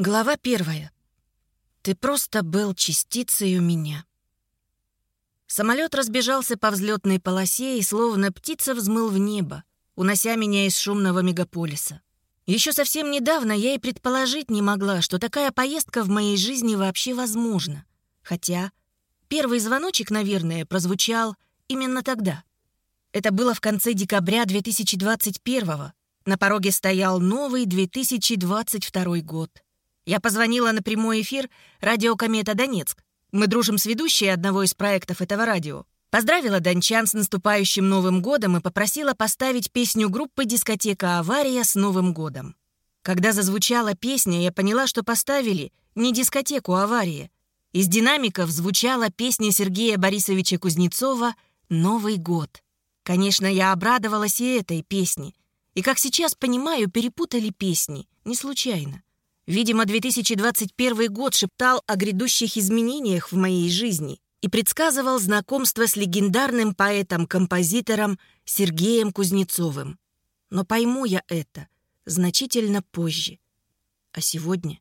Глава первая. Ты просто был частицей у меня. Самолет разбежался по взлетной полосе и словно птица взмыл в небо, унося меня из шумного мегаполиса. Еще совсем недавно я и предположить не могла, что такая поездка в моей жизни вообще возможна. Хотя первый звоночек, наверное, прозвучал именно тогда. Это было в конце декабря 2021 -го. На пороге стоял новый 2022 год. Я позвонила на прямой эфир радио «Комета Донецк». Мы дружим с ведущей одного из проектов этого радио. Поздравила дончан с наступающим Новым годом и попросила поставить песню группы «Дискотека Авария» с Новым годом. Когда зазвучала песня, я поняла, что поставили не дискотеку «Авария». Из динамиков звучала песня Сергея Борисовича Кузнецова «Новый год». Конечно, я обрадовалась и этой песне. И, как сейчас понимаю, перепутали песни, не случайно. Видимо, 2021 год шептал о грядущих изменениях в моей жизни и предсказывал знакомство с легендарным поэтом-композитором Сергеем Кузнецовым. Но пойму я это значительно позже. А сегодня,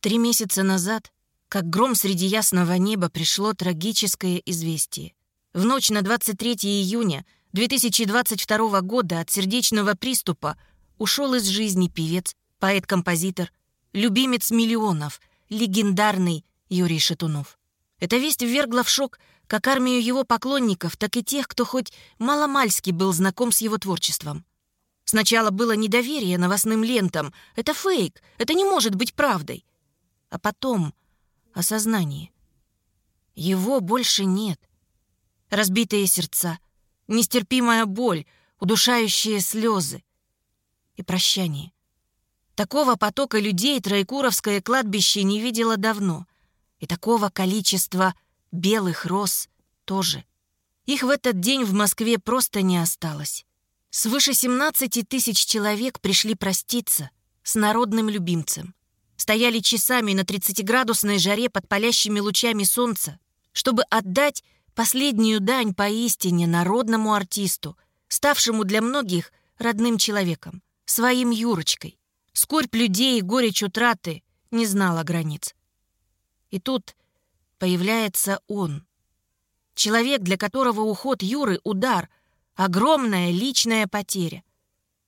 три месяца назад, как гром среди ясного неба пришло трагическое известие. В ночь на 23 июня 2022 года от сердечного приступа ушел из жизни певец, поэт-композитор, любимец миллионов, легендарный Юрий Шатунов. Эта весть ввергла в шок как армию его поклонников, так и тех, кто хоть маломальски был знаком с его творчеством. Сначала было недоверие новостным лентам. Это фейк, это не может быть правдой. А потом осознание. Его больше нет. Разбитые сердца, нестерпимая боль, удушающие слезы и прощание. Такого потока людей Троекуровское кладбище не видело давно. И такого количества белых роз тоже. Их в этот день в Москве просто не осталось. Свыше 17 тысяч человек пришли проститься с народным любимцем. Стояли часами на 30-градусной жаре под палящими лучами солнца, чтобы отдать последнюю дань поистине народному артисту, ставшему для многих родным человеком, своим Юрочкой. Скорбь людей и горечь утраты не знала границ. И тут появляется он. Человек, для которого уход Юры — удар, огромная личная потеря.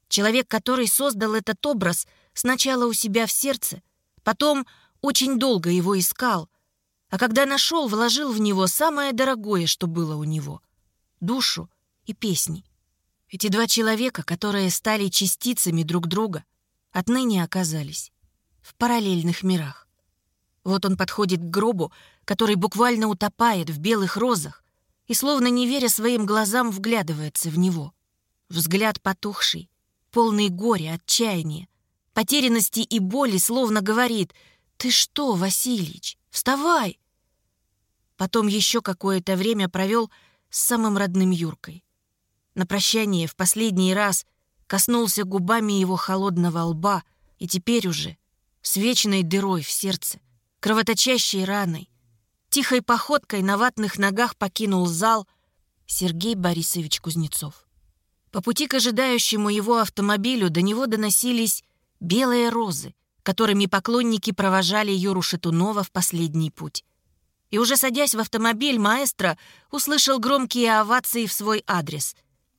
Человек, который создал этот образ сначала у себя в сердце, потом очень долго его искал, а когда нашел, вложил в него самое дорогое, что было у него — душу и песни. Эти два человека, которые стали частицами друг друга — отныне оказались в параллельных мирах. Вот он подходит к гробу, который буквально утопает в белых розах, и, словно не веря своим глазам, вглядывается в него. Взгляд потухший, полный горя, отчаяния, потерянности и боли, словно говорит «Ты что, Васильич, вставай!» Потом еще какое-то время провел с самым родным Юркой. На прощание в последний раз коснулся губами его холодного лба и теперь уже с вечной дырой в сердце, кровоточащей раной, тихой походкой на ватных ногах покинул зал Сергей Борисович Кузнецов. По пути к ожидающему его автомобилю до него доносились белые розы, которыми поклонники провожали Юру Шатунова в последний путь. И уже садясь в автомобиль, маэстро услышал громкие овации в свой адрес.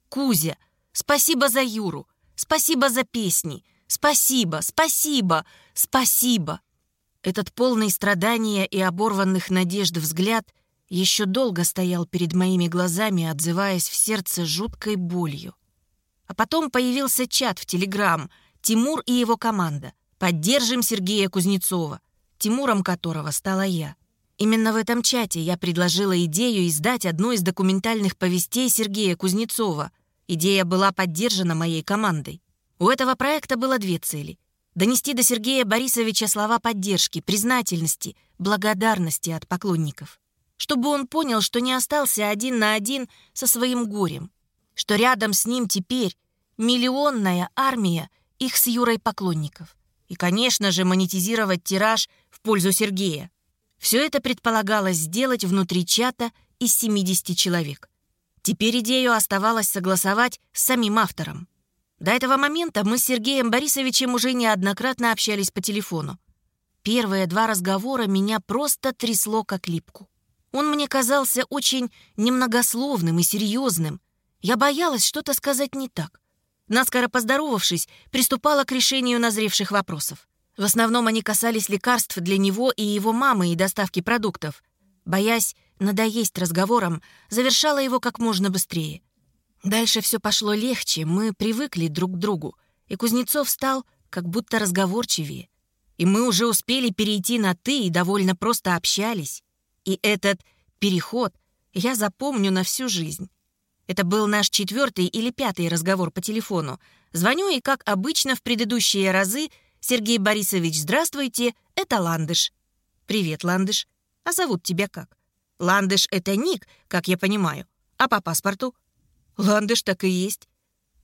«Кузя, Спасибо за Юру. Спасибо за песни. Спасибо, спасибо, спасибо. Этот полный страдания и оборванных надежд взгляд еще долго стоял перед моими глазами, отзываясь в сердце жуткой болью. А потом появился чат в Телеграм «Тимур и его команда». «Поддержим Сергея Кузнецова», Тимуром которого стала я. Именно в этом чате я предложила идею издать одну из документальных повестей Сергея Кузнецова — Идея была поддержана моей командой. У этого проекта было две цели. Донести до Сергея Борисовича слова поддержки, признательности, благодарности от поклонников. Чтобы он понял, что не остался один на один со своим горем. Что рядом с ним теперь миллионная армия их с Юрой поклонников. И, конечно же, монетизировать тираж в пользу Сергея. Все это предполагалось сделать внутри чата из 70 человек. Теперь идею оставалось согласовать с самим автором. До этого момента мы с Сергеем Борисовичем уже неоднократно общались по телефону. первые два разговора меня просто трясло как липку. Он мне казался очень немногословным и серьезным. Я боялась что-то сказать не так. Наскоро поздоровавшись, приступала к решению назревших вопросов. В основном они касались лекарств для него и его мамы и доставки продуктов. Боясь надоесть разговором, завершала его как можно быстрее. Дальше все пошло легче, мы привыкли друг к другу, и Кузнецов стал как будто разговорчивее. И мы уже успели перейти на «ты» и довольно просто общались. И этот переход я запомню на всю жизнь. Это был наш четвертый или пятый разговор по телефону. Звоню, и, как обычно, в предыдущие разы, «Сергей Борисович, здравствуйте, это Ландыш». «Привет, Ландыш. А зовут тебя как?» «Ландыш — это ник, как я понимаю. А по паспорту?» «Ландыш так и есть».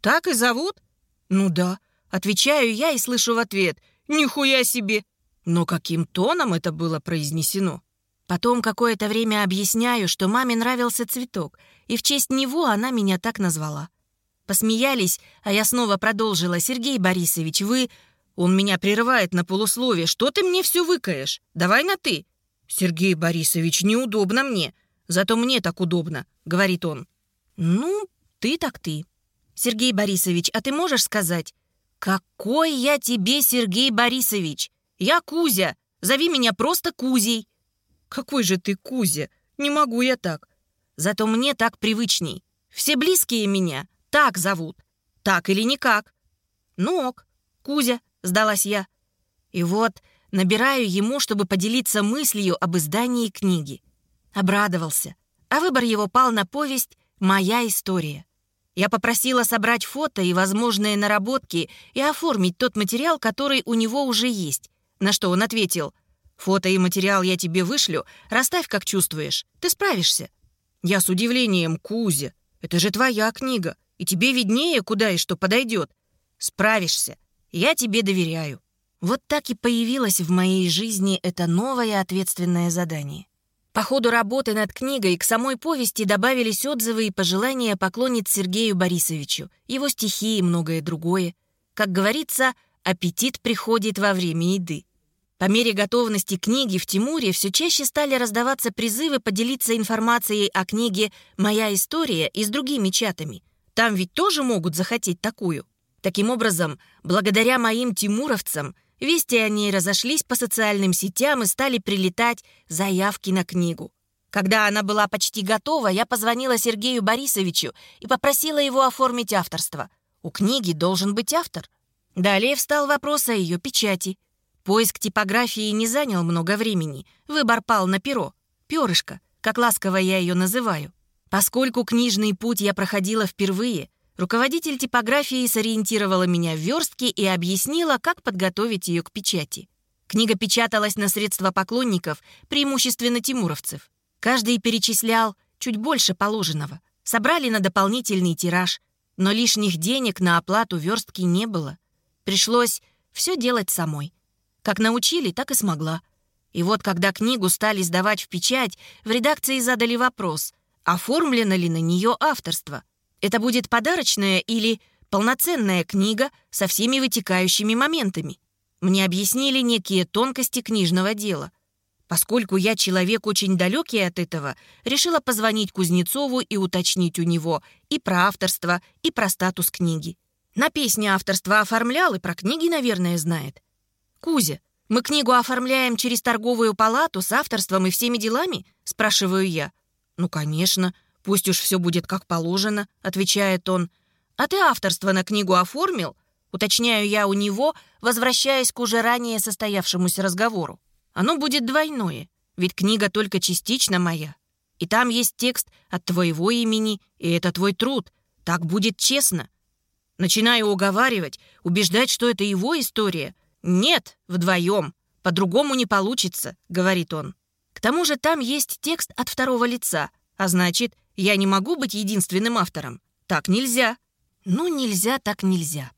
«Так и зовут?» «Ну да». Отвечаю я и слышу в ответ «Нихуя себе!» Но каким тоном это было произнесено? Потом какое-то время объясняю, что маме нравился цветок, и в честь него она меня так назвала. Посмеялись, а я снова продолжила. «Сергей Борисович, вы...» Он меня прерывает на полусловие. «Что ты мне все выкаешь? Давай на «ты». «Сергей Борисович, неудобно мне. Зато мне так удобно», — говорит он. «Ну, ты так ты. Сергей Борисович, а ты можешь сказать?» «Какой я тебе, Сергей Борисович? Я Кузя. Зови меня просто Кузей». «Какой же ты Кузя? Не могу я так». «Зато мне так привычней. Все близкие меня так зовут. Так или никак». «Ну ок, Кузя», — сдалась я. И вот набираю ему, чтобы поделиться мыслью об издании книги. Обрадовался. А выбор его пал на повесть «Моя история». Я попросила собрать фото и возможные наработки и оформить тот материал, который у него уже есть. На что он ответил, Фото и материал я тебе вышлю, расставь, как чувствуешь. Ты справишься». Я с удивлением, Кузя, это же твоя книга, и тебе виднее, куда и что подойдет. Справишься. Я тебе доверяю. Вот так и появилось в моей жизни это новое ответственное задание. По ходу работы над книгой к самой повести добавились отзывы и пожелания поклонниц Сергею Борисовичу, его стихи и многое другое. Как говорится, аппетит приходит во время еды. По мере готовности книги в Тимуре все чаще стали раздаваться призывы поделиться информацией о книге «Моя история» и с другими чатами. Там ведь тоже могут захотеть такую. Таким образом, благодаря моим тимуровцам, вести о ней разошлись по социальным сетям и стали прилетать заявки на книгу. Когда она была почти готова, я позвонила Сергею Борисовичу и попросила его оформить авторство. У книги должен быть автор. Далее встал вопрос о ее печати. Поиск типографии не занял много времени. Выбор пал на перо. Перышко, как ласково я ее называю. Поскольку книжный путь я проходила впервые, руководитель типографии сориентировала меня в верстке и объяснила, как подготовить ее к печати. Книга печаталась на средства поклонников, преимущественно тимуровцев. Каждый перечислял чуть больше положенного. Собрали на дополнительный тираж, но лишних денег на оплату верстки не было. Пришлось все делать самой. Как научили, так и смогла. И вот когда книгу стали сдавать в печать, в редакции задали вопрос, оформлено ли на нее авторство. Это будет подарочная или полноценная книга со всеми вытекающими моментами. Мне объяснили некие тонкости книжного дела. Поскольку я человек очень далекий от этого, решила позвонить Кузнецову и уточнить у него и про авторство, и про статус книги. На песне авторство оформлял и про книги, наверное, знает. «Кузя, мы книгу оформляем через торговую палату с авторством и всеми делами?» — спрашиваю я. «Ну, конечно. Пусть уж все будет как положено», — отвечает он. «А ты авторство на книгу оформил?» Уточняю я у него, возвращаясь к уже ранее состоявшемуся разговору. Оно будет двойное, ведь книга только частично моя. И там есть текст от твоего имени, и это твой труд. Так будет честно. Начинаю уговаривать, убеждать, что это его история, «Нет, вдвоем. По-другому не получится», — говорит он. К тому же там есть текст от второго лица, а значит, я не могу быть единственным автором. Так нельзя. Ну, нельзя, так нельзя.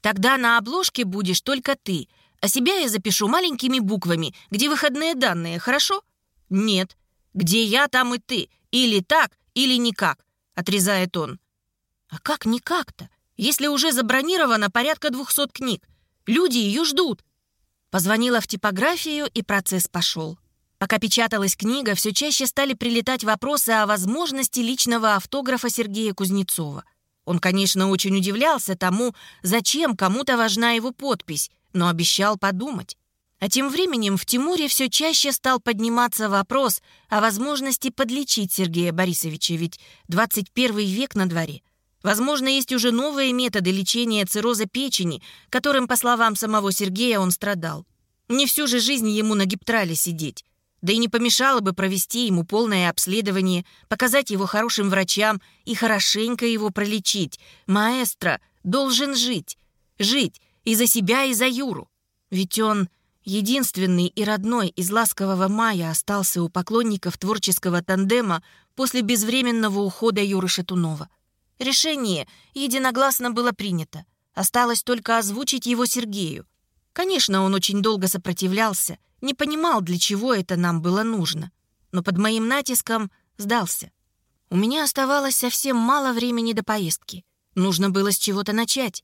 Тогда на обложке будешь только ты, а себя я запишу маленькими буквами, где выходные данные, хорошо? Нет. Где я, там и ты. Или так, или никак, отрезает он. А как никак-то? Если уже забронировано порядка двухсот книг, Люди ее ждут. Позвонила в типографию, и процесс пошел. Пока печаталась книга, все чаще стали прилетать вопросы о возможности личного автографа Сергея Кузнецова. Он, конечно, очень удивлялся тому, зачем кому-то важна его подпись, но обещал подумать. А тем временем в Тимуре все чаще стал подниматься вопрос о возможности подлечить Сергея Борисовича, ведь 21 век на дворе. Возможно, есть уже новые методы лечения цирроза печени, которым, по словам самого Сергея, он страдал. Не всю же жизнь ему на гиптрале сидеть. Да и не помешало бы провести ему полное обследование, показать его хорошим врачам и хорошенько его пролечить. Маэстро должен жить. Жить и за себя, и за Юру. Ведь он единственный и родной из ласкового мая остался у поклонников творческого тандема после безвременного ухода Юры Шатунова. Решение единогласно было принято. Осталось только озвучить его Сергею. Конечно, он очень долго сопротивлялся, не понимал, для чего это нам было нужно. Но под моим натиском сдался. У меня оставалось совсем мало времени до поездки. Нужно было с чего-то начать.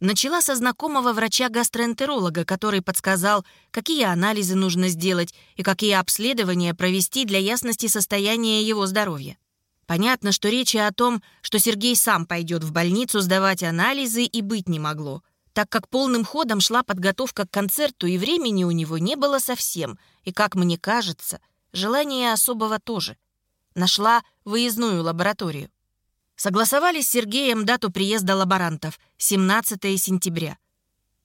Начала со знакомого врача-гастроэнтеролога, который подсказал, какие анализы нужно сделать и какие обследования провести для ясности состояния его здоровья. Понятно, что речи о том, что Сергей сам пойдет в больницу сдавать анализы, и быть не могло, так как полным ходом шла подготовка к концерту, и времени у него не было совсем, и, как мне кажется, желания особого тоже. Нашла выездную лабораторию. Согласовали с Сергеем дату приезда лаборантов — 17 сентября.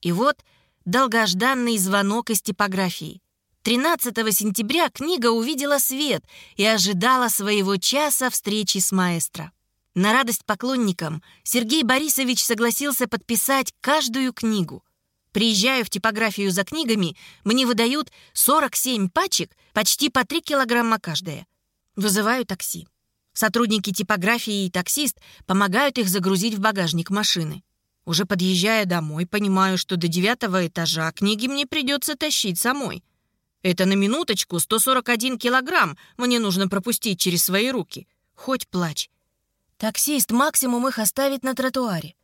И вот долгожданный звонок из типографии. 13 сентября книга увидела свет и ожидала своего часа встречи с маэстро. На радость поклонникам Сергей Борисович согласился подписать каждую книгу. Приезжаю в типографию за книгами, мне выдают 47 пачек, почти по 3 килограмма каждая. Вызываю такси. Сотрудники типографии и таксист помогают их загрузить в багажник машины. Уже подъезжая домой, понимаю, что до девятого этажа книги мне придется тащить самой. Это на минуточку 141 килограмм мне нужно пропустить через свои руки. Хоть плачь. Таксист максимум их оставит на тротуаре.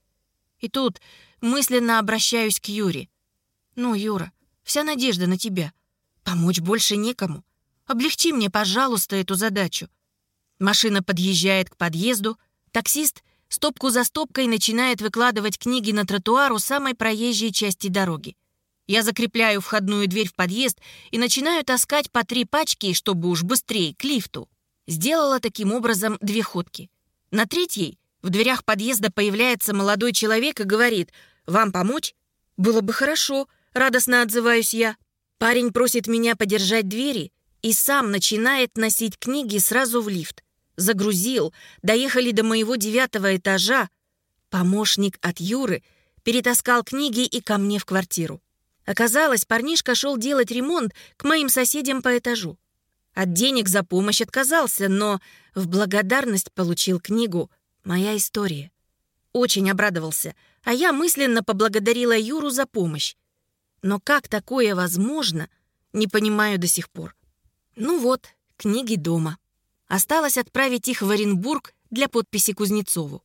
И тут мысленно обращаюсь к Юре. «Ну, Юра, вся надежда на тебя. Помочь больше некому. Облегчи мне, пожалуйста, эту задачу. Машина подъезжает к подъезду. Таксист стопку за стопкой начинает выкладывать книги на тротуар у самой проезжей части дороги. Я закрепляю входную дверь в подъезд и начинаю таскать по три пачки, чтобы уж быстрее, к лифту. Сделала таким образом две ходки. На третьей в дверях подъезда появляется молодой человек и говорит «Вам помочь?» «Было бы хорошо», — радостно отзываюсь я. Парень просит меня подержать двери и сам начинает носить книги сразу в лифт загрузил, доехали до моего девятого этажа. Помощник от Юры перетаскал книги и ко мне в квартиру. Оказалось, парнишка шел делать ремонт к моим соседям по этажу. От денег за помощь отказался, но в благодарность получил книгу «Моя история». Очень обрадовался, а я мысленно поблагодарила Юру за помощь. Но как такое возможно, не понимаю до сих пор. Ну вот, книги дома. Осталось отправить их в Оренбург для подписи Кузнецову.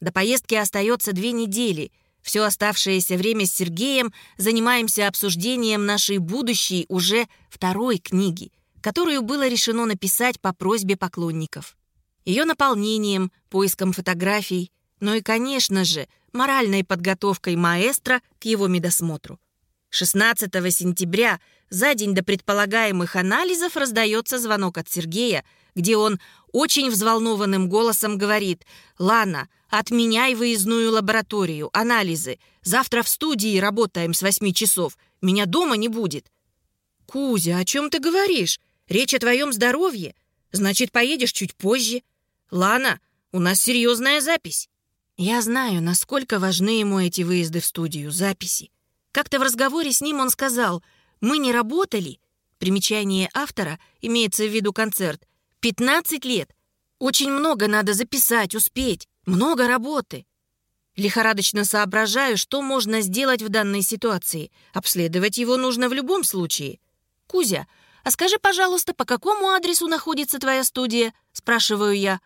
До поездки остается две недели. Все оставшееся время с Сергеем занимаемся обсуждением нашей будущей уже второй книги, которую было решено написать по просьбе поклонников. Ее наполнением, поиском фотографий, ну и, конечно же, моральной подготовкой маэстро к его медосмотру. 16 сентября, за день до предполагаемых анализов, раздается звонок от Сергея, где он очень взволнованным голосом говорит «Лана, отменяй выездную лабораторию, анализы. Завтра в студии работаем с 8 часов. Меня дома не будет». «Кузя, о чем ты говоришь? Речь о твоем здоровье. Значит, поедешь чуть позже. Лана, у нас серьезная запись». Я знаю, насколько важны ему эти выезды в студию, записи. Как-то в разговоре с ним он сказал «Мы не работали». Примечание автора имеется в виду концерт – 15 лет. Очень много надо записать, успеть. Много работы. Лихорадочно соображаю, что можно сделать в данной ситуации. Обследовать его нужно в любом случае. «Кузя, а скажи, пожалуйста, по какому адресу находится твоя студия?» Спрашиваю я.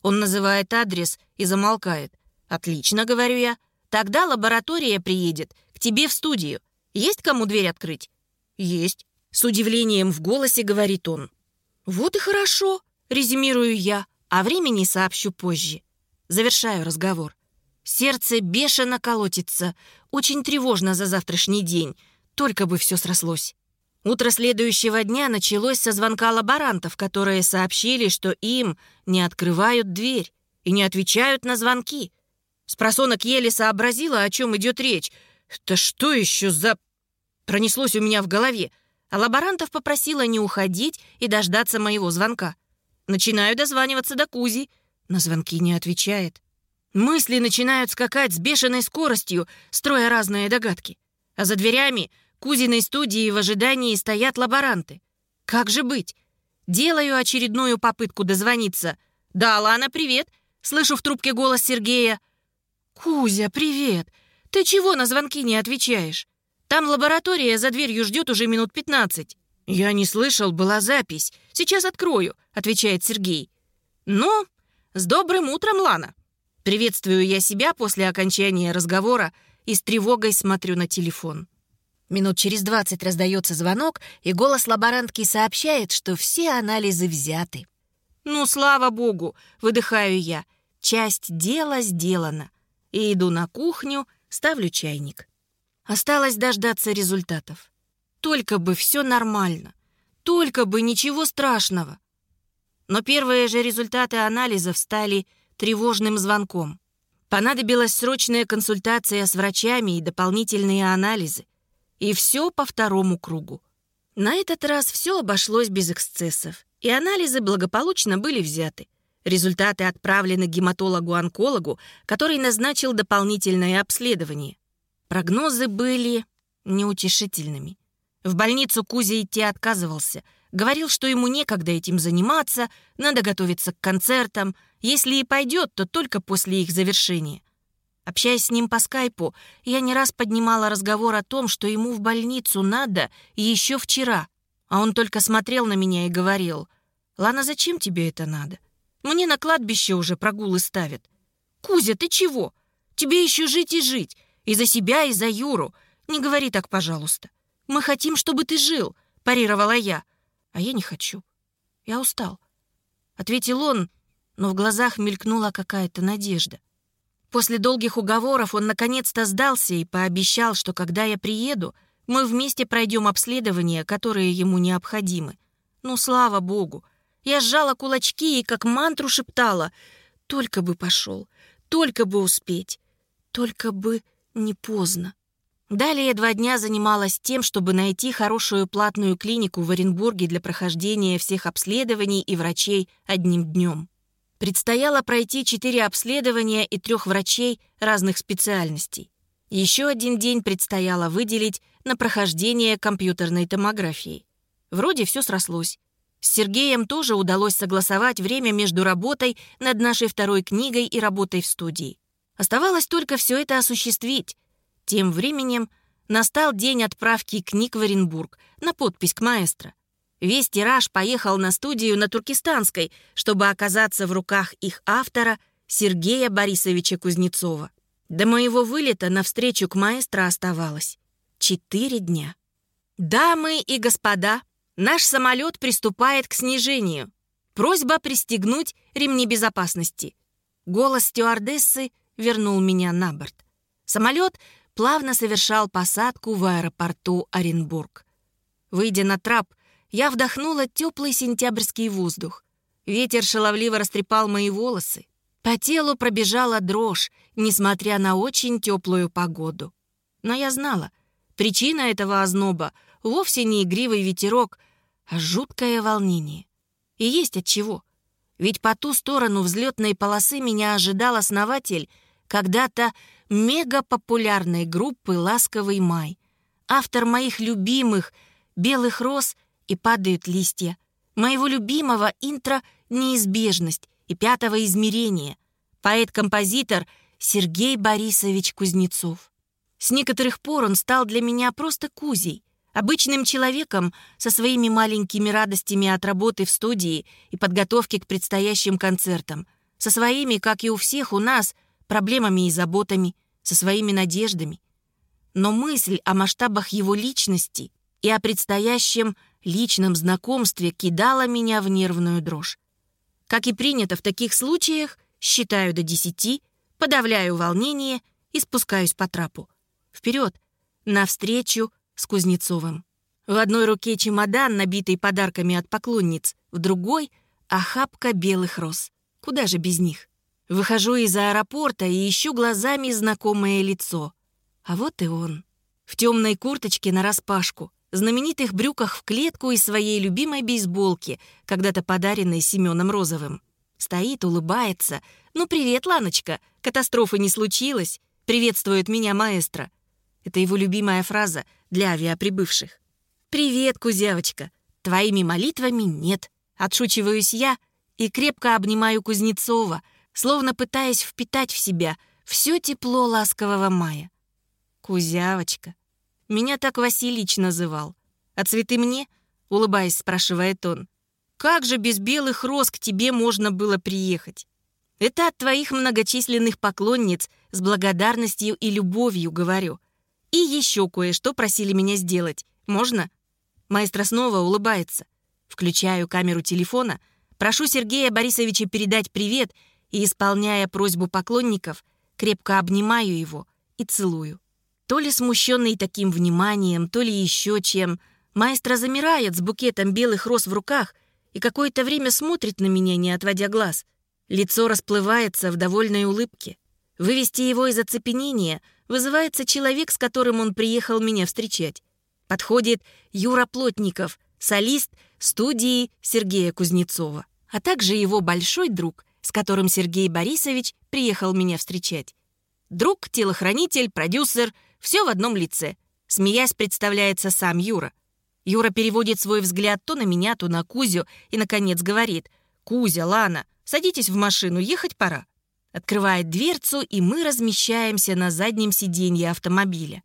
Он называет адрес и замолкает. «Отлично», — говорю я. «Тогда лаборатория приедет к тебе в студию. Есть кому дверь открыть?» «Есть», — с удивлением в голосе говорит он. «Вот и хорошо», — резюмирую я, а времени сообщу позже. Завершаю разговор. Сердце бешено колотится, очень тревожно за завтрашний день, только бы все срослось. Утро следующего дня началось со звонка лаборантов, которые сообщили, что им не открывают дверь и не отвечают на звонки. Спросонок еле сообразила, о чем идет речь. «Это что еще за...» Пронеслось у меня в голове, а лаборантов попросила не уходить и дождаться моего звонка. Начинаю дозваниваться до Кузи. На звонки не отвечает. Мысли начинают скакать с бешеной скоростью, строя разные догадки. А за дверями Кузиной студии в ожидании стоят лаборанты. Как же быть? Делаю очередную попытку дозвониться. «Да, Лана, привет!» Слышу в трубке голос Сергея. «Кузя, привет! Ты чего на звонки не отвечаешь? Там лаборатория за дверью ждет уже минут пятнадцать». «Я не слышал, была запись. Сейчас открою», — отвечает Сергей. «Ну, с добрым утром, Лана!» Приветствую я себя после окончания разговора и с тревогой смотрю на телефон. Минут через двадцать раздается звонок, и голос лаборантки сообщает, что все анализы взяты. «Ну, слава богу!» — выдыхаю я. Часть дела сделана. И иду на кухню, ставлю чайник. Осталось дождаться результатов. Только бы все нормально. Только бы ничего страшного. Но первые же результаты анализов стали тревожным звонком. Понадобилась срочная консультация с врачами и дополнительные анализы. И все по второму кругу. На этот раз все обошлось без эксцессов, и анализы благополучно были взяты. Результаты отправлены гематологу-онкологу, который назначил дополнительное обследование. Прогнозы были неутешительными. В больницу Кузя идти отказывался. Говорил, что ему некогда этим заниматься, надо готовиться к концертам. Если и пойдет, то только после их завершения. Общаясь с ним по скайпу, я не раз поднимала разговор о том, что ему в больницу надо еще вчера. А он только смотрел на меня и говорил, «Лана, зачем тебе это надо? Мне на кладбище уже прогулы ставят. Кузя, ты чего? Тебе еще жить и жить. И за себя, и за Юру. Не говори так, пожалуйста. Мы хотим, чтобы ты жил», — парировала я. «А я не хочу. Я устал», — ответил он, но в глазах мелькнула какая-то надежда. После долгих уговоров он наконец-то сдался и пообещал, что когда я приеду, мы вместе пройдем обследования, которые ему необходимы. Ну, слава богу. Я сжала кулачки и как мантру шептала «Только бы пошел, только бы успеть, только бы не поздно». Далее два дня занималась тем, чтобы найти хорошую платную клинику в Оренбурге для прохождения всех обследований и врачей одним днем. Предстояло пройти четыре обследования и трех врачей разных специальностей. Еще один день предстояло выделить на прохождение компьютерной томографии. Вроде все срослось. С Сергеем тоже удалось согласовать время между работой над нашей второй книгой и работой в студии. Оставалось только все это осуществить, тем временем настал день отправки книг в Оренбург на подпись к маэстро. Весь тираж поехал на студию на Туркестанской, чтобы оказаться в руках их автора Сергея Борисовича Кузнецова. До моего вылета на встречу к маэстро оставалось четыре дня. «Дамы и господа, наш самолет приступает к снижению. Просьба пристегнуть ремни безопасности». Голос стюардессы вернул меня на борт. Самолет плавно совершал посадку в аэропорту Оренбург. Выйдя на трап, я вдохнула теплый сентябрьский воздух. Ветер шаловливо растрепал мои волосы. По телу пробежала дрожь, несмотря на очень теплую погоду. Но я знала, причина этого озноба вовсе не игривый ветерок, а жуткое волнение. И есть от чего. Ведь по ту сторону взлетной полосы меня ожидал основатель когда-то мегапопулярной группы «Ласковый май», автор моих любимых «Белых роз» и «Падают листья», моего любимого интро «Неизбежность» и «Пятого измерения», поэт-композитор Сергей Борисович Кузнецов. С некоторых пор он стал для меня просто Кузей, обычным человеком со своими маленькими радостями от работы в студии и подготовки к предстоящим концертам, со своими, как и у всех у нас, проблемами и заботами, со своими надеждами. Но мысль о масштабах его личности и о предстоящем личном знакомстве кидала меня в нервную дрожь. Как и принято в таких случаях, считаю до десяти, подавляю волнение и спускаюсь по трапу. Вперед, навстречу с Кузнецовым. В одной руке чемодан, набитый подарками от поклонниц, в другой — охапка белых роз. Куда же без них? Выхожу из аэропорта и ищу глазами знакомое лицо. А вот и он. В темной курточке нараспашку, знаменитых брюках в клетку и своей любимой бейсболке, когда-то подаренной Семеном Розовым. Стоит, улыбается. «Ну, привет, Ланочка! Катастрофы не случилось!» Приветствует меня маэстро. Это его любимая фраза для авиаприбывших. «Привет, кузявочка! Твоими молитвами нет!» Отшучиваюсь я и крепко обнимаю Кузнецова, словно пытаясь впитать в себя все тепло ласкового мая. «Кузявочка!» Меня так Василич называл. «А цветы мне?» — улыбаясь, спрашивает он. «Как же без белых роз к тебе можно было приехать?» «Это от твоих многочисленных поклонниц с благодарностью и любовью, говорю. И еще кое-что просили меня сделать. Можно?» Маэстро снова улыбается. Включаю камеру телефона, прошу Сергея Борисовича передать привет и, исполняя просьбу поклонников, крепко обнимаю его и целую. То ли смущенный таким вниманием, то ли еще чем, маэстро замирает с букетом белых роз в руках и какое-то время смотрит на меня, не отводя глаз. Лицо расплывается в довольной улыбке. Вывести его из оцепенения вызывается человек, с которым он приехал меня встречать. Подходит Юра Плотников, солист студии Сергея Кузнецова, а также его большой друг, с которым Сергей Борисович приехал меня встречать. Друг, телохранитель, продюсер — все в одном лице. Смеясь, представляется сам Юра. Юра переводит свой взгляд то на меня, то на Кузю и, наконец, говорит «Кузя, Лана, садитесь в машину, ехать пора». Открывает дверцу, и мы размещаемся на заднем сиденье автомобиля.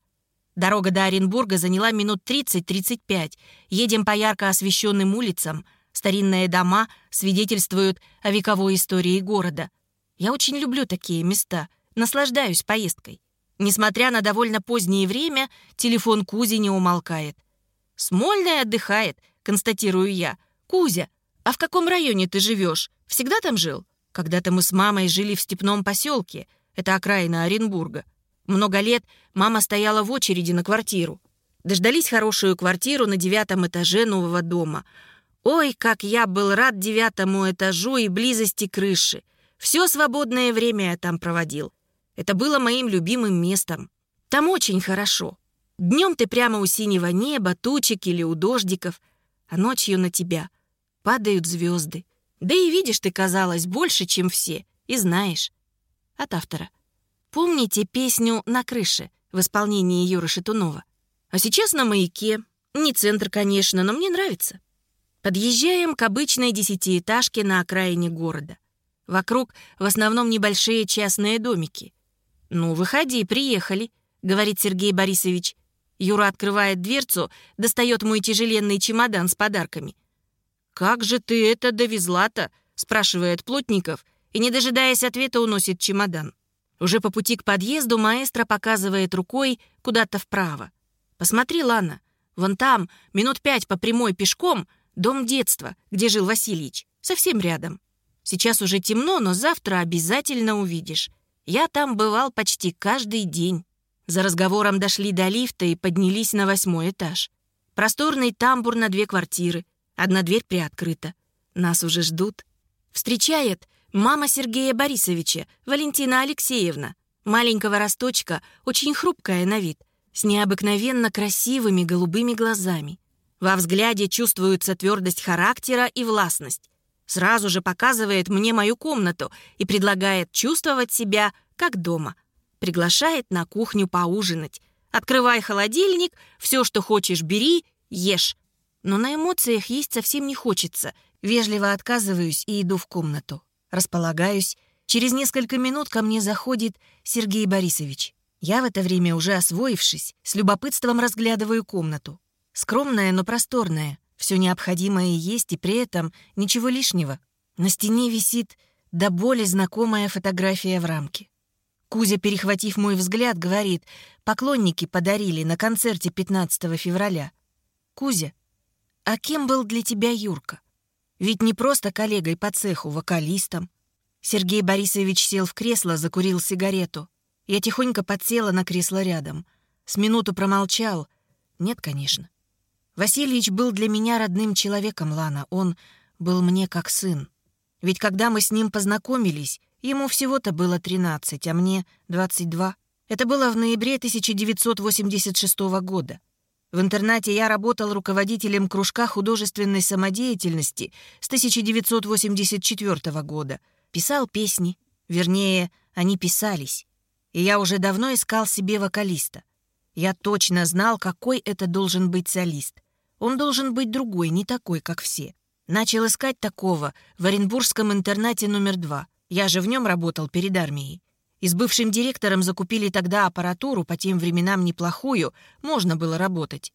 Дорога до Оренбурга заняла минут 30-35. Едем по ярко освещенным улицам. Старинные дома свидетельствуют о вековой истории города. Я очень люблю такие места, наслаждаюсь поездкой. Несмотря на довольно позднее время, телефон Кузи не умолкает. «Смольная отдыхает», — констатирую я. «Кузя, а в каком районе ты живешь? Всегда там жил?» «Когда-то мы с мамой жили в степном поселке. Это окраина Оренбурга. Много лет мама стояла в очереди на квартиру. Дождались хорошую квартиру на девятом этаже нового дома. Ой, как я был рад девятому этажу и близости крыши. Все свободное время я там проводил. Это было моим любимым местом. Там очень хорошо. Днем ты прямо у синего неба, тучек или у дождиков, а ночью на тебя падают звезды. Да и видишь ты, казалось, больше, чем все, и знаешь. От автора. Помните песню «На крыше» в исполнении Юры Шатунова? А сейчас на маяке. Не центр, конечно, но мне нравится. Подъезжаем к обычной десятиэтажке на окраине города. Вокруг в основном небольшие частные домики. «Ну, выходи, приехали», — говорит Сергей Борисович. Юра открывает дверцу, достает мой тяжеленный чемодан с подарками. «Как же ты это довезла-то?» — спрашивает Плотников, и, не дожидаясь ответа, уносит чемодан. Уже по пути к подъезду маэстро показывает рукой куда-то вправо. «Посмотри, Лана, вон там, минут пять по прямой пешком, дом детства, где жил Васильич, совсем рядом. Сейчас уже темно, но завтра обязательно увидишь. Я там бывал почти каждый день. За разговором дошли до лифта и поднялись на восьмой этаж. Просторный тамбур на две квартиры. Одна дверь приоткрыта. Нас уже ждут. Встречает мама Сергея Борисовича, Валентина Алексеевна. Маленького росточка, очень хрупкая на вид, с необыкновенно красивыми голубыми глазами. Во взгляде чувствуется твердость характера и властность. Сразу же показывает мне мою комнату и предлагает чувствовать себя как дома. Приглашает на кухню поужинать. Открывай холодильник, все, что хочешь, бери, ешь. Но на эмоциях есть совсем не хочется. Вежливо отказываюсь и иду в комнату. Располагаюсь. Через несколько минут ко мне заходит Сергей Борисович. Я в это время, уже освоившись, с любопытством разглядываю комнату. Скромная, но просторная. Все необходимое есть, и при этом ничего лишнего. На стене висит до боли знакомая фотография в рамке. Кузя, перехватив мой взгляд, говорит, поклонники подарили на концерте 15 февраля. Кузя, а кем был для тебя Юрка? Ведь не просто коллегой по цеху, вокалистом. Сергей Борисович сел в кресло, закурил сигарету. Я тихонько подсела на кресло рядом. С минуту промолчал. Нет, конечно. Васильевич был для меня родным человеком, Лана. Он был мне как сын. Ведь когда мы с ним познакомились, ему всего-то было 13, а мне 22. Это было в ноябре 1986 года. В интернате я работал руководителем кружка художественной самодеятельности с 1984 года. Писал песни, вернее, они писались. И я уже давно искал себе вокалиста. Я точно знал, какой это должен быть солист. Он должен быть другой, не такой, как все. Начал искать такого в Оренбургском интернате номер два. Я же в нем работал перед армией. И с бывшим директором закупили тогда аппаратуру, по тем временам неплохую, можно было работать.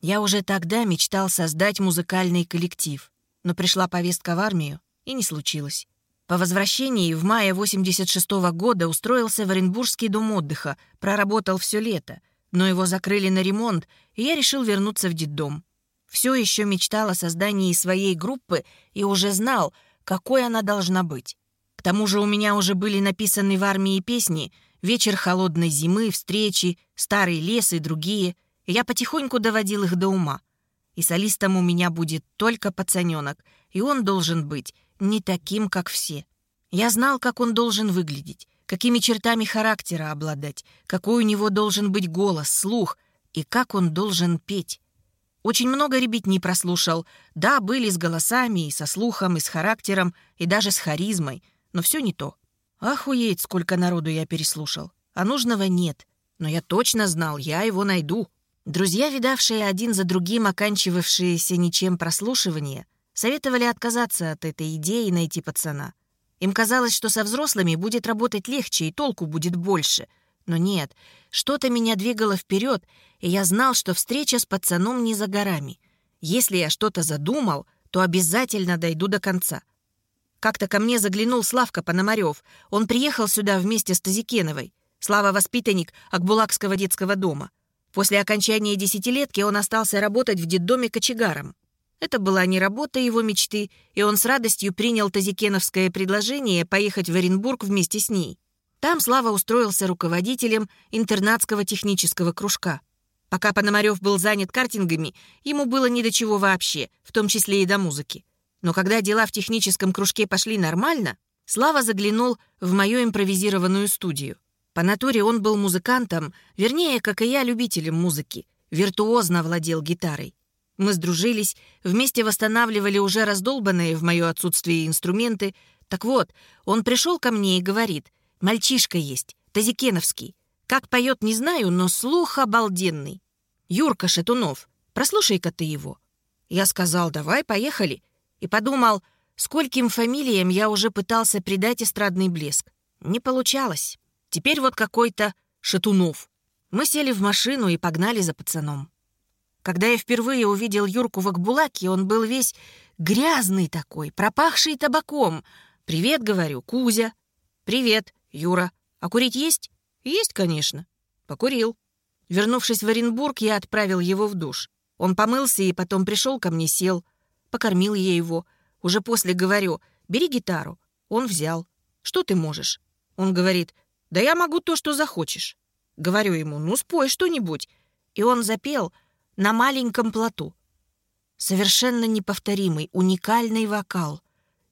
Я уже тогда мечтал создать музыкальный коллектив, но пришла повестка в армию, и не случилось. По возвращении в мае 86 -го года устроился в Оренбургский дом отдыха, проработал все лето, но его закрыли на ремонт, и я решил вернуться в детдом. Все еще мечтал о создании своей группы и уже знал, какой она должна быть. К тому же у меня уже были написаны в армии песни «Вечер холодной зимы», «Встречи», «Старый лес» и другие. Я потихоньку доводил их до ума. И солистом у меня будет только пацаненок, и он должен быть не таким, как все. Я знал, как он должен выглядеть, какими чертами характера обладать, какой у него должен быть голос, слух и как он должен петь. Очень много ребятни прослушал. Да, были с голосами, и со слухом, и с характером, и даже с харизмой но все не то. Охуеть, сколько народу я переслушал. А нужного нет. Но я точно знал, я его найду. Друзья, видавшие один за другим оканчивавшиеся ничем прослушивания, советовали отказаться от этой идеи и найти пацана. Им казалось, что со взрослыми будет работать легче и толку будет больше. Но нет, что-то меня двигало вперед, и я знал, что встреча с пацаном не за горами. Если я что-то задумал, то обязательно дойду до конца. Как-то ко мне заглянул Славка Пономарев. Он приехал сюда вместе с Тазикеновой. Слава — воспитанник Акбулакского детского дома. После окончания десятилетки он остался работать в детдоме кочегаром. Это была не работа его мечты, и он с радостью принял тазикеновское предложение поехать в Оренбург вместе с ней. Там Слава устроился руководителем интернатского технического кружка. Пока Пономарев был занят картингами, ему было ни до чего вообще, в том числе и до музыки. Но когда дела в техническом кружке пошли нормально, Слава заглянул в мою импровизированную студию. По натуре он был музыкантом, вернее, как и я, любителем музыки. Виртуозно владел гитарой. Мы сдружились, вместе восстанавливали уже раздолбанные в мое отсутствие инструменты. Так вот, он пришел ко мне и говорит, «Мальчишка есть, Тазикеновский. Как поет, не знаю, но слух обалденный. Юрка Шатунов, прослушай-ка ты его». Я сказал, «Давай, поехали» и подумал, скольким фамилиям я уже пытался придать эстрадный блеск. Не получалось. Теперь вот какой-то Шатунов. Мы сели в машину и погнали за пацаном. Когда я впервые увидел Юрку в Акбулаке, он был весь грязный такой, пропахший табаком. «Привет», — говорю, — «Кузя». «Привет, Юра. А курить есть?» «Есть, конечно». Покурил. Вернувшись в Оренбург, я отправил его в душ. Он помылся и потом пришел ко мне, сел покормил я его. Уже после говорю, бери гитару. Он взял. Что ты можешь? Он говорит, да я могу то, что захочешь. Говорю ему, ну спой что-нибудь. И он запел на маленьком плоту. Совершенно неповторимый, уникальный вокал.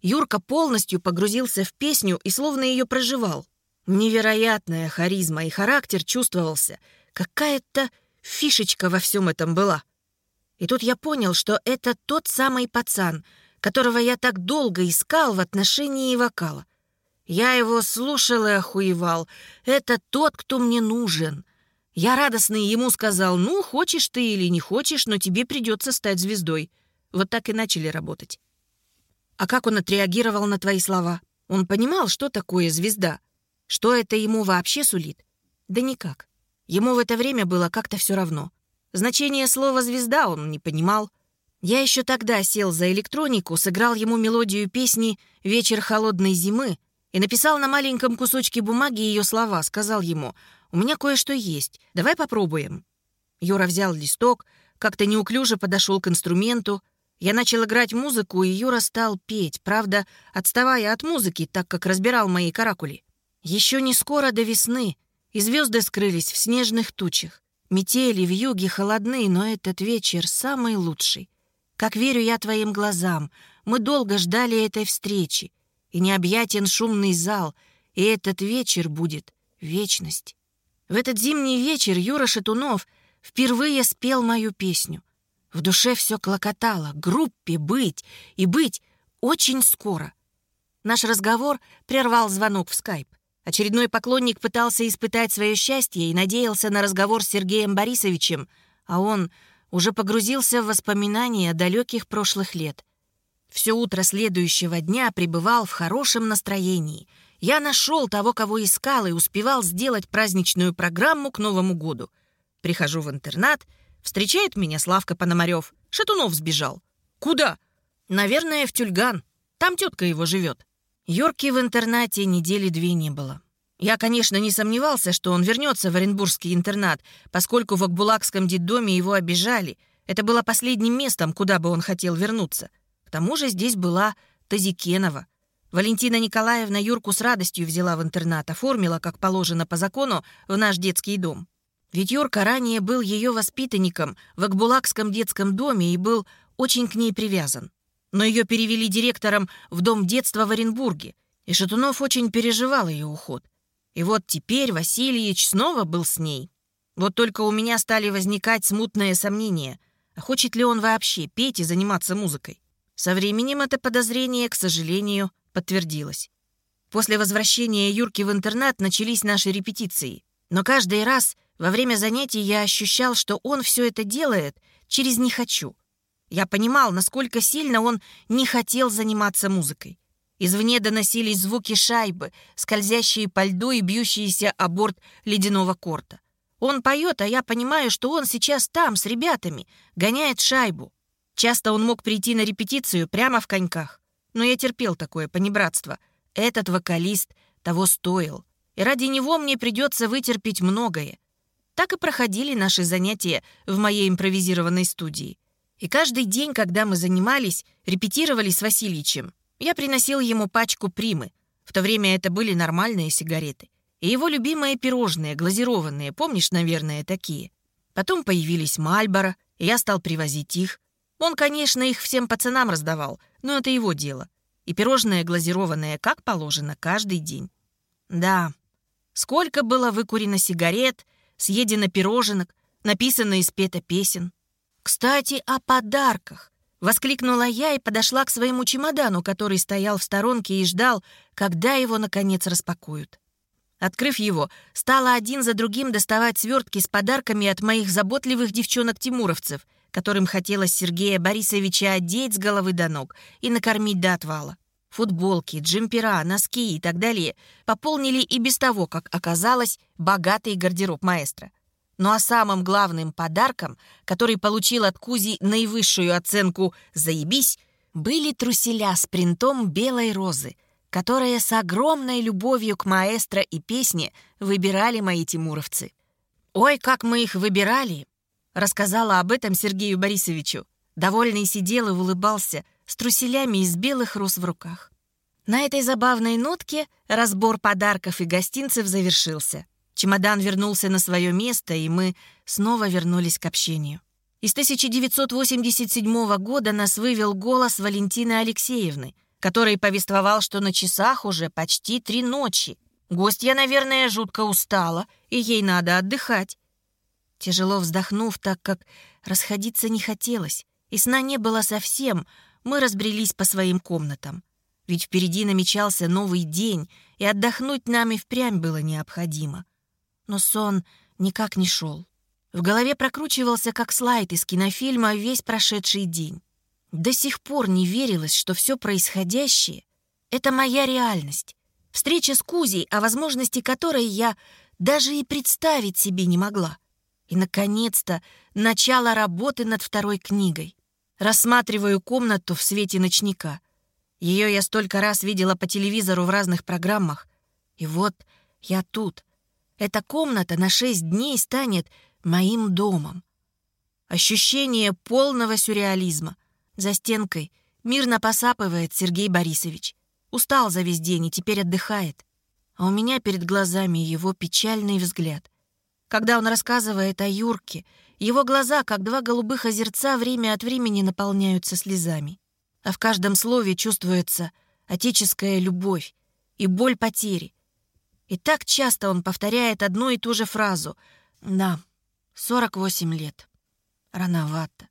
Юрка полностью погрузился в песню и словно ее проживал. Невероятная харизма и характер чувствовался. Какая-то фишечка во всем этом была. И тут я понял, что это тот самый пацан, которого я так долго искал в отношении вокала. Я его слушал и охуевал. Это тот, кто мне нужен. Я радостный ему сказал, ну, хочешь ты или не хочешь, но тебе придется стать звездой. Вот так и начали работать. А как он отреагировал на твои слова? Он понимал, что такое звезда? Что это ему вообще сулит? Да никак. Ему в это время было как-то все равно. Значение слова «звезда» он не понимал. Я еще тогда сел за электронику, сыграл ему мелодию песни «Вечер холодной зимы» и написал на маленьком кусочке бумаги ее слова, сказал ему «У меня кое-что есть, давай попробуем». Юра взял листок, как-то неуклюже подошел к инструменту. Я начал играть музыку, и Юра стал петь, правда, отставая от музыки, так как разбирал мои каракули. Еще не скоро до весны, и звезды скрылись в снежных тучах. Метели в юге холодны, но этот вечер самый лучший. Как верю я твоим глазам, мы долго ждали этой встречи, и необъятен шумный зал, и этот вечер будет вечность. В этот зимний вечер Юра Шатунов впервые спел мою песню. В душе все клокотало, группе быть и быть очень скоро. Наш разговор прервал звонок в скайп. Очередной поклонник пытался испытать свое счастье и надеялся на разговор с Сергеем Борисовичем, а он уже погрузился в воспоминания далеких прошлых лет. Все утро следующего дня пребывал в хорошем настроении. Я нашел того, кого искал, и успевал сделать праздничную программу к Новому году. Прихожу в интернат, встречает меня Славка Пономарев. Шатунов сбежал. «Куда?» «Наверное, в Тюльган. Там тетка его живет». Йорки в интернате недели две не было. Я, конечно, не сомневался, что он вернется в Оренбургский интернат, поскольку в Акбулакском детдоме его обижали. Это было последним местом, куда бы он хотел вернуться. К тому же здесь была Тазикенова. Валентина Николаевна Юрку с радостью взяла в интернат, оформила, как положено по закону, в наш детский дом. Ведь Юрка ранее был ее воспитанником в Акбулакском детском доме и был очень к ней привязан но ее перевели директором в Дом детства в Оренбурге, и Шатунов очень переживал ее уход. И вот теперь Васильевич снова был с ней. Вот только у меня стали возникать смутные сомнения, а хочет ли он вообще петь и заниматься музыкой. Со временем это подозрение, к сожалению, подтвердилось. После возвращения Юрки в интернат начались наши репетиции. Но каждый раз во время занятий я ощущал, что он все это делает через «не хочу». Я понимал, насколько сильно он не хотел заниматься музыкой. Извне доносились звуки шайбы, скользящие по льду и бьющиеся о борт ледяного корта. Он поет, а я понимаю, что он сейчас там, с ребятами, гоняет шайбу. Часто он мог прийти на репетицию прямо в коньках. Но я терпел такое понебратство. Этот вокалист того стоил. И ради него мне придется вытерпеть многое. Так и проходили наши занятия в моей импровизированной студии. И каждый день, когда мы занимались, репетировали с Васильичем, я приносил ему пачку примы. В то время это были нормальные сигареты. И его любимые пирожные, глазированные, помнишь, наверное, такие. Потом появились Мальборо, и я стал привозить их. Он, конечно, их всем пацанам раздавал, но это его дело. И пирожные глазированные, как положено, каждый день. Да, сколько было выкурено сигарет, съедено пироженок, написано и спето песен. «Кстати, о подарках!» — воскликнула я и подошла к своему чемодану, который стоял в сторонке и ждал, когда его, наконец, распакуют. Открыв его, стала один за другим доставать свертки с подарками от моих заботливых девчонок-тимуровцев, которым хотелось Сергея Борисовича одеть с головы до ног и накормить до отвала. Футболки, джемпера, носки и так далее пополнили и без того, как оказалось, богатый гардероб маэстро. Ну а самым главным подарком, который получил от Кузи наивысшую оценку «заебись», были труселя с принтом белой розы, которые с огромной любовью к маэстро и песне выбирали мои тимуровцы. «Ой, как мы их выбирали!» — рассказала об этом Сергею Борисовичу. Довольный сидел и улыбался с труселями из белых роз в руках. На этой забавной нотке разбор подарков и гостинцев завершился. Чемодан вернулся на свое место, и мы снова вернулись к общению. Из 1987 года нас вывел голос Валентины Алексеевны, который повествовал, что на часах уже почти три ночи. Гостья, наверное, жутко устала, и ей надо отдыхать. Тяжело вздохнув, так как расходиться не хотелось, и сна не было совсем, мы разбрелись по своим комнатам. Ведь впереди намечался новый день, и отдохнуть нам и впрямь было необходимо но сон никак не шел. В голове прокручивался, как слайд из кинофильма, весь прошедший день. До сих пор не верилось, что все происходящее — это моя реальность. Встреча с Кузей, о возможности которой я даже и представить себе не могла. И, наконец-то, начало работы над второй книгой. Рассматриваю комнату в свете ночника. Ее я столько раз видела по телевизору в разных программах. И вот я тут — эта комната на шесть дней станет моим домом. Ощущение полного сюрреализма. За стенкой мирно посапывает Сергей Борисович. Устал за весь день и теперь отдыхает. А у меня перед глазами его печальный взгляд. Когда он рассказывает о Юрке, его глаза, как два голубых озерца, время от времени наполняются слезами. А в каждом слове чувствуется отеческая любовь и боль потери. И так часто он повторяет одну и ту же фразу. «Да, 48 лет. Рановато.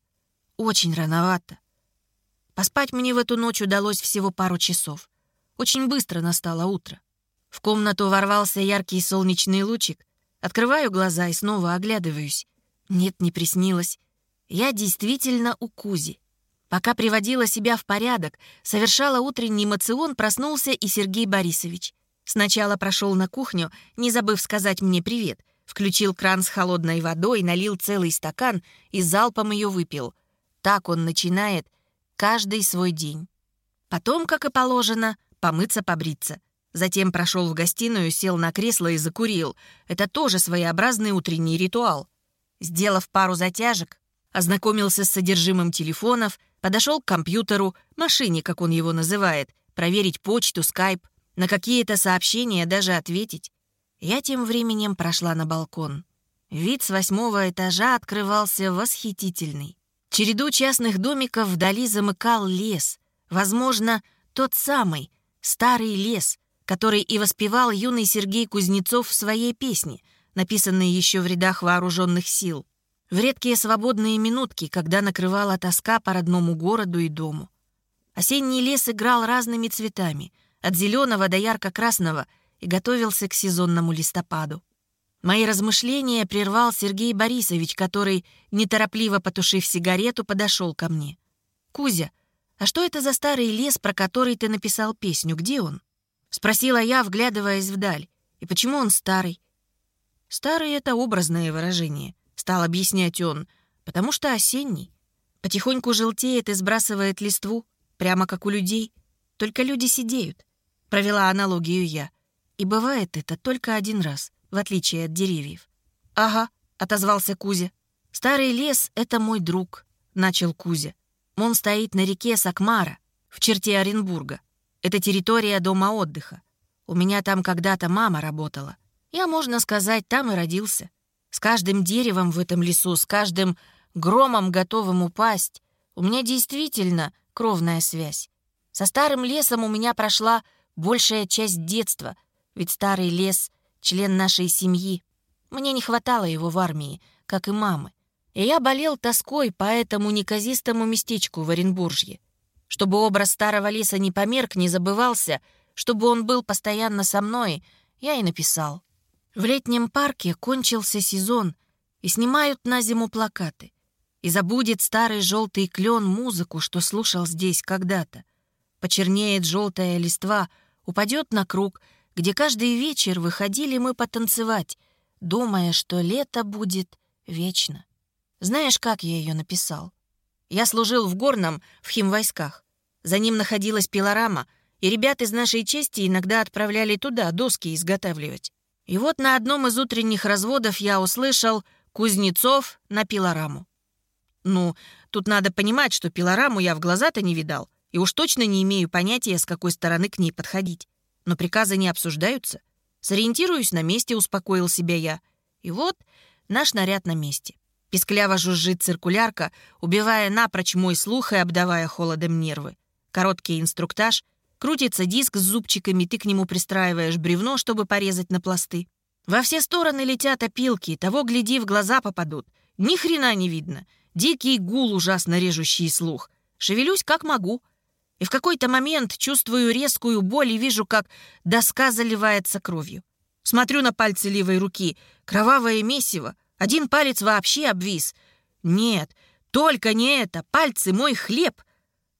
Очень рановато». Поспать мне в эту ночь удалось всего пару часов. Очень быстро настало утро. В комнату ворвался яркий солнечный лучик. Открываю глаза и снова оглядываюсь. Нет, не приснилось. Я действительно у Кузи. Пока приводила себя в порядок, совершала утренний мацион, проснулся и Сергей Борисович. Сначала прошел на кухню, не забыв сказать мне привет. Включил кран с холодной водой, налил целый стакан и залпом ее выпил. Так он начинает каждый свой день. Потом, как и положено, помыться-побриться. Затем прошел в гостиную, сел на кресло и закурил. Это тоже своеобразный утренний ритуал. Сделав пару затяжек, ознакомился с содержимым телефонов, подошел к компьютеру, машине, как он его называет, проверить почту, скайп, на какие-то сообщения даже ответить. Я тем временем прошла на балкон. Вид с восьмого этажа открывался восхитительный. Череду частных домиков вдали замыкал лес. Возможно, тот самый, старый лес, который и воспевал юный Сергей Кузнецов в своей песне, написанной еще в рядах вооруженных сил. В редкие свободные минутки, когда накрывала тоска по родному городу и дому. Осенний лес играл разными цветами, от зеленого до ярко-красного, и готовился к сезонному листопаду. Мои размышления прервал Сергей Борисович, который, неторопливо потушив сигарету, подошел ко мне. «Кузя, а что это за старый лес, про который ты написал песню? Где он?» Спросила я, вглядываясь вдаль. И почему он старый? Старый — это образное выражение, стал объяснять он, потому что осенний. Потихоньку желтеет и сбрасывает листву, прямо как у людей. Только люди сидеют. Провела аналогию я. И бывает это только один раз, в отличие от деревьев. «Ага», — отозвался Кузя. «Старый лес — это мой друг», — начал Кузя. Он стоит на реке Сакмара, в черте Оренбурга. Это территория дома отдыха. У меня там когда-то мама работала. Я, можно сказать, там и родился. С каждым деревом в этом лесу, с каждым громом, готовым упасть, у меня действительно кровная связь. Со старым лесом у меня прошла большая часть детства, ведь старый лес — член нашей семьи. Мне не хватало его в армии, как и мамы. И я болел тоской по этому неказистому местечку в Оренбуржье. Чтобы образ старого леса не померк, не забывался, чтобы он был постоянно со мной, я и написал. В летнем парке кончился сезон, и снимают на зиму плакаты. И забудет старый желтый клен музыку, что слушал здесь когда-то. Почернеет желтая листва, упадет на круг, где каждый вечер выходили мы потанцевать, думая, что лето будет вечно. Знаешь, как я ее написал? Я служил в горном, в химвойсках. За ним находилась пилорама, и ребят из нашей части иногда отправляли туда доски изготавливать. И вот на одном из утренних разводов я услышал «Кузнецов на пилораму». Ну, тут надо понимать, что пилораму я в глаза-то не видал, и уж точно не имею понятия, с какой стороны к ней подходить. Но приказы не обсуждаются. Сориентируюсь на месте, успокоил себя я. И вот наш наряд на месте. Пискляво жужжит циркулярка, убивая напрочь мой слух и обдавая холодом нервы. Короткий инструктаж, крутится диск с зубчиками, ты к нему пристраиваешь бревно, чтобы порезать на пласты. Во все стороны летят опилки, того, гляди, в глаза попадут. Ни хрена не видно. Дикий гул, ужасно режущий слух. Шевелюсь как могу. И в какой-то момент чувствую резкую боль и вижу, как доска заливается кровью. Смотрю на пальцы левой руки. Кровавое месиво. Один палец вообще обвис. Нет, только не это. Пальцы — мой хлеб.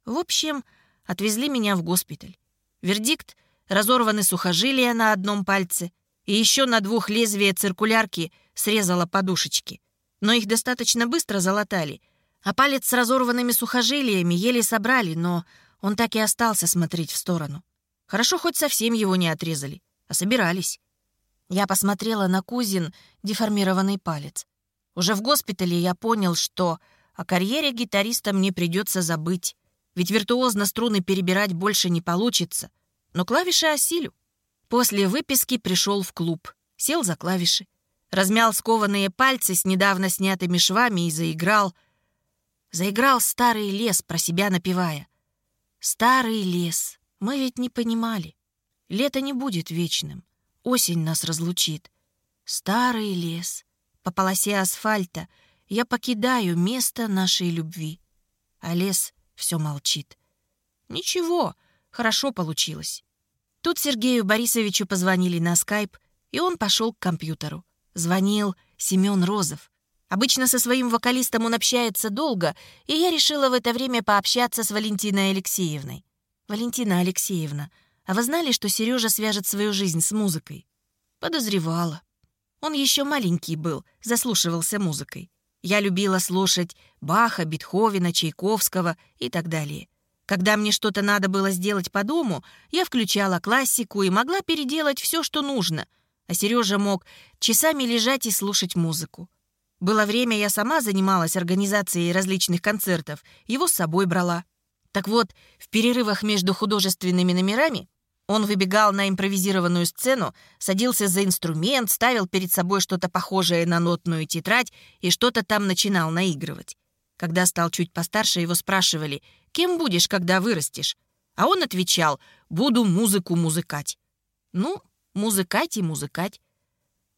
В общем, отвезли меня в госпиталь. Вердикт — разорваны сухожилия на одном пальце, и еще на двух лезвия циркулярки срезала подушечки. Но их достаточно быстро залатали, а палец с разорванными сухожилиями еле собрали, но он так и остался смотреть в сторону. Хорошо, хоть совсем его не отрезали, а собирались. Я посмотрела на Кузин деформированный палец. Уже в госпитале я понял, что о карьере гитариста мне придется забыть, ведь виртуозно струны перебирать больше не получится. Но клавиши осилю. После выписки пришел в клуб, сел за клавиши, размял скованные пальцы с недавно снятыми швами и заиграл. Заиграл старый лес, про себя напевая. Старый лес. Мы ведь не понимали. Лето не будет вечным. Осень нас разлучит. Старый лес. По полосе асфальта я покидаю место нашей любви. А лес все молчит. Ничего, хорошо получилось. Тут Сергею Борисовичу позвонили на скайп, и он пошел к компьютеру. Звонил Семен Розов. Обычно со своим вокалистом он общается долго, и я решила в это время пообщаться с Валентиной Алексеевной. «Валентина Алексеевна, а вы знали, что Сережа свяжет свою жизнь с музыкой?» Подозревала. Он еще маленький был, заслушивался музыкой. Я любила слушать Баха, Бетховена, Чайковского и так далее. Когда мне что-то надо было сделать по дому, я включала классику и могла переделать все, что нужно. А Сережа мог часами лежать и слушать музыку. Было время, я сама занималась организацией различных концертов, его с собой брала. Так вот, в перерывах между художественными номерами он выбегал на импровизированную сцену, садился за инструмент, ставил перед собой что-то похожее на нотную тетрадь и что-то там начинал наигрывать. Когда стал чуть постарше, его спрашивали, «Кем будешь, когда вырастешь?» А он отвечал, «Буду музыку музыкать». Ну, музыкать и музыкать.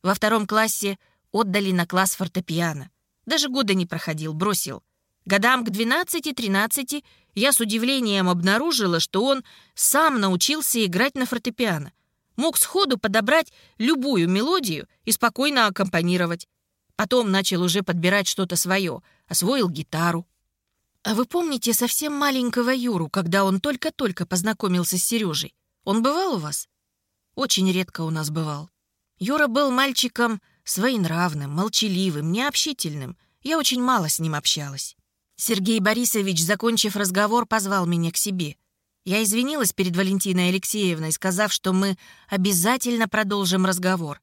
Во втором классе отдали на класс фортепиано. Даже года не проходил, бросил. Годам к 12-13 я с удивлением обнаружила, что он сам научился играть на фортепиано. Мог сходу подобрать любую мелодию и спокойно аккомпанировать. Потом начал уже подбирать что-то свое, освоил гитару. А вы помните совсем маленького Юру, когда он только-только познакомился с Сережей? Он бывал у вас? Очень редко у нас бывал. Юра был мальчиком своенравным, молчаливым, необщительным. Я очень мало с ним общалась. Сергей Борисович, закончив разговор, позвал меня к себе. Я извинилась перед Валентиной Алексеевной, сказав, что мы обязательно продолжим разговор.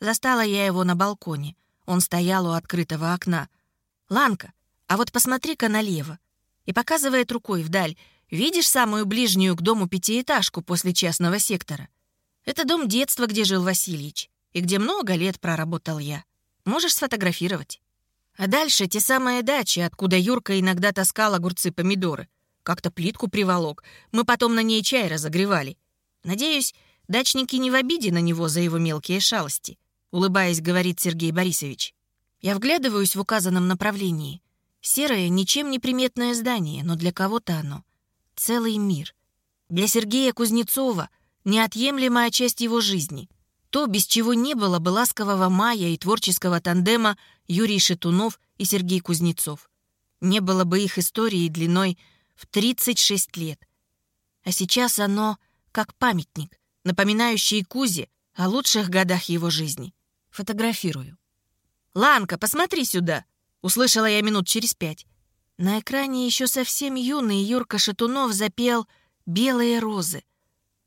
Застала я его на балконе. Он стоял у открытого окна. «Ланка, а вот посмотри-ка налево». И показывает рукой вдаль. «Видишь самую ближнюю к дому пятиэтажку после частного сектора? Это дом детства, где жил Васильевич, и где много лет проработал я. Можешь сфотографировать». А дальше те самые дачи, откуда Юрка иногда таскал огурцы-помидоры. Как-то плитку приволок. Мы потом на ней чай разогревали. Надеюсь, дачники не в обиде на него за его мелкие шалости. Улыбаясь, говорит Сергей Борисович. Я вглядываюсь в указанном направлении. Серое, ничем не приметное здание, но для кого-то оно — целый мир. Для Сергея Кузнецова — неотъемлемая часть его жизни — то, без чего не было бы ласкового мая и творческого тандема Юрий Шатунов и Сергей Кузнецов. Не было бы их истории длиной в 36 лет. А сейчас оно как памятник, напоминающий Кузе о лучших годах его жизни. Фотографирую. «Ланка, посмотри сюда!» — услышала я минут через пять. На экране еще совсем юный Юрка Шатунов запел «Белые розы».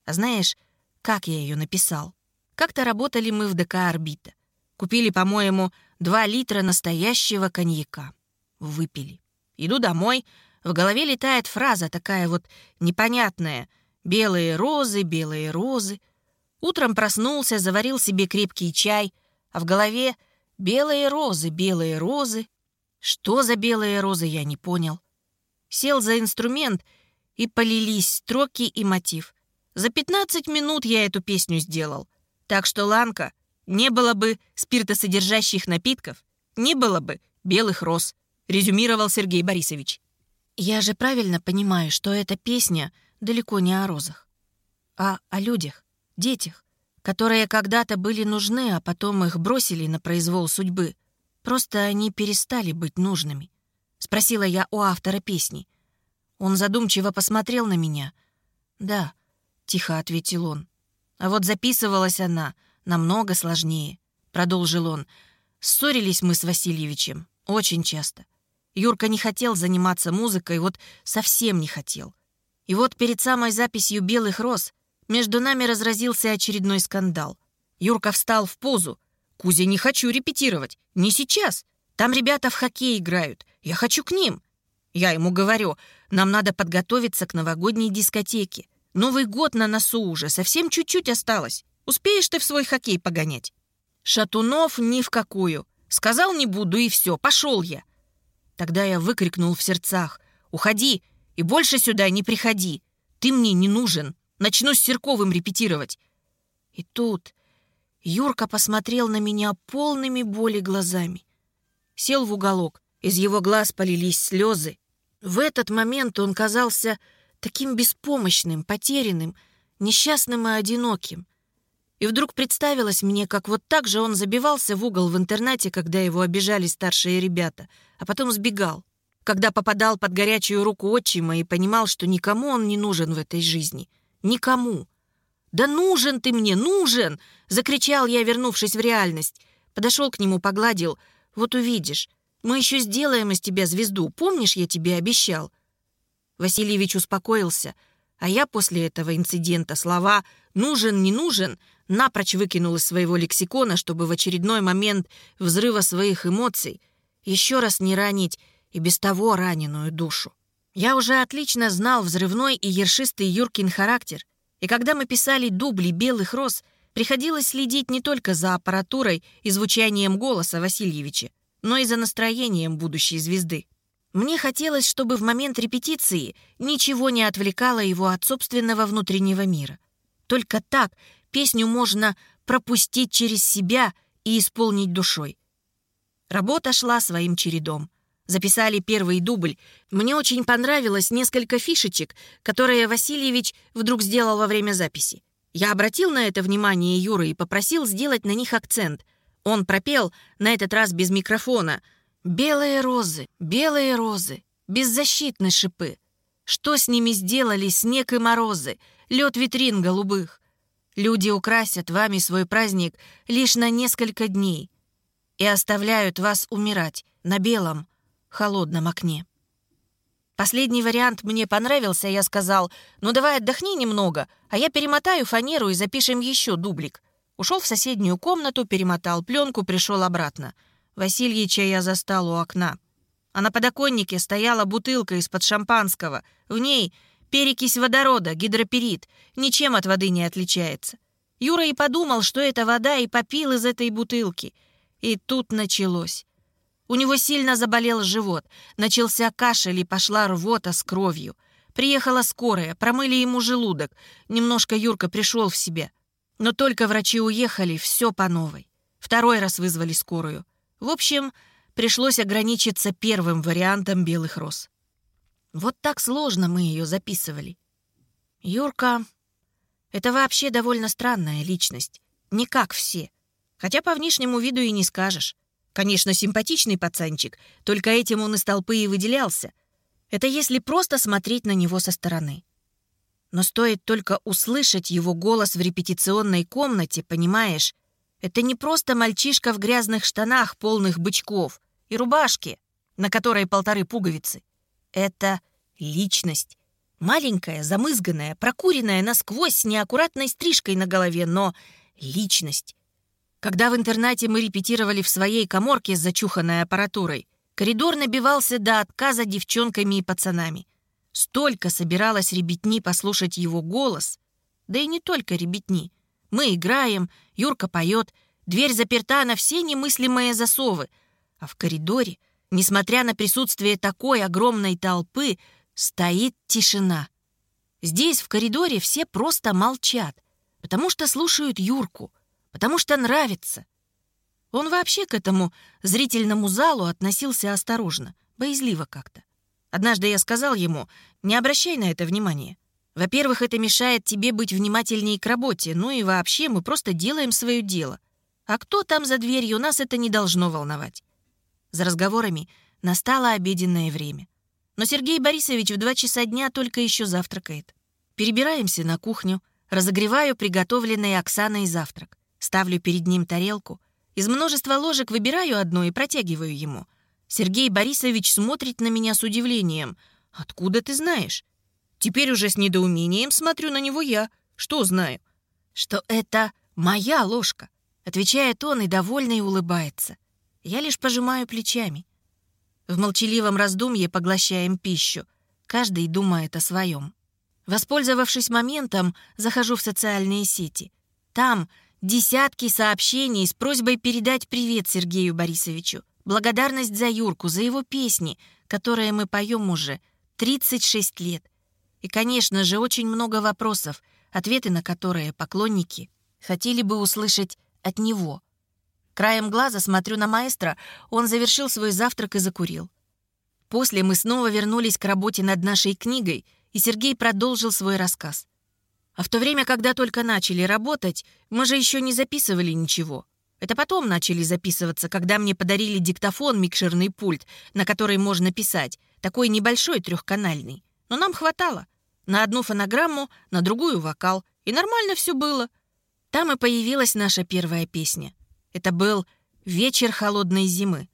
А знаешь, как я ее написал? Как-то работали мы в ДК «Орбита». Купили, по-моему, два литра настоящего коньяка. Выпили. Иду домой. В голове летает фраза такая вот непонятная. «Белые розы, белые розы». Утром проснулся, заварил себе крепкий чай, а в голове «белые розы, белые розы». Что за белые розы, я не понял. Сел за инструмент, и полились строки и мотив. За 15 минут я эту песню сделал. Так что, Ланка, не было бы спиртосодержащих напитков, не было бы белых роз, резюмировал Сергей Борисович. Я же правильно понимаю, что эта песня далеко не о розах, а о людях, детях, которые когда-то были нужны, а потом их бросили на произвол судьбы. Просто они перестали быть нужными. Спросила я у автора песни. Он задумчиво посмотрел на меня. «Да», — тихо ответил он. А вот записывалась она намного сложнее, продолжил он. Ссорились мы с Васильевичем очень часто. Юрка не хотел заниматься музыкой, вот совсем не хотел. И вот перед самой записью «Белых роз» между нами разразился очередной скандал. Юрка встал в позу. «Кузя, не хочу репетировать. Не сейчас. Там ребята в хоккей играют. Я хочу к ним. Я ему говорю, нам надо подготовиться к новогодней дискотеке. Новый год на носу уже, совсем чуть-чуть осталось. Успеешь ты в свой хоккей погонять? Шатунов ни в какую. Сказал не буду и все, пошел я. Тогда я выкрикнул в сердцах. Уходи и больше сюда не приходи. Ты мне не нужен. Начну с Серковым репетировать. И тут Юрка посмотрел на меня полными боли глазами. Сел в уголок, из его глаз полились слезы. В этот момент он казался таким беспомощным, потерянным, несчастным и одиноким. И вдруг представилось мне, как вот так же он забивался в угол в интернате, когда его обижали старшие ребята, а потом сбегал. Когда попадал под горячую руку отчима и понимал, что никому он не нужен в этой жизни. Никому. «Да нужен ты мне, нужен!» — закричал я, вернувшись в реальность. Подошел к нему, погладил. «Вот увидишь. Мы еще сделаем из тебя звезду. Помнишь, я тебе обещал?» Васильевич успокоился, а я после этого инцидента слова «нужен, не нужен» напрочь выкинул из своего лексикона, чтобы в очередной момент взрыва своих эмоций еще раз не ранить и без того раненую душу. Я уже отлично знал взрывной и ершистый Юркин характер, и когда мы писали дубли «Белых роз», приходилось следить не только за аппаратурой и звучанием голоса Васильевича, но и за настроением будущей звезды. Мне хотелось, чтобы в момент репетиции ничего не отвлекало его от собственного внутреннего мира. Только так Песню можно пропустить через себя и исполнить душой. Работа шла своим чередом. Записали первый дубль. Мне очень понравилось несколько фишечек, которые Васильевич вдруг сделал во время записи. Я обратил на это внимание Юры и попросил сделать на них акцент. Он пропел, на этот раз без микрофона. «Белые розы, белые розы, беззащитны шипы. Что с ними сделали снег и морозы, лед витрин голубых? Люди украсят вами свой праздник лишь на несколько дней и оставляют вас умирать на белом, холодном окне. Последний вариант мне понравился, я сказал, ну давай отдохни немного, а я перемотаю фанеру и запишем еще дублик. Ушел в соседнюю комнату, перемотал пленку, пришел обратно. Васильича я застал у окна. А на подоконнике стояла бутылка из-под шампанского. В ней Перекись водорода, гидроперит, ничем от воды не отличается. Юра и подумал, что это вода, и попил из этой бутылки. И тут началось. У него сильно заболел живот, начался кашель и пошла рвота с кровью. Приехала скорая, промыли ему желудок. Немножко Юрка пришел в себя. Но только врачи уехали, все по новой. Второй раз вызвали скорую. В общем, пришлось ограничиться первым вариантом белых роз. Вот так сложно мы ее записывали. Юрка — это вообще довольно странная личность. Не как все. Хотя по внешнему виду и не скажешь. Конечно, симпатичный пацанчик, только этим он из толпы и выделялся. Это если просто смотреть на него со стороны. Но стоит только услышать его голос в репетиционной комнате, понимаешь, это не просто мальчишка в грязных штанах, полных бычков, и рубашке, на которой полторы пуговицы. Это личность. Маленькая, замызганная, прокуренная насквозь с неаккуратной стрижкой на голове, но личность. Когда в интернате мы репетировали в своей коморке с зачуханной аппаратурой, коридор набивался до отказа девчонками и пацанами. Столько собиралось ребятни послушать его голос. Да и не только ребятни. Мы играем, Юрка поет, дверь заперта на все немыслимые засовы. А в коридоре — Несмотря на присутствие такой огромной толпы, стоит тишина. Здесь, в коридоре, все просто молчат, потому что слушают Юрку, потому что нравится. Он вообще к этому зрительному залу относился осторожно, боязливо как-то. Однажды я сказал ему, не обращай на это внимания. Во-первых, это мешает тебе быть внимательнее к работе, ну и вообще мы просто делаем свое дело. А кто там за дверью, нас это не должно волновать. За разговорами настало обеденное время. Но Сергей Борисович в два часа дня только еще завтракает. Перебираемся на кухню, разогреваю приготовленный Оксаной завтрак, ставлю перед ним тарелку, из множества ложек выбираю одну и протягиваю ему. Сергей Борисович смотрит на меня с удивлением. «Откуда ты знаешь?» Теперь уже с недоумением смотрю на него я. Что знаю? Что это моя ложка, отвечает он и довольно и улыбается. Я лишь пожимаю плечами. В молчаливом раздумье поглощаем пищу. Каждый думает о своем. Воспользовавшись моментом, захожу в социальные сети. Там десятки сообщений с просьбой передать привет Сергею Борисовичу. Благодарность за Юрку, за его песни, которые мы поем уже 36 лет. И, конечно же, очень много вопросов, ответы на которые поклонники хотели бы услышать от него. Краем глаза смотрю на маэстро, он завершил свой завтрак и закурил. После мы снова вернулись к работе над нашей книгой, и Сергей продолжил свой рассказ. А в то время, когда только начали работать, мы же еще не записывали ничего. Это потом начали записываться, когда мне подарили диктофон, микшерный пульт, на который можно писать, такой небольшой трехканальный. Но нам хватало. На одну фонограмму, на другую вокал. И нормально все было. Там и появилась наша первая песня. Это был «Вечер холодной зимы».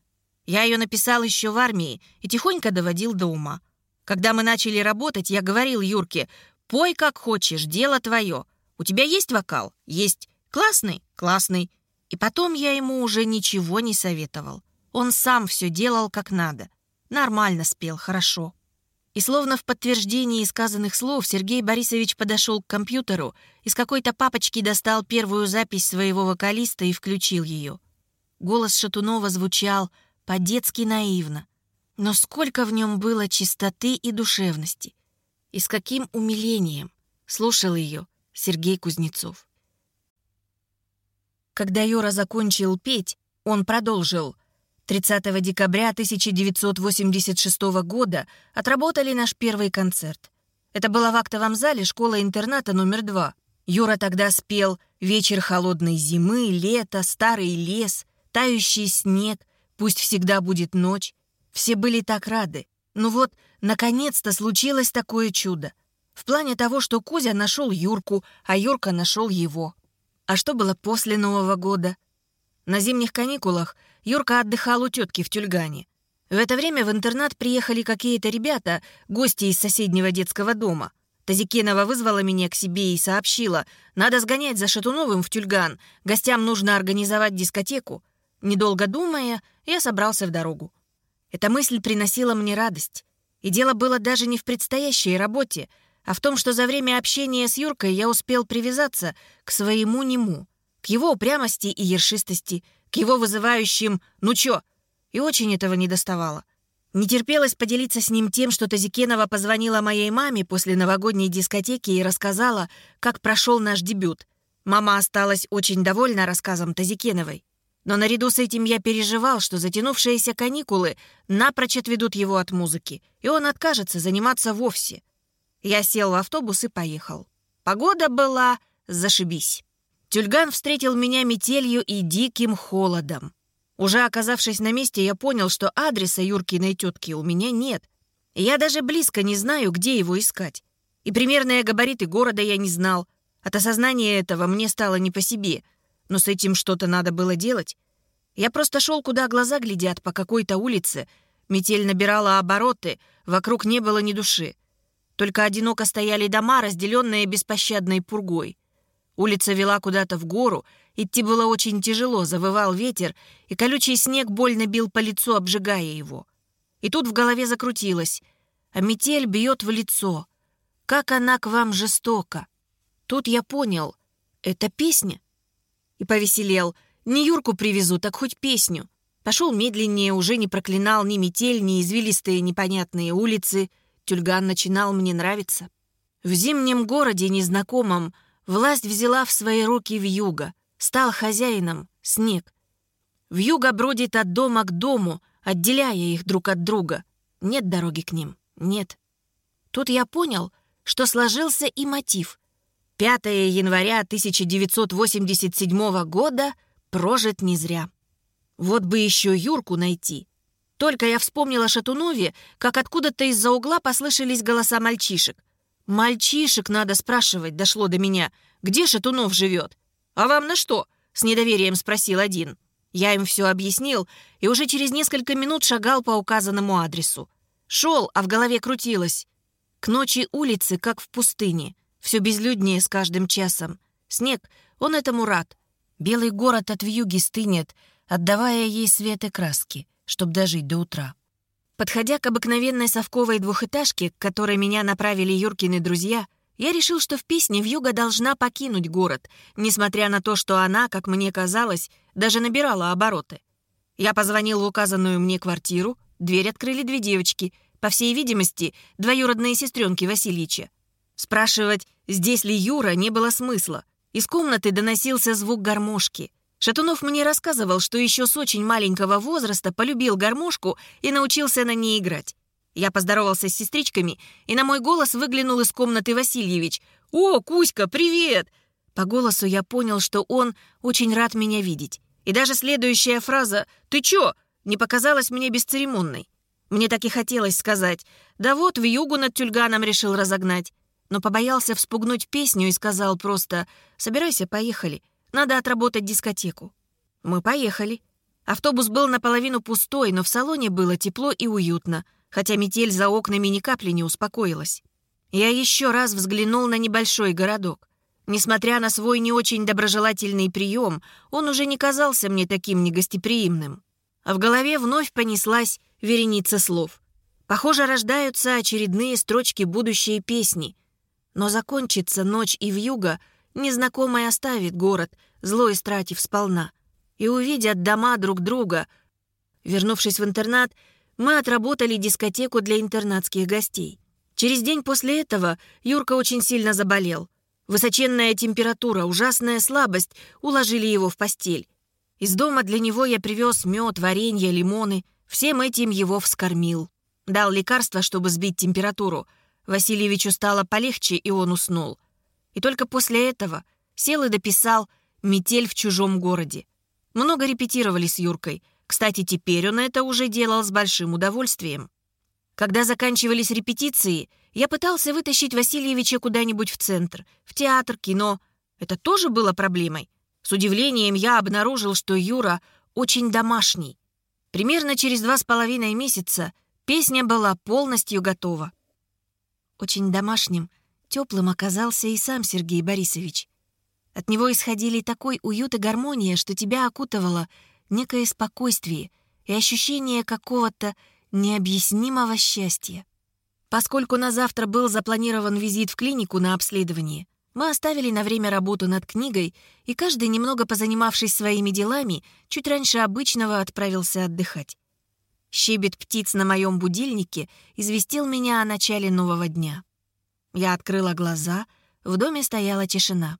Я ее написал еще в армии и тихонько доводил до ума. Когда мы начали работать, я говорил Юрке, «Пой как хочешь, дело твое. У тебя есть вокал? Есть. Классный? Классный. И потом я ему уже ничего не советовал. Он сам все делал как надо. Нормально спел, хорошо. И словно в подтверждении сказанных слов Сергей Борисович подошел к компьютеру, из какой-то папочки достал первую запись своего вокалиста и включил ее. Голос Шатунова звучал по-детски наивно. Но сколько в нем было чистоты и душевности. И с каким умилением слушал ее Сергей Кузнецов. Когда Юра закончил петь, он продолжил. 30 декабря 1986 года отработали наш первый концерт. Это было в актовом зале школы-интерната номер два. Юра тогда спел «Вечер холодной зимы», «Лето», «Старый лес», «Тающий снег», «Пусть всегда будет ночь». Все были так рады. Ну вот, наконец-то случилось такое чудо. В плане того, что Кузя нашел Юрку, а Юрка нашел его. А что было после Нового года? На зимних каникулах Юрка отдыхал у тетки в Тюльгане. В это время в интернат приехали какие-то ребята, гости из соседнего детского дома. Тазикенова вызвала меня к себе и сообщила, надо сгонять за Шатуновым в Тюльган, гостям нужно организовать дискотеку. Недолго думая, я собрался в дорогу. Эта мысль приносила мне радость. И дело было даже не в предстоящей работе, а в том, что за время общения с Юркой я успел привязаться к своему нему, к его упрямости и ершистости, к его вызывающим «ну чё?». И очень этого не доставало. Не терпелось поделиться с ним тем, что Тазикенова позвонила моей маме после новогодней дискотеки и рассказала, как прошел наш дебют. Мама осталась очень довольна рассказом Тазикеновой. Но наряду с этим я переживал, что затянувшиеся каникулы напрочь отведут его от музыки, и он откажется заниматься вовсе. Я сел в автобус и поехал. Погода была зашибись. Тюльган встретил меня метелью и диким холодом. Уже оказавшись на месте, я понял, что адреса Юркиной тетки у меня нет. Я даже близко не знаю, где его искать. И примерные габариты города я не знал. От осознания этого мне стало не по себе. Но с этим что-то надо было делать. Я просто шел, куда глаза глядят, по какой-то улице. Метель набирала обороты, вокруг не было ни души. Только одиноко стояли дома, разделенные беспощадной пургой. Улица вела куда-то в гору, идти было очень тяжело, завывал ветер, и колючий снег больно бил по лицу, обжигая его. И тут в голове закрутилось. А метель бьет в лицо. Как она к вам жестока. Тут я понял. Это песня. И повеселел. Не Юрку привезу, так хоть песню. Пошел медленнее, уже не проклинал ни метель, ни извилистые непонятные улицы — Тюльган начинал мне нравиться. В зимнем городе незнакомом власть взяла в свои руки вьюга, стал хозяином снег. Вьюга бродит от дома к дому, отделяя их друг от друга. Нет дороги к ним, нет. Тут я понял, что сложился и мотив. 5 января 1987 года прожит не зря. Вот бы еще Юрку найти. Только я вспомнила Шатунове, как откуда-то из-за угла послышались голоса мальчишек. «Мальчишек надо спрашивать», — дошло до меня. «Где Шатунов живет?» «А вам на что?» — с недоверием спросил один. Я им все объяснил и уже через несколько минут шагал по указанному адресу. Шел, а в голове крутилось. К ночи улицы, как в пустыне. Все безлюднее с каждым часом. Снег, он этому рад. Белый город от вьюги стынет, отдавая ей свет и краски, чтобы дожить до утра. Подходя к обыкновенной совковой двухэтажке, к которой меня направили Юркины друзья, я решил, что в песне Вьюга должна покинуть город, несмотря на то, что она, как мне казалось, даже набирала обороты. Я позвонил в указанную мне квартиру, дверь открыли две девочки, по всей видимости, двоюродные сестренки Васильича. Спрашивать, здесь ли Юра, не было смысла. Из комнаты доносился звук гармошки. Шатунов мне рассказывал, что еще с очень маленького возраста полюбил гармошку и научился на ней играть. Я поздоровался с сестричками, и на мой голос выглянул из комнаты Васильевич. «О, Кузька, привет!» По голосу я понял, что он очень рад меня видеть. И даже следующая фраза «Ты чё?» не показалась мне бесцеремонной. Мне так и хотелось сказать «Да вот, в югу над тюльганом решил разогнать» но побоялся вспугнуть песню и сказал просто «Собирайся, поехали, надо отработать дискотеку». Мы поехали. Автобус был наполовину пустой, но в салоне было тепло и уютно, хотя метель за окнами ни капли не успокоилась. Я еще раз взглянул на небольшой городок. Несмотря на свой не очень доброжелательный прием, он уже не казался мне таким негостеприимным. А в голове вновь понеслась вереница слов. Похоже, рождаются очередные строчки будущей песни — но закончится ночь и вьюга, незнакомый оставит город, зло истратив сполна, и увидят дома друг друга. Вернувшись в интернат, мы отработали дискотеку для интернатских гостей. Через день после этого Юрка очень сильно заболел. Высоченная температура, ужасная слабость уложили его в постель. Из дома для него я привез мед, варенье, лимоны. Всем этим его вскормил. Дал лекарства, чтобы сбить температуру — Васильевичу стало полегче, и он уснул. И только после этого сел и дописал «Метель в чужом городе». Много репетировали с Юркой. Кстати, теперь он это уже делал с большим удовольствием. Когда заканчивались репетиции, я пытался вытащить Васильевича куда-нибудь в центр, в театр, кино. Это тоже было проблемой. С удивлением я обнаружил, что Юра очень домашний. Примерно через два с половиной месяца песня была полностью готова. Очень домашним, теплым оказался и сам Сергей Борисович. От него исходили такой уют и гармония, что тебя окутывало некое спокойствие и ощущение какого-то необъяснимого счастья. Поскольку на завтра был запланирован визит в клинику на обследование, мы оставили на время работу над книгой, и каждый, немного позанимавшись своими делами, чуть раньше обычного отправился отдыхать. Щебет птиц на моем будильнике известил меня о начале нового дня. Я открыла глаза, в доме стояла тишина.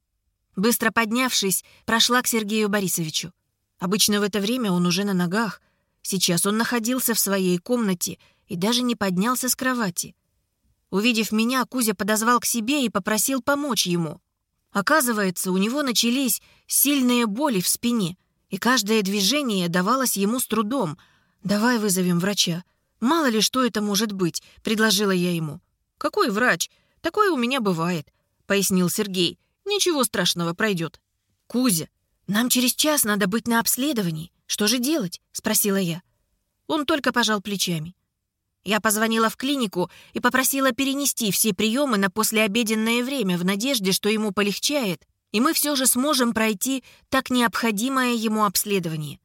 Быстро поднявшись, прошла к Сергею Борисовичу. Обычно в это время он уже на ногах. Сейчас он находился в своей комнате и даже не поднялся с кровати. Увидев меня, Кузя подозвал к себе и попросил помочь ему. Оказывается, у него начались сильные боли в спине, и каждое движение давалось ему с трудом — «Давай вызовем врача. Мало ли, что это может быть», — предложила я ему. «Какой врач? Такое у меня бывает», — пояснил Сергей. «Ничего страшного, пройдет». «Кузя, нам через час надо быть на обследовании. Что же делать?» — спросила я. Он только пожал плечами. Я позвонила в клинику и попросила перенести все приемы на послеобеденное время в надежде, что ему полегчает, и мы все же сможем пройти так необходимое ему обследование.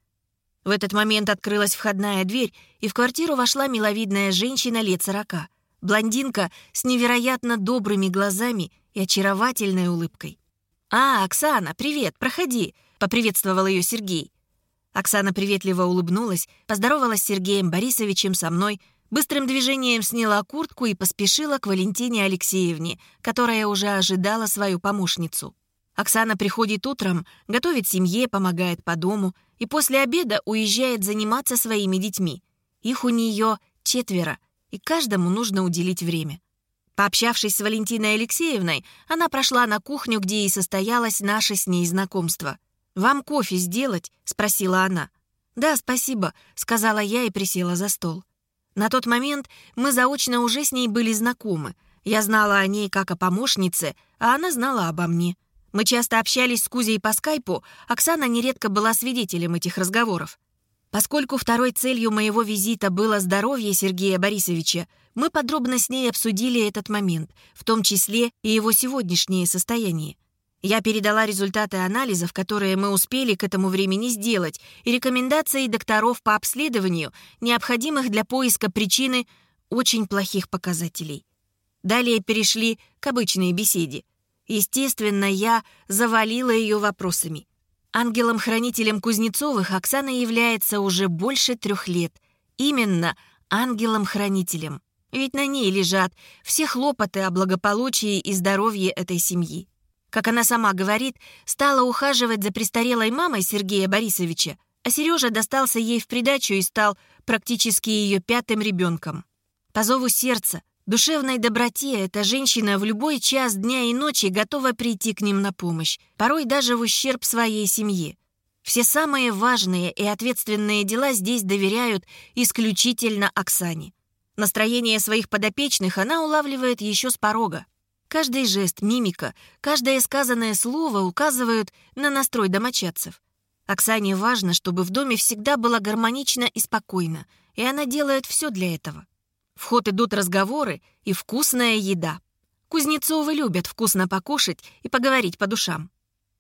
В этот момент открылась входная дверь, и в квартиру вошла миловидная женщина лет сорока. Блондинка с невероятно добрыми глазами и очаровательной улыбкой. «А, Оксана, привет, проходи!» — поприветствовал ее Сергей. Оксана приветливо улыбнулась, поздоровалась с Сергеем Борисовичем со мной, быстрым движением сняла куртку и поспешила к Валентине Алексеевне, которая уже ожидала свою помощницу. Оксана приходит утром, готовит семье, помогает по дому и после обеда уезжает заниматься своими детьми. Их у нее четверо, и каждому нужно уделить время. Пообщавшись с Валентиной Алексеевной, она прошла на кухню, где и состоялось наше с ней знакомство. «Вам кофе сделать?» — спросила она. «Да, спасибо», — сказала я и присела за стол. На тот момент мы заочно уже с ней были знакомы. Я знала о ней как о помощнице, а она знала обо мне. Мы часто общались с Кузей по скайпу, Оксана нередко была свидетелем этих разговоров. Поскольку второй целью моего визита было здоровье Сергея Борисовича, мы подробно с ней обсудили этот момент, в том числе и его сегодняшнее состояние. Я передала результаты анализов, которые мы успели к этому времени сделать, и рекомендации докторов по обследованию, необходимых для поиска причины очень плохих показателей. Далее перешли к обычной беседе. Естественно, я завалила ее вопросами. Ангелом-хранителем Кузнецовых Оксана является уже больше трех лет. Именно ангелом-хранителем. Ведь на ней лежат все хлопоты о благополучии и здоровье этой семьи как она сама говорит, стала ухаживать за престарелой мамой Сергея Борисовича, а Сережа достался ей в придачу и стал практически ее пятым ребенком. По зову сердца, душевной доброте эта женщина в любой час дня и ночи готова прийти к ним на помощь, порой даже в ущерб своей семье. Все самые важные и ответственные дела здесь доверяют исключительно Оксане. Настроение своих подопечных она улавливает еще с порога. Каждый жест, мимика, каждое сказанное слово указывают на настрой домочадцев. Оксане важно, чтобы в доме всегда было гармонично и спокойно, и она делает все для этого. В ход идут разговоры и вкусная еда. Кузнецовы любят вкусно покушать и поговорить по душам.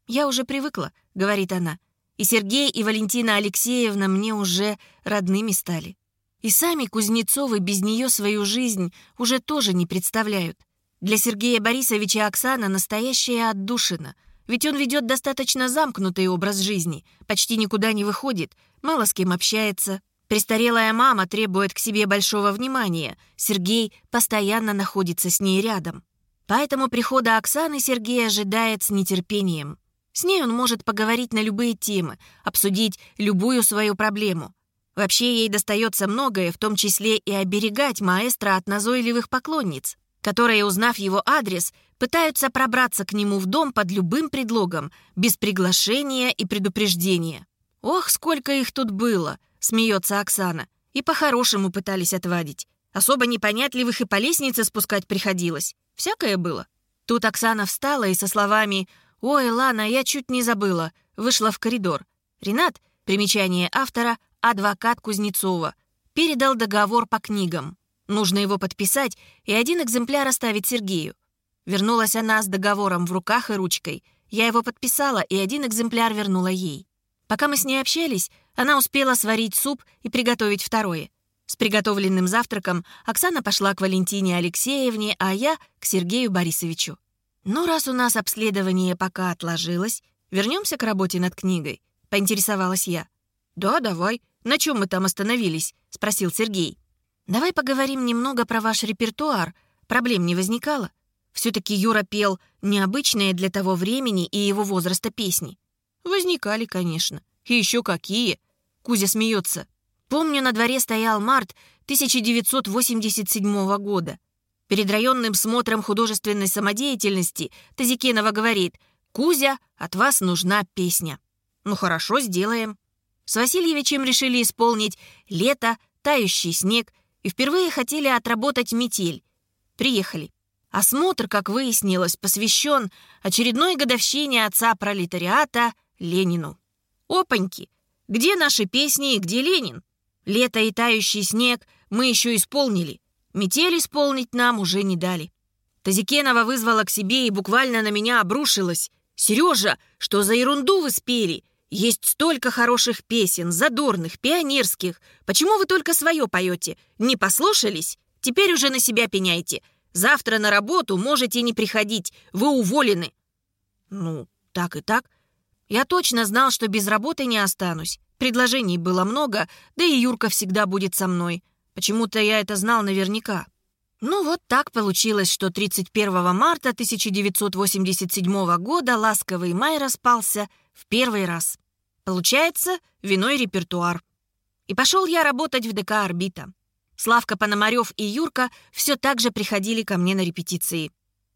«Я уже привыкла», — говорит она, «и Сергей и Валентина Алексеевна мне уже родными стали. И сами Кузнецовы без нее свою жизнь уже тоже не представляют. Для Сергея Борисовича Оксана настоящая отдушина, ведь он ведет достаточно замкнутый образ жизни, почти никуда не выходит, мало с кем общается. Престарелая мама требует к себе большого внимания, Сергей постоянно находится с ней рядом. Поэтому прихода Оксаны Сергей ожидает с нетерпением. С ней он может поговорить на любые темы, обсудить любую свою проблему. Вообще ей достается многое, в том числе и оберегать маэстро от назойливых поклонниц которые, узнав его адрес, пытаются пробраться к нему в дом под любым предлогом, без приглашения и предупреждения. «Ох, сколько их тут было!» — смеется Оксана. «И по-хорошему пытались отвадить. Особо непонятливых и по лестнице спускать приходилось. Всякое было». Тут Оксана встала и со словами «Ой, Лана, я чуть не забыла», вышла в коридор. Ренат, примечание автора, адвокат Кузнецова, передал договор по книгам. Нужно его подписать и один экземпляр оставить Сергею. Вернулась она с договором в руках и ручкой. Я его подписала, и один экземпляр вернула ей. Пока мы с ней общались, она успела сварить суп и приготовить второе. С приготовленным завтраком Оксана пошла к Валентине Алексеевне, а я — к Сергею Борисовичу. «Ну, раз у нас обследование пока отложилось, вернемся к работе над книгой», — поинтересовалась я. «Да, давай. На чем мы там остановились?» — спросил Сергей. Давай поговорим немного про ваш репертуар. Проблем не возникало? Все-таки Юра пел необычные для того времени и его возраста песни. Возникали, конечно. И еще какие. Кузя смеется. Помню, на дворе стоял март 1987 года. Перед районным смотром художественной самодеятельности Тазикенова говорит «Кузя, от вас нужна песня». Ну хорошо, сделаем. С Васильевичем решили исполнить «Лето», «Тающий снег», и впервые хотели отработать метель. Приехали. Осмотр, как выяснилось, посвящен очередной годовщине отца пролетариата Ленину. Опаньки! Где наши песни и где Ленин? Лето и тающий снег мы еще исполнили. Метель исполнить нам уже не дали. Тазикенова вызвала к себе и буквально на меня обрушилась. «Сережа, что за ерунду вы спели? Есть столько хороших песен, задорных, пионерских. Почему вы только свое поете? Не послушались? Теперь уже на себя пеняйте. Завтра на работу можете не приходить. Вы уволены». «Ну, так и так. Я точно знал, что без работы не останусь. Предложений было много, да и Юрка всегда будет со мной. Почему-то я это знал наверняка». Ну вот так получилось, что 31 марта 1987 года ласковый май распался в первый раз. Получается, виной репертуар. И пошел я работать в ДК «Орбита». Славка Пономарев и Юрка все так же приходили ко мне на репетиции.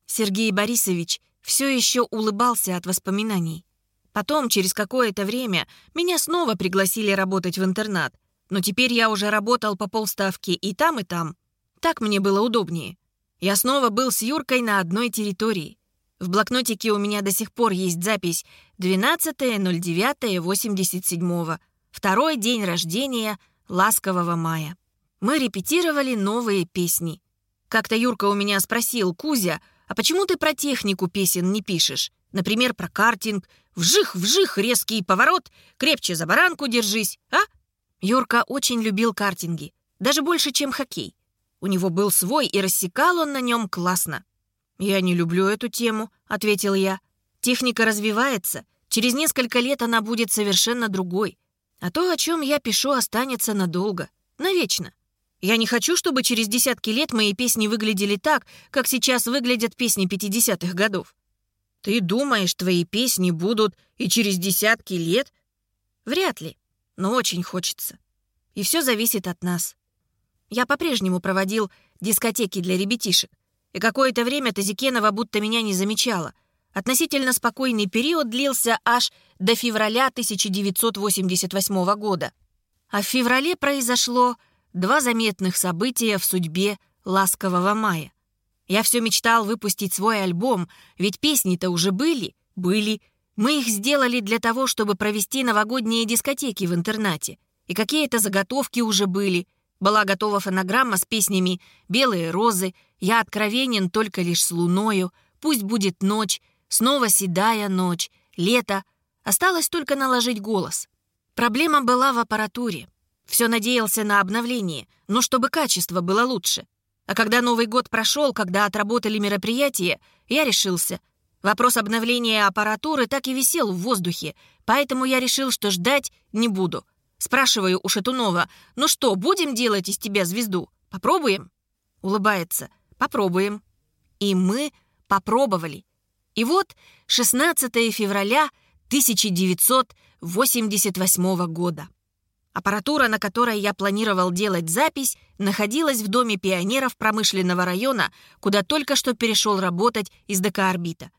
Сергей Борисович все еще улыбался от воспоминаний. Потом, через какое-то время, меня снова пригласили работать в интернат. Но теперь я уже работал по полставки и там, и там. Так мне было удобнее. Я снова был с Юркой на одной территории. В блокнотике у меня до сих пор есть запись 12.09.87. Второй день рождения ласкового мая. Мы репетировали новые песни. Как-то Юрка у меня спросил, «Кузя, а почему ты про технику песен не пишешь? Например, про картинг. Вжих-вжих, резкий поворот, крепче за баранку держись, а? Юрка очень любил картинги, даже больше, чем хоккей. У него был свой, и рассекал он на нем классно. «Я не люблю эту тему», — ответил я. «Техника развивается. Через несколько лет она будет совершенно другой. А то, о чем я пишу, останется надолго, навечно. Я не хочу, чтобы через десятки лет мои песни выглядели так, как сейчас выглядят песни 50-х годов. Ты думаешь, твои песни будут и через десятки лет? Вряд ли, но очень хочется. И все зависит от нас. Я по-прежнему проводил дискотеки для ребятишек, и какое-то время Тазикенова будто меня не замечала. Относительно спокойный период длился аж до февраля 1988 года. А в феврале произошло два заметных события в судьбе «Ласкового мая». Я все мечтал выпустить свой альбом, ведь песни-то уже были, были. Мы их сделали для того, чтобы провести новогодние дискотеки в интернате. И какие-то заготовки уже были. Была готова фонограмма с песнями «Белые розы», «Я откровенен только лишь с луною», «Пусть будет ночь», «Снова седая ночь», «Лето». Осталось только наложить голос. Проблема была в аппаратуре. Все надеялся на обновление, но чтобы качество было лучше. А когда Новый год прошел, когда отработали мероприятия, я решился. Вопрос обновления аппаратуры так и висел в воздухе, поэтому я решил, что ждать не буду. Спрашиваю у Шатунова, «Ну что, будем делать из тебя звезду? Попробуем?» Улыбается, «Попробуем». И мы попробовали. И вот 16 февраля 1988 года. Аппаратура, на которой я планировал делать запись, находилась в Доме пионеров промышленного района, куда только что перешел работать из ДК «Орбита».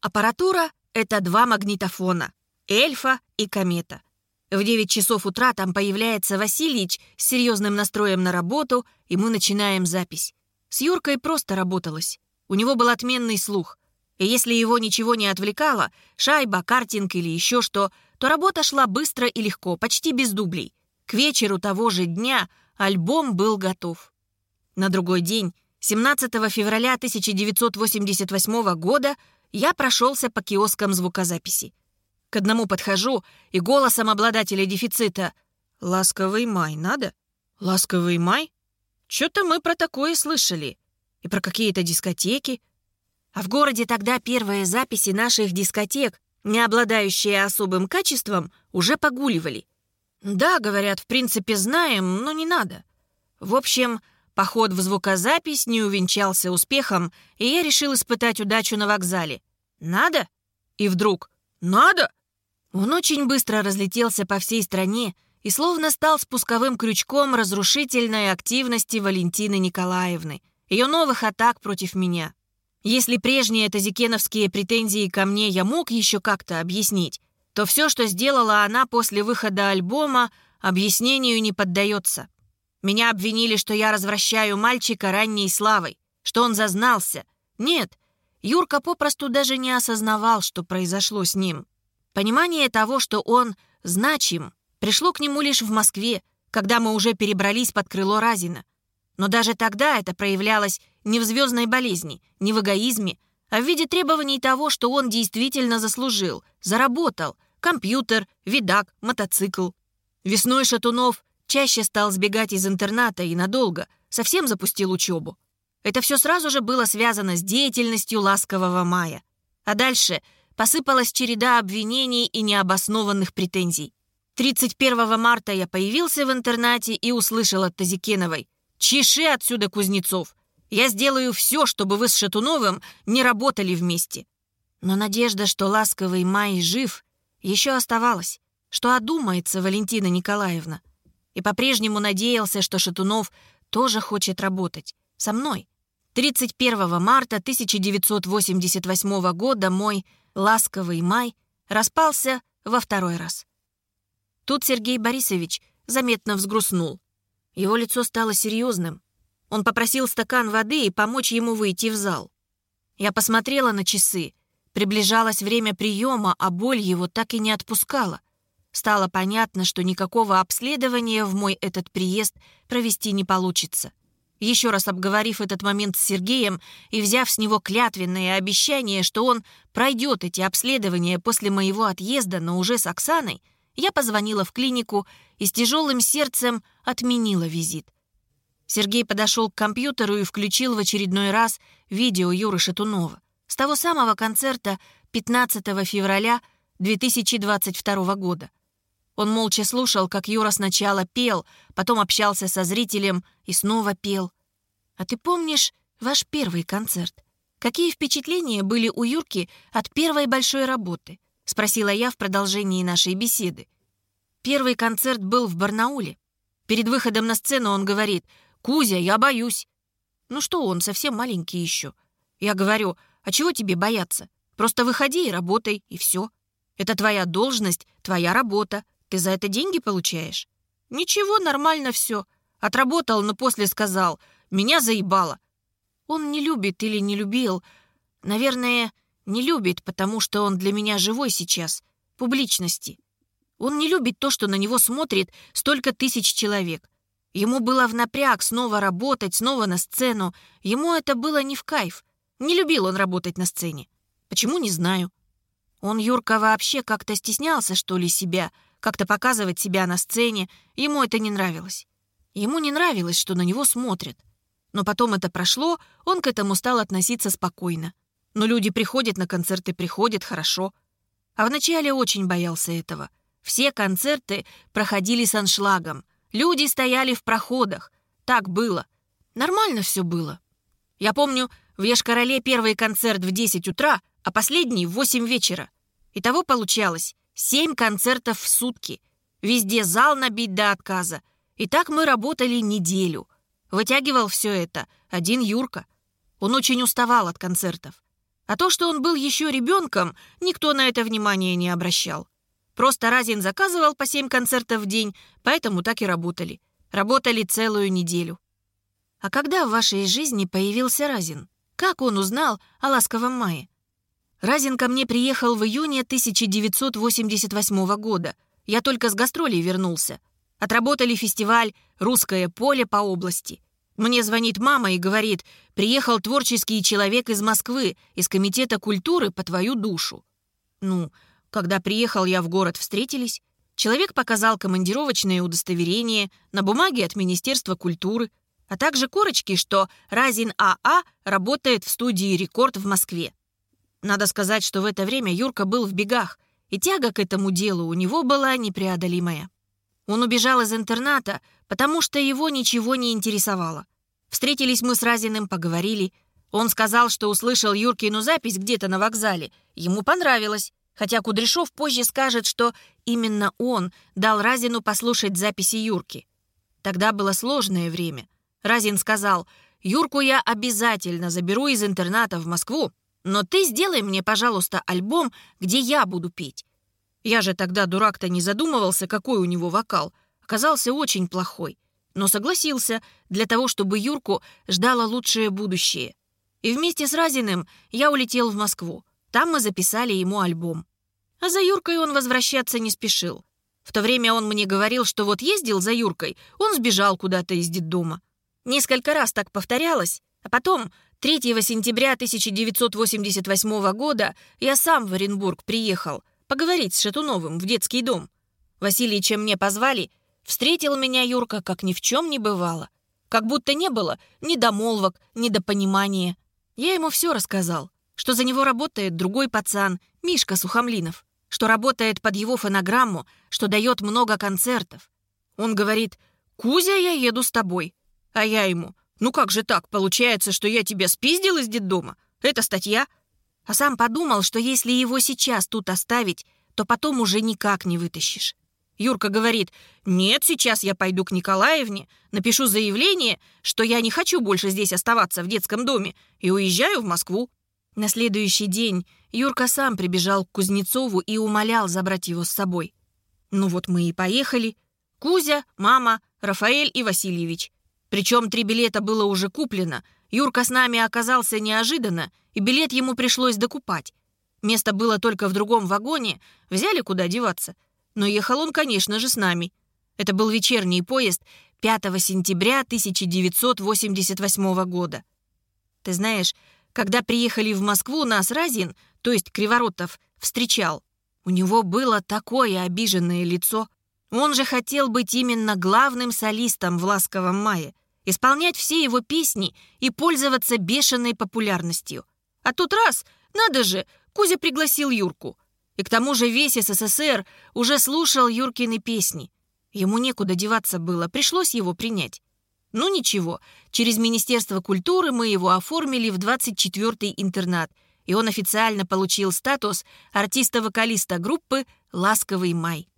Аппаратура — это два магнитофона — «Эльфа» и «Комета». В 9 часов утра там появляется Васильич с серьезным настроем на работу, и мы начинаем запись. С Юркой просто работалось. У него был отменный слух. И если его ничего не отвлекало, шайба, картинг или еще что, то работа шла быстро и легко, почти без дублей. К вечеру того же дня альбом был готов. На другой день, 17 февраля 1988 года, я прошелся по киоскам звукозаписи. К одному подхожу и голосом обладателя дефицита «Ласковый май надо? Ласковый май? Чё-то мы про такое слышали. И про какие-то дискотеки. А в городе тогда первые записи наших дискотек, не обладающие особым качеством, уже погуливали. «Да, — говорят, — в принципе знаем, но не надо». В общем, поход в звукозапись не увенчался успехом, и я решил испытать удачу на вокзале. «Надо?» И вдруг «Надо?» Он очень быстро разлетелся по всей стране и словно стал спусковым крючком разрушительной активности Валентины Николаевны, ее новых атак против меня. Если прежние тазикеновские претензии ко мне я мог еще как-то объяснить, то все, что сделала она после выхода альбома, объяснению не поддается. Меня обвинили, что я развращаю мальчика ранней славой, что он зазнался. Нет, Юрка попросту даже не осознавал, что произошло с ним. Понимание того, что он значим, пришло к нему лишь в Москве, когда мы уже перебрались под крыло Разина. Но даже тогда это проявлялось не в звездной болезни, не в эгоизме, а в виде требований того, что он действительно заслужил, заработал. Компьютер, видак, мотоцикл. Весной Шатунов чаще стал сбегать из интерната и надолго, совсем запустил учебу. Это все сразу же было связано с деятельностью ласкового мая. А дальше посыпалась череда обвинений и необоснованных претензий. 31 марта я появился в интернате и услышал от Тазикеновой «Чеши отсюда, Кузнецов! Я сделаю все, чтобы вы с Шатуновым не работали вместе». Но надежда, что ласковый Май жив, еще оставалась, что одумается Валентина Николаевна. И по-прежнему надеялся, что Шатунов тоже хочет работать. Со мной. 31 марта 1988 года мой ласковый май распался во второй раз. Тут Сергей Борисович заметно взгрустнул. Его лицо стало серьезным, он попросил стакан воды и помочь ему выйти в зал. Я посмотрела на часы. Приближалось время приема, а боль его так и не отпускала. Стало понятно, что никакого обследования в мой этот приезд провести не получится. Еще раз обговорив этот момент с Сергеем и взяв с него клятвенное обещание, что он пройдет эти обследования после моего отъезда, но уже с Оксаной, я позвонила в клинику и с тяжелым сердцем отменила визит. Сергей подошел к компьютеру и включил в очередной раз видео Юры Шатунова с того самого концерта 15 февраля 2022 года. Он молча слушал, как Юра сначала пел, потом общался со зрителем и снова пел. «А ты помнишь ваш первый концерт? Какие впечатления были у Юрки от первой большой работы?» — спросила я в продолжении нашей беседы. Первый концерт был в Барнауле. Перед выходом на сцену он говорит «Кузя, я боюсь». «Ну что он, совсем маленький еще». Я говорю «А чего тебе бояться? Просто выходи и работай, и все. Это твоя должность, твоя работа. Ты за это деньги получаешь? Ничего, нормально все. Отработал, но после сказал. Меня заебало. Он не любит или не любил. Наверное, не любит, потому что он для меня живой сейчас. Публичности. Он не любит то, что на него смотрит столько тысяч человек. Ему было в напряг снова работать, снова на сцену. Ему это было не в кайф. Не любил он работать на сцене. Почему, не знаю. Он, Юрка, вообще как-то стеснялся, что ли, себя — как-то показывать себя на сцене, ему это не нравилось. Ему не нравилось, что на него смотрят. Но потом это прошло, он к этому стал относиться спокойно. Но люди приходят на концерты, приходят хорошо. А вначале очень боялся этого. Все концерты проходили с аншлагом. Люди стояли в проходах. Так было. Нормально все было. Я помню, в Ешкороле первый концерт в 10 утра, а последний в 8 вечера. Итого получалось Семь концертов в сутки. Везде зал набить до отказа. И так мы работали неделю. Вытягивал все это один Юрка. Он очень уставал от концертов. А то, что он был еще ребенком, никто на это внимания не обращал. Просто Разин заказывал по семь концертов в день, поэтому так и работали. Работали целую неделю. А когда в вашей жизни появился Разин? Как он узнал о ласковом мае? Разин ко мне приехал в июне 1988 года. Я только с гастролей вернулся. Отработали фестиваль «Русское поле» по области. Мне звонит мама и говорит, приехал творческий человек из Москвы, из Комитета культуры по твою душу. Ну, когда приехал я в город, встретились. Человек показал командировочное удостоверение на бумаге от Министерства культуры, а также корочки, что Разин АА а работает в студии «Рекорд» в Москве. Надо сказать, что в это время Юрка был в бегах, и тяга к этому делу у него была непреодолимая. Он убежал из интерната, потому что его ничего не интересовало. Встретились мы с Разиным, поговорили. Он сказал, что услышал Юркину запись где-то на вокзале. Ему понравилось, хотя Кудряшов позже скажет, что именно он дал Разину послушать записи Юрки. Тогда было сложное время. Разин сказал, «Юрку я обязательно заберу из интерната в Москву, но ты сделай мне, пожалуйста, альбом, где я буду петь. Я же тогда, дурак-то, не задумывался, какой у него вокал. Оказался очень плохой. Но согласился для того, чтобы Юрку ждало лучшее будущее. И вместе с Разиным я улетел в Москву. Там мы записали ему альбом. А за Юркой он возвращаться не спешил. В то время он мне говорил, что вот ездил за Юркой, он сбежал куда-то из детдома. Несколько раз так повторялось, а потом 3 сентября 1988 года я сам в Оренбург приехал поговорить с Шатуновым в детский дом. Васильича мне позвали, встретил меня Юрка, как ни в чем не бывало. Как будто не было ни домолвок, ни допонимания. Я ему все рассказал, что за него работает другой пацан, Мишка Сухомлинов, что работает под его фонограмму, что дает много концертов. Он говорит, «Кузя, я еду с тобой». А я ему, ну как же так? Получается, что я тебя спиздил из детдома? Это статья? А сам подумал, что если его сейчас тут оставить, то потом уже никак не вытащишь. Юрка говорит, нет, сейчас я пойду к Николаевне, напишу заявление, что я не хочу больше здесь оставаться в детском доме и уезжаю в Москву. На следующий день Юрка сам прибежал к Кузнецову и умолял забрать его с собой. Ну вот мы и поехали. Кузя, мама, Рафаэль и Васильевич. Причем три билета было уже куплено. Юрка с нами оказался неожиданно, и билет ему пришлось докупать. Место было только в другом вагоне, взяли куда деваться. Но ехал он, конечно же, с нами. Это был вечерний поезд, 5 сентября 1988 года. Ты знаешь, когда приехали в Москву, нас Разин, то есть Криворотов, встречал. У него было такое обиженное лицо. Он же хотел быть именно главным солистом в «Ласковом мае», исполнять все его песни и пользоваться бешеной популярностью. А тут раз, надо же, Кузя пригласил Юрку. И к тому же весь СССР уже слушал Юркины песни. Ему некуда деваться было, пришлось его принять. Ну ничего, через Министерство культуры мы его оформили в 24-й интернат, и он официально получил статус артиста-вокалиста группы «Ласковый май».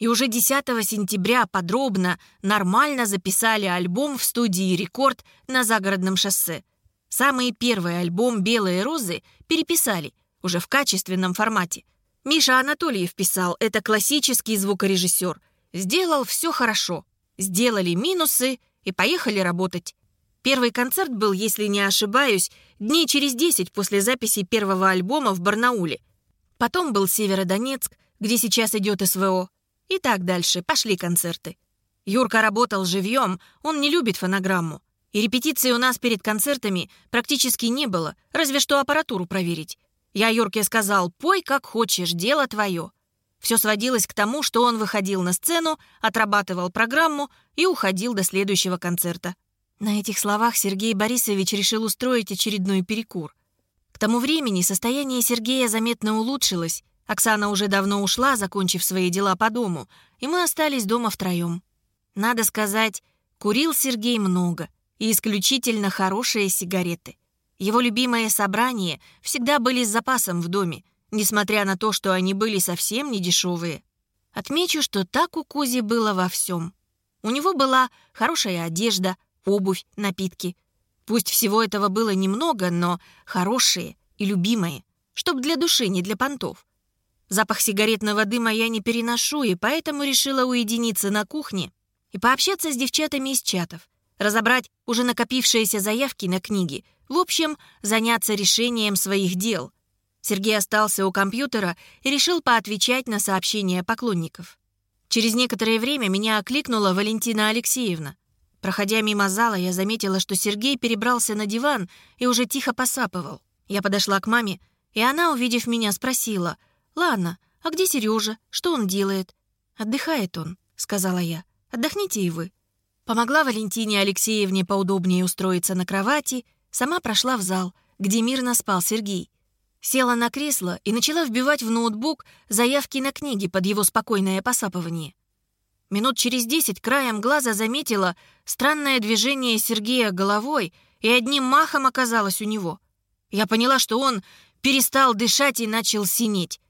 И уже 10 сентября подробно, нормально записали альбом в студии «Рекорд» на загородном шоссе. Самый первый альбом «Белые розы» переписали, уже в качественном формате. Миша Анатольев писал, это классический звукорежиссер. Сделал все хорошо. Сделали минусы и поехали работать. Первый концерт был, если не ошибаюсь, дней через 10 после записи первого альбома в Барнауле. Потом был Северодонецк, где сейчас идет СВО. И так дальше, пошли концерты. Юрка работал живьем, он не любит фонограмму. И репетиций у нас перед концертами практически не было, разве что аппаратуру проверить. Я Юрке сказал, пой как хочешь, дело твое. Все сводилось к тому, что он выходил на сцену, отрабатывал программу и уходил до следующего концерта. На этих словах Сергей Борисович решил устроить очередной перекур. К тому времени состояние Сергея заметно улучшилось, Оксана уже давно ушла, закончив свои дела по дому, и мы остались дома втроем. Надо сказать, курил Сергей много и исключительно хорошие сигареты. Его любимые собрания всегда были с запасом в доме, несмотря на то, что они были совсем не дешевые. Отмечу, что так у Кузи было во всем. У него была хорошая одежда, обувь, напитки. Пусть всего этого было немного, но хорошие и любимые, чтоб для души, не для понтов. Запах сигаретного дыма я не переношу, и поэтому решила уединиться на кухне и пообщаться с девчатами из чатов, разобрать уже накопившиеся заявки на книги, в общем, заняться решением своих дел. Сергей остался у компьютера и решил поотвечать на сообщения поклонников. Через некоторое время меня окликнула Валентина Алексеевна. Проходя мимо зала, я заметила, что Сергей перебрался на диван и уже тихо посапывал. Я подошла к маме, и она, увидев меня, спросила — «Ладно, а где Сережа? Что он делает?» «Отдыхает он», — сказала я. «Отдохните и вы». Помогла Валентине Алексеевне поудобнее устроиться на кровати, сама прошла в зал, где мирно спал Сергей. Села на кресло и начала вбивать в ноутбук заявки на книги под его спокойное посапывание. Минут через десять краем глаза заметила странное движение Сергея головой и одним махом оказалось у него. Я поняла, что он перестал дышать и начал синеть.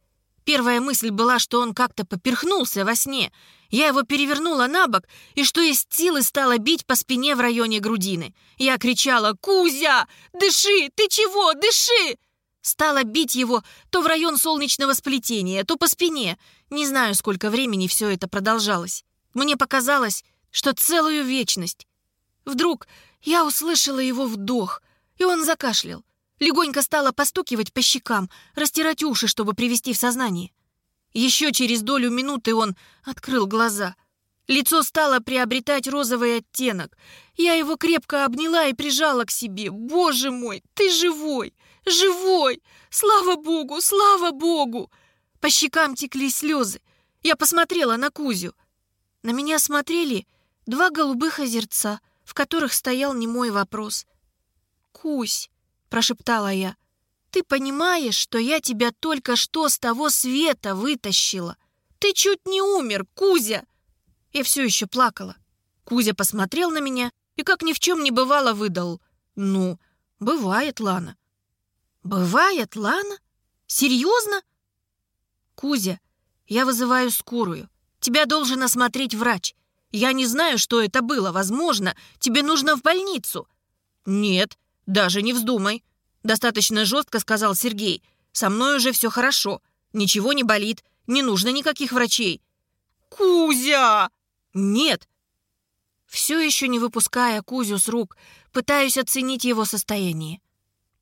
Первая мысль была, что он как-то поперхнулся во сне. Я его перевернула на бок и что есть силы стала бить по спине в районе грудины. Я кричала «Кузя! Дыши! Ты чего? Дыши!» Стала бить его то в район солнечного сплетения, то по спине. Не знаю, сколько времени все это продолжалось. Мне показалось, что целую вечность. Вдруг я услышала его вдох, и он закашлял. Легонько стала постукивать по щекам, растирать уши, чтобы привести в сознание. Еще через долю минуты он открыл глаза. Лицо стало приобретать розовый оттенок. Я его крепко обняла и прижала к себе. «Боже мой, ты живой! Живой! Слава Богу! Слава Богу!» По щекам текли слезы. Я посмотрела на Кузю. На меня смотрели два голубых озерца, в которых стоял немой вопрос. «Кусь, — прошептала я. «Ты понимаешь, что я тебя только что с того света вытащила? Ты чуть не умер, Кузя!» Я все еще плакала. Кузя посмотрел на меня и, как ни в чем не бывало, выдал. «Ну, бывает, Лана». «Бывает, Лана? Серьезно?» «Кузя, я вызываю скорую. Тебя должен осмотреть врач. Я не знаю, что это было. Возможно, тебе нужно в больницу». «Нет, «Даже не вздумай», — достаточно жестко сказал Сергей. «Со мной уже все хорошо. Ничего не болит. Не нужно никаких врачей». «Кузя!» «Нет!» Все еще не выпуская Кузю с рук, пытаюсь оценить его состояние.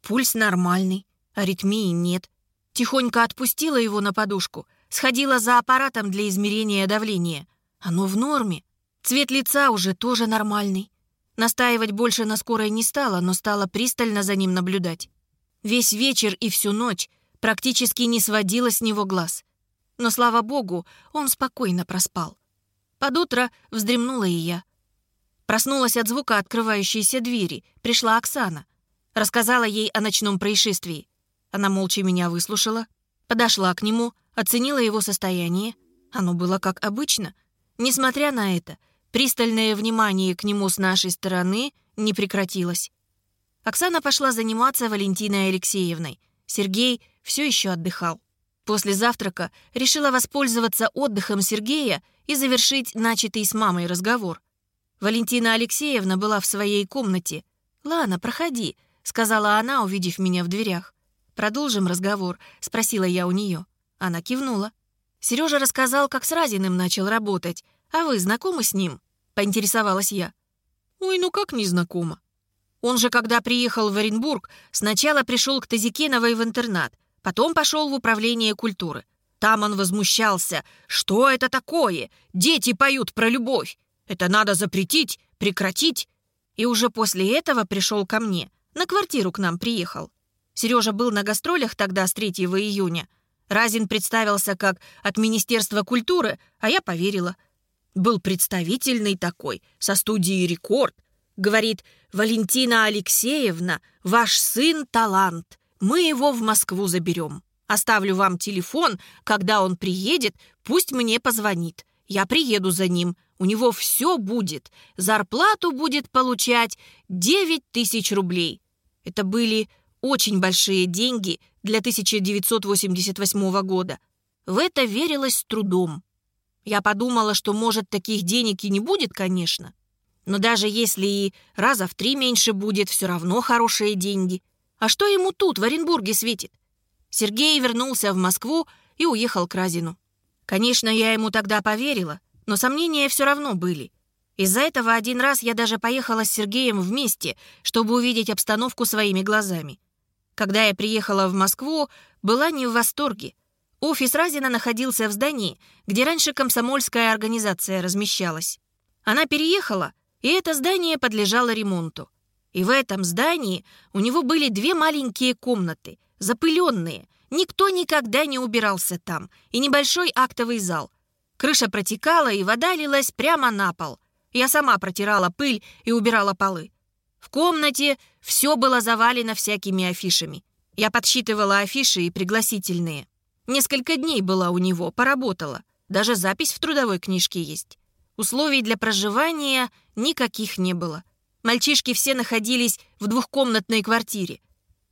Пульс нормальный, аритмии нет. Тихонько отпустила его на подушку, сходила за аппаратом для измерения давления. Оно в норме. Цвет лица уже тоже нормальный. Настаивать больше на скорой не стала, но стала пристально за ним наблюдать. Весь вечер и всю ночь практически не сводила с него глаз. Но, слава богу, он спокойно проспал. Под утро вздремнула и я. Проснулась от звука открывающейся двери. Пришла Оксана. Рассказала ей о ночном происшествии. Она молча меня выслушала, подошла к нему, оценила его состояние. Оно было как обычно. Несмотря на это, пристальное внимание к нему с нашей стороны не прекратилось. Оксана пошла заниматься Валентиной Алексеевной. Сергей все еще отдыхал. После завтрака решила воспользоваться отдыхом Сергея и завершить начатый с мамой разговор. Валентина Алексеевна была в своей комнате. «Лана, проходи», — сказала она, увидев меня в дверях. «Продолжим разговор», — спросила я у нее. Она кивнула. Сережа рассказал, как с Разиным начал работать. «А вы знакомы с ним?» — поинтересовалась я. «Ой, ну как не знакома? Он же, когда приехал в Оренбург, сначала пришел к Тазикеновой в интернат, потом пошел в управление культуры. Там он возмущался. «Что это такое? Дети поют про любовь! Это надо запретить, прекратить!» И уже после этого пришел ко мне. На квартиру к нам приехал. Сережа был на гастролях тогда с 3 июня. Разин представился как от Министерства культуры, а я поверила. Был представительный такой, со студии «Рекорд». Говорит, «Валентина Алексеевна, ваш сын — талант. Мы его в Москву заберем. Оставлю вам телефон. Когда он приедет, пусть мне позвонит. Я приеду за ним. У него все будет. Зарплату будет получать 9 тысяч рублей. Это были очень большие деньги для 1988 года. В это верилось с трудом. Я подумала, что, может, таких денег и не будет, конечно. Но даже если и раза в три меньше будет, все равно хорошие деньги. А что ему тут, в Оренбурге, светит? Сергей вернулся в Москву и уехал к Разину. Конечно, я ему тогда поверила, но сомнения все равно были. Из-за этого один раз я даже поехала с Сергеем вместе, чтобы увидеть обстановку своими глазами. Когда я приехала в Москву, была не в восторге. Офис Разина находился в здании, где раньше комсомольская организация размещалась. Она переехала, и это здание подлежало ремонту. И в этом здании у него были две маленькие комнаты, запыленные. Никто никогда не убирался там. И небольшой актовый зал. Крыша протекала, и вода лилась прямо на пол. Я сама протирала пыль и убирала полы. В комнате все было завалено всякими афишами. Я подсчитывала афиши и пригласительные. Несколько дней была у него, поработала. Даже запись в трудовой книжке есть. Условий для проживания никаких не было. Мальчишки все находились в двухкомнатной квартире.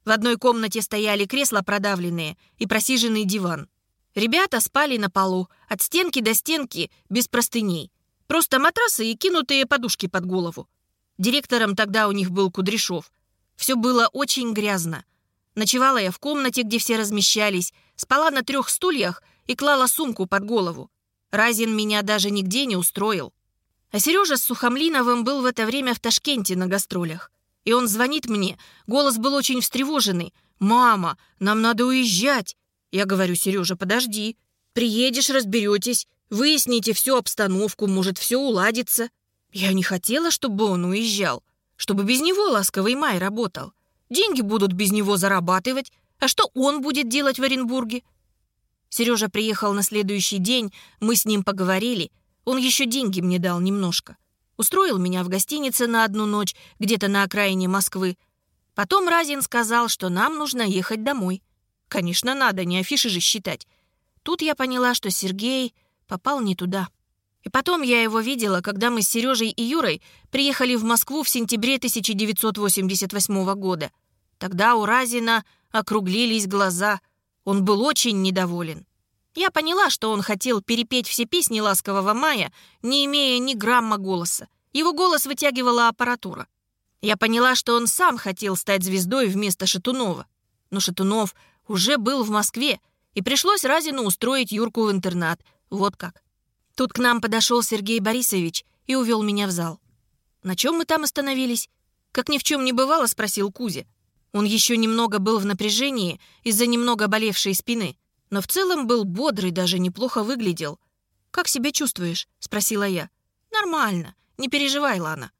В одной комнате стояли кресла продавленные и просиженный диван. Ребята спали на полу, от стенки до стенки, без простыней. Просто матрасы и кинутые подушки под голову. Директором тогда у них был Кудряшов. Все было очень грязно. Ночевала я в комнате, где все размещались, спала на трех стульях и клала сумку под голову. Разин меня даже нигде не устроил. А Сережа с Сухомлиновым был в это время в Ташкенте на гастролях. И он звонит мне, голос был очень встревоженный. «Мама, нам надо уезжать!» Я говорю, Сережа, подожди. Приедешь, разберетесь, выясните всю обстановку, может, все уладится. Я не хотела, чтобы он уезжал, чтобы без него ласковый май работал. Деньги будут без него зарабатывать, а что он будет делать в Оренбурге? Сережа приехал на следующий день, мы с ним поговорили. Он еще деньги мне дал немножко. Устроил меня в гостинице на одну ночь, где-то на окраине Москвы. Потом Разин сказал, что нам нужно ехать домой. Конечно, надо, не афиши же считать. Тут я поняла, что Сергей попал не туда. И потом я его видела, когда мы с Сережей и Юрой приехали в Москву в сентябре 1988 года. Тогда у Разина округлились глаза — он был очень недоволен. Я поняла, что он хотел перепеть все песни «Ласкового мая», не имея ни грамма голоса. Его голос вытягивала аппаратура. Я поняла, что он сам хотел стать звездой вместо Шатунова. Но Шатунов уже был в Москве, и пришлось Разину устроить Юрку в интернат. Вот как. Тут к нам подошел Сергей Борисович и увел меня в зал. «На чем мы там остановились?» «Как ни в чем не бывало?» — спросил Кузя. Он еще немного был в напряжении из-за немного болевшей спины, но в целом был бодрый, даже неплохо выглядел. «Как себя чувствуешь?» — спросила я. «Нормально, не переживай, Лана.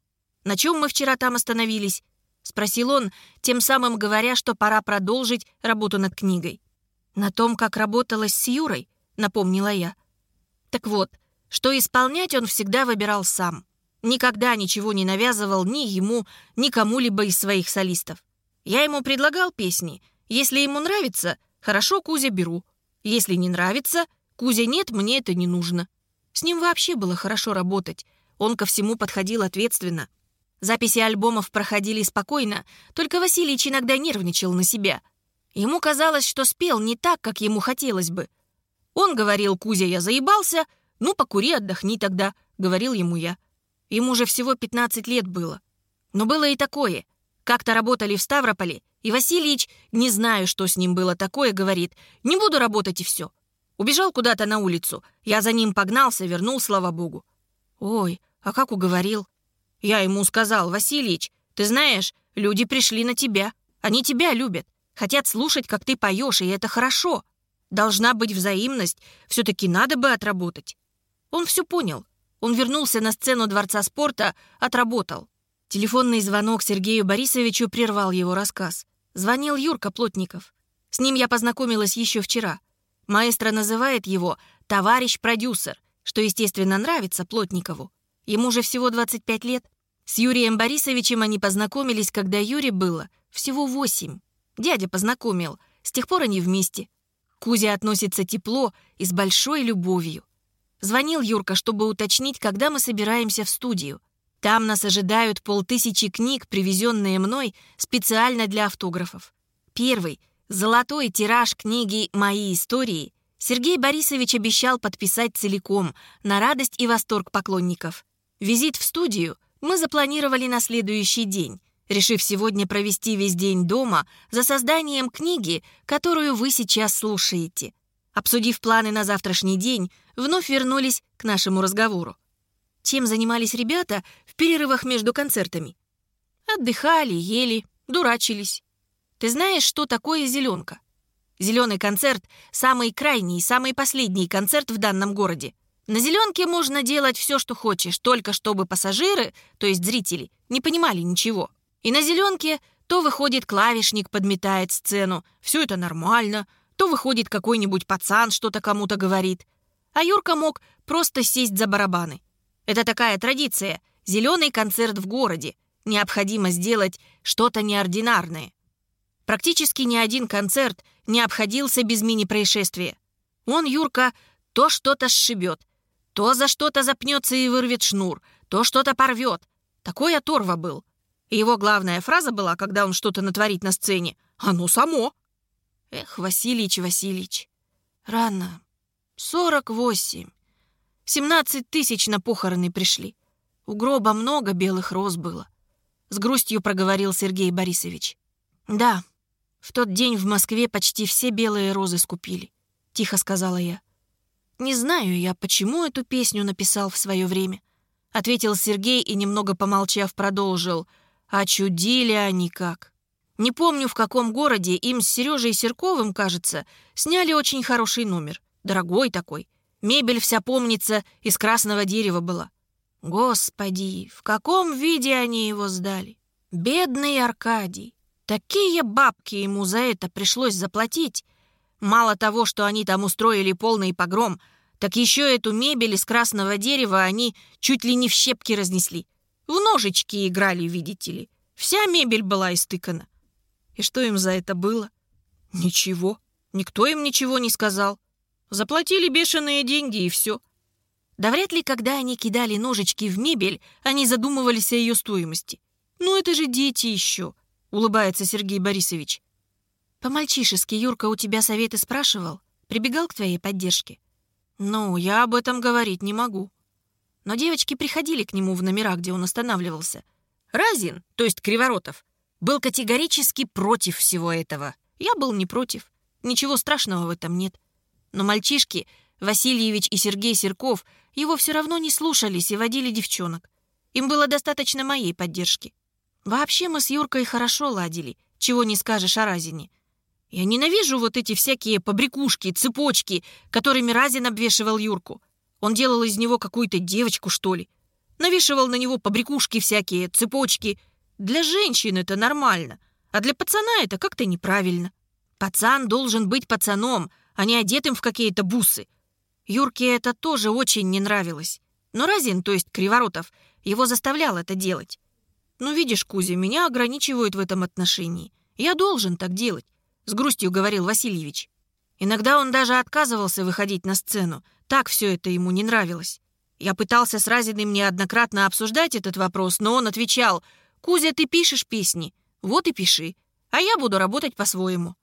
На чем мы вчера там остановились?» — спросил он, тем самым говоря, что пора продолжить работу над книгой. «На том, как работалось с Юрой», — напомнила я. Так вот, что исполнять он всегда выбирал сам. Никогда ничего не навязывал ни ему, ни кому-либо из своих солистов. Я ему предлагал песни. Если ему нравится, хорошо, Кузя, беру. Если не нравится, Кузя нет, мне это не нужно. С ним вообще было хорошо работать. Он ко всему подходил ответственно. Записи альбомов проходили спокойно, только Васильевич иногда нервничал на себя. Ему казалось, что спел не так, как ему хотелось бы. Он говорил, «Кузя, я заебался, ну, покури, отдохни тогда», — говорил ему я. Ему же всего 15 лет было. Но было и такое. Как-то работали в Ставрополе, и Васильевич, не знаю, что с ним было такое, говорит, «Не буду работать и все». Убежал куда-то на улицу. Я за ним погнался, вернул, слава богу. Ой, а как уговорил? Я ему сказал, Васильевич, ты знаешь, люди пришли на тебя. Они тебя любят. Хотят слушать, как ты поешь, и это хорошо. Должна быть взаимность. Все-таки надо бы отработать. Он все понял. Он вернулся на сцену Дворца спорта, отработал. Телефонный звонок Сергею Борисовичу прервал его рассказ. Звонил Юрка Плотников. С ним я познакомилась еще вчера. Маэстро называет его «товарищ-продюсер», что, естественно, нравится Плотникову. Ему же всего 25 лет. С Юрием Борисовичем они познакомились, когда Юре было всего 8. Дядя познакомил. С тех пор они вместе. Кузя относится тепло и с большой любовью. Звонил Юрка, чтобы уточнить, когда мы собираемся в студию. Там нас ожидают полтысячи книг, привезенные мной специально для автографов. Первый, золотой тираж книги «Мои истории» Сергей Борисович обещал подписать целиком, на радость и восторг поклонников. Визит в студию мы запланировали на следующий день, решив сегодня провести весь день дома за созданием книги, которую вы сейчас слушаете. Обсудив планы на завтрашний день, вновь вернулись к нашему разговору. Чем занимались ребята в перерывах между концертами? Отдыхали, ели, дурачились. Ты знаешь, что такое зеленка? Зеленый концерт — самый крайний, самый последний концерт в данном городе. На зеленке можно делать все, что хочешь, только чтобы пассажиры, то есть зрители, не понимали ничего. И на зеленке то выходит клавишник, подметает сцену, все это нормально, то выходит какой-нибудь пацан, что-то кому-то говорит. А Юрка мог просто сесть за барабаны. Это такая традиция. Зеленый концерт в городе. Необходимо сделать что-то неординарное. Практически ни один концерт не обходился без мини-происшествия. Он, Юрка, то что-то сшибет, то за что-то запнется и вырвет шнур, то что-то порвет. Такой оторва был. И его главная фраза была, когда он что-то натворит на сцене. «Оно само!» Эх, Васильич, Васильич, рано. Сорок восемь. Семнадцать тысяч на похороны пришли. У гроба много белых роз было. С грустью проговорил Сергей Борисович. Да, в тот день в Москве почти все белые розы скупили. Тихо сказала я. Не знаю я, почему эту песню написал в свое время. Ответил Сергей и, немного помолчав, продолжил. А чудили они как. Не помню, в каком городе им с Сережей Серковым, кажется, сняли очень хороший номер. Дорогой такой. Мебель вся, помнится, из красного дерева была. Господи, в каком виде они его сдали? Бедный Аркадий. Такие бабки ему за это пришлось заплатить. Мало того, что они там устроили полный погром, так еще эту мебель из красного дерева они чуть ли не в щепки разнесли. В ножички играли, видите ли. Вся мебель была истыкана. И что им за это было? Ничего. Никто им ничего не сказал. Заплатили бешеные деньги и все. Да вряд ли, когда они кидали ножички в мебель, они задумывались о ее стоимости. Ну это же дети еще, улыбается Сергей Борисович. По-мальчишески Юрка у тебя советы спрашивал? Прибегал к твоей поддержке? Ну, я об этом говорить не могу. Но девочки приходили к нему в номера, где он останавливался. Разин, то есть Криворотов, был категорически против всего этого. Я был не против. Ничего страшного в этом нет. Но мальчишки, Васильевич и Сергей Серков, его все равно не слушались и водили девчонок. Им было достаточно моей поддержки. Вообще мы с Юркой хорошо ладили, чего не скажешь о Разине. Я ненавижу вот эти всякие побрякушки, цепочки, которыми Разин обвешивал Юрку. Он делал из него какую-то девочку, что ли. Навешивал на него побрякушки всякие, цепочки. Для женщин это нормально, а для пацана это как-то неправильно. Пацан должен быть пацаном, а не одетым в какие-то бусы. Юрке это тоже очень не нравилось. Но Разин, то есть Криворотов, его заставлял это делать. «Ну, видишь, Кузя, меня ограничивают в этом отношении. Я должен так делать», — с грустью говорил Васильевич. Иногда он даже отказывался выходить на сцену. Так все это ему не нравилось. Я пытался с Разиным неоднократно обсуждать этот вопрос, но он отвечал, «Кузя, ты пишешь песни, вот и пиши, а я буду работать по-своему».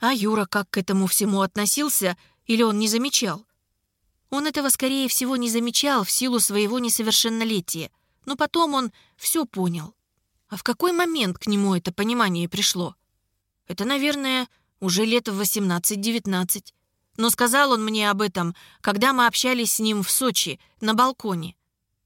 А Юра как к этому всему относился или он не замечал? Он этого, скорее всего, не замечал в силу своего несовершеннолетия, но потом он все понял. А в какой момент к нему это понимание пришло? Это, наверное, уже лет в 18-19. Но сказал он мне об этом, когда мы общались с ним в Сочи, на балконе.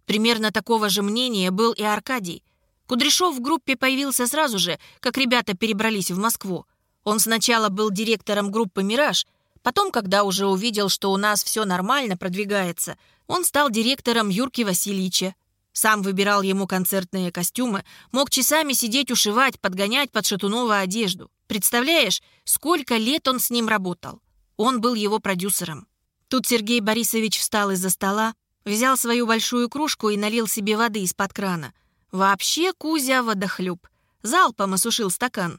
Примерно такого же мнения был и Аркадий. Кудряшов в группе появился сразу же, как ребята перебрались в Москву. Он сначала был директором группы «Мираж», потом, когда уже увидел, что у нас все нормально продвигается, он стал директором Юрки Васильевича. Сам выбирал ему концертные костюмы, мог часами сидеть ушивать, подгонять под Шатунова одежду. Представляешь, сколько лет он с ним работал? Он был его продюсером. Тут Сергей Борисович встал из-за стола, взял свою большую кружку и налил себе воды из-под крана. Вообще Кузя водохлюб. Залпом осушил стакан.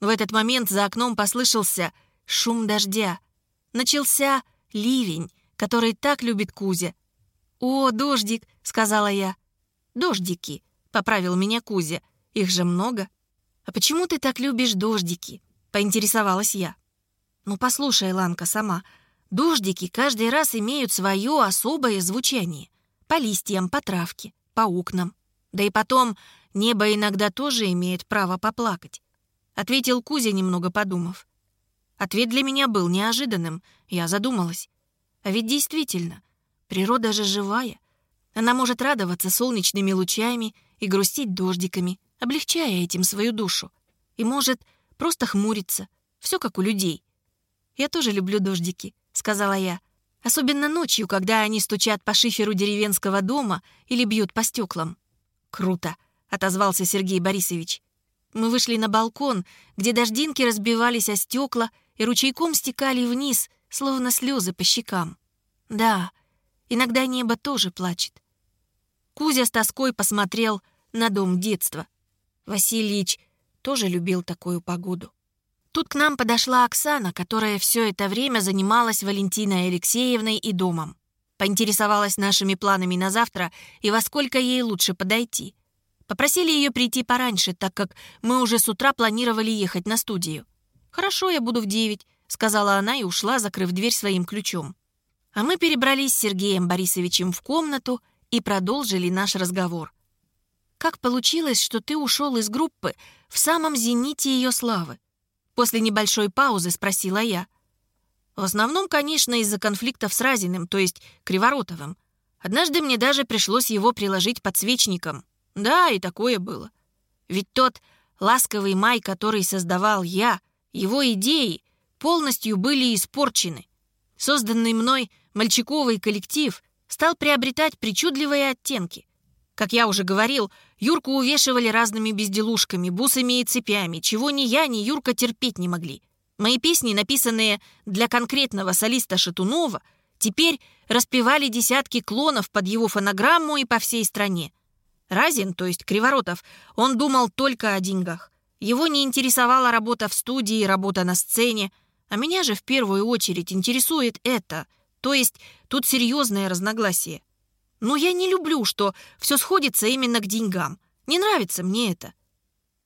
В этот момент за окном послышался шум дождя. Начался ливень, который так любит Кузя. «О, дождик!» — сказала я. «Дождики», — поправил меня Кузя. «Их же много». «А почему ты так любишь дождики?» — поинтересовалась я. Ну послушай, Ланка, сама. Дождики каждый раз имеют свое особое звучание. По листьям, по травке, по окнам. Да и потом, небо иногда тоже имеет право поплакать. Ответил Кузя, немного подумав. Ответ для меня был неожиданным. Я задумалась. А ведь действительно, природа же живая. Она может радоваться солнечными лучами и грустить дождиками, облегчая этим свою душу. И может просто хмуриться. Все как у людей. «Я тоже люблю дождики», — сказала я. «Особенно ночью, когда они стучат по шиферу деревенского дома или бьют по стеклам». «Круто», — отозвался Сергей Борисович. Мы вышли на балкон, где дождинки разбивались о стекла и ручейком стекали вниз, словно слезы по щекам. Да, иногда небо тоже плачет. Кузя с тоской посмотрел на дом детства. Васильич тоже любил такую погоду. Тут к нам подошла Оксана, которая все это время занималась Валентиной Алексеевной и домом. Поинтересовалась нашими планами на завтра и во сколько ей лучше подойти. Попросили ее прийти пораньше, так как мы уже с утра планировали ехать на студию. «Хорошо, я буду в девять», — сказала она и ушла, закрыв дверь своим ключом. А мы перебрались с Сергеем Борисовичем в комнату и продолжили наш разговор. «Как получилось, что ты ушел из группы в самом зените ее славы?» После небольшой паузы спросила я. В основном, конечно, из-за конфликтов с Разиным, то есть Криворотовым. Однажды мне даже пришлось его приложить подсвечником. Да, и такое было. Ведь тот ласковый май, который создавал я, его идеи полностью были испорчены. Созданный мной мальчиковый коллектив стал приобретать причудливые оттенки. Как я уже говорил, Юрку увешивали разными безделушками, бусами и цепями, чего ни я, ни Юрка терпеть не могли. Мои песни, написанные для конкретного солиста Шатунова, теперь распевали десятки клонов под его фонограмму и по всей стране. Разин, то есть Криворотов, он думал только о деньгах. Его не интересовала работа в студии, работа на сцене, а меня же в первую очередь интересует это, то есть тут серьезное разногласие. Но я не люблю, что все сходится именно к деньгам. Не нравится мне это.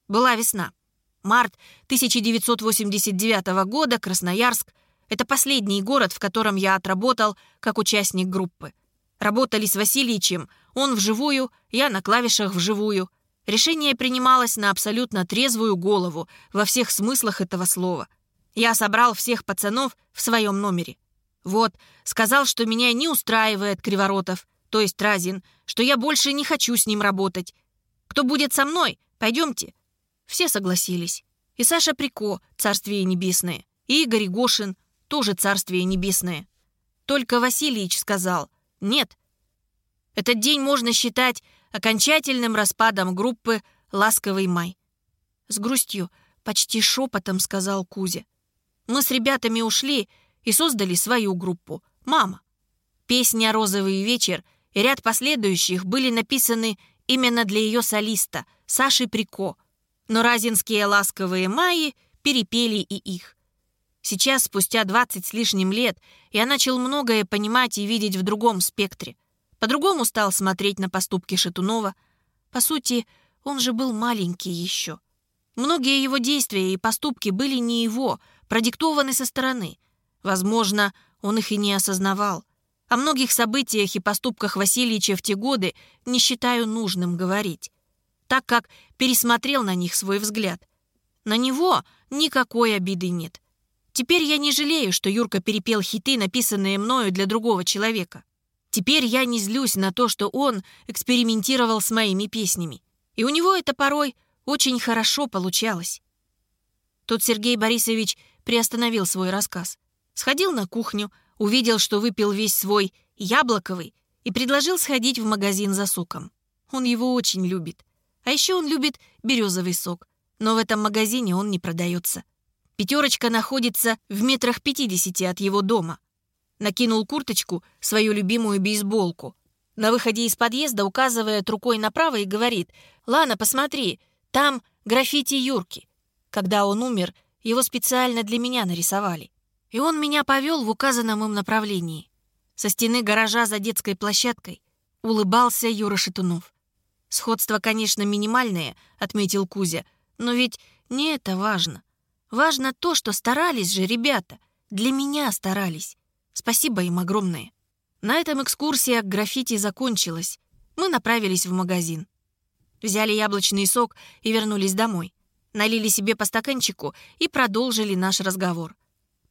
Была весна. Март 1989 года, Красноярск. Это последний город, в котором я отработал как участник группы. Работали с Васильевичем, он вживую, я на клавишах вживую. Решение принималось на абсолютно трезвую голову во всех смыслах этого слова. Я собрал всех пацанов в своем номере. Вот, сказал, что меня не устраивает Криворотов, то есть Разин, что я больше не хочу с ним работать. Кто будет со мной? Пойдемте». Все согласились. И Саша Прико, царствие небесное, и Игорь Гошин, тоже царствие небесное. Только Васильевич сказал «нет». Этот день можно считать окончательным распадом группы «Ласковый май». С грустью, почти шепотом сказал Кузя. Мы с ребятами ушли и создали свою группу «Мама». Песня «Розовый вечер» и ряд последующих были написаны именно для ее солиста, Саши Прико. Но разинские «Ласковые маи» перепели и их. Сейчас, спустя 20 с лишним лет, я начал многое понимать и видеть в другом спектре. По-другому стал смотреть на поступки Шатунова. По сути, он же был маленький еще. Многие его действия и поступки были не его, продиктованы со стороны. Возможно, он их и не осознавал. О многих событиях и поступках Васильевича в те годы не считаю нужным говорить, так как пересмотрел на них свой взгляд. На него никакой обиды нет. Теперь я не жалею, что Юрка перепел хиты, написанные мною для другого человека. Теперь я не злюсь на то, что он экспериментировал с моими песнями. И у него это порой очень хорошо получалось. Тут Сергей Борисович приостановил свой рассказ. Сходил на кухню, увидел, что выпил весь свой яблоковый и предложил сходить в магазин за соком. Он его очень любит. А еще он любит березовый сок. Но в этом магазине он не продается. Пятерочка находится в метрах пятидесяти от его дома. Накинул курточку, свою любимую бейсболку. На выходе из подъезда указывает рукой направо и говорит «Лана, посмотри, там граффити Юрки». Когда он умер, его специально для меня нарисовали. И он меня повел в указанном им направлении. Со стены гаража за детской площадкой улыбался Юра Шатунов. «Сходство, конечно, минимальное», — отметил Кузя, «но ведь не это важно. Важно то, что старались же ребята. Для меня старались. Спасибо им огромное. На этом экскурсия к граффити закончилась. Мы направились в магазин. Взяли яблочный сок и вернулись домой. Налили себе по стаканчику и продолжили наш разговор.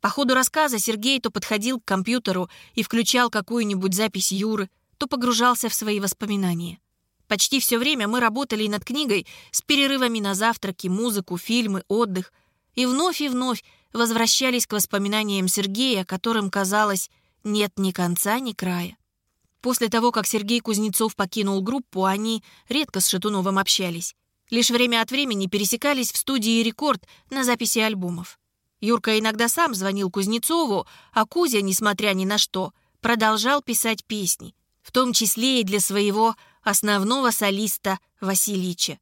По ходу рассказа Сергей то подходил к компьютеру и включал какую-нибудь запись Юры, то погружался в свои воспоминания. Почти все время мы работали над книгой с перерывами на завтраки, музыку, фильмы, отдых — и вновь и вновь возвращались к воспоминаниям Сергея, которым, казалось, нет ни конца, ни края. После того, как Сергей Кузнецов покинул группу, они редко с Шатуновым общались. Лишь время от времени пересекались в студии «Рекорд» на записи альбомов. Юрка иногда сам звонил Кузнецову, а Кузя, несмотря ни на что, продолжал писать песни, в том числе и для своего основного солиста Васильича.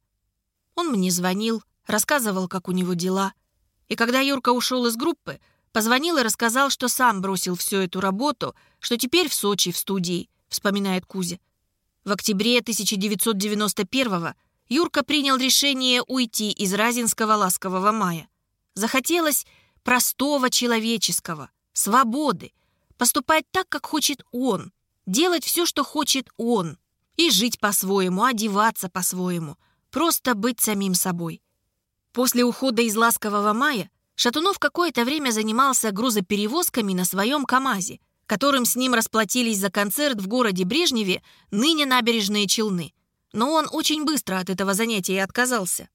Он мне звонил, рассказывал, как у него дела — и когда Юрка ушел из группы, позвонил и рассказал, что сам бросил всю эту работу, что теперь в Сочи, в студии, вспоминает Кузя. В октябре 1991-го Юрка принял решение уйти из Разинского ласкового мая. Захотелось простого человеческого, свободы, поступать так, как хочет он, делать все, что хочет он, и жить по-своему, одеваться по-своему, просто быть самим собой. После ухода из «Ласкового мая» Шатунов какое-то время занимался грузоперевозками на своем КАМАЗе, которым с ним расплатились за концерт в городе Брежневе, ныне набережные Челны. Но он очень быстро от этого занятия отказался.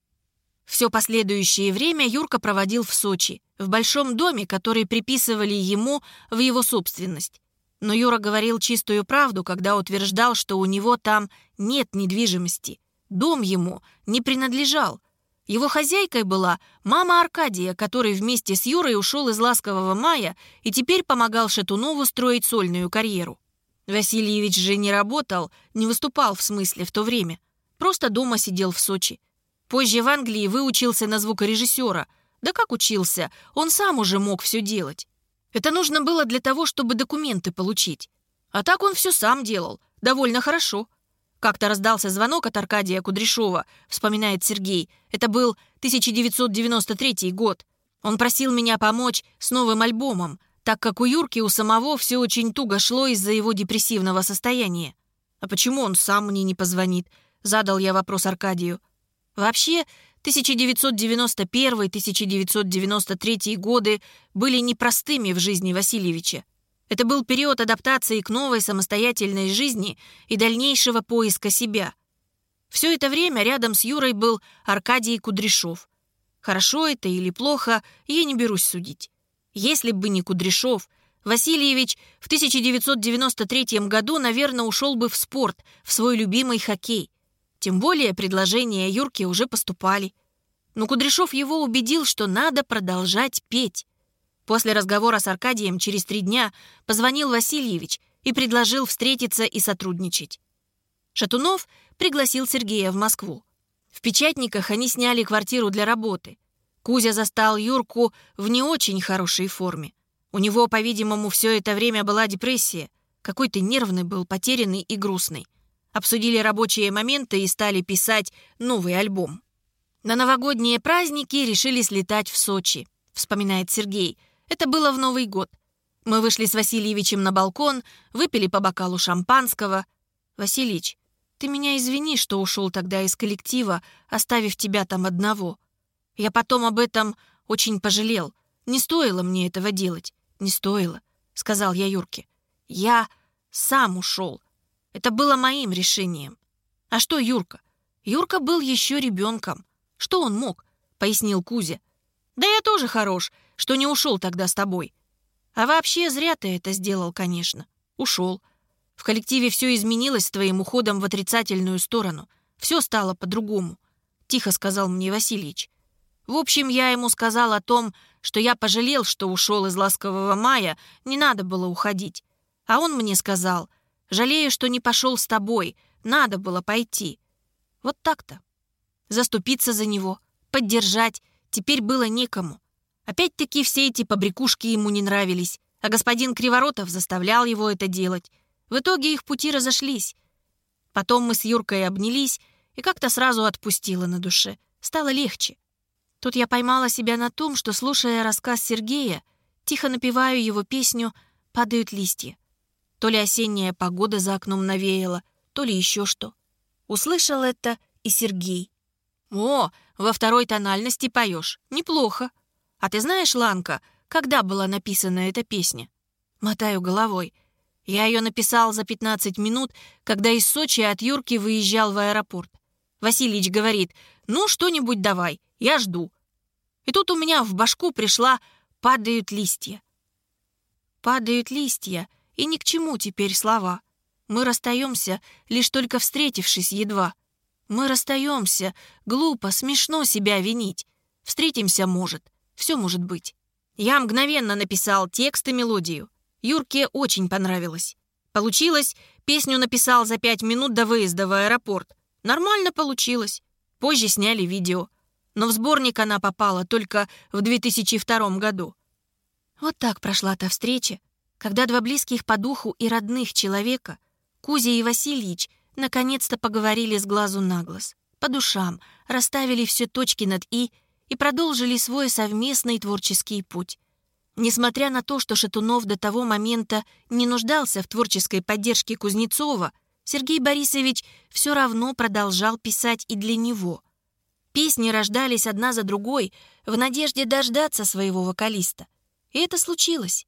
Все последующее время Юрка проводил в Сочи, в большом доме, который приписывали ему в его собственность. Но Юра говорил чистую правду, когда утверждал, что у него там нет недвижимости. Дом ему не принадлежал, его хозяйкой была мама Аркадия, который вместе с Юрой ушел из «Ласкового мая» и теперь помогал Шатунову строить сольную карьеру. Васильевич же не работал, не выступал в смысле в то время. Просто дома сидел в Сочи. Позже в Англии выучился на звукорежиссера. Да как учился, он сам уже мог все делать. Это нужно было для того, чтобы документы получить. А так он все сам делал, довольно хорошо. Как-то раздался звонок от Аркадия Кудряшова, вспоминает Сергей. Это был 1993 год. Он просил меня помочь с новым альбомом, так как у Юрки у самого все очень туго шло из-за его депрессивного состояния. «А почему он сам мне не позвонит?» — задал я вопрос Аркадию. Вообще, 1991-1993 годы были непростыми в жизни Васильевича. Это был период адаптации к новой самостоятельной жизни и дальнейшего поиска себя. Все это время рядом с Юрой был Аркадий Кудряшов. Хорошо это или плохо, я не берусь судить. Если бы не Кудряшов, Васильевич в 1993 году, наверное, ушел бы в спорт, в свой любимый хоккей. Тем более предложения Юрки уже поступали. Но Кудряшов его убедил, что надо продолжать петь. После разговора с Аркадием через три дня позвонил Васильевич и предложил встретиться и сотрудничать. Шатунов пригласил Сергея в Москву. В Печатниках они сняли квартиру для работы. Кузя застал Юрку в не очень хорошей форме. У него, по-видимому, все это время была депрессия. Какой-то нервный был, потерянный и грустный. Обсудили рабочие моменты и стали писать новый альбом. На новогодние праздники решили слетать в Сочи, вспоминает Сергей. Это было в Новый год. Мы вышли с Васильевичем на балкон, выпили по бокалу шампанского. «Василич, ты меня извини, что ушел тогда из коллектива, оставив тебя там одного. Я потом об этом очень пожалел. Не стоило мне этого делать. «Не стоило», — сказал я Юрке. «Я сам ушел. Это было моим решением. А что Юрка? Юрка был еще ребенком. Что он мог?» — пояснил Кузя. «Да я тоже хорош, что не ушел тогда с тобой. А вообще зря ты это сделал, конечно. Ушел. В коллективе все изменилось с твоим уходом в отрицательную сторону. Все стало по-другому», — тихо сказал мне Васильевич. В общем, я ему сказал о том, что я пожалел, что ушел из ласкового мая, не надо было уходить. А он мне сказал, жалею, что не пошел с тобой, надо было пойти. Вот так-то. Заступиться за него, поддержать, теперь было некому. Опять-таки все эти побрякушки ему не нравились, а господин Криворотов заставлял его это делать. В итоге их пути разошлись. Потом мы с Юркой обнялись, и как-то сразу отпустило на душе. Стало легче. Тут я поймала себя на том, что, слушая рассказ Сергея, тихо напеваю его песню «Падают листья». То ли осенняя погода за окном навеяла, то ли еще что. Услышал это и Сергей. «О, во второй тональности поешь. Неплохо. А ты знаешь, Ланка, когда была написана эта песня?» Мотаю головой. Я ее написал за 15 минут, когда из Сочи от Юрки выезжал в аэропорт. Васильич говорит, «Ну, что-нибудь давай, я жду». И тут у меня в башку пришла «падают листья». Падают листья, и ни к чему теперь слова. Мы расстаемся, лишь только встретившись едва. Мы расстаемся, глупо, смешно себя винить. Встретимся, может, все может быть. Я мгновенно написал текст и мелодию. Юрке очень понравилось. Получилось, песню написал за пять минут до выезда в аэропорт. Нормально получилось. Позже сняли видео но в сборник она попала только в 2002 году. Вот так прошла та встреча, когда два близких по духу и родных человека, Кузя и Васильич, наконец-то поговорили с глазу на глаз, по душам, расставили все точки над «и» и продолжили свой совместный творческий путь. Несмотря на то, что Шатунов до того момента не нуждался в творческой поддержке Кузнецова, Сергей Борисович все равно продолжал писать и для него — Песни рождались одна за другой в надежде дождаться своего вокалиста. И это случилось.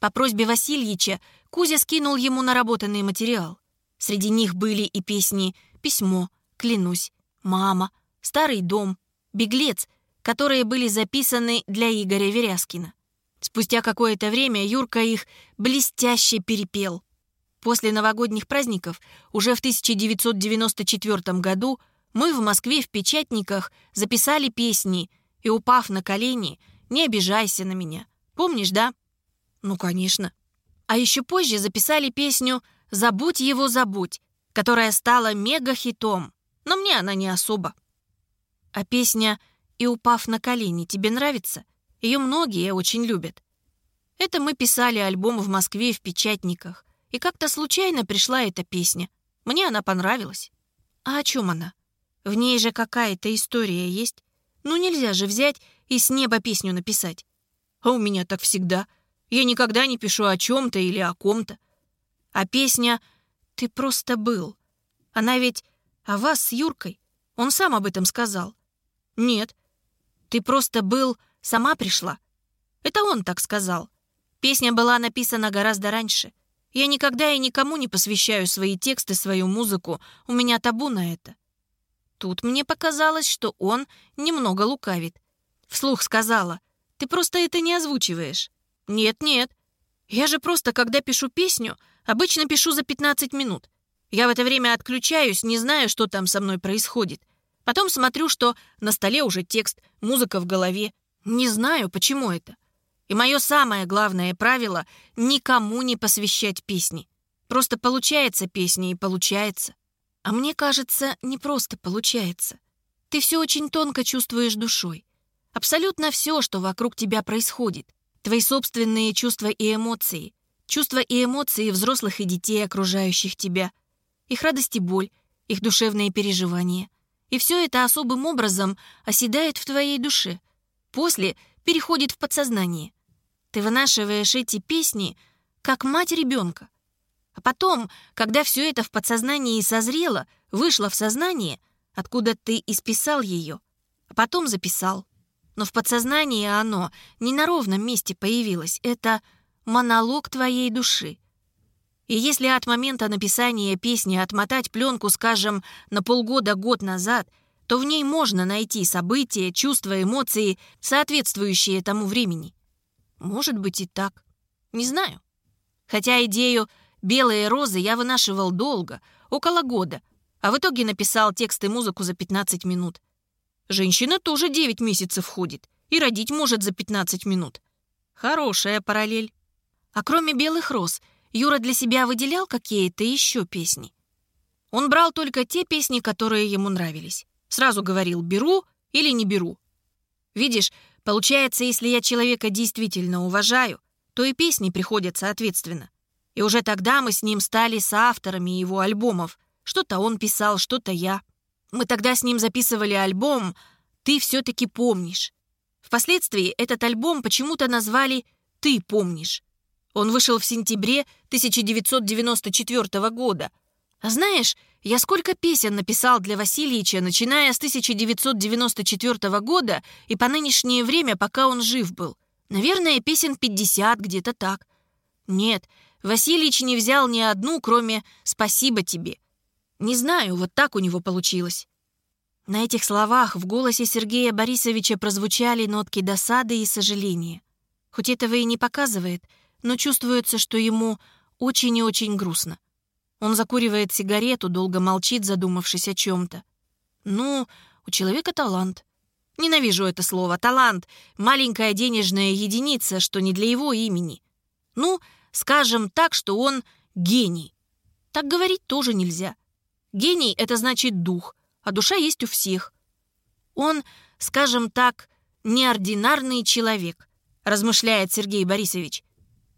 По просьбе Васильича Кузя скинул ему наработанный материал. Среди них были и песни «Письмо», «Клянусь», «Мама», «Старый дом», «Беглец», которые были записаны для Игоря Веряскина. Спустя какое-то время Юрка их блестяще перепел. После новогодних праздников уже в 1994 году мы в Москве в печатниках записали песни и, упав на колени, «Не обижайся на меня». Помнишь, да? Ну, конечно. А еще позже записали песню «Забудь его, забудь», которая стала мега-хитом, но мне она не особо. А песня «И упав на колени» тебе нравится? Ее многие очень любят. Это мы писали альбом в Москве в печатниках, и как-то случайно пришла эта песня. Мне она понравилась. А о чем она? В ней же какая-то история есть. Ну нельзя же взять и с неба песню написать. А у меня так всегда. Я никогда не пишу о чем-то или о ком-то. А песня «Ты просто был». Она ведь о вас с Юркой. Он сам об этом сказал. Нет, ты просто был, сама пришла. Это он так сказал. Песня была написана гораздо раньше. Я никогда и никому не посвящаю свои тексты, свою музыку. У меня табу на это. Тут мне показалось, что он немного лукавит. Вслух сказала, «Ты просто это не озвучиваешь». «Нет-нет». Я же просто, когда пишу песню, обычно пишу за 15 минут. Я в это время отключаюсь, не знаю, что там со мной происходит. Потом смотрю, что на столе уже текст, музыка в голове. Не знаю, почему это. И мое самое главное правило — никому не посвящать песни. Просто получается песня и получается. А мне кажется, не просто получается. Ты все очень тонко чувствуешь душой. Абсолютно все, что вокруг тебя происходит. Твои собственные чувства и эмоции. Чувства и эмоции взрослых и детей, окружающих тебя. Их радость и боль, их душевные переживания. И все это особым образом оседает в твоей душе. После переходит в подсознание. Ты вынашиваешь эти песни, как мать ребенка. А потом, когда все это в подсознании созрело, вышло в сознание, откуда ты исписал ее, а потом записал. Но в подсознании оно не на ровном месте появилось. Это монолог твоей души. И если от момента написания песни отмотать пленку, скажем, на полгода-год назад, то в ней можно найти события, чувства, эмоции, соответствующие тому времени. Может быть и так. Не знаю. Хотя идею «Белые розы» я вынашивал долго, около года, а в итоге написал текст и музыку за 15 минут. Женщина тоже 9 месяцев ходит и родить может за 15 минут. Хорошая параллель. А кроме «Белых роз» Юра для себя выделял какие-то еще песни. Он брал только те песни, которые ему нравились. Сразу говорил «беру» или «не беру». Видишь, получается, если я человека действительно уважаю, то и песни приходят соответственно. И уже тогда мы с ним стали соавторами его альбомов. Что-то он писал, что-то я. Мы тогда с ним записывали альбом «Ты все-таки помнишь». Впоследствии этот альбом почему-то назвали «Ты помнишь». Он вышел в сентябре 1994 года. А знаешь, я сколько песен написал для Васильевича, начиная с 1994 года и по нынешнее время, пока он жив был. Наверное, песен 50, где-то так. Нет, Васильевич не взял ни одну, кроме «Спасибо тебе». Не знаю, вот так у него получилось. На этих словах в голосе Сергея Борисовича прозвучали нотки досады и сожаления. Хоть этого и не показывает — но чувствуется, что ему очень и очень грустно. Он закуривает сигарету, долго молчит, задумавшись о чем-то. Ну, у человека талант. Ненавижу это слово. Талант — маленькая денежная единица, что не для его имени. Ну, скажем так, что он гений. Так говорить тоже нельзя. Гений — это значит дух, а душа есть у всех. Он, скажем так, неординарный человек, размышляет Сергей Борисович.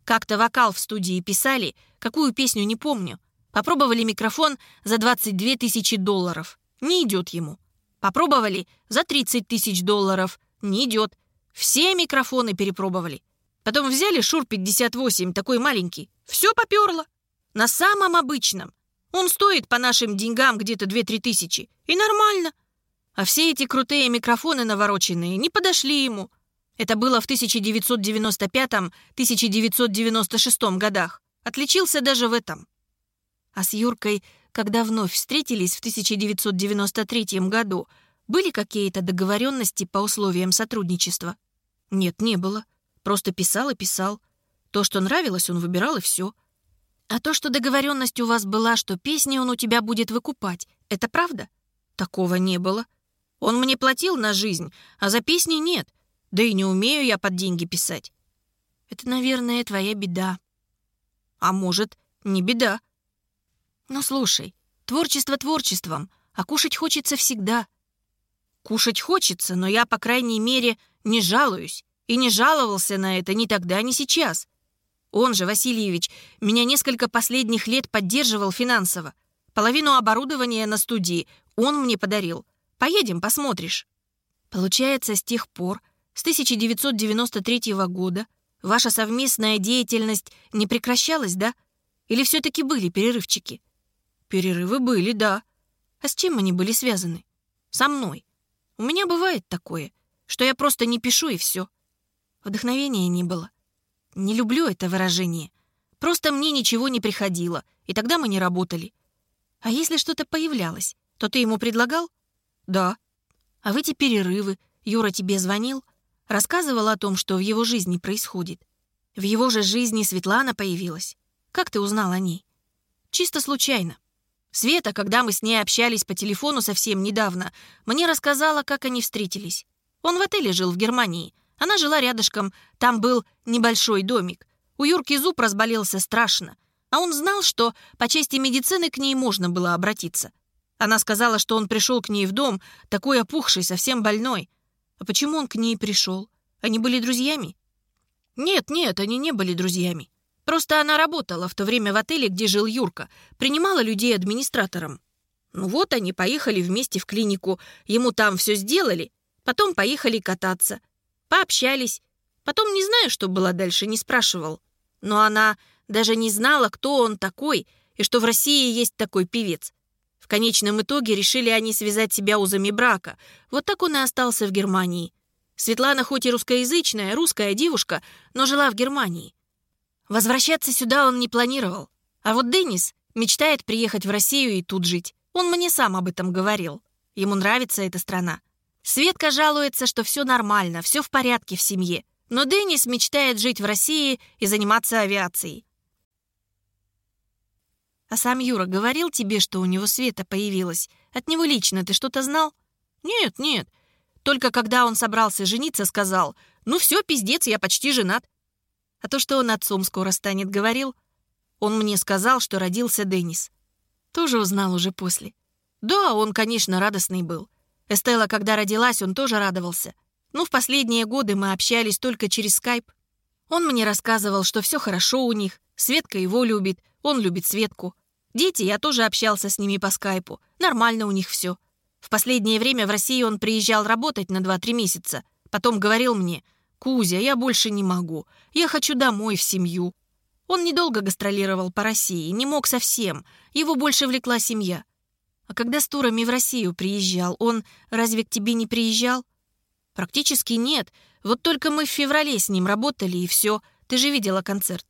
Как-то вокал в студии писали, какую песню не помню. Попробовали микрофон за 22 тысячи долларов. Не идет ему. Попробовали за 30 тысяч долларов. Не идет. Все микрофоны перепробовали. Потом взяли Шур-58, такой маленький. Все поперло. На самом обычном. Он стоит по нашим деньгам где-то 2-3 тысячи. И нормально. А все эти крутые микрофоны навороченные не подошли ему. Это было в 1995-1996 годах. Отличился даже в этом. А с Юркой, когда вновь встретились в 1993 году, были какие-то договоренности по условиям сотрудничества? Нет, не было. Просто писал и писал. То, что нравилось, он выбирал, и все. А то, что договоренность у вас была, что песни он у тебя будет выкупать, это правда? Такого не было. Он мне платил на жизнь, а за песни нет. Да и не умею я под деньги писать. Это, наверное, твоя беда. А может, не беда. Ну, слушай, творчество творчеством, а кушать хочется всегда. Кушать хочется, но я, по крайней мере, не жалуюсь. И не жаловался на это ни тогда, ни сейчас. Он же, Васильевич, меня несколько последних лет поддерживал финансово. Половину оборудования на студии он мне подарил. Поедем, посмотришь. Получается, с тех пор, с 1993 года ваша совместная деятельность не прекращалась, да? Или все-таки были перерывчики? Перерывы были, да. А с чем они были связаны? Со мной. У меня бывает такое, что я просто не пишу и все. Вдохновения не было. Не люблю это выражение. Просто мне ничего не приходило, и тогда мы не работали. А если что-то появлялось, то ты ему предлагал? Да. А в эти перерывы Юра тебе звонил? Рассказывал о том, что в его жизни происходит. В его же жизни Светлана появилась. Как ты узнал о ней? Чисто случайно. Света, когда мы с ней общались по телефону совсем недавно, мне рассказала, как они встретились. Он в отеле жил в Германии. Она жила рядышком. Там был небольшой домик. У Юрки зуб разболелся страшно. А он знал, что по части медицины к ней можно было обратиться. Она сказала, что он пришел к ней в дом, такой опухший, совсем больной. А почему он к ней пришел? Они были друзьями? Нет, нет, они не были друзьями. Просто она работала в то время в отеле, где жил Юрка, принимала людей администратором. Ну вот они поехали вместе в клинику, ему там все сделали, потом поехали кататься. Пообщались. Потом не знаю, что было дальше, не спрашивал. Но она даже не знала, кто он такой и что в России есть такой певец. В конечном итоге решили они связать себя узами брака. Вот так он и остался в Германии. Светлана хоть и русскоязычная, русская девушка, но жила в Германии. Возвращаться сюда он не планировал. А вот Деннис мечтает приехать в Россию и тут жить. Он мне сам об этом говорил. Ему нравится эта страна. Светка жалуется, что все нормально, все в порядке в семье. Но Деннис мечтает жить в России и заниматься авиацией. А сам Юра говорил тебе, что у него Света появилась? От него лично ты что-то знал? Нет, нет. Только когда он собрался жениться, сказал, ну все, пиздец, я почти женат. А то, что он отцом скоро станет, говорил. Он мне сказал, что родился Деннис. Тоже узнал уже после. Да, он, конечно, радостный был. Эстелла, когда родилась, он тоже радовался. Ну, в последние годы мы общались только через скайп. Он мне рассказывал, что все хорошо у них, Светка его любит, он любит Светку. Дети, я тоже общался с ними по скайпу. Нормально у них все. В последнее время в России он приезжал работать на 2-3 месяца. Потом говорил мне, «Кузя, я больше не могу. Я хочу домой, в семью». Он недолго гастролировал по России, не мог совсем. Его больше влекла семья. А когда с турами в Россию приезжал, он разве к тебе не приезжал? Практически нет. Вот только мы в феврале с ним работали, и все. Ты же видела концерт.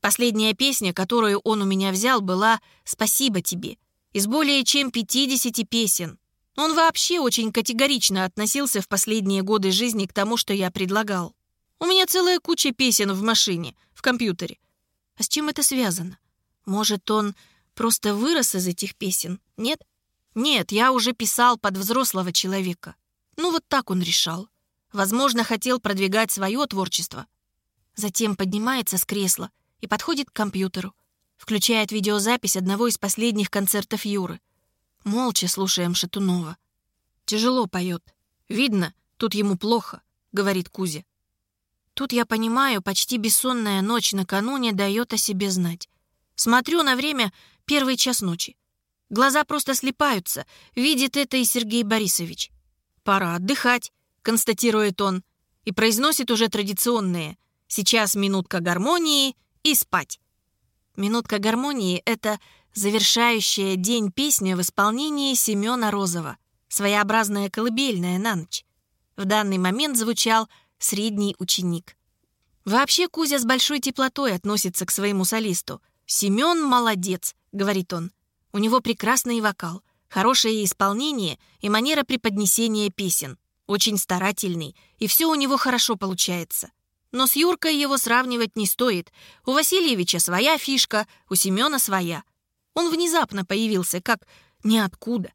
Последняя песня, которую он у меня взял, была «Спасибо тебе». Из более чем 50 песен. Он вообще очень категорично относился в последние годы жизни к тому, что я предлагал. У меня целая куча песен в машине, в компьютере. А с чем это связано? Может, он просто вырос из этих песен, нет? Нет, я уже писал под взрослого человека. Ну вот так он решал. Возможно, хотел продвигать свое творчество. Затем поднимается с кресла и подходит к компьютеру. Включает видеозапись одного из последних концертов Юры. Молча слушаем Шатунова. Тяжело поет. Видно, тут ему плохо, говорит Кузя. Тут я понимаю, почти бессонная ночь накануне дает о себе знать. Смотрю на время первый час ночи. Глаза просто слепаются. Видит это и Сергей Борисович. «Пора отдыхать», — констатирует он, и произносит уже традиционные «Сейчас минутка гармонии и спать». Минутка гармонии — это завершающая день песня в исполнении Семена Розова, своеобразная колыбельная на ночь. В данный момент звучал «Средний ученик». Вообще Кузя с большой теплотой относится к своему солисту. «Семен молодец», — говорит он. «У него прекрасный вокал, хорошее исполнение и манера преподнесения песен. Очень старательный, и все у него хорошо получается. Но с Юркой его сравнивать не стоит. У Васильевича своя фишка, у Семена своя. Он внезапно появился, как ниоткуда.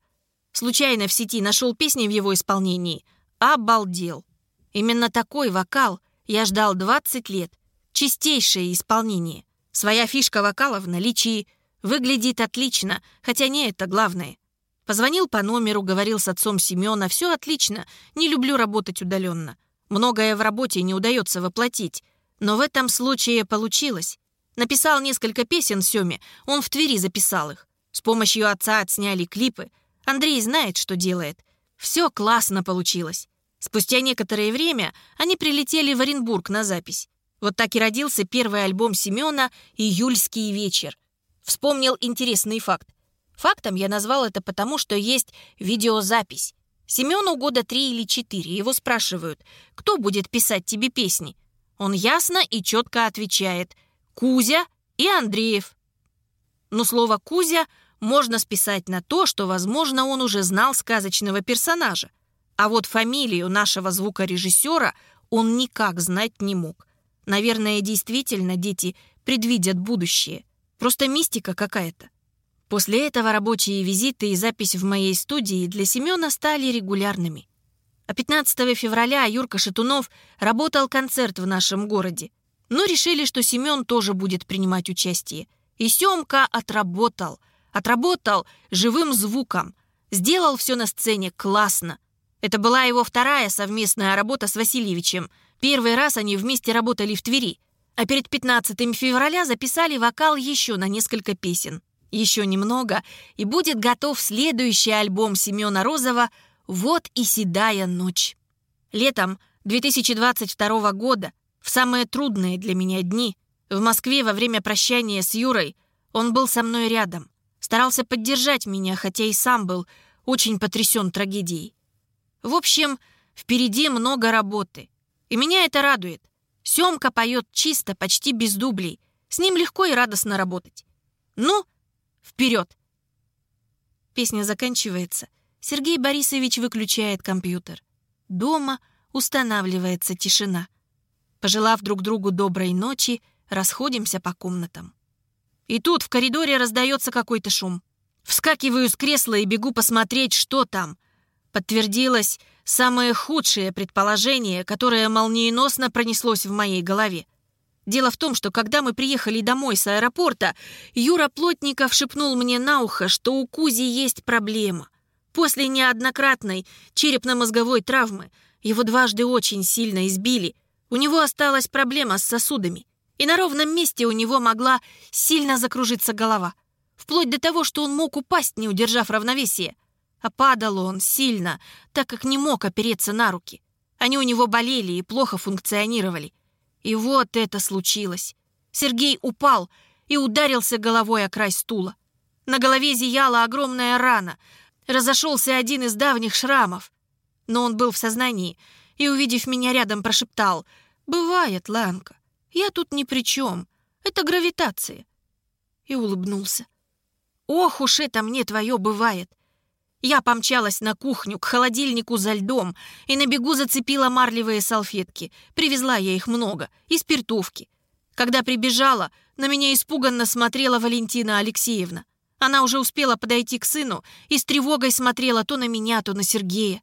Случайно в сети нашел песни в его исполнении. Обалдел. Именно такой вокал я ждал 20 лет. Чистейшее исполнение. Своя фишка вокала в наличии. Выглядит отлично, хотя не это главное. Позвонил по номеру, говорил с отцом Семена. Все отлично, не люблю работать удаленно. Многое в работе не удается воплотить, но в этом случае получилось. Написал несколько песен Сёме, он в Твери записал их. С помощью отца отсняли клипы. Андрей знает, что делает. Все классно получилось. Спустя некоторое время они прилетели в Оренбург на запись. Вот так и родился первый альбом Семена «Июльский вечер». Вспомнил интересный факт. Фактом я назвал это потому, что есть видеозапись. Семену года три или четыре. Его спрашивают, кто будет писать тебе песни? Он ясно и четко отвечает «Кузя и Андреев». Но слово «Кузя» можно списать на то, что, возможно, он уже знал сказочного персонажа. А вот фамилию нашего звукорежиссера он никак знать не мог. Наверное, действительно дети предвидят будущее. Просто мистика какая-то. После этого рабочие визиты и запись в моей студии для Семена стали регулярными. А 15 февраля Юрка Шатунов работал концерт в нашем городе. Но решили, что Семен тоже будет принимать участие. И Семка отработал. Отработал живым звуком. Сделал все на сцене классно. Это была его вторая совместная работа с Васильевичем. Первый раз они вместе работали в Твери. А перед 15 февраля записали вокал еще на несколько песен. Еще немного, и будет готов следующий альбом Семена Розова «Вот и седая ночь». Летом 2022 года, в самые трудные для меня дни, в Москве во время прощания с Юрой, он был со мной рядом, старался поддержать меня, хотя и сам был очень потрясен трагедией. В общем, впереди много работы. И меня это радует. Семка поет чисто, почти без дублей. С ним легко и радостно работать. Ну, вперед! Песня заканчивается. Сергей Борисович выключает компьютер. Дома устанавливается тишина. Пожелав друг другу доброй ночи, расходимся по комнатам. И тут в коридоре раздается какой-то шум. Вскакиваю с кресла и бегу посмотреть, что там. Подтвердилось самое худшее предположение, которое молниеносно пронеслось в моей голове. Дело в том, что когда мы приехали домой с аэропорта, Юра Плотников шепнул мне на ухо, что у Кузи есть проблема. После неоднократной черепно-мозговой травмы его дважды очень сильно избили. У него осталась проблема с сосудами. И на ровном месте у него могла сильно закружиться голова. Вплоть до того, что он мог упасть, не удержав равновесия. А падал он сильно, так как не мог опереться на руки. Они у него болели и плохо функционировали. И вот это случилось. Сергей упал и ударился головой о край стула. На голове зияла огромная рана. Разошелся один из давних шрамов. Но он был в сознании и, увидев меня рядом, прошептал «Бывает, Ланка, я тут ни при чем. Это гравитация». И улыбнулся. «Ох уж это мне твое бывает. Я помчалась на кухню, к холодильнику за льдом и на бегу зацепила марлевые салфетки. Привезла я их много, и спиртовки. Когда прибежала, на меня испуганно смотрела Валентина Алексеевна. Она уже успела подойти к сыну и с тревогой смотрела то на меня, то на Сергея.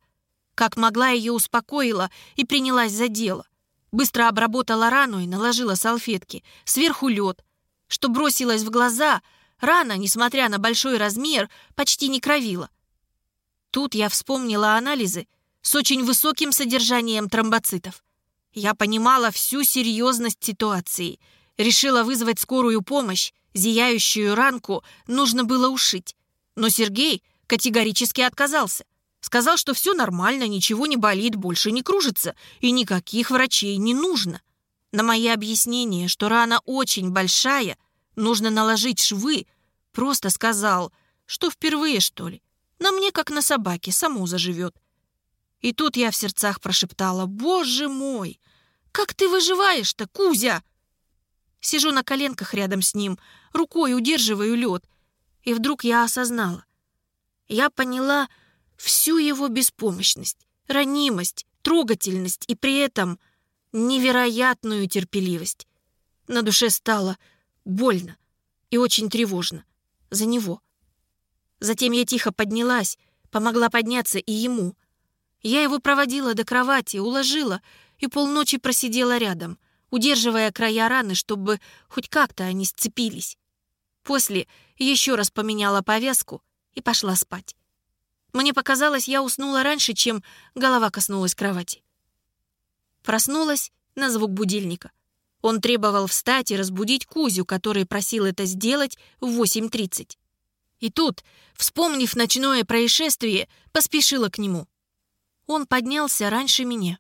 Как могла, ее успокоила и принялась за дело. Быстро обработала рану и наложила салфетки. Сверху лед. Что бросилось в глаза, рана, несмотря на большой размер, почти не кровила. Тут я вспомнила анализы с очень высоким содержанием тромбоцитов. Я понимала всю серьезность ситуации. Решила вызвать скорую помощь. Зияющую ранку нужно было ушить. Но Сергей категорически отказался. Сказал, что все нормально, ничего не болит, больше не кружится, и никаких врачей не нужно. На мои объяснения, что рана очень большая, нужно наложить швы, просто сказал, что впервые, что ли. На мне, как на собаке, само заживет. И тут я в сердцах прошептала, «Боже мой! Как ты выживаешь-то, Кузя?» Сижу на коленках рядом с ним, рукой удерживаю лед. И вдруг я осознала. Я поняла всю его беспомощность, ранимость, трогательность и при этом невероятную терпеливость. На душе стало больно и очень тревожно. За него. Затем я тихо поднялась, помогла подняться и ему. Я его проводила до кровати, уложила и полночи просидела рядом, удерживая края раны, чтобы хоть как-то они сцепились. После еще раз поменяла повязку и пошла спать. Мне показалось, я уснула раньше, чем голова коснулась кровати. Проснулась на звук будильника. Он требовал встать и разбудить Кузю, который просил это сделать в 8.30. И тут, вспомнив ночное происшествие, поспешила к нему. Он поднялся раньше меня.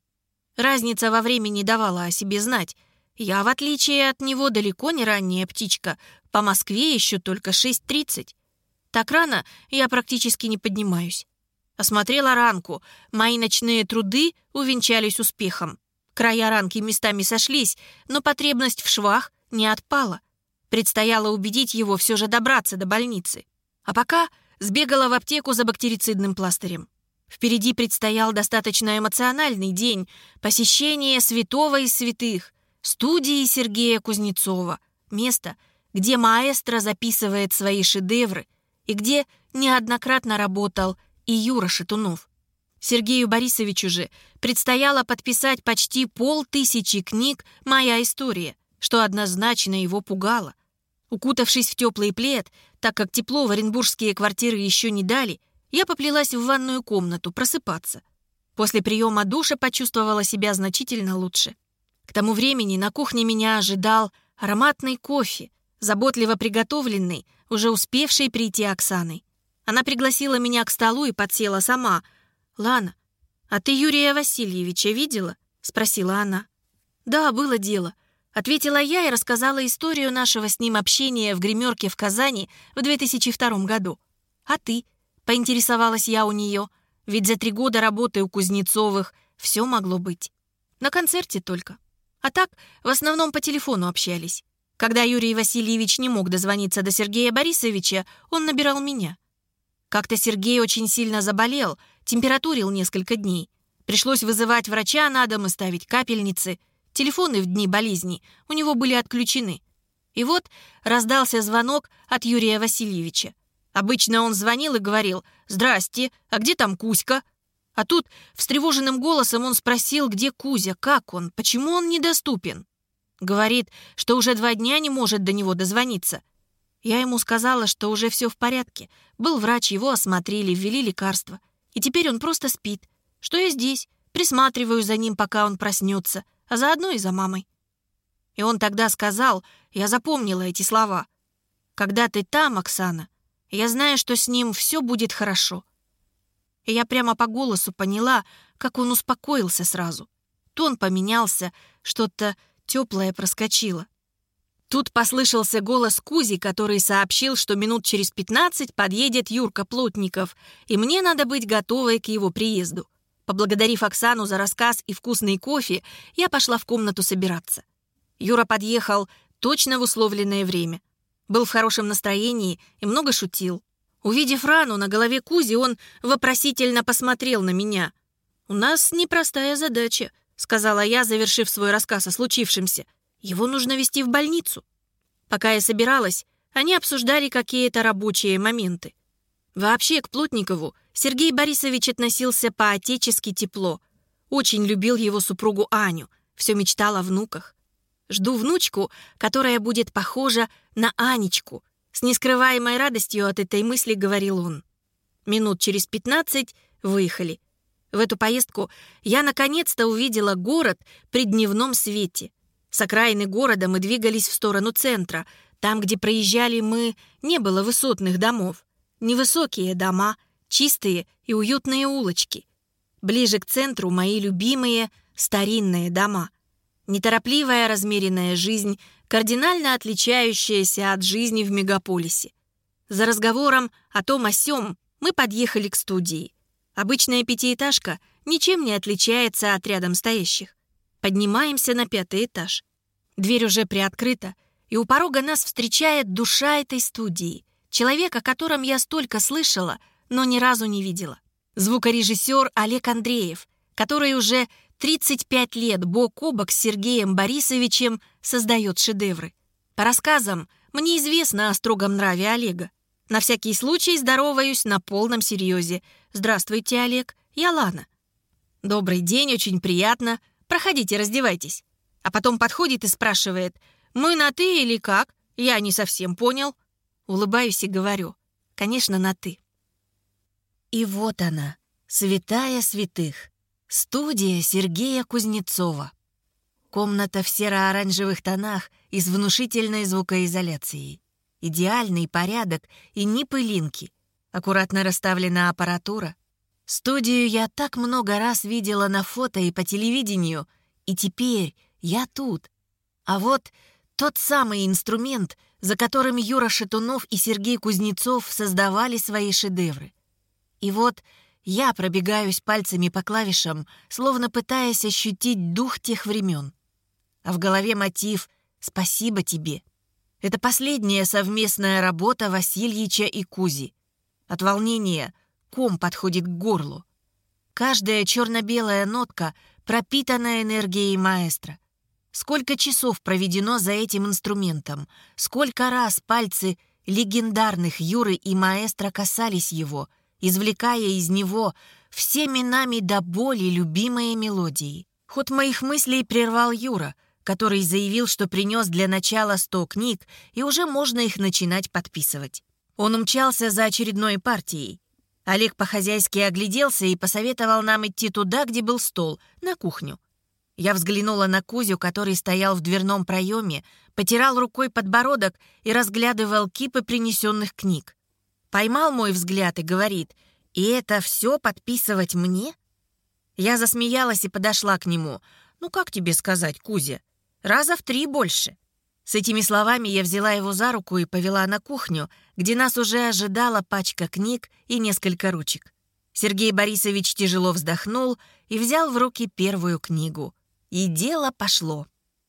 Разница во времени давала о себе знать. Я, в отличие от него, далеко не ранняя птичка. По Москве еще только 6.30. Так рано я практически не поднимаюсь. Осмотрела ранку. Мои ночные труды увенчались успехом. Края ранки местами сошлись, но потребность в швах не отпала. Предстояло убедить его все же добраться до больницы. А пока сбегала в аптеку за бактерицидным пластырем. Впереди предстоял достаточно эмоциональный день, посещение святого из святых. студии Сергея Кузнецова, место, где маэстро записывает свои шедевры и где неоднократно работал и Юра Шатунов. Сергею Борисовичу же предстояло подписать почти полтысячи книг «Моя история», что однозначно его пугало. Укутавшись в теплый плед, так как тепло в оренбургские квартиры еще не дали, я поплелась в ванную комнату просыпаться. После приема душа почувствовала себя значительно лучше. К тому времени на кухне меня ожидал ароматный кофе, заботливо приготовленный, уже успевший прийти Оксаной. Она пригласила меня к столу и подсела сама — «Лана, а ты Юрия Васильевича видела?» — спросила она. «Да, было дело», — ответила я и рассказала историю нашего с ним общения в гримерке в Казани в 2002 году. «А ты?» — поинтересовалась я у нее, ведь за три года работы у Кузнецовых все могло быть. На концерте только. А так, в основном по телефону общались. Когда Юрий Васильевич не мог дозвониться до Сергея Борисовича, он набирал меня. Как-то Сергей очень сильно заболел, температурил несколько дней. Пришлось вызывать врача на дом и ставить капельницы. Телефоны в дни болезни у него были отключены. И вот раздался звонок от Юрия Васильевича. Обычно он звонил и говорил «Здрасте, а где там Кузька?» А тут встревоженным голосом он спросил, где Кузя, как он, почему он недоступен. Говорит, что уже два дня не может до него дозвониться. Я ему сказала, что уже все в порядке. Был врач, его осмотрели, ввели лекарства. И теперь он просто спит. Что я здесь, присматриваю за ним, пока он проснется, а заодно и за мамой. И он тогда сказал, я запомнила эти слова. «Когда ты там, Оксана, я знаю, что с ним все будет хорошо». И я прямо по голосу поняла, как он успокоился сразу. Тон поменялся, что-то теплое проскочило. Тут послышался голос Кузи, который сообщил, что минут через 15 подъедет Юрка Плотников, и мне надо быть готовой к его приезду. Поблагодарив Оксану за рассказ и вкусный кофе, я пошла в комнату собираться. Юра подъехал точно в условленное время. Был в хорошем настроении и много шутил. Увидев рану на голове Кузи, он вопросительно посмотрел на меня. «У нас непростая задача», — сказала я, завершив свой рассказ о случившемся — его нужно вести в больницу. Пока я собиралась, они обсуждали какие-то рабочие моменты. Вообще к Плотникову Сергей Борисович относился по-отечески тепло. Очень любил его супругу Аню, все мечтал о внуках. Жду внучку, которая будет похожа на Анечку. С нескрываемой радостью от этой мысли говорил он. Минут через пятнадцать выехали. В эту поездку я наконец-то увидела город при дневном свете — с окраины города мы двигались в сторону центра. Там, где проезжали мы, не было высотных домов. Невысокие дома, чистые и уютные улочки. Ближе к центру мои любимые старинные дома. Неторопливая размеренная жизнь, кардинально отличающаяся от жизни в мегаполисе. За разговором о том о сём мы подъехали к студии. Обычная пятиэтажка ничем не отличается от рядом стоящих. Поднимаемся на пятый этаж. Дверь уже приоткрыта, и у порога нас встречает душа этой студии, человек, о котором я столько слышала, но ни разу не видела. Звукорежиссер Олег Андреев, который уже 35 лет бок о бок с Сергеем Борисовичем создает шедевры. По рассказам, мне известно о строгом нраве Олега. На всякий случай здороваюсь на полном серьезе. «Здравствуйте, Олег, я Лана». «Добрый день, очень приятно. Проходите, раздевайтесь». А потом подходит и спрашивает, «Мы на «ты» или как? Я не совсем понял». Улыбаюсь и говорю, «Конечно, на «ты». И вот она, святая святых, студия Сергея Кузнецова. Комната в серо-оранжевых тонах и с внушительной звукоизоляцией. Идеальный порядок и ни пылинки. Аккуратно расставлена аппаратура, Студию я так много раз видела на фото и по телевидению, и теперь я тут. А вот тот самый инструмент, за которым Юра Шатунов и Сергей Кузнецов создавали свои шедевры. И вот я пробегаюсь пальцами по клавишам, словно пытаясь ощутить дух тех времен. А в голове мотив «Спасибо тебе». Это последняя совместная работа Васильича и Кузи. От волнения ком подходит к горлу. Каждая черно-белая нотка пропитана энергией маэстро. Сколько часов проведено за этим инструментом, сколько раз пальцы легендарных Юры и маэстро касались его, извлекая из него всеми нами до боли любимые мелодии. Ход моих мыслей прервал Юра, который заявил, что принес для начала сто книг, и уже можно их начинать подписывать. Он умчался за очередной партией. Олег по-хозяйски огляделся и посоветовал нам идти туда, где был стол, на кухню. Я взглянула на Кузю, который стоял в дверном проеме, потирал рукой подбородок и разглядывал кипы принесенных книг. Поймал мой взгляд и говорит, «И это все подписывать мне?» Я засмеялась и подошла к нему. «Ну как тебе сказать, Кузя? Раза в три больше». С этими словами я взяла его за руку и повела на кухню, где нас уже ожидала пачка книг и несколько ручек. Сергей Борисович тяжело вздохнул и взял в руки первую книгу. И дело пошло.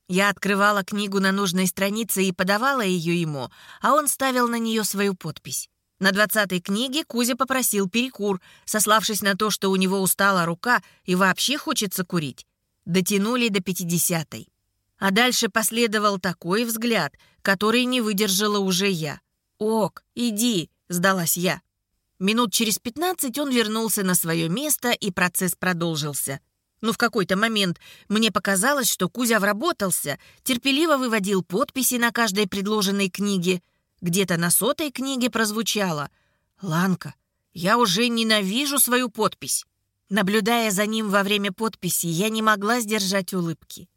Я открывала книгу на нужной странице и подавала ее ему, а он ставил на нее свою подпись. На двадцатой книге Кузя попросил перекур, сославшись на то, что у него устала рука и вообще хочется курить. Дотянули до пятидесятой. А дальше последовал такой взгляд, который не выдержала уже я. «Ок, иди», — сдалась я. Минут через пятнадцать он вернулся на свое место, и процесс продолжился. Но в какой-то момент мне показалось, что Кузя вработался, терпеливо выводил подписи на каждой предложенной книге. Где-то на сотой книге прозвучало «Ланка, я уже ненавижу свою подпись». Наблюдая за ним во время подписи, я не могла сдержать улыбки.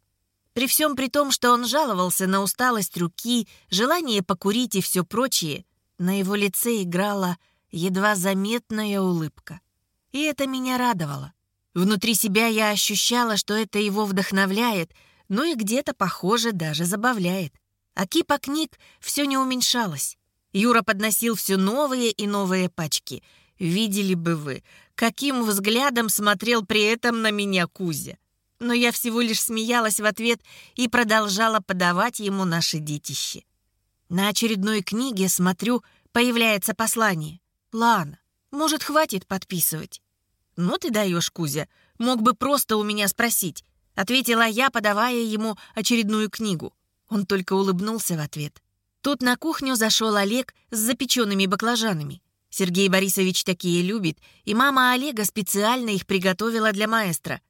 При всем при том, что он жаловался на усталость руки, желание покурить и все прочее, на его лице играла едва заметная улыбка. И это меня радовало. Внутри себя я ощущала, что это его вдохновляет, но и где-то, похоже, даже забавляет. А кипа книг все не уменьшалась. Юра подносил все новые и новые пачки. Видели бы вы, каким взглядом смотрел при этом на меня Кузя но я всего лишь смеялась в ответ и продолжала подавать ему наши детище. На очередной книге, смотрю, появляется послание. «Лана, может, хватит подписывать?» «Ну ты даешь, Кузя, мог бы просто у меня спросить», ответила я, подавая ему очередную книгу. Он только улыбнулся в ответ. Тут на кухню зашел Олег с запеченными баклажанами. Сергей Борисович такие любит, и мама Олега специально их приготовила для маэстро.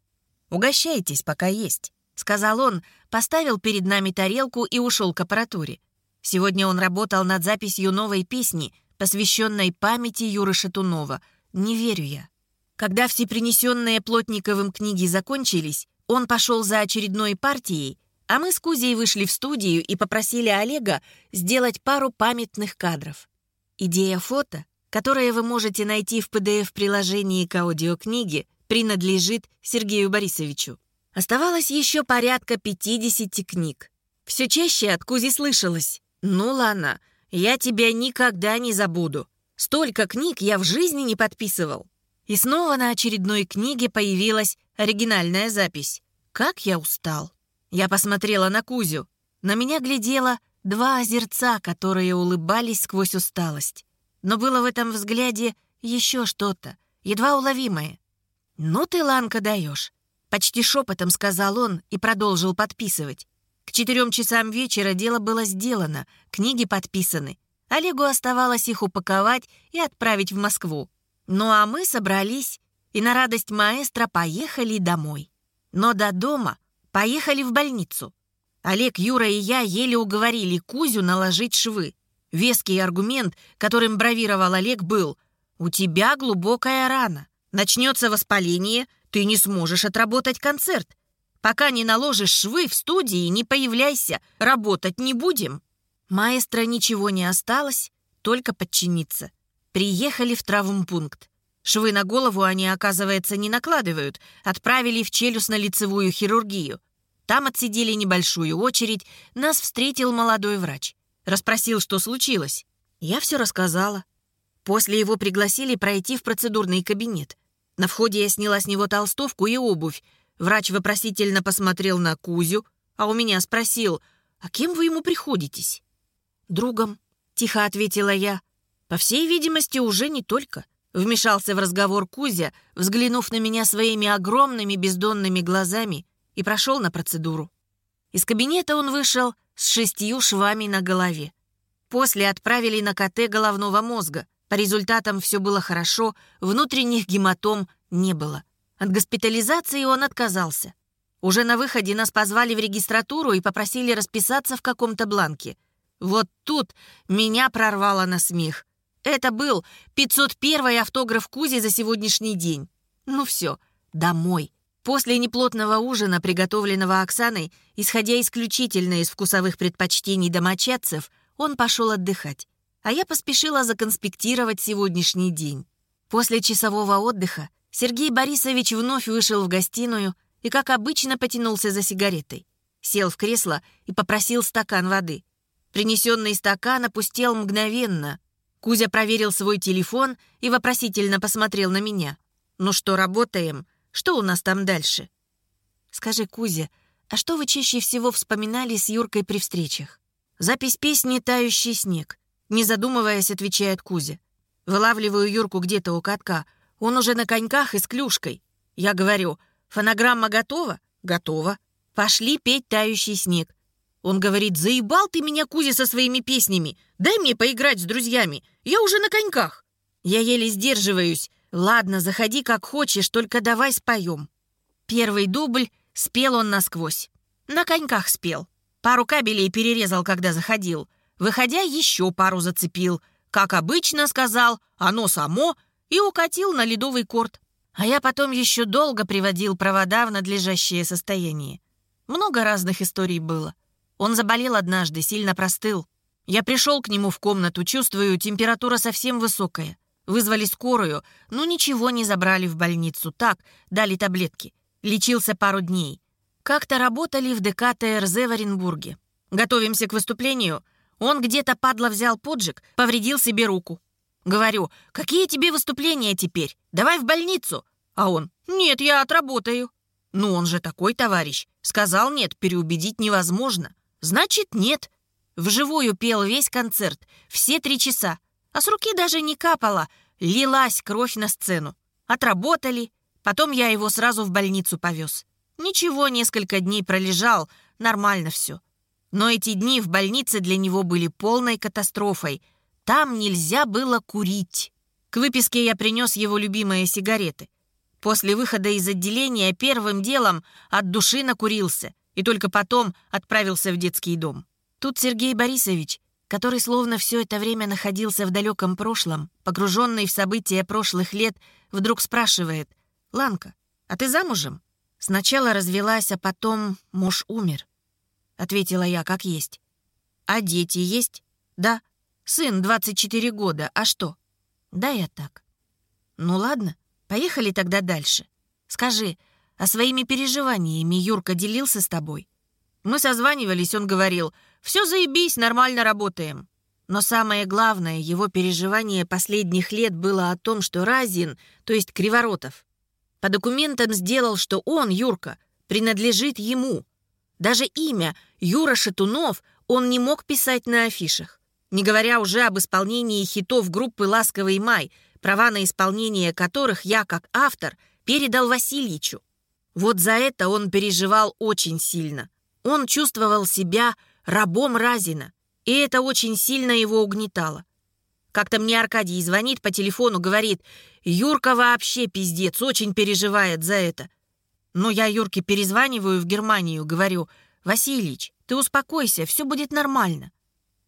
«Угощайтесь, пока есть», — сказал он, поставил перед нами тарелку и ушел к аппаратуре. Сегодня он работал над записью новой песни, посвященной памяти Юры Шатунова. Не верю я. Когда все принесенные Плотниковым книги закончились, он пошел за очередной партией, а мы с Кузей вышли в студию и попросили Олега сделать пару памятных кадров. Идея фото, которое вы можете найти в PDF-приложении к аудиокниге, принадлежит Сергею Борисовичу. Оставалось еще порядка 50 книг. Все чаще от Кузи слышалось. «Ну, Лана, я тебя никогда не забуду. Столько книг я в жизни не подписывал». И снова на очередной книге появилась оригинальная запись. «Как я устал». Я посмотрела на Кузю. На меня глядело два озерца, которые улыбались сквозь усталость. Но было в этом взгляде еще что-то, едва уловимое. «Ну ты, Ланка, даешь!» Почти шепотом сказал он и продолжил подписывать. К четырем часам вечера дело было сделано, книги подписаны. Олегу оставалось их упаковать и отправить в Москву. Ну а мы собрались и на радость маэстро поехали домой. Но до дома поехали в больницу. Олег, Юра и я еле уговорили Кузю наложить швы. Веский аргумент, которым бравировал Олег, был «У тебя глубокая рана. Начнется воспаление, ты не сможешь отработать концерт. Пока не наложишь швы в студии, не появляйся, работать не будем». Маэстро ничего не осталось, только подчиниться. Приехали в травмпункт. Швы на голову они, оказывается, не накладывают. Отправили в челюстно-лицевую хирургию. Там отсидели небольшую очередь. Нас встретил молодой врач. Расспросил, что случилось. Я все рассказала. После его пригласили пройти в процедурный кабинет. На входе я сняла с него толстовку и обувь. Врач вопросительно посмотрел на Кузю, а у меня спросил, «А кем вы ему приходитесь?» «Другом», — тихо ответила я. «По всей видимости, уже не только», — вмешался в разговор Кузя, взглянув на меня своими огромными бездонными глазами и прошел на процедуру. Из кабинета он вышел с шестью швами на голове. После отправили на КТ головного мозга. По результатам все было хорошо, внутренних гематом не было. От госпитализации он отказался. Уже на выходе нас позвали в регистратуру и попросили расписаться в каком-то бланке. Вот тут меня прорвало на смех. Это был 501 автограф Кузи за сегодняшний день. Ну все, домой. После неплотного ужина, приготовленного Оксаной, исходя исключительно из вкусовых предпочтений домочадцев, он пошел отдыхать. А я поспешила законспектировать сегодняшний день. После часового отдыха Сергей Борисович вновь вышел в гостиную и, как обычно, потянулся за сигаретой. Сел в кресло и попросил стакан воды. Принесенный стакан опустел мгновенно. Кузя проверил свой телефон и вопросительно посмотрел на меня. «Ну что, работаем?» Что у нас там дальше?» «Скажи, Кузя, а что вы чаще всего вспоминали с Юркой при встречах?» «Запись песни «Тающий снег». Не задумываясь, отвечает Кузя. Вылавливаю Юрку где-то у катка. Он уже на коньках и с клюшкой. Я говорю, фонограмма готова? Готова. Пошли петь «Тающий снег». Он говорит, заебал ты меня, Кузя, со своими песнями. Дай мне поиграть с друзьями. Я уже на коньках. Я еле сдерживаюсь. «Ладно, заходи как хочешь, только давай споем». Первый дубль спел он насквозь. На коньках спел. Пару кабелей перерезал, когда заходил. Выходя, еще пару зацепил. Как обычно сказал, оно само, и укатил на ледовый корт. А я потом еще долго приводил провода в надлежащее состояние. Много разных историй было. Он заболел однажды, сильно простыл. Я пришел к нему в комнату, чувствую, температура совсем высокая. Вызвали скорую, но ничего не забрали в больницу. Так, дали таблетки. Лечился пару дней. Как-то работали в ДК ТРЗ в Оренбурге. Готовимся к выступлению. Он где-то, падла, взял поджиг, повредил себе руку. Говорю, какие тебе выступления теперь? Давай в больницу. А он, нет, я отработаю. Ну, он же такой товарищ. Сказал нет, переубедить невозможно. Значит, нет. Вживую пел весь концерт, все три часа а с руки даже не капала, лилась кровь на сцену. Отработали, потом я его сразу в больницу повез. Ничего, несколько дней пролежал, нормально все. Но эти дни в больнице для него были полной катастрофой. Там нельзя было курить. К выписке я принес его любимые сигареты. После выхода из отделения первым делом от души накурился и только потом отправился в детский дом. Тут Сергей Борисович который словно все это время находился в далеком прошлом, погруженный в события прошлых лет, вдруг спрашивает, «Ланка, а ты замужем?» Сначала развелась, а потом муж умер. Ответила я, как есть. «А дети есть?» «Да. Сын, 24 года. А что?» «Да, я так». «Ну ладно, поехали тогда дальше. Скажи, а своими переживаниями Юрка делился с тобой?» Мы созванивались, он говорил, «Все заебись, нормально работаем». Но самое главное, его переживание последних лет было о том, что Разин, то есть Криворотов, по документам сделал, что он, Юрка, принадлежит ему. Даже имя Юра Шатунов он не мог писать на афишах. Не говоря уже об исполнении хитов группы «Ласковый май», права на исполнение которых я, как автор, передал Васильичу. Вот за это он переживал очень сильно. Он чувствовал себя рабом Разина, и это очень сильно его угнетало. Как-то мне Аркадий звонит по телефону, говорит, «Юрка вообще пиздец, очень переживает за это». Но я Юрке перезваниваю в Германию, говорю, «Василич, ты успокойся, все будет нормально».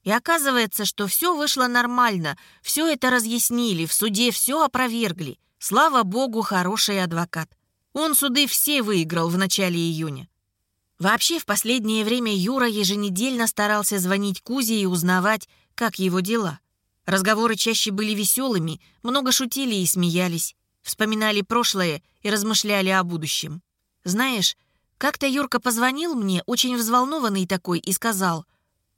И оказывается, что все вышло нормально, все это разъяснили, в суде все опровергли. Слава богу, хороший адвокат. Он суды все выиграл в начале июня. Вообще, в последнее время Юра еженедельно старался звонить Кузе и узнавать, как его дела. Разговоры чаще были веселыми, много шутили и смеялись, вспоминали прошлое и размышляли о будущем. Знаешь, как-то Юрка позвонил мне, очень взволнованный такой, и сказал,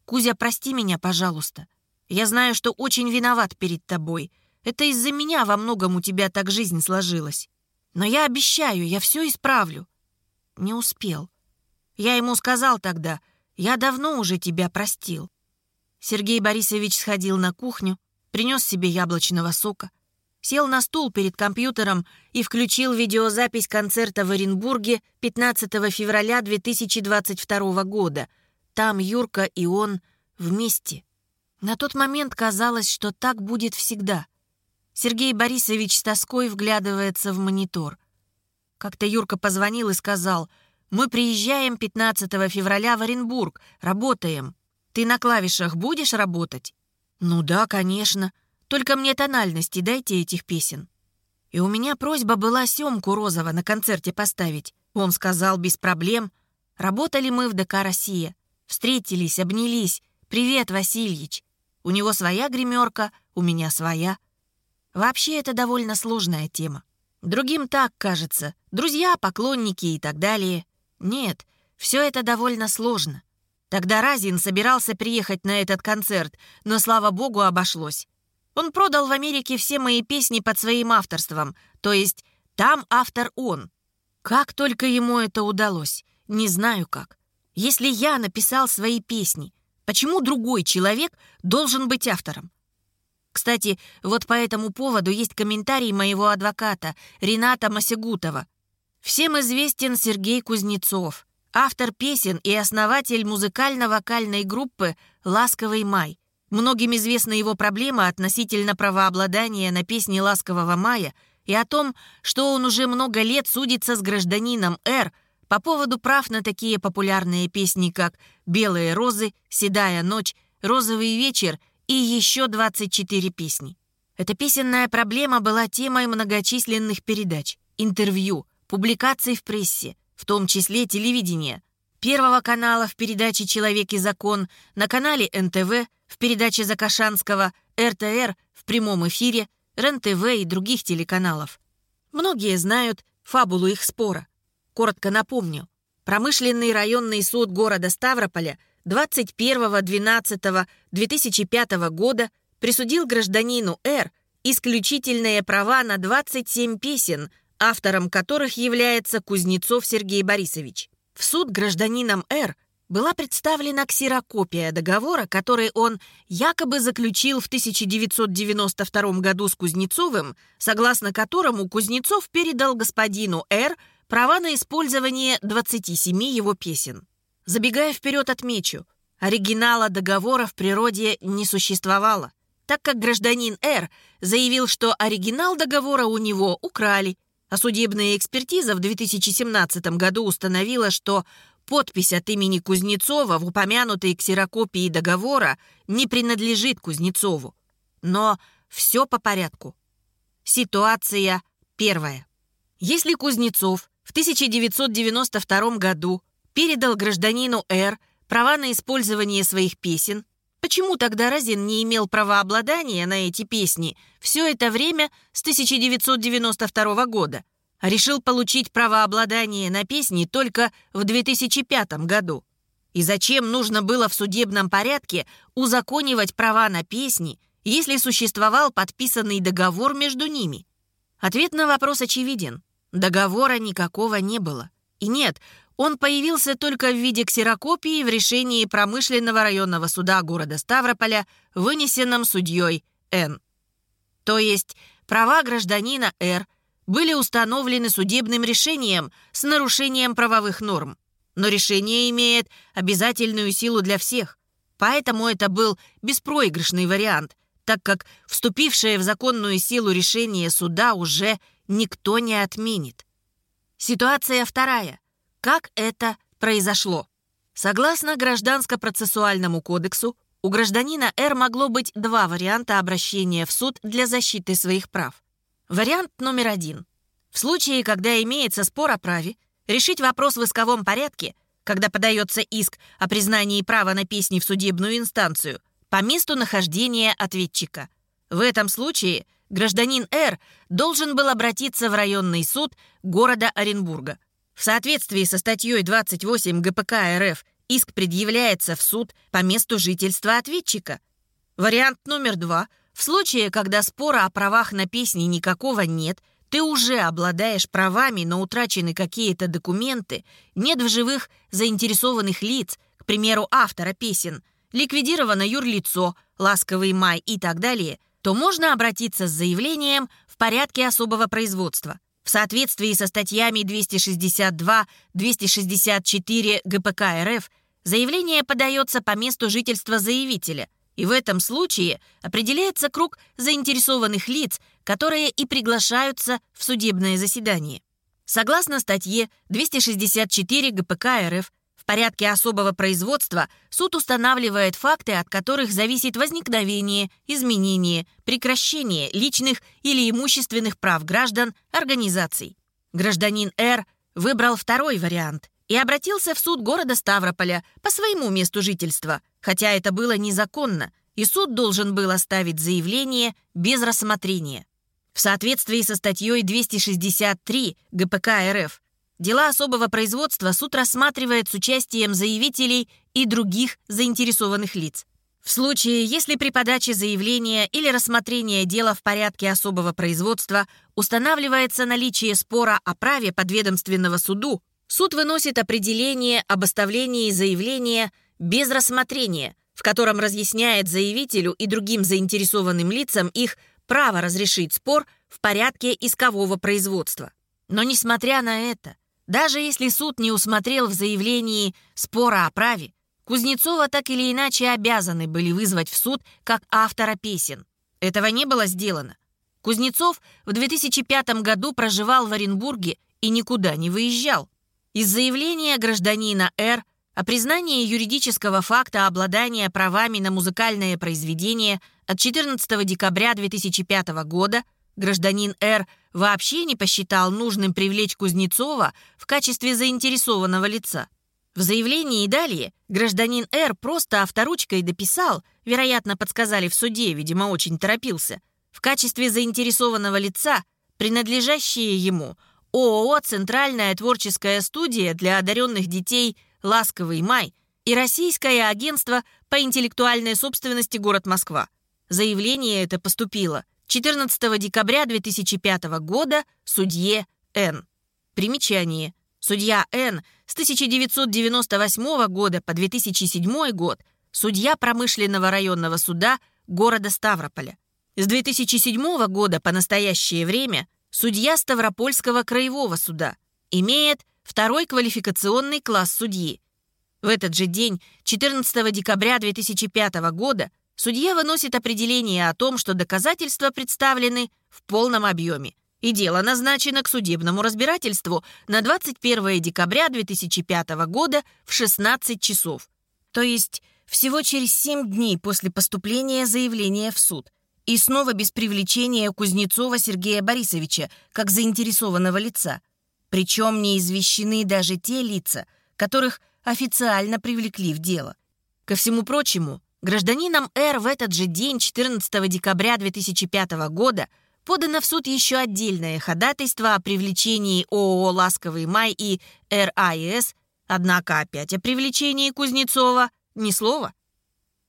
«Кузя, прости меня, пожалуйста. Я знаю, что очень виноват перед тобой. Это из-за меня во многом у тебя так жизнь сложилась. Но я обещаю, я все исправлю». Не успел. Я ему сказал тогда, я давно уже тебя простил. Сергей Борисович сходил на кухню, принес себе яблочного сока. сел на стул перед компьютером и включил видеозапись концерта в Оренбурге 15 февраля 2022 года. Там Юрка и он вместе. На тот момент казалось, что так будет всегда. Сергей Борисович с тоской вглядывается в монитор. Как-то Юрка позвонил и сказал, «Мы приезжаем 15 февраля в Оренбург, работаем. Ты на клавишах будешь работать?» «Ну да, конечно. Только мне тональности дайте этих песен». И у меня просьба была Семку Розова на концерте поставить. Он сказал, без проблем. Работали мы в ДК «Россия». Встретились, обнялись. «Привет, Васильич». У него своя гримерка, у меня своя. Вообще это довольно сложная тема. Другим так кажется. Друзья, поклонники и так далее. Нет, все это довольно сложно. Тогда Разин собирался приехать на этот концерт, но, слава богу, обошлось. Он продал в Америке все мои песни под своим авторством, то есть там автор он. Как только ему это удалось, не знаю как. Если я написал свои песни, почему другой человек должен быть автором? Кстати, вот по этому поводу есть комментарий моего адвоката Рената Масягутова. Всем известен Сергей Кузнецов, автор песен и основатель музыкально-вокальной группы «Ласковый май». Многим известна его проблема относительно правообладания на песне «Ласкового мая» и о том, что он уже много лет судится с гражданином Р по поводу прав на такие популярные песни, как «Белые розы», «Седая ночь», «Розовый вечер» и еще 24 песни. Эта песенная проблема была темой многочисленных передач, интервью, публикаций в прессе, в том числе телевидения, Первого канала в передаче «Человек и закон», на канале НТВ в передаче Закашанского, РТР в прямом эфире, РЕН-ТВ и других телеканалов. Многие знают фабулу их спора. Коротко напомню. Промышленный районный суд города Ставрополя 21.12.2005 года присудил гражданину Р исключительные права на 27 песен, автором которых является Кузнецов Сергей Борисович. В суд гражданином Р была представлена ксерокопия договора, который он якобы заключил в 1992 году с Кузнецовым, согласно которому Кузнецов передал господину Р права на использование 27 его песен. Забегая вперед, отмечу, оригинала договора в природе не существовало, так как гражданин Р заявил, что оригинал договора у него украли, а судебная экспертиза в 2017 году установила, что подпись от имени Кузнецова в упомянутой ксерокопии договора не принадлежит Кузнецову. Но все по порядку. Ситуация первая. Если Кузнецов в 1992 году передал гражданину Р права на использование своих песен, Почему тогда Разин не имел правообладания на эти песни все это время с 1992 года, а решил получить правообладание на песни только в 2005 году? И зачем нужно было в судебном порядке узаконивать права на песни, если существовал подписанный договор между ними? Ответ на вопрос очевиден. Договора никакого не было. И нет, он появился только в виде ксерокопии в решении промышленного районного суда города Ставрополя, вынесенном судьей Н. То есть права гражданина Р были установлены судебным решением с нарушением правовых норм. Но решение имеет обязательную силу для всех. Поэтому это был беспроигрышный вариант, так как вступившее в законную силу решение суда уже никто не отменит. Ситуация вторая. Как это произошло? Согласно Гражданско-процессуальному кодексу, у гражданина Р могло быть два варианта обращения в суд для защиты своих прав. Вариант номер один. В случае, когда имеется спор о праве, решить вопрос в исковом порядке, когда подается иск о признании права на песни в судебную инстанцию, по месту нахождения ответчика. В этом случае гражданин Р должен был обратиться в районный суд города Оренбурга – в соответствии со статьей 28 ГПК РФ иск предъявляется в суд по месту жительства ответчика. Вариант номер два. В случае, когда спора о правах на песни никакого нет, ты уже обладаешь правами, но утрачены какие-то документы, нет в живых заинтересованных лиц, к примеру, автора песен, ликвидировано юрлицо, ласковый май и так далее, то можно обратиться с заявлением в порядке особого производства. В соответствии со статьями 262-264 ГПК РФ заявление подается по месту жительства заявителя, и в этом случае определяется круг заинтересованных лиц, которые и приглашаются в судебное заседание. Согласно статье 264 ГПК РФ, порядке особого производства суд устанавливает факты, от которых зависит возникновение, изменение, прекращение личных или имущественных прав граждан, организаций. Гражданин Р выбрал второй вариант и обратился в суд города Ставрополя по своему месту жительства, хотя это было незаконно, и суд должен был оставить заявление без рассмотрения. В соответствии со статьей 263 ГПК РФ Дела особого производства суд рассматривает с участием заявителей и других заинтересованных лиц. В случае, если при подаче заявления или рассмотрении дела в порядке особого производства устанавливается наличие спора о праве подведомственного суду, суд выносит определение об оставлении заявления без рассмотрения, в котором разъясняет заявителю и другим заинтересованным лицам их право разрешить спор в порядке искового производства. Но несмотря на это, даже если суд не усмотрел в заявлении спора о праве, Кузнецова так или иначе обязаны были вызвать в суд как автора песен. Этого не было сделано. Кузнецов в 2005 году проживал в Оренбурге и никуда не выезжал. Из заявления гражданина Р о признании юридического факта обладания правами на музыкальное произведение от 14 декабря 2005 года гражданин Р вообще не посчитал нужным привлечь Кузнецова в качестве заинтересованного лица. В заявлении далее гражданин Р просто авторучкой дописал, вероятно, подсказали в суде, видимо, очень торопился, в качестве заинтересованного лица, принадлежащие ему ООО «Центральная творческая студия для одаренных детей «Ласковый май» и Российское агентство по интеллектуальной собственности город Москва. Заявление это поступило 14 декабря 2005 года судье Н. Примечание. Судья Н. с 1998 года по 2007 год судья промышленного районного суда города Ставрополя. С 2007 года по настоящее время судья Ставропольского краевого суда имеет второй квалификационный класс судьи. В этот же день, 14 декабря 2005 года, Судья выносит определение о том, что доказательства представлены в полном объеме, и дело назначено к судебному разбирательству на 21 декабря 2005 года в 16 часов. То есть всего через 7 дней после поступления заявления в суд. И снова без привлечения Кузнецова Сергея Борисовича как заинтересованного лица. Причем не извещены даже те лица, которых официально привлекли в дело. Ко всему прочему, Гражданином Р в этот же день, 14 декабря 2005 года, подано в суд еще отдельное ходатайство о привлечении ООО «Ласковый май» и РАИС, однако опять о привлечении Кузнецова ни слова.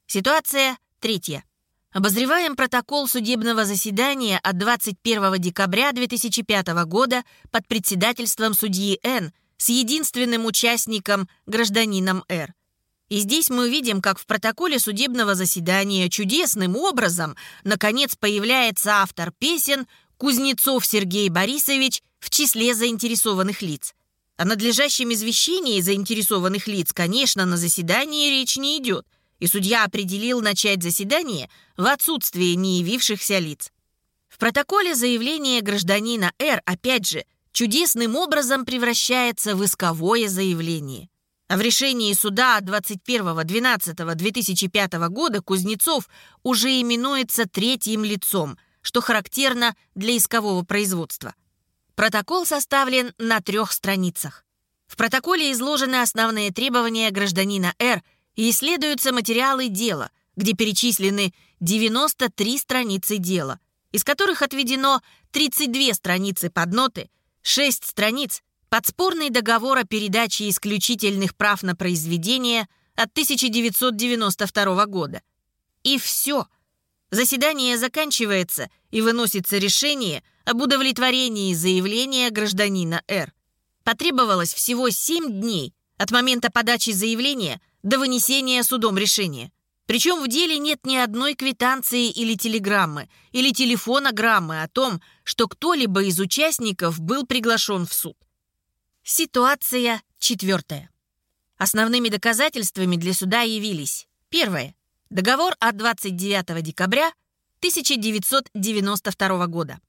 Ситуация третья. Обозреваем протокол судебного заседания от 21 декабря 2005 года под председательством судьи Н с единственным участником, гражданином Р. И здесь мы видим, как в протоколе судебного заседания чудесным образом наконец появляется автор песен Кузнецов Сергей Борисович в числе заинтересованных лиц. О надлежащем извещении заинтересованных лиц, конечно, на заседании речь не идет, и судья определил начать заседание в отсутствие не явившихся лиц. В протоколе заявление гражданина Р, опять же, чудесным образом превращается в исковое заявление. В решении суда 21.12.2005 года Кузнецов уже именуется третьим лицом, что характерно для искового производства. Протокол составлен на трех страницах. В протоколе изложены основные требования гражданина Р и исследуются материалы дела, где перечислены 93 страницы дела, из которых отведено 32 страницы под ноты, 6 страниц Подспорный договор о передаче исключительных прав на произведение от 1992 года. И все. Заседание заканчивается и выносится решение об удовлетворении заявления гражданина Р. Потребовалось всего 7 дней от момента подачи заявления до вынесения судом решения. Причем в деле нет ни одной квитанции или телеграммы, или телефонограммы о том, что кто-либо из участников был приглашен в суд. Ситуация четвертая. Основными доказательствами для суда явились первое. Договор от 29 декабря 1992 года.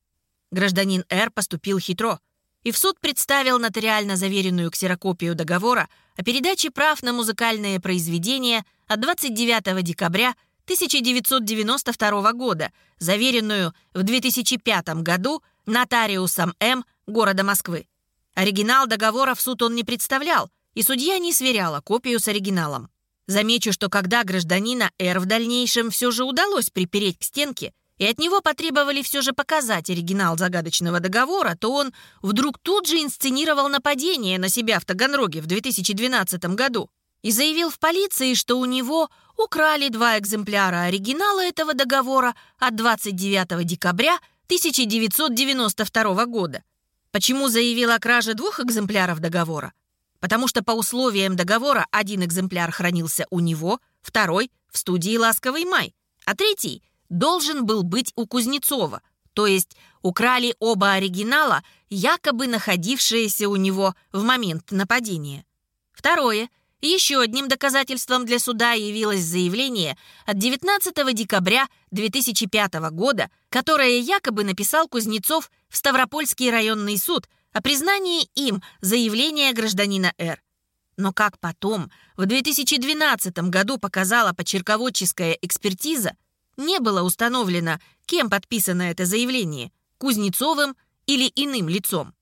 Гражданин Р. поступил хитро и в суд представил нотариально заверенную ксерокопию договора о передаче прав на музыкальное произведение от 29 декабря 1992 года, заверенную в 2005 году нотариусом М. города Москвы. Оригинал договора в суд он не представлял, и судья не сверяла копию с оригиналом. Замечу, что когда гражданина Р в дальнейшем все же удалось припереть к стенке, и от него потребовали все же показать оригинал загадочного договора, то он вдруг тут же инсценировал нападение на себя в Таганроге в 2012 году и заявил в полиции, что у него украли два экземпляра оригинала этого договора от 29 декабря 1992 года. Почему заявил о краже двух экземпляров договора? потому что по условиям договора один экземпляр хранился у него, второй — в студии «Ласковый май», а третий должен был быть у Кузнецова, то есть украли оба оригинала, якобы находившиеся у него в момент нападения. Второе — еще одним доказательством для суда явилось заявление от 19 декабря 2005 года, которое якобы написал Кузнецов в Ставропольский районный суд о признании им заявления гражданина Р. Но как потом, в 2012 году показала почерководческая экспертиза, не было установлено, кем подписано это заявление – Кузнецовым или иным лицом.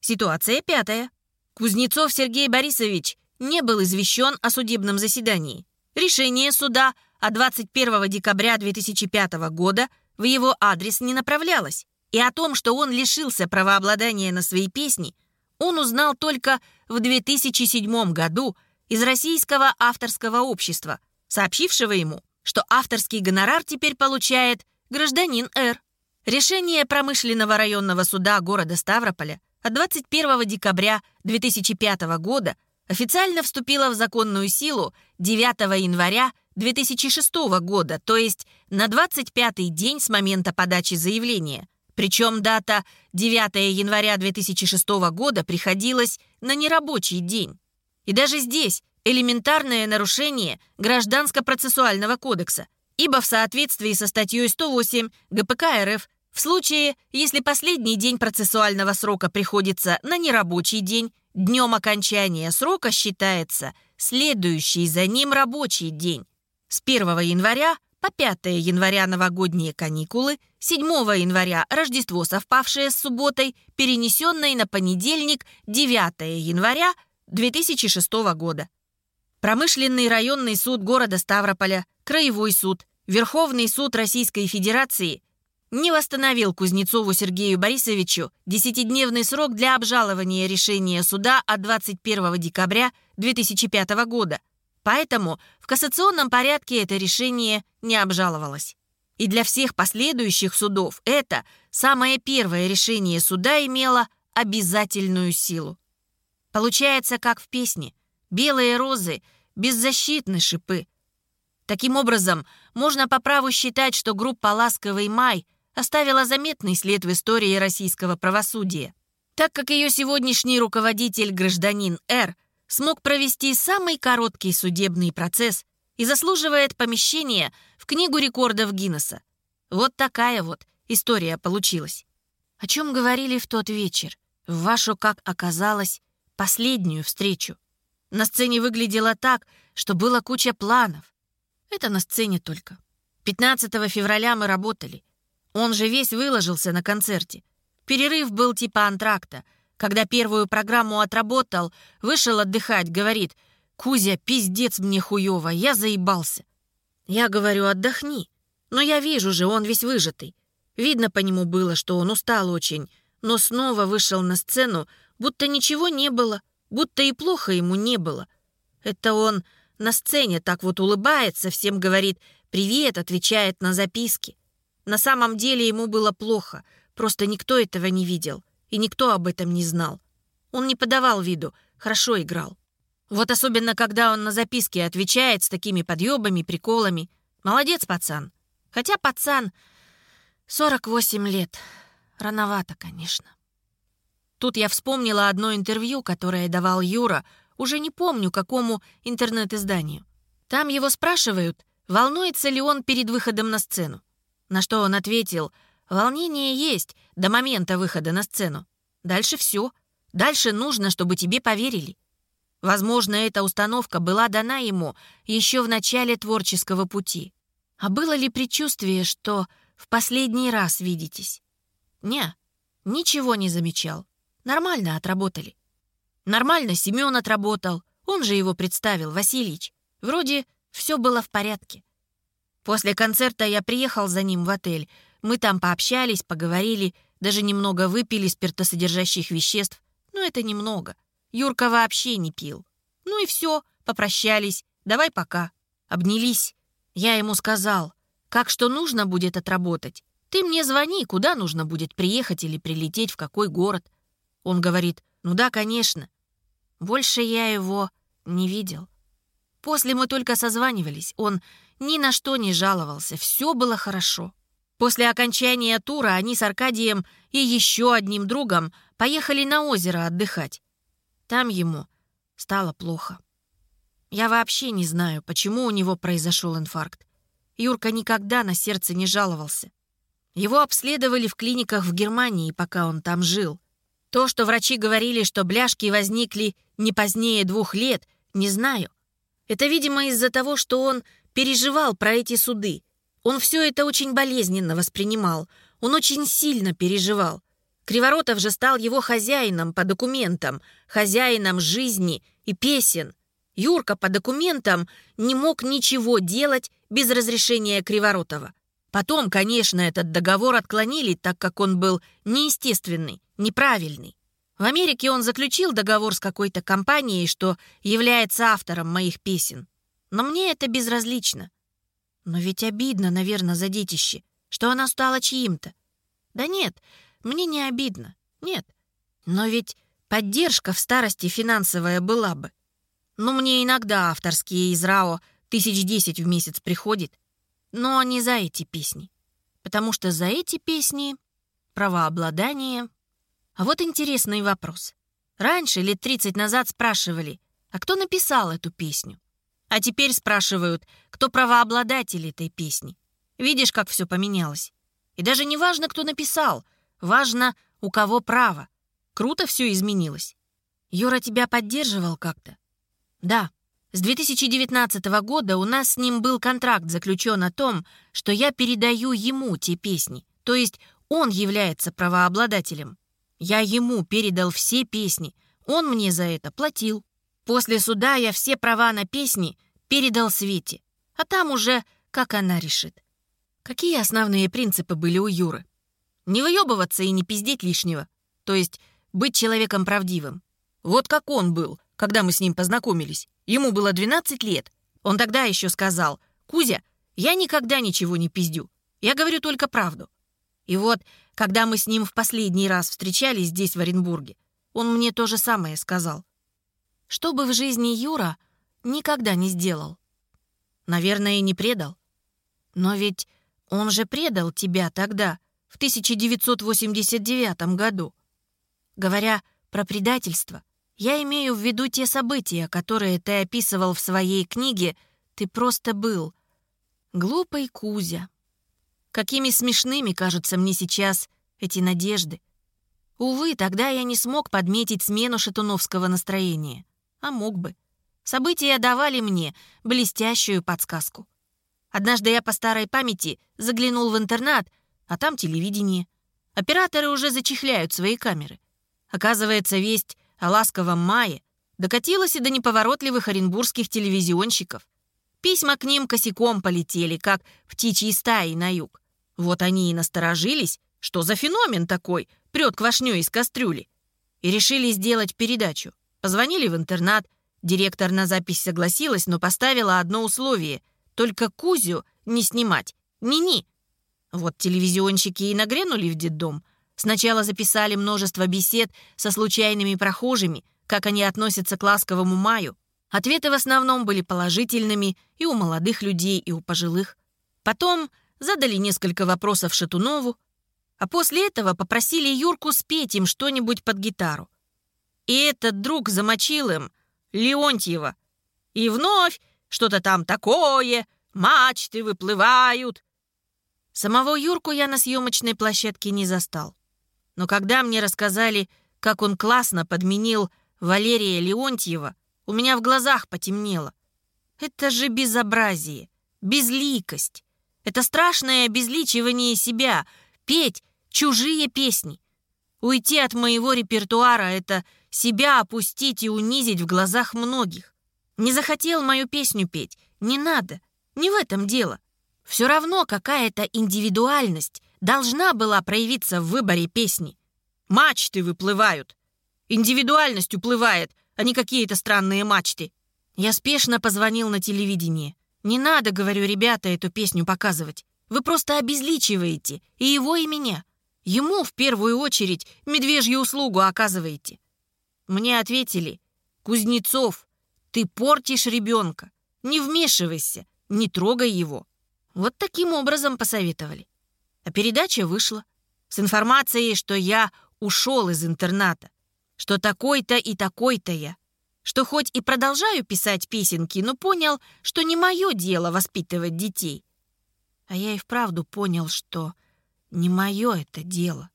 Ситуация пятая. Кузнецов Сергей Борисович не был извещен о судебном заседании. Решение суда от 21 декабря 2005 года в его адрес не направлялось. И о том, что он лишился правообладания на свои песни, он узнал только в 2007 году из Российского авторского общества, сообщившего ему, что авторский гонорар теперь получает гражданин Р. Решение промышленного районного суда города Ставрополя от 21 декабря 2005 года официально вступило в законную силу 9 января 2006 года, то есть на 25-й день с момента подачи заявления – причем дата 9 января 2006 года приходилась на нерабочий день. И даже здесь элементарное нарушение Гражданско-процессуального кодекса, ибо в соответствии со статьей 108 ГПК РФ в случае, если последний день процессуального срока приходится на нерабочий день, днем окончания срока считается следующий за ним рабочий день. С 1 января по 5 января новогодние каникулы, 7 января Рождество, совпавшее с субботой, перенесенное на понедельник, 9 января 2006 года. Промышленный районный суд города Ставрополя, Краевой суд, Верховный суд Российской Федерации не восстановил Кузнецову Сергею Борисовичу десятидневный срок для обжалования решения суда от 21 декабря 2005 года – Поэтому в кассационном порядке это решение не обжаловалось. И для всех последующих судов это самое первое решение суда имело обязательную силу. Получается, как в песне «Белые розы, беззащитны шипы». Таким образом, можно по праву считать, что группа «Ласковый май» оставила заметный след в истории российского правосудия, так как ее сегодняшний руководитель, гражданин Р., смог провести самый короткий судебный процесс и заслуживает помещения в Книгу рекордов Гиннесса. Вот такая вот история получилась. О чем говорили в тот вечер, в вашу, как оказалось, последнюю встречу. На сцене выглядело так, что было куча планов. Это на сцене только. 15 февраля мы работали. Он же весь выложился на концерте. Перерыв был типа антракта — когда первую программу отработал, вышел отдыхать, говорит, «Кузя, пиздец мне хуёво, я заебался». Я говорю, отдохни. Но я вижу же, он весь выжатый. Видно по нему было, что он устал очень, но снова вышел на сцену, будто ничего не было, будто и плохо ему не было. Это он на сцене так вот улыбается, всем говорит «Привет», отвечает на записки. На самом деле ему было плохо, просто никто этого не видел и никто об этом не знал. Он не подавал виду, хорошо играл. Вот особенно, когда он на записке отвечает с такими подъебами, приколами. Молодец, пацан. Хотя пацан 48 лет. Рановато, конечно. Тут я вспомнила одно интервью, которое давал Юра, уже не помню, какому интернет-изданию. Там его спрашивают, волнуется ли он перед выходом на сцену. На что он ответил, волнение есть до момента выхода на сцену. Дальше все. Дальше нужно, чтобы тебе поверили. Возможно, эта установка была дана ему еще в начале творческого пути. А было ли предчувствие, что в последний раз видитесь? Не, ничего не замечал. Нормально отработали. Нормально Семен отработал. Он же его представил, Васильич. Вроде все было в порядке. После концерта я приехал за ним в отель. Мы там пообщались, поговорили, даже немного выпили спиртосодержащих веществ. Но это немного. Юрка вообще не пил. Ну и все, попрощались. Давай пока. Обнялись. Я ему сказал, как что нужно будет отработать. Ты мне звони, куда нужно будет приехать или прилететь, в какой город. Он говорит, ну да, конечно. Больше я его не видел. После мы только созванивались. Он ни на что не жаловался. Все было хорошо. После окончания тура они с Аркадием и еще одним другом поехали на озеро отдыхать. Там ему стало плохо. Я вообще не знаю, почему у него произошел инфаркт. Юрка никогда на сердце не жаловался. Его обследовали в клиниках в Германии, пока он там жил. То, что врачи говорили, что бляшки возникли не позднее двух лет, не знаю. Это, видимо, из-за того, что он переживал про эти суды. Он все это очень болезненно воспринимал. Он очень сильно переживал. Криворотов же стал его хозяином по документам, хозяином жизни и песен. Юрка по документам не мог ничего делать без разрешения Криворотова. Потом, конечно, этот договор отклонили, так как он был неестественный, неправильный. В Америке он заключил договор с какой-то компанией, что является автором моих песен. Но мне это безразлично. Но ведь обидно, наверное, за детище, что она стала чьим-то. Да нет, мне не обидно, нет. Но ведь поддержка в старости финансовая была бы. Ну, мне иногда авторские из РАО тысяч десять в месяц приходит, но не за эти песни. Потому что за эти песни правообладание а вот интересный вопрос. Раньше, лет 30 назад, спрашивали, а кто написал эту песню? А теперь спрашивают, кто правообладатель этой песни. Видишь, как все поменялось? И даже не важно, кто написал, важно, у кого право. Круто все изменилось. Юра тебя поддерживал как-то? Да. С 2019 года у нас с ним был контракт заключен о том, что я передаю ему те песни, то есть он является правообладателем. Я ему передал все песни, он мне за это платил. После суда я все права на песни передал Свете, а там уже как она решит. Какие основные принципы были у Юры? Не выебываться и не пиздеть лишнего, то есть быть человеком правдивым. Вот как он был, когда мы с ним познакомились. Ему было 12 лет. Он тогда еще сказал, «Кузя, я никогда ничего не пиздю. Я говорю только правду». И вот когда мы с ним в последний раз встречались здесь, в Оренбурге, он мне то же самое сказал. Что бы в жизни Юра никогда не сделал. Наверное, и не предал. Но ведь он же предал тебя тогда, в 1989 году. Говоря про предательство, я имею в виду те события, которые ты описывал в своей книге «Ты просто был». Глупый Кузя. Какими смешными кажутся мне сейчас эти надежды. Увы, тогда я не смог подметить смену шатуновского настроения. А мог бы. События давали мне блестящую подсказку. Однажды я по старой памяти заглянул в интернат, а там телевидение. Операторы уже зачехляют свои камеры. Оказывается, весть о ласковом мае докатилась и до неповоротливых оренбургских телевизионщиков. Письма к ним косяком полетели, как птичьи стаи на юг. Вот они и насторожились, что за феномен такой прет квашнёй из кастрюли. И решили сделать передачу. Позвонили в интернат. Директор на запись согласилась, но поставила одно условие. Только Кузю не снимать. Ни-ни. Вот телевизионщики и нагрянули в детдом. Сначала записали множество бесед со случайными прохожими, как они относятся к ласковому маю. Ответы в основном были положительными и у молодых людей, и у пожилых. Потом задали несколько вопросов Шатунову, а после этого попросили Юрку спеть им что-нибудь под гитару. И этот друг замочил им Леонтьева. И вновь что-то там такое, мачты выплывают. Самого Юрку я на съемочной площадке не застал. Но когда мне рассказали, как он классно подменил Валерия Леонтьева, у меня в глазах потемнело. Это же безобразие, безликость. Это страшное обезличивание себя, петь чужие песни. Уйти от моего репертуара — это себя опустить и унизить в глазах многих. Не захотел мою песню петь, не надо, не в этом дело. Все равно какая-то индивидуальность должна была проявиться в выборе песни. Мачты выплывают. Индивидуальность уплывает, а не какие-то странные мачты. Я спешно позвонил на телевидение. Не надо, говорю, ребята, эту песню показывать. Вы просто обезличиваете и его, и меня. Ему в первую очередь медвежью услугу оказываете. Мне ответили, Кузнецов, ты портишь ребенка. Не вмешивайся, не трогай его. Вот таким образом посоветовали. А передача вышла с информацией, что я ушел из интерната, что такой-то и такой-то я, что хоть и продолжаю писать песенки, но понял, что не мое дело воспитывать детей. А я и вправду понял, что не мое это дело.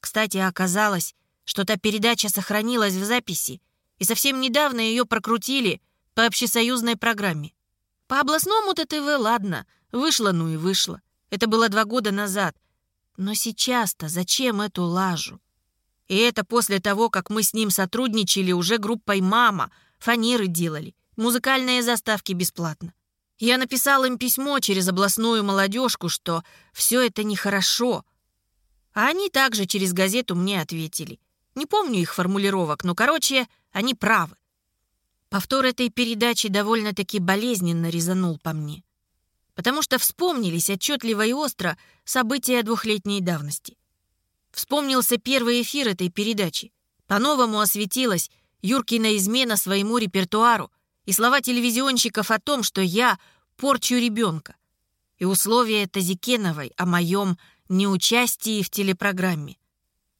Кстати, оказалось, что та передача сохранилась в записи, и совсем недавно ее прокрутили по общесоюзной программе. По областному ТТВ, ладно, вышло, ну и вышло. Это было два года назад. Но сейчас-то зачем эту лажу? И это после того, как мы с ним сотрудничали уже группой «Мама», фанеры делали, музыкальные заставки бесплатно. Я написал им письмо через областную молодежку, что все это нехорошо. А они также через газету мне ответили. Не помню их формулировок, но, короче, они правы. Повтор этой передачи довольно-таки болезненно резанул по мне. Потому что вспомнились отчетливо и остро события двухлетней давности. Вспомнился первый эфир этой передачи. По-новому осветилась Юркина измена своему репертуару, и слова телевизионщиков о том, что я порчу ребенка, и условия Тазикеновой о моем неучастии в телепрограмме.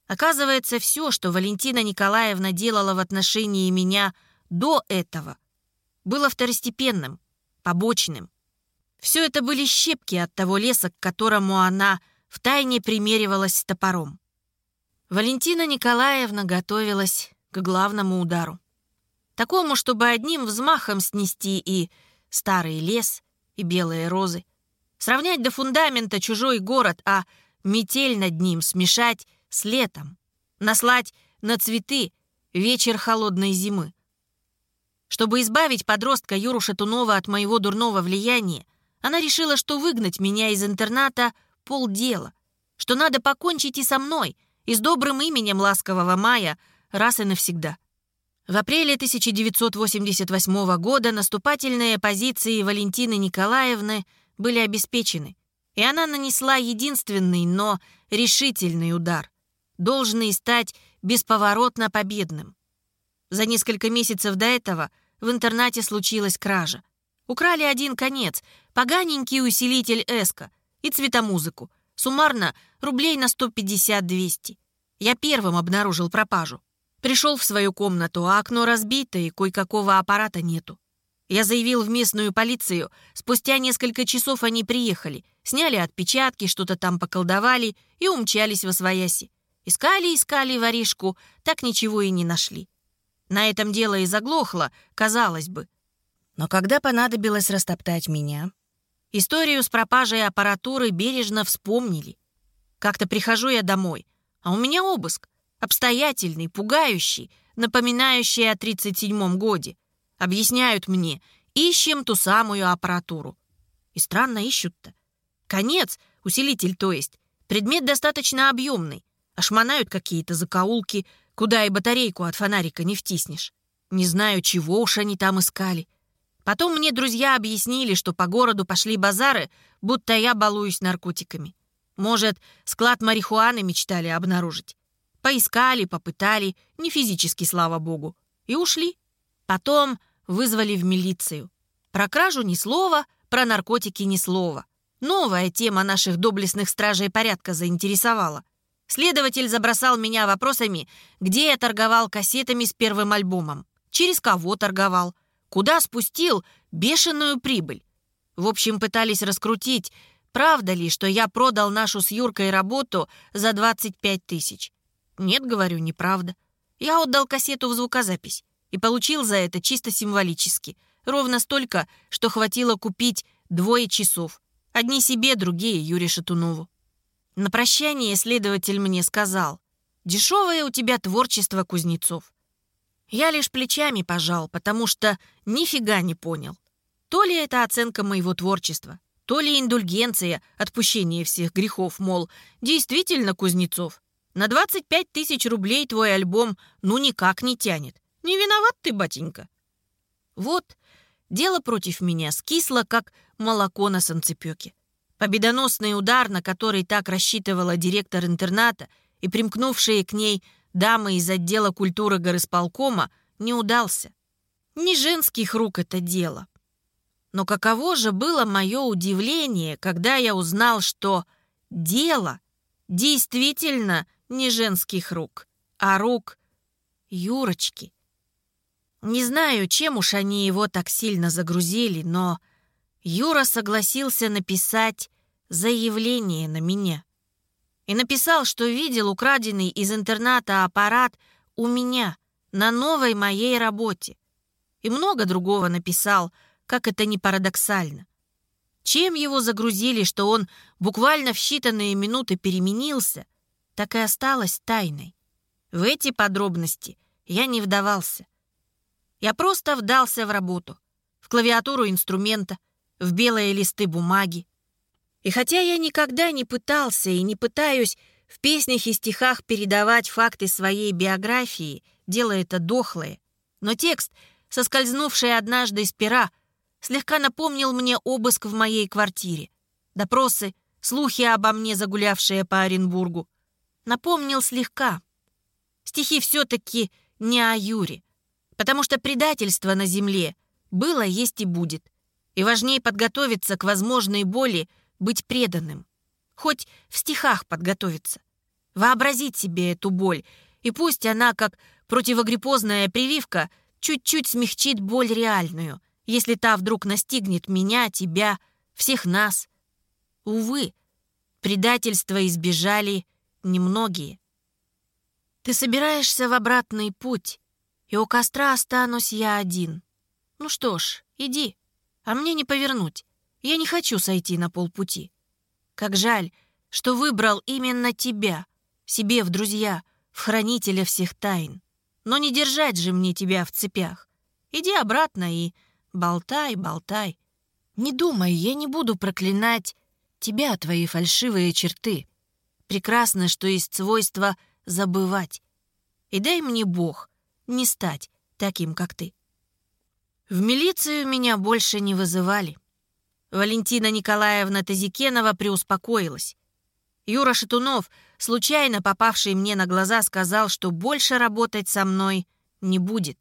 Оказывается, все, что Валентина Николаевна делала в отношении меня до этого, было второстепенным, побочным. Все это были щепки от того леса, к которому она втайне примеривалась с топором. Валентина Николаевна готовилась к главному удару. Такому, чтобы одним взмахом снести и старый лес, и белые розы. Сравнять до фундамента чужой город, а метель над ним смешать с летом. Наслать на цветы вечер холодной зимы. Чтобы избавить подростка Юру Шатунова от моего дурного влияния, она решила, что выгнать меня из интерната — полдела, что надо покончить и со мной, и с добрым именем ласкового мая раз и навсегда. В апреле 1988 года наступательные позиции Валентины Николаевны были обеспечены, и она нанесла единственный, но решительный удар, должный стать бесповоротно победным. За несколько месяцев до этого в интернате случилась кража. Украли один конец, поганенький усилитель эска и цветомузыку. Суммарно рублей на 150-200. Я первым обнаружил пропажу. Пришел в свою комнату, а окно разбито и кое-какого аппарата нету. Я заявил в местную полицию. Спустя несколько часов они приехали, сняли отпечатки, что-то там поколдовали и умчались во свояси. Искали, искали воришку, так ничего и не нашли. На этом дело и заглохло, казалось бы. Но когда понадобилось растоптать меня, историю с пропажей аппаратуры бережно вспомнили. Как-то прихожу я домой, а у меня обыск. Обстоятельный, пугающий, напоминающий о 37-м годе. Объясняют мне, ищем ту самую аппаратуру. И странно ищут-то. Конец, усилитель то есть, предмет достаточно объемный. Ошмонают какие-то закоулки, куда и батарейку от фонарика не втиснешь. Не знаю, чего уж они там искали. Потом мне друзья объяснили, что по городу пошли базары, будто я балуюсь наркотиками. Может, склад марихуаны мечтали обнаружить. Поискали, попытали, не физически, слава богу, и ушли. Потом вызвали в милицию. Про кражу ни слова, про наркотики ни слова. Новая тема наших доблестных стражей порядка заинтересовала. Следователь забросал меня вопросами, где я торговал кассетами с первым альбомом, через кого торговал, куда спустил бешеную прибыль. В общем, пытались раскрутить, правда ли, что я продал нашу с Юркой работу за 25 тысяч. Нет, говорю, неправда. Я отдал кассету в звукозапись и получил за это чисто символически. Ровно столько, что хватило купить двое часов. Одни себе, другие Юре Шатунову. На прощание следователь мне сказал, «Дешевое у тебя творчество, Кузнецов». Я лишь плечами пожал, потому что нифига не понял. То ли это оценка моего творчества, то ли индульгенция, отпущение всех грехов, мол, действительно, Кузнецов, на 25 тысяч рублей твой альбом ну никак не тянет. Не виноват ты, батенька. Вот, дело против меня скисло, как молоко на санцепёке. Победоносный удар, на который так рассчитывала директор интерната и примкнувшие к ней дамы из отдела культуры горосполкома, не удался. Не женских рук это дело. Но каково же было мое удивление, когда я узнал, что дело действительно не женских рук, а рук Юрочки. Не знаю, чем уж они его так сильно загрузили, но Юра согласился написать заявление на меня. И написал, что видел украденный из интерната аппарат у меня на новой моей работе. И много другого написал, как это не парадоксально. Чем его загрузили, что он буквально в считанные минуты переменился, так и осталось тайной. В эти подробности я не вдавался. Я просто вдался в работу, в клавиатуру инструмента, в белые листы бумаги. И хотя я никогда не пытался и не пытаюсь в песнях и стихах передавать факты своей биографии, дело это дохлое, но текст, соскользнувший однажды из пера, слегка напомнил мне обыск в моей квартире, допросы, слухи обо мне, загулявшие по Оренбургу. Напомнил слегка. Стихи все-таки не о Юре, потому что предательство на земле было, есть и будет. И важнее подготовиться к возможной боли, быть преданным. Хоть в стихах подготовиться. Вообразить себе эту боль, и пусть она, как противогриппозная прививка, чуть-чуть смягчит боль реальную, если та вдруг настигнет меня, тебя, всех нас. Увы, предательства избежали немногие. Ты собираешься в обратный путь, и у костра останусь я один. Ну что ж, иди а мне не повернуть. Я не хочу сойти на полпути. Как жаль, что выбрал именно тебя, себе в друзья, в хранителя всех тайн. Но не держать же мне тебя в цепях. Иди обратно и болтай, болтай. Не думай, я не буду проклинать тебя, твои фальшивые черты. Прекрасно, что есть свойство забывать. И дай мне Бог не стать таким, как ты. В милицию меня больше не вызывали. Валентина Николаевна Тазикенова преуспокоилась. Юра Шатунов, случайно попавший мне на глаза, сказал, что больше работать со мной не будет.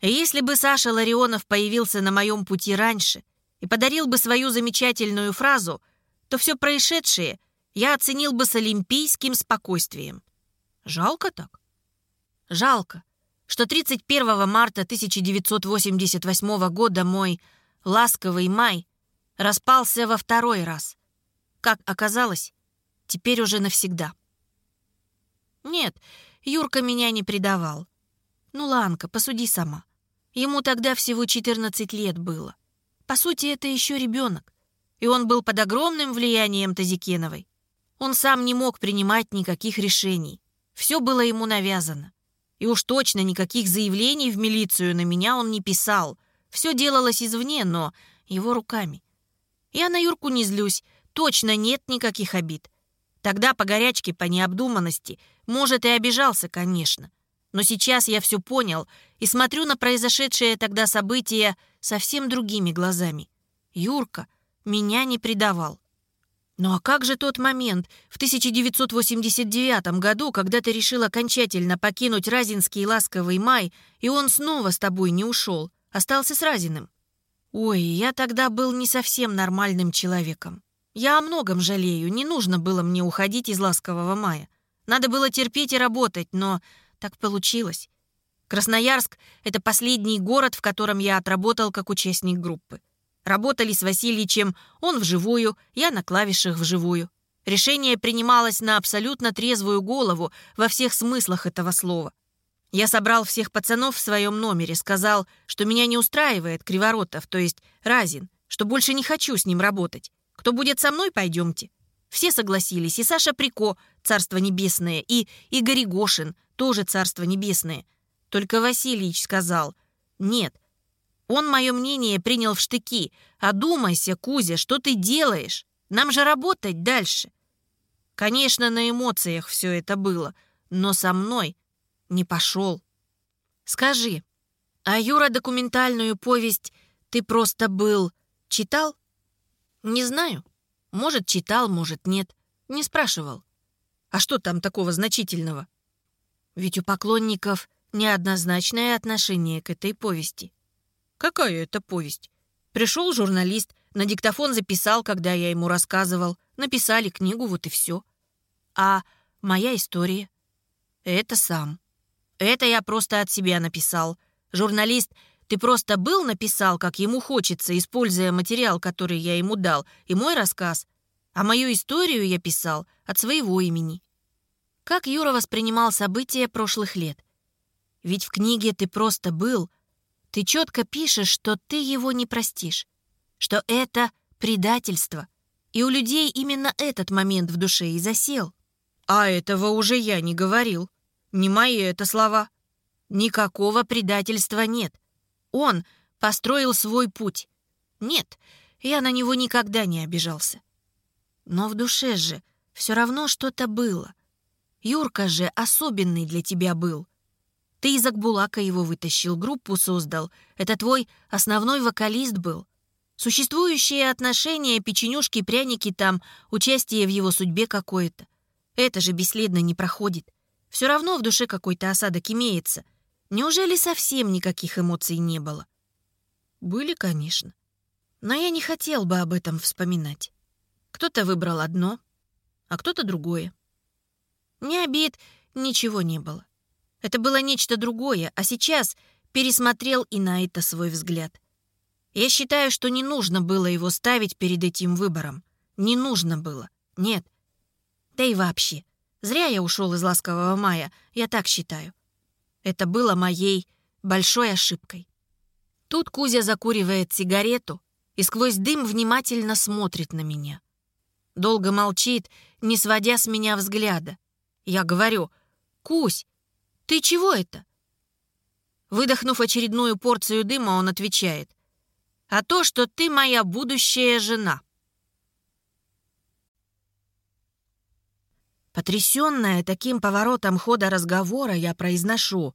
Если бы Саша Ларионов появился на моем пути раньше и подарил бы свою замечательную фразу, то все происшедшее я оценил бы с олимпийским спокойствием. Жалко так? Жалко, что 31 марта 1988 года мой ласковый май распался во второй раз. Как оказалось, теперь уже навсегда. Нет, Юрка меня не предавал. Ну, Ланка, посуди сама. Ему тогда всего 14 лет было. По сути, это еще ребенок. И он был под огромным влиянием Тазикеновой. Он сам не мог принимать никаких решений. Все было ему навязано. И уж точно никаких заявлений в милицию на меня он не писал. Все делалось извне, но его руками. Я на Юрку не злюсь, точно нет никаких обид. Тогда по горячке, по необдуманности, может, и обижался, конечно. Но сейчас я все понял и смотрю на произошедшее тогда событие совсем другими глазами. Юрка меня не предавал. Ну а как же тот момент в 1989 году, когда ты решил окончательно покинуть Разинский ласковый май, и он снова с тобой не ушел, остался с Разиным. Ой, я тогда был не совсем нормальным человеком. Я о многом жалею, не нужно было мне уходить из ласкового мая. Надо было терпеть и работать, но так получилось. Красноярск — это последний город, в котором я отработал как участник группы. Работали с Васильичем, он вживую, я на клавишах вживую. Решение принималось на абсолютно трезвую голову во всех смыслах этого слова. Я собрал всех пацанов в своем номере, сказал, что меня не устраивает Криворотов, то есть Разин, что больше не хочу с ним работать. Кто будет со мной, пойдемте. Все согласились, и Саша Прико, царство небесное, и Игорь Гошин, тоже царство небесное. Только Васильевич сказал, нет, он мое мнение принял в штыки. Одумайся, Кузя, что ты делаешь? Нам же работать дальше. Конечно, на эмоциях все это было, но со мной не пошел. Скажи, а Юра документальную повесть «Ты просто был» читал? Не знаю. Может, читал, может, нет. Не спрашивал. А что там такого значительного? Ведь у поклонников неоднозначное отношение к этой повести. Какая это повесть? Пришел журналист, на диктофон записал, когда я ему рассказывал. Написали книгу, вот и все. А моя история? Это сам. Это я просто от себя написал. Журналист, ты просто был написал, как ему хочется, используя материал, который я ему дал, и мой рассказ. А мою историю я писал от своего имени. Как Юра воспринимал события прошлых лет? Ведь в книге ты просто был. Ты четко пишешь, что ты его не простишь. Что это предательство. И у людей именно этот момент в душе и засел. А этого уже я не говорил. Не мои это слова. Никакого предательства нет. Он построил свой путь. Нет, я на него никогда не обижался. Но в душе же все равно что-то было. Юрка же особенный для тебя был. Ты из Акбулака его вытащил, группу создал. Это твой основной вокалист был. Существующие отношения, печенюшки, пряники там, участие в его судьбе какое-то. Это же бесследно не проходит. Все равно в душе какой-то осадок имеется. Неужели совсем никаких эмоций не было? Были, конечно. Но я не хотел бы об этом вспоминать. Кто-то выбрал одно, а кто-то другое. Ни обид, ничего не было. Это было нечто другое, а сейчас пересмотрел и на это свой взгляд. Я считаю, что не нужно было его ставить перед этим выбором. Не нужно было. Нет. Да и вообще. Зря я ушел из ласкового мая, я так считаю. Это было моей большой ошибкой. Тут Кузя закуривает сигарету и сквозь дым внимательно смотрит на меня. Долго молчит, не сводя с меня взгляда. Я говорю, «Кусь, ты чего это?» Выдохнув очередную порцию дыма, он отвечает, «А то, что ты моя будущая жена». Потрясённая таким поворотом хода разговора, я произношу.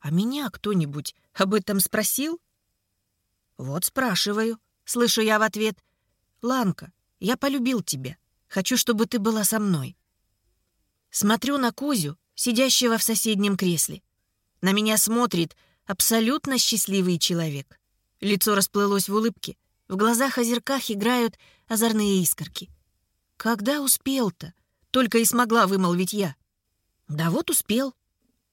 «А меня кто-нибудь об этом спросил?» «Вот спрашиваю», — слышу я в ответ. «Ланка, я полюбил тебя. Хочу, чтобы ты была со мной». Смотрю на Кузю, сидящего в соседнем кресле. На меня смотрит абсолютно счастливый человек. Лицо расплылось в улыбке. В глазах-озерках играют озорные искорки. «Когда успел-то?» Только и смогла вымолвить я. «Да вот успел».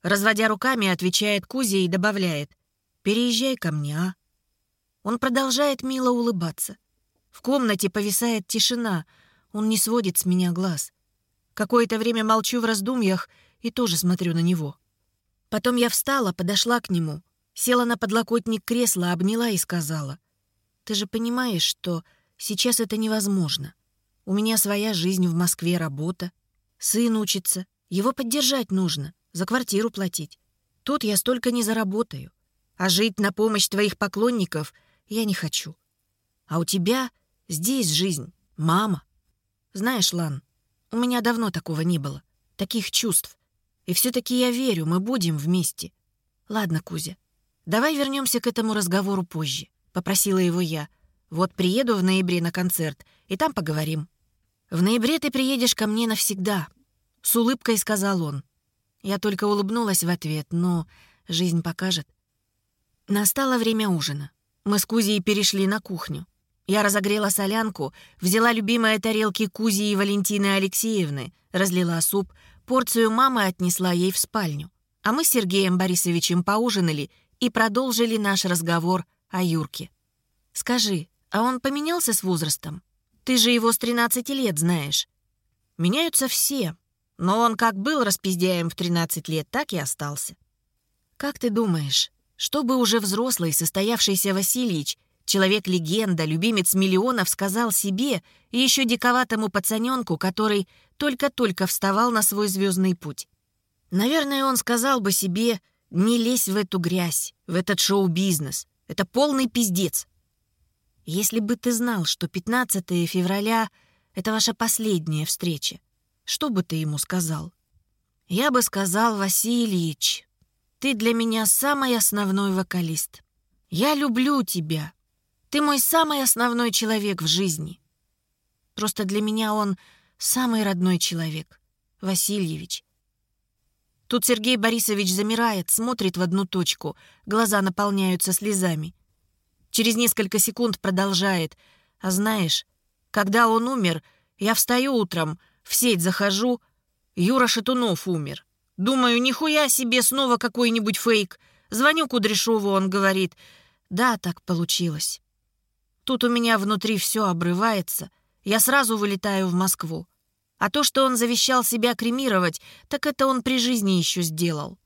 Разводя руками, отвечает Кузя и добавляет. «Переезжай ко мне, а?» Он продолжает мило улыбаться. В комнате повисает тишина. Он не сводит с меня глаз. Какое-то время молчу в раздумьях и тоже смотрю на него. Потом я встала, подошла к нему, села на подлокотник кресла, обняла и сказала. «Ты же понимаешь, что сейчас это невозможно. У меня своя жизнь в Москве, работа. Сын учится. Его поддержать нужно, за квартиру платить. Тут я столько не заработаю. А жить на помощь твоих поклонников я не хочу. А у тебя здесь жизнь, мама. Знаешь, Лан, у меня давно такого не было. Таких чувств. И все таки я верю, мы будем вместе. Ладно, Кузя, давай вернемся к этому разговору позже. Попросила его я. Вот приеду в ноябре на концерт, и там поговорим. «В ноябре ты приедешь ко мне навсегда», — с улыбкой сказал он. Я только улыбнулась в ответ, но жизнь покажет. Настало время ужина. Мы с Кузей перешли на кухню. Я разогрела солянку, взяла любимые тарелки Кузи и Валентины Алексеевны, разлила суп, порцию мамы отнесла ей в спальню. А мы с Сергеем Борисовичем поужинали и продолжили наш разговор о Юрке. «Скажи, а он поменялся с возрастом? Ты же его с 13 лет знаешь». «Меняются все, но он как был распиздяем в 13 лет, так и остался». «Как ты думаешь, чтобы уже взрослый, состоявшийся Васильевич, человек-легенда, любимец миллионов, сказал себе и еще диковатому пацаненку, который только-только вставал на свой звездный путь? Наверное, он сказал бы себе «не лезь в эту грязь, в этот шоу-бизнес, это полный пиздец». Если бы ты знал, что 15 февраля — это ваша последняя встреча, что бы ты ему сказал? Я бы сказал, Васильевич, ты для меня самый основной вокалист. Я люблю тебя. Ты мой самый основной человек в жизни. Просто для меня он самый родной человек. Васильевич. Тут Сергей Борисович замирает, смотрит в одну точку, глаза наполняются слезами. Через несколько секунд продолжает. А знаешь, когда он умер, я встаю утром, в сеть захожу. Юра Шатунов умер. Думаю, нихуя себе снова какой-нибудь фейк. Звоню Кудряшову, он говорит. Да, так получилось. Тут у меня внутри все обрывается. Я сразу вылетаю в Москву. А то, что он завещал себя кремировать, так это он при жизни еще сделал.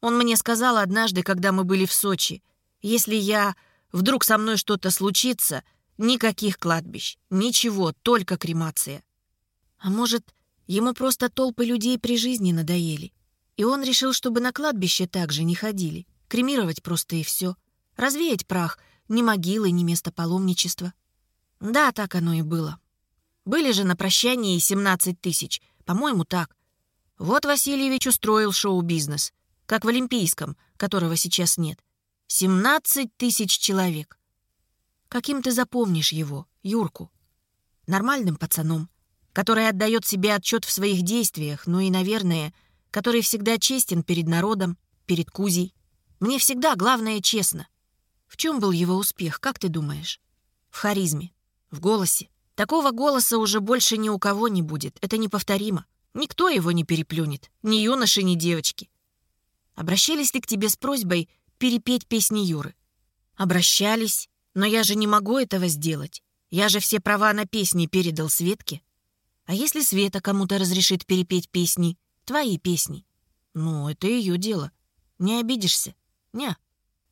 Он мне сказал однажды, когда мы были в Сочи, если я Вдруг со мной что-то случится, никаких кладбищ, ничего, только кремация. А может, ему просто толпы людей при жизни надоели, и он решил, чтобы на кладбище также не ходили, кремировать просто и все, развеять прах, ни могилы, ни место паломничества. Да, так оно и было. Были же на прощании 17 тысяч, по-моему, так. Вот Васильевич устроил шоу-бизнес, как в Олимпийском, которого сейчас нет — 17 тысяч человек. Каким ты запомнишь его, Юрку? Нормальным пацаном, который отдает себе отчет в своих действиях, ну и, наверное, который всегда честен перед народом, перед Кузей. Мне всегда главное честно. В чем был его успех, как ты думаешь? В харизме, в голосе. Такого голоса уже больше ни у кого не будет, это неповторимо. Никто его не переплюнет, ни юноши, ни девочки. Обращались ли к тебе с просьбой перепеть песни Юры. Обращались, но я же не могу этого сделать. Я же все права на песни передал Светке. А если Света кому-то разрешит перепеть песни, твои песни? Ну, это ее дело. Не обидишься? Не.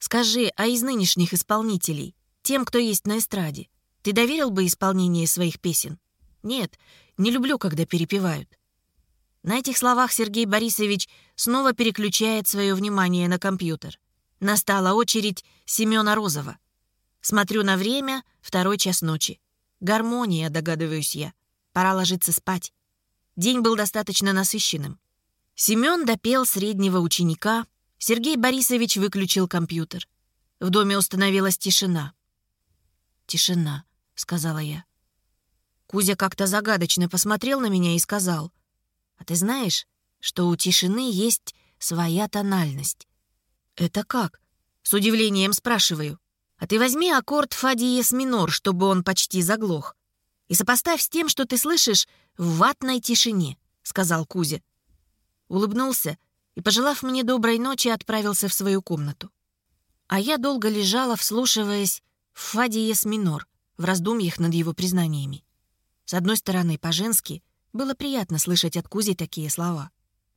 Скажи, а из нынешних исполнителей, тем, кто есть на эстраде, ты доверил бы исполнение своих песен? Нет, не люблю, когда перепевают. На этих словах Сергей Борисович снова переключает свое внимание на компьютер. Настала очередь Семена Розова. Смотрю на время, второй час ночи. Гармония, догадываюсь я. Пора ложиться спать. День был достаточно насыщенным. Семен допел среднего ученика. Сергей Борисович выключил компьютер. В доме установилась тишина. «Тишина», — сказала я. Кузя как-то загадочно посмотрел на меня и сказал, «А ты знаешь, что у тишины есть своя тональность?» «Это как?» — с удивлением спрашиваю. «А ты возьми аккорд фа диез минор, чтобы он почти заглох, и сопоставь с тем, что ты слышишь в ватной тишине», — сказал Кузя. Улыбнулся и, пожелав мне доброй ночи, отправился в свою комнату. А я долго лежала, вслушиваясь в фа диез минор, в раздумьях над его признаниями. С одной стороны, по-женски, было приятно слышать от Кузи такие слова.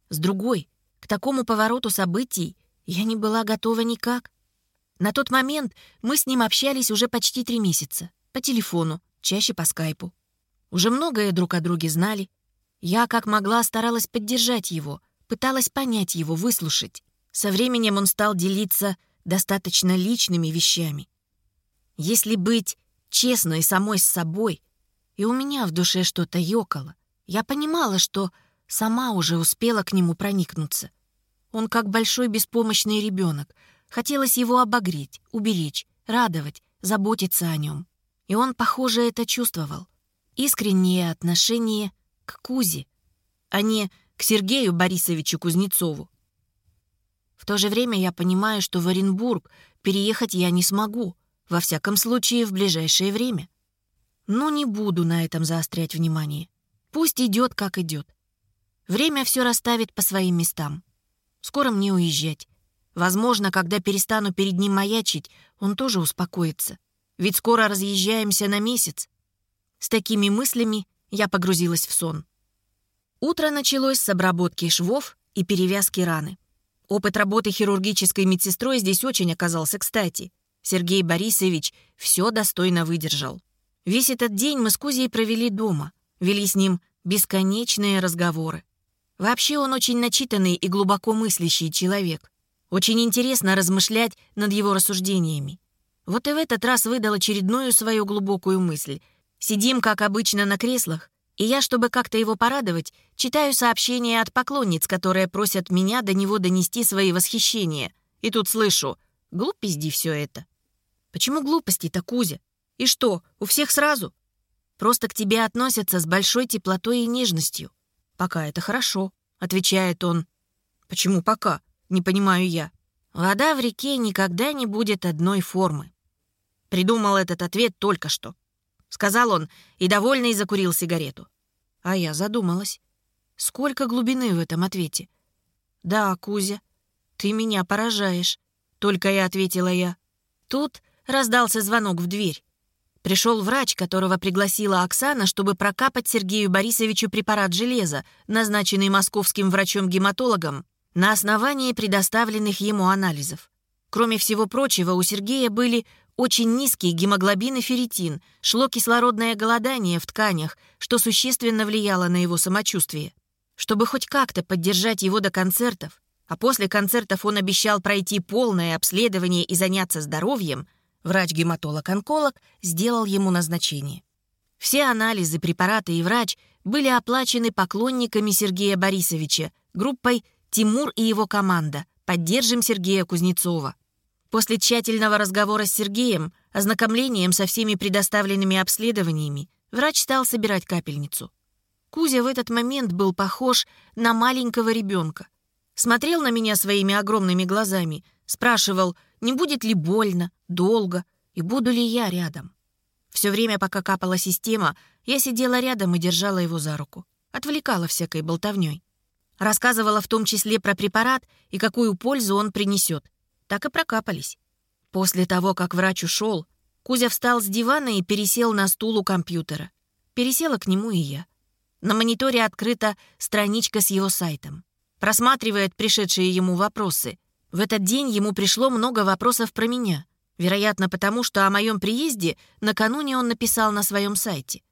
С другой, к такому повороту событий я не была готова никак. На тот момент мы с ним общались уже почти три месяца. По телефону, чаще по скайпу. Уже многое друг о друге знали. Я, как могла, старалась поддержать его, пыталась понять его, выслушать. Со временем он стал делиться достаточно личными вещами. Если быть честной самой с собой, и у меня в душе что-то ёкало, я понимала, что сама уже успела к нему проникнуться — он как большой беспомощный ребенок. Хотелось его обогреть, уберечь, радовать, заботиться о нем. И он, похоже, это чувствовал. Искреннее отношение к Кузе, а не Сергею Борисовичу Кузнецову. В то же время я понимаю, что в Оренбург переехать я не смогу, во всяком случае в ближайшее время. Но не буду на этом заострять внимание. Пусть идет, как идет. Время все расставит по своим местам. Скоро мне уезжать. Возможно, когда перестану перед ним маячить, он тоже успокоится. Ведь скоро разъезжаемся на месяц. С такими мыслями я погрузилась в сон. Утро началось с обработки швов и перевязки раны. Опыт работы хирургической медсестрой здесь очень оказался кстати. Сергей Борисович все достойно выдержал. Весь этот день мы с Кузей провели дома, вели с ним бесконечные разговоры. Вообще он очень начитанный и глубоко мыслящий человек. Очень интересно размышлять над его рассуждениями. Вот и в этот раз выдал очередную свою глубокую мысль. Сидим, как обычно, на креслах, и я, чтобы как-то его порадовать, читаю сообщения от поклонниц, которые просят меня до него донести свои восхищения. И тут слышу «Глупизди все это». Почему глупости-то, Кузя? И что, у всех сразу? Просто к тебе относятся с большой теплотой и нежностью. Пока это хорошо, отвечает он. Почему пока? Не понимаю я. Вода в реке никогда не будет одной формы. Придумал этот ответ только что сказал он и довольный закурил сигарету. А я задумалась. Сколько глубины в этом ответе? Да, Кузя, ты меня поражаешь, только и ответила я. Тут раздался звонок в дверь. Пришел врач, которого пригласила Оксана, чтобы прокапать Сергею Борисовичу препарат железа, назначенный московским врачом-гематологом, на основании предоставленных ему анализов. Кроме всего прочего, у Сергея были очень низкий гемоглобин и ферритин, шло кислородное голодание в тканях, что существенно влияло на его самочувствие. Чтобы хоть как-то поддержать его до концертов, а после концертов он обещал пройти полное обследование и заняться здоровьем, врач-гематолог-онколог сделал ему назначение. Все анализы, препараты и врач были оплачены поклонниками Сергея Борисовича, группой «Тимур и его команда. Поддержим Сергея Кузнецова». После тщательного разговора с Сергеем, ознакомлением со всеми предоставленными обследованиями, врач стал собирать капельницу. Кузя в этот момент был похож на маленького ребенка. Смотрел на меня своими огромными глазами, спрашивал, не будет ли больно, долго, и буду ли я рядом. Все время, пока капала система, я сидела рядом и держала его за руку. Отвлекала всякой болтовней. Рассказывала в том числе про препарат и какую пользу он принесет так и прокапались. После того, как врач ушел, Кузя встал с дивана и пересел на стул у компьютера. Пересела к нему и я. На мониторе открыта страничка с его сайтом. Просматривает пришедшие ему вопросы. В этот день ему пришло много вопросов про меня. Вероятно, потому что о моем приезде накануне он написал на своем сайте.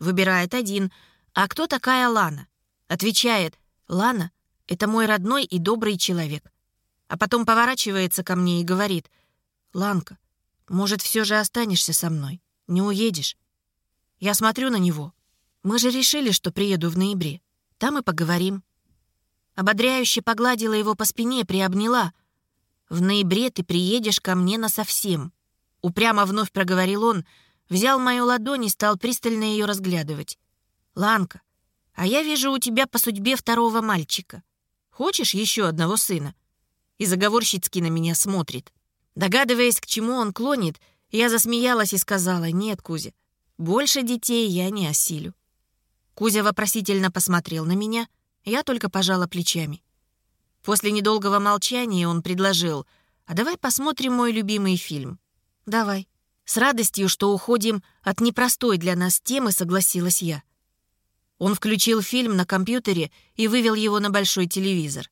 Выбирает один. «А кто такая Лана?» Отвечает. «Лана — это мой родной и добрый человек а потом поворачивается ко мне и говорит, «Ланка, может, все же останешься со мной? Не уедешь?» Я смотрю на него. Мы же решили, что приеду в ноябре. Там и поговорим. Ободряюще погладила его по спине, приобняла. «В ноябре ты приедешь ко мне насовсем». Упрямо вновь проговорил он, взял мою ладонь и стал пристально ее разглядывать. «Ланка, а я вижу у тебя по судьбе второго мальчика. Хочешь еще одного сына?» И заговорщицки на меня смотрит. Догадываясь, к чему он клонит, я засмеялась и сказала, «Нет, Кузя, больше детей я не осилю». Кузя вопросительно посмотрел на меня, я только пожала плечами. После недолгого молчания он предложил, «А давай посмотрим мой любимый фильм». «Давай». С радостью, что уходим от непростой для нас темы, согласилась я. Он включил фильм на компьютере и вывел его на большой телевизор.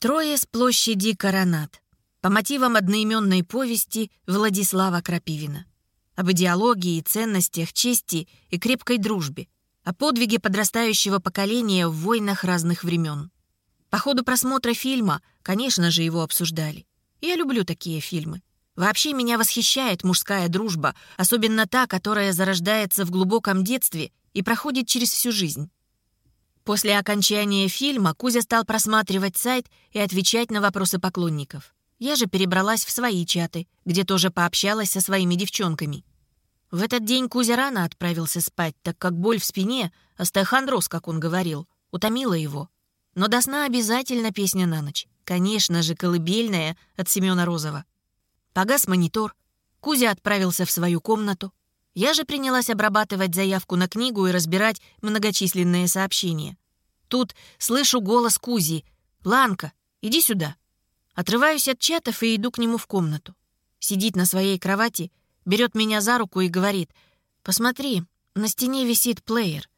Трое с площади Коронат. По мотивам одноименной повести Владислава Крапивина. Об идеологии и ценностях, чести и крепкой дружбе. О подвиге подрастающего поколения в войнах разных времен. По ходу просмотра фильма, конечно же, его обсуждали. Я люблю такие фильмы. Вообще меня восхищает мужская дружба, особенно та, которая зарождается в глубоком детстве и проходит через всю жизнь. После окончания фильма Кузя стал просматривать сайт и отвечать на вопросы поклонников. Я же перебралась в свои чаты, где тоже пообщалась со своими девчонками. В этот день Кузя рано отправился спать, так как боль в спине, остеохондроз, как он говорил, утомила его. но до сна обязательно песня на ночь. Конечно же, колыбельная от Семена Розова. Погас монитор. Кузя отправился в свою комнату. Я же принялась обрабатывать заявку на книгу и разбирать многочисленные сообщения. Тут слышу голос Кузи. «Ланка, иди сюда». Отрываюсь от чатов и иду к нему в комнату. Сидит на своей кровати, берет меня за руку и говорит, «Посмотри, на стене висит плеер.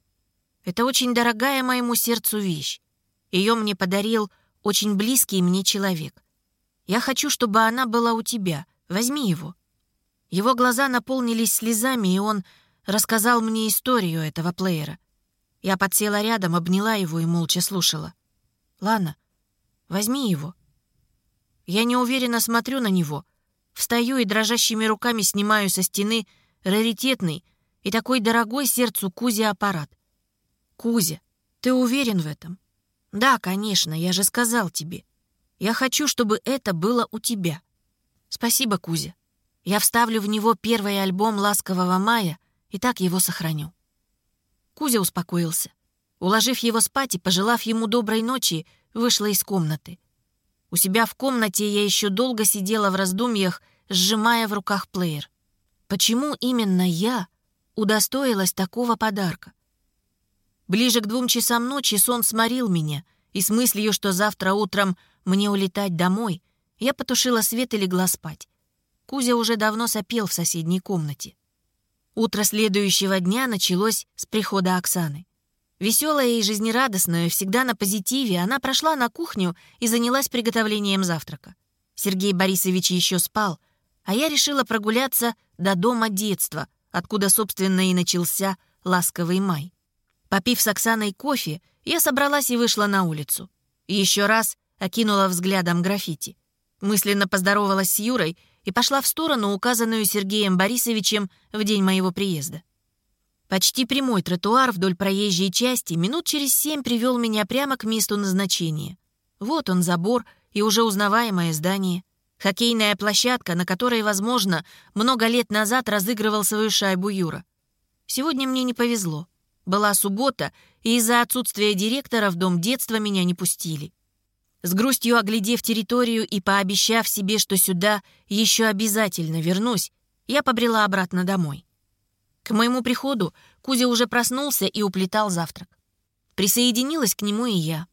Это очень дорогая моему сердцу вещь. Ее мне подарил очень близкий мне человек. Я хочу, чтобы она была у тебя. Возьми его». Его глаза наполнились слезами, и он рассказал мне историю этого плеера. Я подсела рядом, обняла его и молча слушала. «Лана, возьми его». Я неуверенно смотрю на него, встаю и дрожащими руками снимаю со стены раритетный и такой дорогой сердцу Кузи аппарат. «Кузя, ты уверен в этом?» «Да, конечно, я же сказал тебе. Я хочу, чтобы это было у тебя». «Спасибо, Кузя. Я вставлю в него первый альбом «Ласкового мая» и так его сохраню». Кузя успокоился. Уложив его спать и пожелав ему доброй ночи, вышла из комнаты. У себя в комнате я еще долго сидела в раздумьях, сжимая в руках плеер. Почему именно я удостоилась такого подарка? Ближе к двум часам ночи сон сморил меня, и с мыслью, что завтра утром мне улетать домой, я потушила свет и легла спать. Кузя уже давно сопел в соседней комнате. Утро следующего дня началось с прихода Оксаны. Веселая и жизнерадостная, всегда на позитиве, она прошла на кухню и занялась приготовлением завтрака. Сергей Борисович еще спал, а я решила прогуляться до дома детства, откуда, собственно, и начался ласковый май. Попив с Оксаной кофе, я собралась и вышла на улицу. Еще раз окинула взглядом граффити. Мысленно поздоровалась с Юрой и пошла в сторону, указанную Сергеем Борисовичем в день моего приезда. Почти прямой тротуар вдоль проезжей части минут через семь привел меня прямо к месту назначения. Вот он забор и уже узнаваемое здание. Хоккейная площадка, на которой, возможно, много лет назад разыгрывал свою шайбу Юра. Сегодня мне не повезло. Была суббота, и из-за отсутствия директора в дом детства меня не пустили. С грустью оглядев территорию и пообещав себе, что сюда еще обязательно вернусь, я побрела обратно домой. К моему приходу Кузя уже проснулся и уплетал завтрак. Присоединилась к нему и я.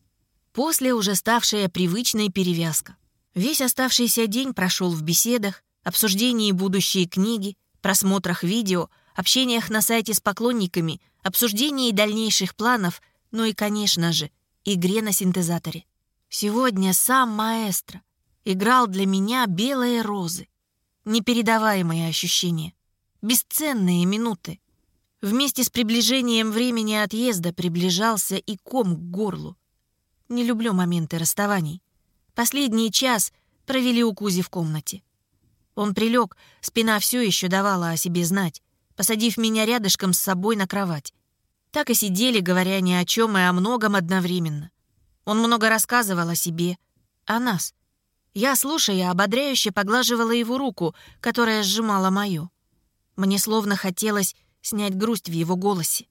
После уже ставшая привычной перевязка. Весь оставшийся день прошел в беседах, обсуждении будущей книги, просмотрах видео, общениях на сайте с поклонниками, обсуждении дальнейших планов, ну и, конечно же, игре на синтезаторе. Сегодня сам маэстро играл для меня белые розы. Непередаваемые ощущения. Бесценные минуты. Вместе с приближением времени отъезда приближался и ком к горлу. Не люблю моменты расставаний. Последний час провели у Кузи в комнате. Он прилег, спина все еще давала о себе знать, посадив меня рядышком с собой на кровать. Так и сидели, говоря ни о чем и о многом одновременно. Он много рассказывал о себе, о нас. Я, слушая, ободряюще поглаживала его руку, которая сжимала мою. Мне словно хотелось снять грусть в его голосе.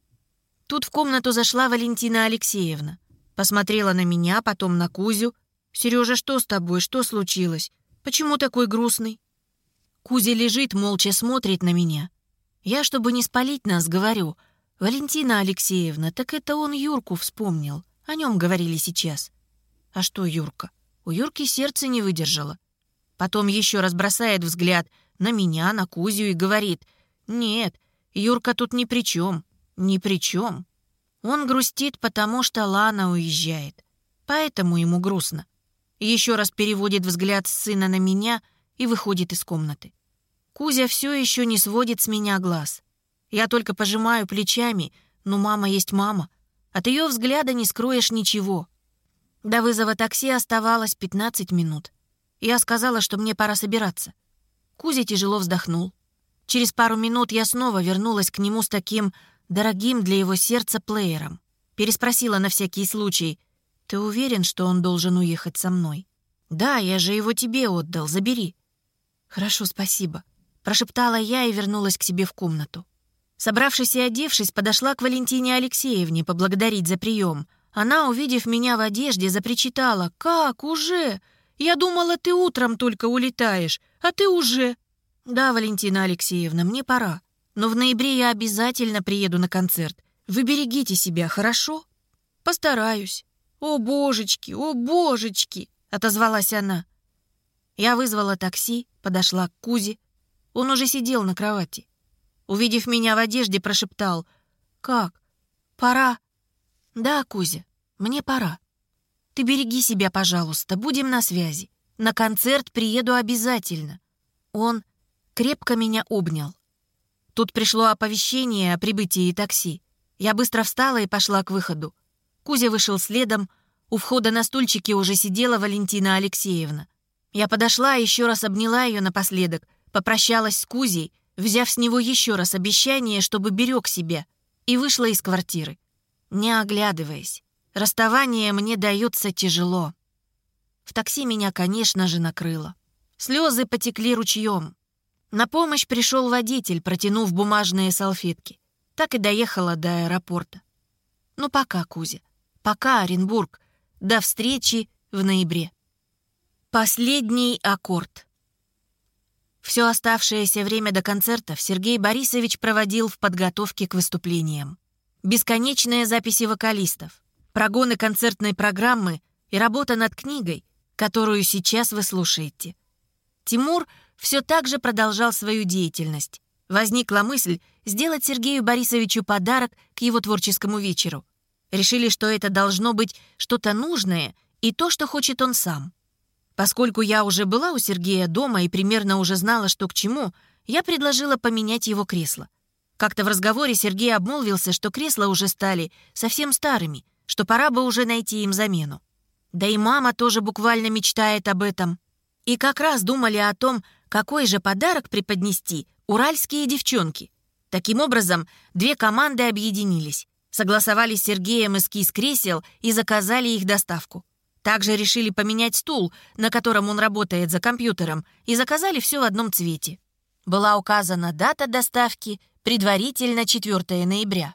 Тут в комнату зашла Валентина Алексеевна. Посмотрела на меня, потом на Кузю. «Сережа, что с тобой? Что случилось? Почему такой грустный?» Кузя лежит, молча смотрит на меня. Я, чтобы не спалить нас, говорю, «Валентина Алексеевна, так это он Юрку вспомнил. О нем говорили сейчас. А что Юрка? У Юрки сердце не выдержало. Потом еще раз бросает взгляд на меня, на Кузю и говорит, «Нет, Юрка тут ни при чем, ни при чем. Он грустит, потому что Лана уезжает. Поэтому ему грустно. Еще раз переводит взгляд сына на меня и выходит из комнаты. Кузя все еще не сводит с меня глаз. Я только пожимаю плечами, но мама есть мама. От ее взгляда не скроешь ничего. До вызова такси оставалось 15 минут. Я сказала, что мне пора собираться. Кузя тяжело вздохнул. Через пару минут я снова вернулась к нему с таким дорогим для его сердца плеером. Переспросила на всякий случай. «Ты уверен, что он должен уехать со мной?» «Да, я же его тебе отдал, забери». «Хорошо, спасибо», — прошептала я и вернулась к себе в комнату. Собравшись и одевшись, подошла к Валентине Алексеевне поблагодарить за прием, Она, увидев меня в одежде, запричитала. «Как? Уже? Я думала, ты утром только улетаешь, а ты уже...» «Да, Валентина Алексеевна, мне пора. Но в ноябре я обязательно приеду на концерт. Вы берегите себя, хорошо?» «Постараюсь». «О, божечки, о, божечки!» — отозвалась она. Я вызвала такси, подошла к Кузе. Он уже сидел на кровати. Увидев меня в одежде, прошептал. «Как? Пора?» «Да, Кузя, мне пора. Ты береги себя, пожалуйста, будем на связи. На концерт приеду обязательно». Он крепко меня обнял. Тут пришло оповещение о прибытии такси. Я быстро встала и пошла к выходу. Кузя вышел следом. У входа на стульчике уже сидела Валентина Алексеевна. Я подошла и еще раз обняла ее напоследок, попрощалась с Кузей, взяв с него еще раз обещание, чтобы берег себя, и вышла из квартиры, не оглядываясь. Расставание мне дается тяжело. В такси меня, конечно же, накрыло. Слезы потекли ручьем. На помощь пришел водитель, протянув бумажные салфетки. Так и доехала до аэропорта. Ну пока, Кузя. Пока, Оренбург. До встречи в ноябре. Последний аккорд. Все оставшееся время до концертов Сергей Борисович проводил в подготовке к выступлениям. Бесконечные записи вокалистов, прогоны концертной программы и работа над книгой, которую сейчас вы слушаете. Тимур все так же продолжал свою деятельность. Возникла мысль сделать Сергею Борисовичу подарок к его творческому вечеру. Решили, что это должно быть что-то нужное и то, что хочет он сам. Поскольку я уже была у Сергея дома и примерно уже знала, что к чему, я предложила поменять его кресло. Как-то в разговоре Сергей обмолвился, что кресла уже стали совсем старыми, что пора бы уже найти им замену. Да и мама тоже буквально мечтает об этом. И как раз думали о том, какой же подарок преподнести уральские девчонки. Таким образом, две команды объединились, согласовали с Сергеем эскиз кресел и заказали их доставку. Также решили поменять стул, на котором он работает за компьютером, и заказали все в одном цвете. Была указана дата доставки, предварительно 4 ноября.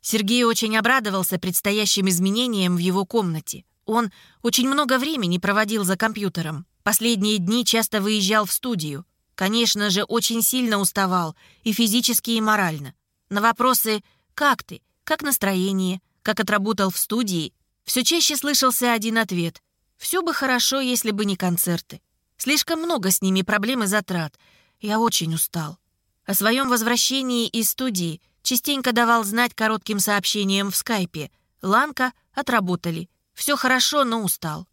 Сергей очень обрадовался предстоящим изменениям в его комнате. Он очень много времени проводил за компьютером. Последние дни часто выезжал в студию. Конечно же, очень сильно уставал, и физически, и морально. На вопросы «Как ты?», «Как настроение?», «Как отработал в студии?», все чаще слышался один ответ «Все бы хорошо, если бы не концерты. Слишком много с ними проблем и затрат. Я очень устал». О своем возвращении из студии частенько давал знать коротким сообщением в скайпе. «Ланка, отработали. Все хорошо, но устал».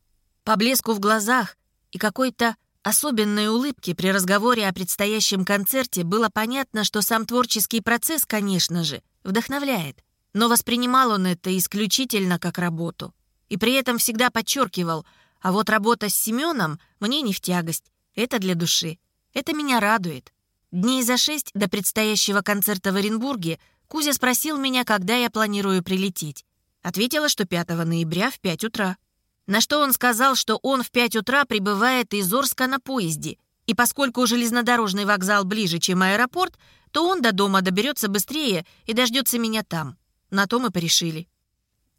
По блеску в глазах и какой-то особенной улыбке при разговоре о предстоящем концерте было понятно, что сам творческий процесс, конечно же, вдохновляет. Но воспринимал он это исключительно как работу. И при этом всегда подчеркивал, а вот работа с Семеном мне не в тягость. Это для души. Это меня радует. Дней за шесть до предстоящего концерта в Оренбурге Кузя спросил меня, когда я планирую прилететь. Ответила, что 5 ноября в 5 утра. На что он сказал, что он в 5 утра прибывает из Орска на поезде, и поскольку железнодорожный вокзал ближе, чем аэропорт, то он до дома доберется быстрее и дождется меня там. На то мы порешили.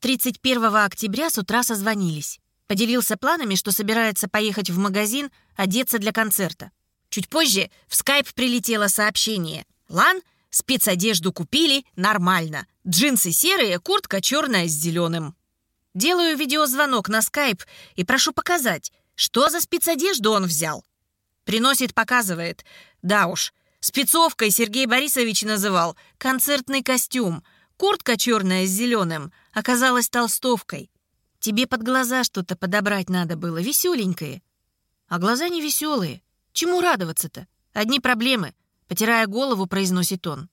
31 октября с утра созвонились. Поделился планами, что собирается поехать в магазин, одеться для концерта. Чуть позже в скайп прилетело сообщение. «Лан, спецодежду купили, нормально. Джинсы серые, куртка черная с зеленым». Делаю видеозвонок на скайп и прошу показать, что за спецодежду он взял. Приносит, показывает. Да уж, спецовкой Сергей Борисович называл концертный костюм. Куртка черная с зеленым оказалась толстовкой. Тебе под глаза что-то подобрать надо было, веселенькое. А глаза не веселые. Чему радоваться-то? Одни проблемы. Потирая голову, произносит он.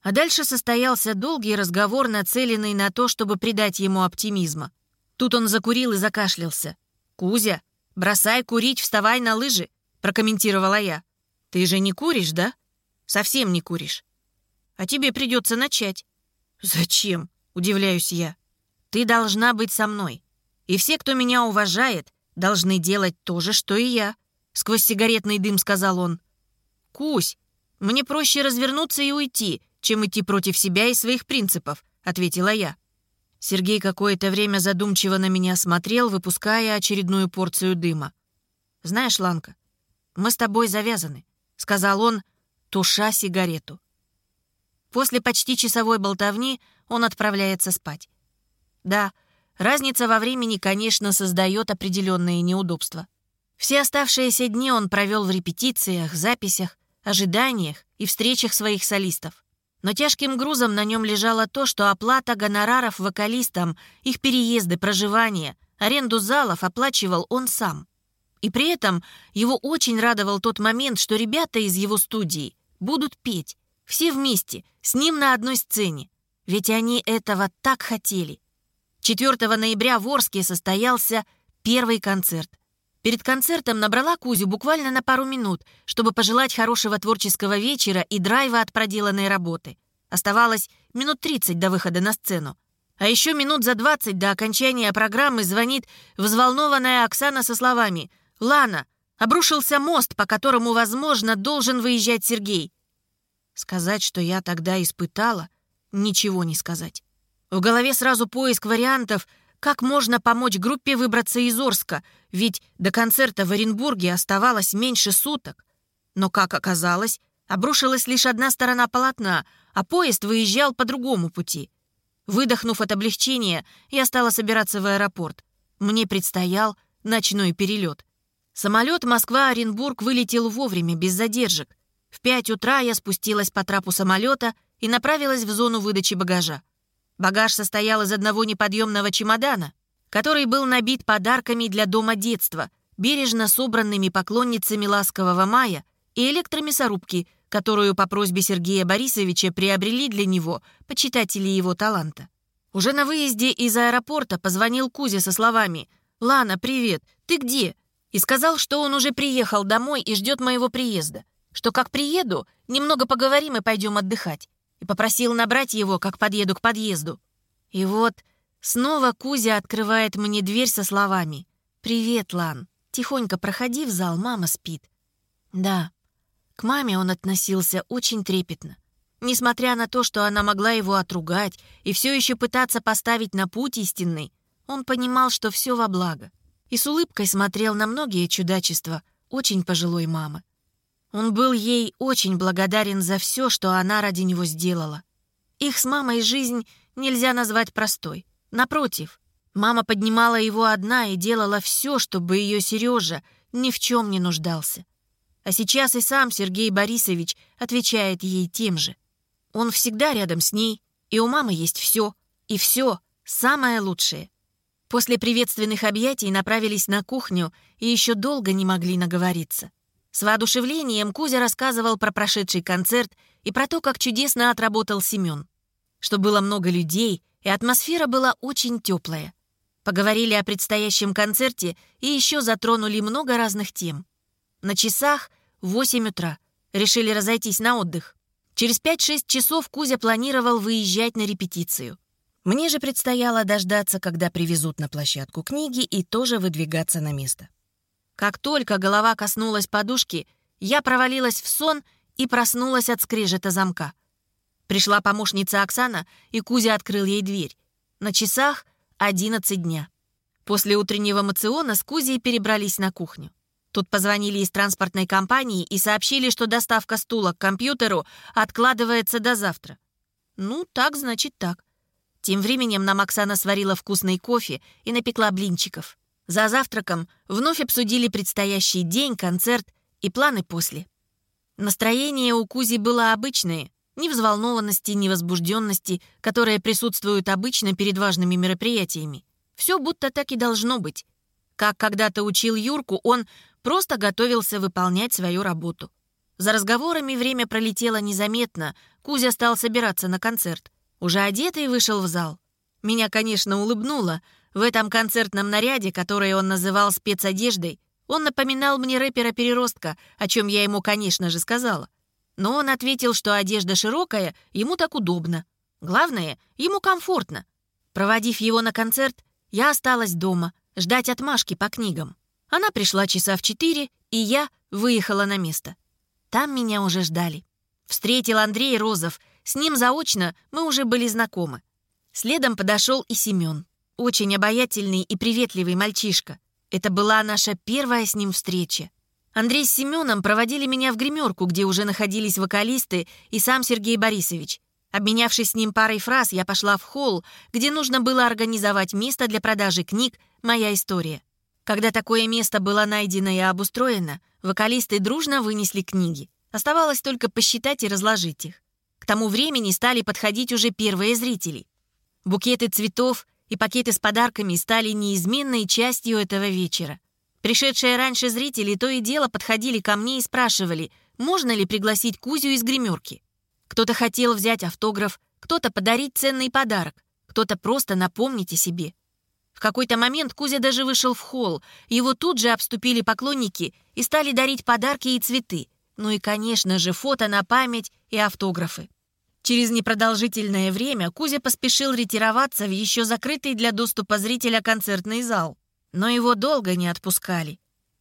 А дальше состоялся долгий разговор, нацеленный на то, чтобы придать ему оптимизма. Тут он закурил и закашлялся. «Кузя, бросай курить, вставай на лыжи», — прокомментировала я. «Ты же не куришь, да?» «Совсем не куришь». «А тебе придется начать». «Зачем?» — удивляюсь я. «Ты должна быть со мной. И все, кто меня уважает, должны делать то же, что и я», — сквозь сигаретный дым сказал он. «Кусь, мне проще развернуться и уйти, чем идти против себя и своих принципов», — ответила я. Сергей какое-то время задумчиво на меня смотрел, выпуская очередную порцию дыма. «Знаешь, Ланка, мы с тобой завязаны», — сказал он, туша сигарету. После почти часовой болтовни он отправляется спать. Да, разница во времени, конечно, создает определенные неудобства. Все оставшиеся дни он провел в репетициях, записях, ожиданиях и встречах своих солистов. Но тяжким грузом на нем лежало то, что оплата гонораров вокалистам, их переезды, проживание, аренду залов оплачивал он сам. И при этом его очень радовал тот момент, что ребята из его студии будут петь, все вместе, с ним на одной сцене. Ведь они этого так хотели. 4 ноября в Орске состоялся первый концерт. Перед концертом набрала Кузю буквально на пару минут, чтобы пожелать хорошего творческого вечера и драйва от проделанной работы. Оставалось минут 30 до выхода на сцену. А еще минут за 20 до окончания программы звонит взволнованная Оксана со словами «Лана, обрушился мост, по которому, возможно, должен выезжать Сергей». Сказать, что я тогда испытала, ничего не сказать. В голове сразу поиск вариантов — как можно помочь группе выбраться из Орска, ведь до концерта в Оренбурге оставалось меньше суток? Но, как оказалось, обрушилась лишь одна сторона полотна, а поезд выезжал по другому пути. Выдохнув от облегчения, я стала собираться в аэропорт. Мне предстоял ночной перелет. Самолет Москва-Оренбург вылетел вовремя, без задержек. В пять утра я спустилась по трапу самолета и направилась в зону выдачи багажа. Багаж состоял из одного неподъемного чемодана, который был набит подарками для дома детства, бережно собранными поклонницами ласкового мая и электромясорубки, которую по просьбе Сергея Борисовича приобрели для него почитатели его таланта. Уже на выезде из аэропорта позвонил Кузя со словами «Лана, привет, ты где?» и сказал, что он уже приехал домой и ждет моего приезда, что как приеду, немного поговорим и пойдем отдыхать и попросил набрать его, как подъеду к подъезду. И вот снова Кузя открывает мне дверь со словами «Привет, Лан, тихонько проходи в зал, мама спит». Да, к маме он относился очень трепетно. Несмотря на то, что она могла его отругать и все еще пытаться поставить на путь истинный, он понимал, что все во благо, и с улыбкой смотрел на многие чудачества очень пожилой мамы. Он был ей очень благодарен за все, что она ради него сделала. Их с мамой жизнь нельзя назвать простой. Напротив, мама поднимала его одна и делала все, чтобы ее Сережа ни в чем не нуждался. А сейчас и сам Сергей Борисович отвечает ей тем же. Он всегда рядом с ней, и у мамы есть все, и все самое лучшее. После приветственных объятий направились на кухню и еще долго не могли наговориться. С воодушевлением Кузя рассказывал про прошедший концерт и про то, как чудесно отработал Семен. Что было много людей, и атмосфера была очень теплая. Поговорили о предстоящем концерте и еще затронули много разных тем. На часах 8 утра. Решили разойтись на отдых. Через 5-6 часов Кузя планировал выезжать на репетицию. Мне же предстояло дождаться, когда привезут на площадку книги и тоже выдвигаться на место. Как только голова коснулась подушки, я провалилась в сон и проснулась от скрежета замка. Пришла помощница Оксана, и Кузя открыл ей дверь. На часах 11 дня. После утреннего мациона с Кузей перебрались на кухню. Тут позвонили из транспортной компании и сообщили, что доставка стула к компьютеру откладывается до завтра. Ну, так значит так. Тем временем нам Оксана сварила вкусный кофе и напекла блинчиков. За завтраком вновь обсудили предстоящий день, концерт и планы после. Настроение у Кузи было обычное, ни взволнованности, ни возбужденности, которые присутствуют обычно перед важными мероприятиями. Все будто так и должно быть. Как когда-то учил Юрку, он просто готовился выполнять свою работу. За разговорами время пролетело незаметно, Кузя стал собираться на концерт. Уже одетый вышел в зал. Меня, конечно, улыбнуло, в этом концертном наряде, который он называл спецодеждой, он напоминал мне рэпера-переростка, о чем я ему, конечно же, сказала. Но он ответил, что одежда широкая, ему так удобно. Главное, ему комфортно. Проводив его на концерт, я осталась дома, ждать отмашки по книгам. Она пришла часа в четыре, и я выехала на место. Там меня уже ждали. Встретил Андрей Розов. С ним заочно мы уже были знакомы. Следом подошел и Семен. Очень обаятельный и приветливый мальчишка. Это была наша первая с ним встреча. Андрей с Семеном проводили меня в гримерку, где уже находились вокалисты и сам Сергей Борисович. Обменявшись с ним парой фраз, я пошла в холл, где нужно было организовать место для продажи книг «Моя история». Когда такое место было найдено и обустроено, вокалисты дружно вынесли книги. Оставалось только посчитать и разложить их. К тому времени стали подходить уже первые зрители. Букеты цветов и пакеты с подарками стали неизменной частью этого вечера. Пришедшие раньше зрители то и дело подходили ко мне и спрашивали, можно ли пригласить Кузю из гримерки. Кто-то хотел взять автограф, кто-то подарить ценный подарок, кто-то просто напомнить о себе. В какой-то момент Кузя даже вышел в холл, его тут же обступили поклонники и стали дарить подарки и цветы. Ну и, конечно же, фото на память и автографы. Через непродолжительное время Кузя поспешил ретироваться в еще закрытый для доступа зрителя концертный зал. Но его долго не отпускали.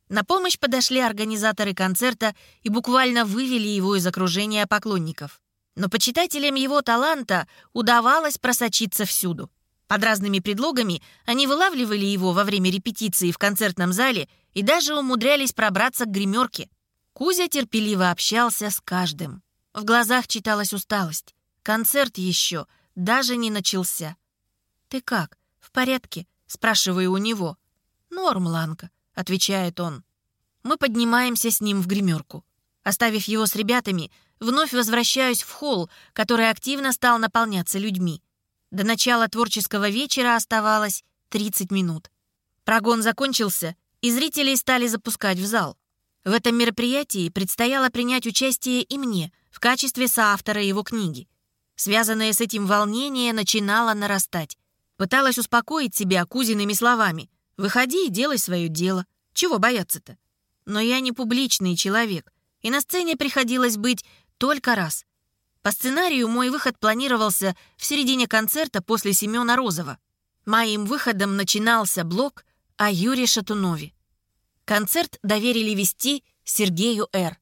На помощь подошли организаторы концерта и буквально вывели его из окружения поклонников. Но почитателям его таланта удавалось просочиться всюду. Под разными предлогами они вылавливали его во время репетиции в концертном зале и даже умудрялись пробраться к гримерке. Кузя терпеливо общался с каждым. В глазах читалась усталость. Концерт еще даже не начался. «Ты как? В порядке?» — спрашиваю у него. «Норм, Ланка», — отвечает он. Мы поднимаемся с ним в гримерку. Оставив его с ребятами, вновь возвращаюсь в холл, который активно стал наполняться людьми. До начала творческого вечера оставалось 30 минут. Прогон закончился, и зрителей стали запускать в зал. В этом мероприятии предстояло принять участие и мне в качестве соавтора его книги. Связанное с этим волнение начинало нарастать. Пыталась успокоить себя кузиными словами. «Выходи и делай свое дело. Чего бояться-то?» Но я не публичный человек, и на сцене приходилось быть только раз. По сценарию мой выход планировался в середине концерта после Семена Розова. Моим выходом начинался блок о Юре Шатунове. Концерт доверили вести Сергею Р.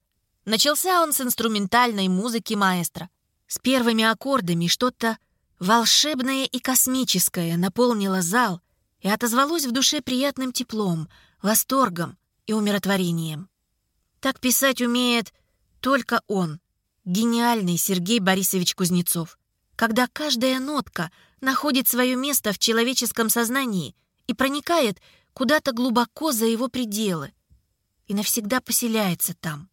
Начался он с инструментальной музыки маэстро. С первыми аккордами что-то волшебное и космическое наполнило зал и отозвалось в душе приятным теплом, восторгом и умиротворением. Так писать умеет только он, гениальный Сергей Борисович Кузнецов, когда каждая нотка находит свое место в человеческом сознании и проникает куда-то глубоко за его пределы и навсегда поселяется там,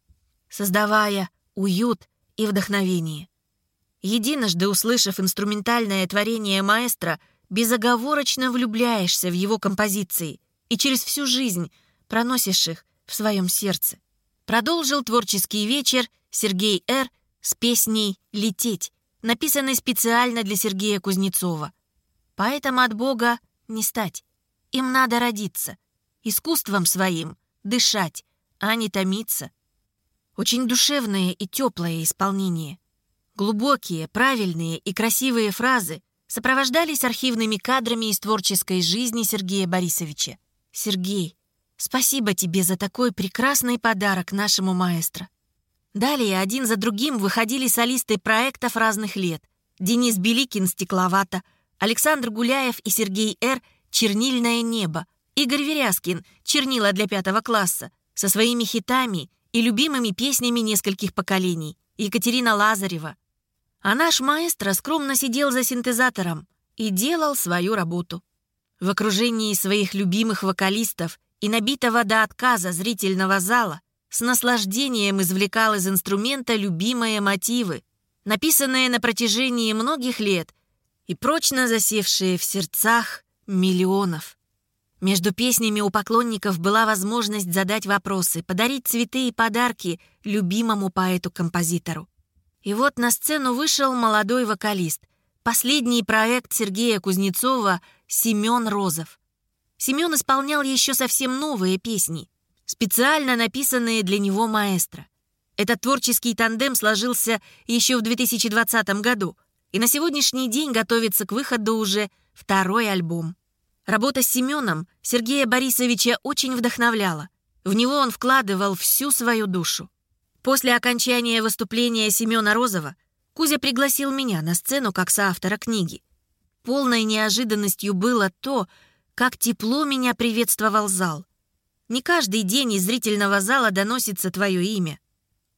создавая уют и вдохновение. Единожды услышав инструментальное творение маэстро, безоговорочно влюбляешься в его композиции и через всю жизнь проносишь их в своем сердце. Продолжил творческий вечер Сергей Р. с песней «Лететь», написанной специально для Сергея Кузнецова. Поэтому от Бога не стать. Им надо родиться. Искусством своим дышать, а не томиться. Очень душевное и теплое исполнение. Глубокие, правильные и красивые фразы сопровождались архивными кадрами из творческой жизни Сергея Борисовича. «Сергей, спасибо тебе за такой прекрасный подарок нашему маэстро. Далее один за другим выходили солисты проектов разных лет. Денис Беликин «Стекловато», Александр Гуляев и Сергей Р. «Чернильное небо», Игорь Веряскин «Чернила для пятого класса» со своими хитами и любимыми песнями нескольких поколений, Екатерина Лазарева. А наш маэстро скромно сидел за синтезатором и делал свою работу. В окружении своих любимых вокалистов и набитого до отказа зрительного зала с наслаждением извлекал из инструмента любимые мотивы, написанные на протяжении многих лет и прочно засевшие в сердцах миллионов. Между песнями у поклонников была возможность задать вопросы, подарить цветы и подарки любимому поэту-композитору. И вот на сцену вышел молодой вокалист, последний проект Сергея Кузнецова «Семен Розов». Семен исполнял еще совсем новые песни — специально написанные для него маэстро. Этот творческий тандем сложился еще в 2020 году, и на сегодняшний день готовится к выходу уже второй альбом. Работа с Семеном Сергея Борисовича очень вдохновляла. В него он вкладывал всю свою душу. После окончания выступления Семена Розова Кузя пригласил меня на сцену как соавтора книги. Полной неожиданностью было то, как тепло меня приветствовал зал. Не каждый день из зрительного зала доносится твое имя.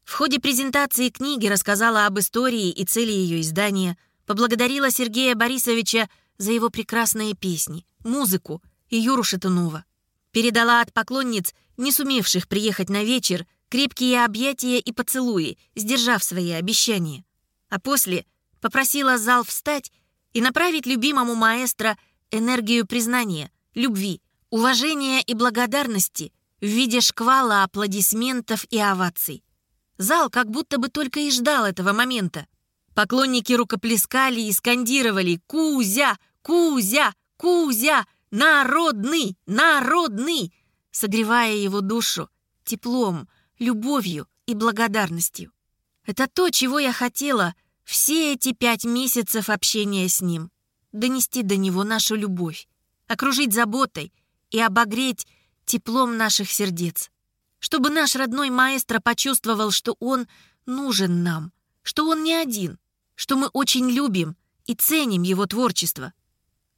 В ходе презентации книги рассказала об истории и цели ее издания, поблагодарила Сергея Борисовича за его прекрасные песни, музыку и Юру Шатунова. Передала от поклонниц, не сумевших приехать на вечер, крепкие объятия и поцелуи, сдержав свои обещания. А после попросила зал встать и направить любимому маэстро энергию признания, любви, уважения и благодарности в виде шквала аплодисментов и оваций. Зал как будто бы только и ждал этого момента. Поклонники рукоплескали и скандировали «Кузя! Кузя! Кузя! Народный! Народный!» согревая его душу теплом, любовью и благодарностью. Это то, чего я хотела все эти пять месяцев общения с ним. Донести до него нашу любовь, окружить заботой и обогреть теплом наших сердец. Чтобы наш родной маэстро почувствовал, что он нужен нам, что он не один, что мы очень любим и ценим его творчество.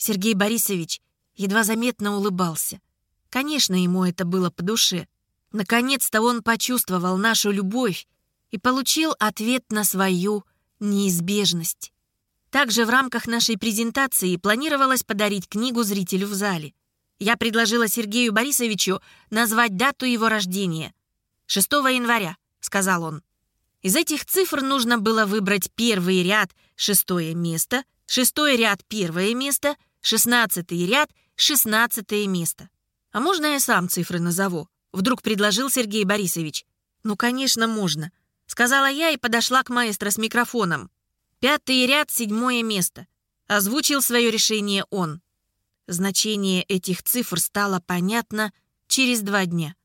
Сергей Борисович едва заметно улыбался. Конечно, ему это было по душе. Наконец-то он почувствовал нашу любовь и получил ответ на свою неизбежность. Также в рамках нашей презентации планировалось подарить книгу зрителю в зале. Я предложила Сергею Борисовичу назвать дату его рождения. 6 января, сказал он. Из этих цифр нужно было выбрать первый ряд — шестое место, шестой ряд — первое место, шестнадцатый ряд — шестнадцатое место. А можно я сам цифры назову? Вдруг предложил Сергей Борисович. Ну, конечно, можно. Сказала я и подошла к маэстро с микрофоном. Пятый ряд, седьмое место. Озвучил свое решение он. Значение этих цифр стало понятно через два дня.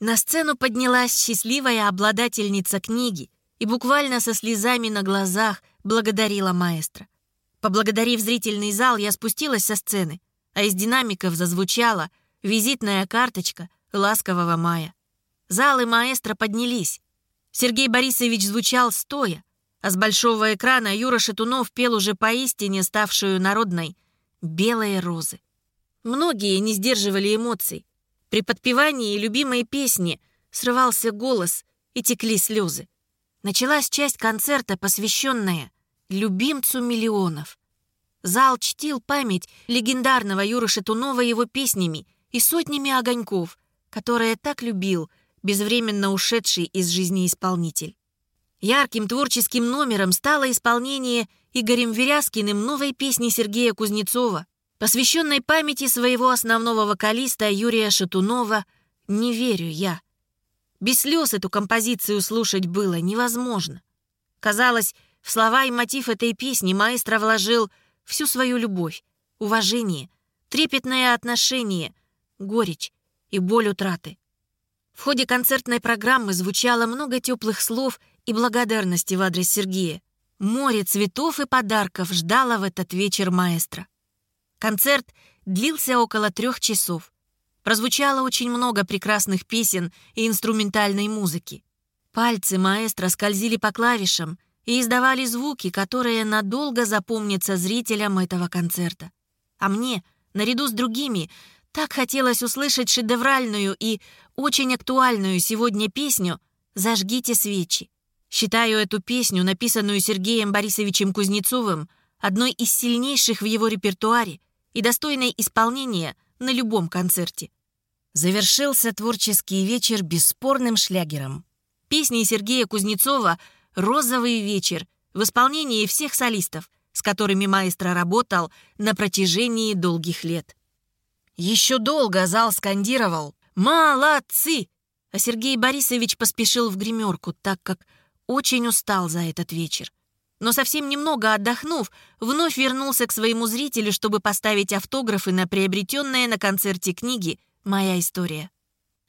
На сцену поднялась счастливая обладательница книги и буквально со слезами на глазах благодарила маэстро. Поблагодарив зрительный зал, я спустилась со сцены, а из динамиков зазвучала визитная карточка ласкового мая. Зал и маэстро поднялись. Сергей Борисович звучал стоя, а с большого экрана Юра Шатунов пел уже поистине ставшую народной «Белые розы». Многие не сдерживали эмоций, при подпевании любимой песни срывался голос и текли слезы. Началась часть концерта, посвященная любимцу миллионов. Зал чтил память легендарного Юры Шатунова его песнями и сотнями огоньков, которые так любил безвременно ушедший из жизни исполнитель. Ярким творческим номером стало исполнение Игорем Веряскиным новой песни Сергея Кузнецова посвященной памяти своего основного вокалиста Юрия Шатунова «Не верю я». Без слез эту композицию слушать было невозможно. Казалось, в слова и мотив этой песни маэстро вложил всю свою любовь, уважение, трепетное отношение, горечь и боль утраты. В ходе концертной программы звучало много теплых слов и благодарности в адрес Сергея. Море цветов и подарков ждало в этот вечер маэстро. Концерт длился около трех часов. Прозвучало очень много прекрасных песен и инструментальной музыки. Пальцы маэстро скользили по клавишам и издавали звуки, которые надолго запомнятся зрителям этого концерта. А мне, наряду с другими, так хотелось услышать шедевральную и очень актуальную сегодня песню «Зажгите свечи». Считаю эту песню, написанную Сергеем Борисовичем Кузнецовым, одной из сильнейших в его репертуаре и достойной исполнения на любом концерте. Завершился творческий вечер бесспорным шлягером. Песни Сергея Кузнецова «Розовый вечер» в исполнении всех солистов, с которыми маэстро работал на протяжении долгих лет. Еще долго зал скандировал «Молодцы!», а Сергей Борисович поспешил в гримерку, так как очень устал за этот вечер но совсем немного отдохнув, вновь вернулся к своему зрителю, чтобы поставить автографы на приобретенные на концерте книги «Моя история».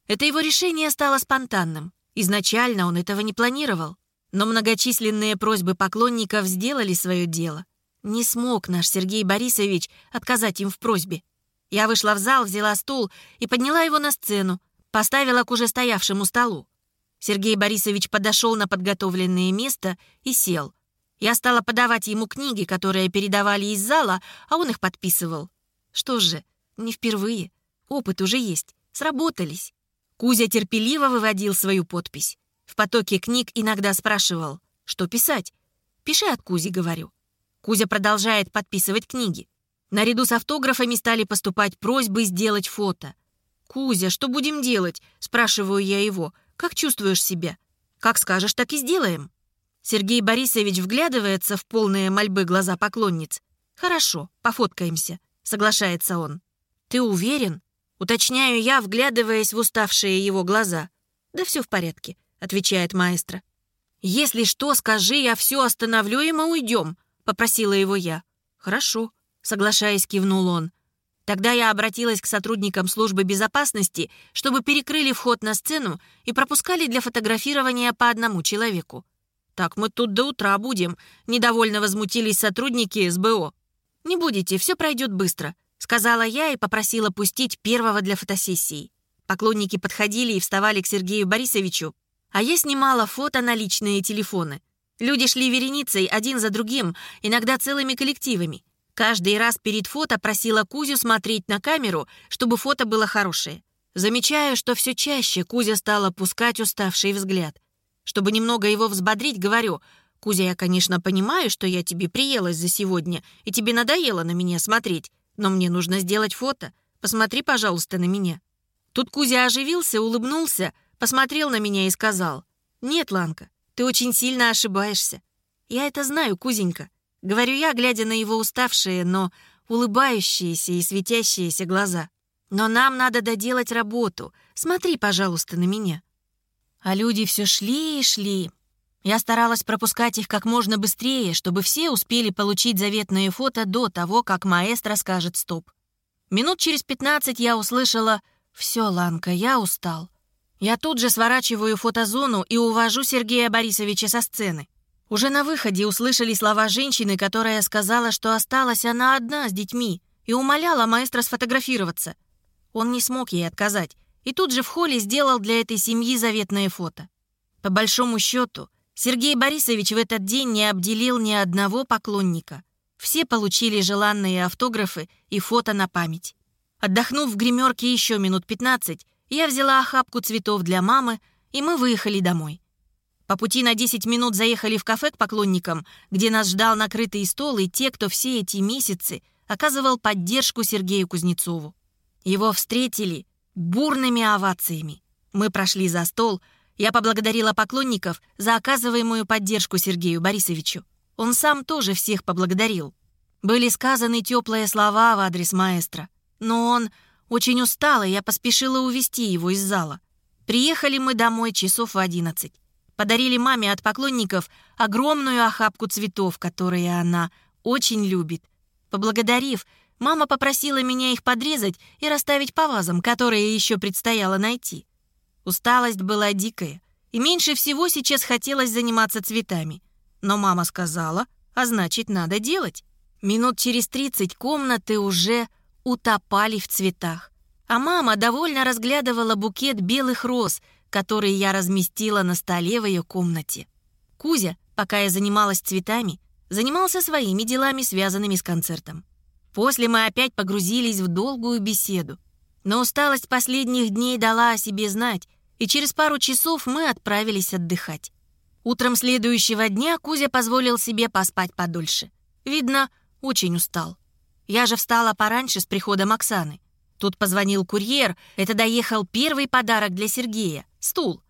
Это его решение стало спонтанным. Изначально он этого не планировал. Но многочисленные просьбы поклонников сделали свое дело. Не смог наш Сергей Борисович отказать им в просьбе. Я вышла в зал, взяла стул и подняла его на сцену, поставила к уже стоявшему столу. Сергей Борисович подошел на подготовленное место и сел. Я стала подавать ему книги, которые передавали из зала, а он их подписывал. Что же, не впервые. Опыт уже есть. Сработались. Кузя терпеливо выводил свою подпись. В потоке книг иногда спрашивал, что писать. «Пиши от Кузи», — говорю. Кузя продолжает подписывать книги. Наряду с автографами стали поступать просьбы сделать фото. «Кузя, что будем делать?» — спрашиваю я его. «Как чувствуешь себя?» «Как скажешь, так и сделаем». Сергей Борисович вглядывается в полные мольбы глаза поклонниц. «Хорошо, пофоткаемся», — соглашается он. «Ты уверен?» — уточняю я, вглядываясь в уставшие его глаза. «Да все в порядке», — отвечает маэстро. «Если что, скажи, я все остановлю, и мы уйдем», — попросила его я. «Хорошо», — соглашаясь, кивнул он. Тогда я обратилась к сотрудникам службы безопасности, чтобы перекрыли вход на сцену и пропускали для фотографирования по одному человеку. «Так мы тут до утра будем», — недовольно возмутились сотрудники СБО. «Не будете, все пройдет быстро», — сказала я и попросила пустить первого для фотосессии. Поклонники подходили и вставали к Сергею Борисовичу, а я снимала фото на личные телефоны. Люди шли вереницей один за другим, иногда целыми коллективами. Каждый раз перед фото просила Кузю смотреть на камеру, чтобы фото было хорошее. Замечаю, что все чаще Кузя стала пускать уставший взгляд. Чтобы немного его взбодрить, говорю, «Кузя, я, конечно, понимаю, что я тебе приелась за сегодня, и тебе надоело на меня смотреть, но мне нужно сделать фото. Посмотри, пожалуйста, на меня». Тут Кузя оживился, улыбнулся, посмотрел на меня и сказал, «Нет, Ланка, ты очень сильно ошибаешься. Я это знаю, Кузенька», — говорю я, глядя на его уставшие, но улыбающиеся и светящиеся глаза. «Но нам надо доделать работу. Смотри, пожалуйста, на меня». А люди все шли и шли. Я старалась пропускать их как можно быстрее, чтобы все успели получить заветное фото до того, как маэстро скажет «стоп». Минут через пятнадцать я услышала «Все, Ланка, я устал». Я тут же сворачиваю фотозону и увожу Сергея Борисовича со сцены. Уже на выходе услышали слова женщины, которая сказала, что осталась она одна с детьми и умоляла маэстро сфотографироваться. Он не смог ей отказать и тут же в холле сделал для этой семьи заветное фото. По большому счету, Сергей Борисович в этот день не обделил ни одного поклонника. Все получили желанные автографы и фото на память. Отдохнув в гримерке еще минут 15, я взяла охапку цветов для мамы, и мы выехали домой. По пути на 10 минут заехали в кафе к поклонникам, где нас ждал накрытый стол и те, кто все эти месяцы оказывал поддержку Сергею Кузнецову. Его встретили бурными овациями. Мы прошли за стол, я поблагодарила поклонников за оказываемую поддержку Сергею Борисовичу. Он сам тоже всех поблагодарил. Были сказаны теплые слова в адрес маэстро, но он очень устал, и я поспешила увести его из зала. Приехали мы домой часов в одиннадцать. Подарили маме от поклонников огромную охапку цветов, которые она очень любит. Поблагодарив, Мама попросила меня их подрезать и расставить по вазам, которые еще предстояло найти. Усталость была дикая, и меньше всего сейчас хотелось заниматься цветами. Но мама сказала, а значит, надо делать. Минут через тридцать комнаты уже утопали в цветах. А мама довольно разглядывала букет белых роз, который я разместила на столе в ее комнате. Кузя, пока я занималась цветами, занимался своими делами, связанными с концертом. После мы опять погрузились в долгую беседу. Но усталость последних дней дала о себе знать, и через пару часов мы отправились отдыхать. Утром следующего дня Кузя позволил себе поспать подольше. Видно, очень устал. Я же встала пораньше с приходом Оксаны. Тут позвонил курьер, это доехал первый подарок для Сергея — стул.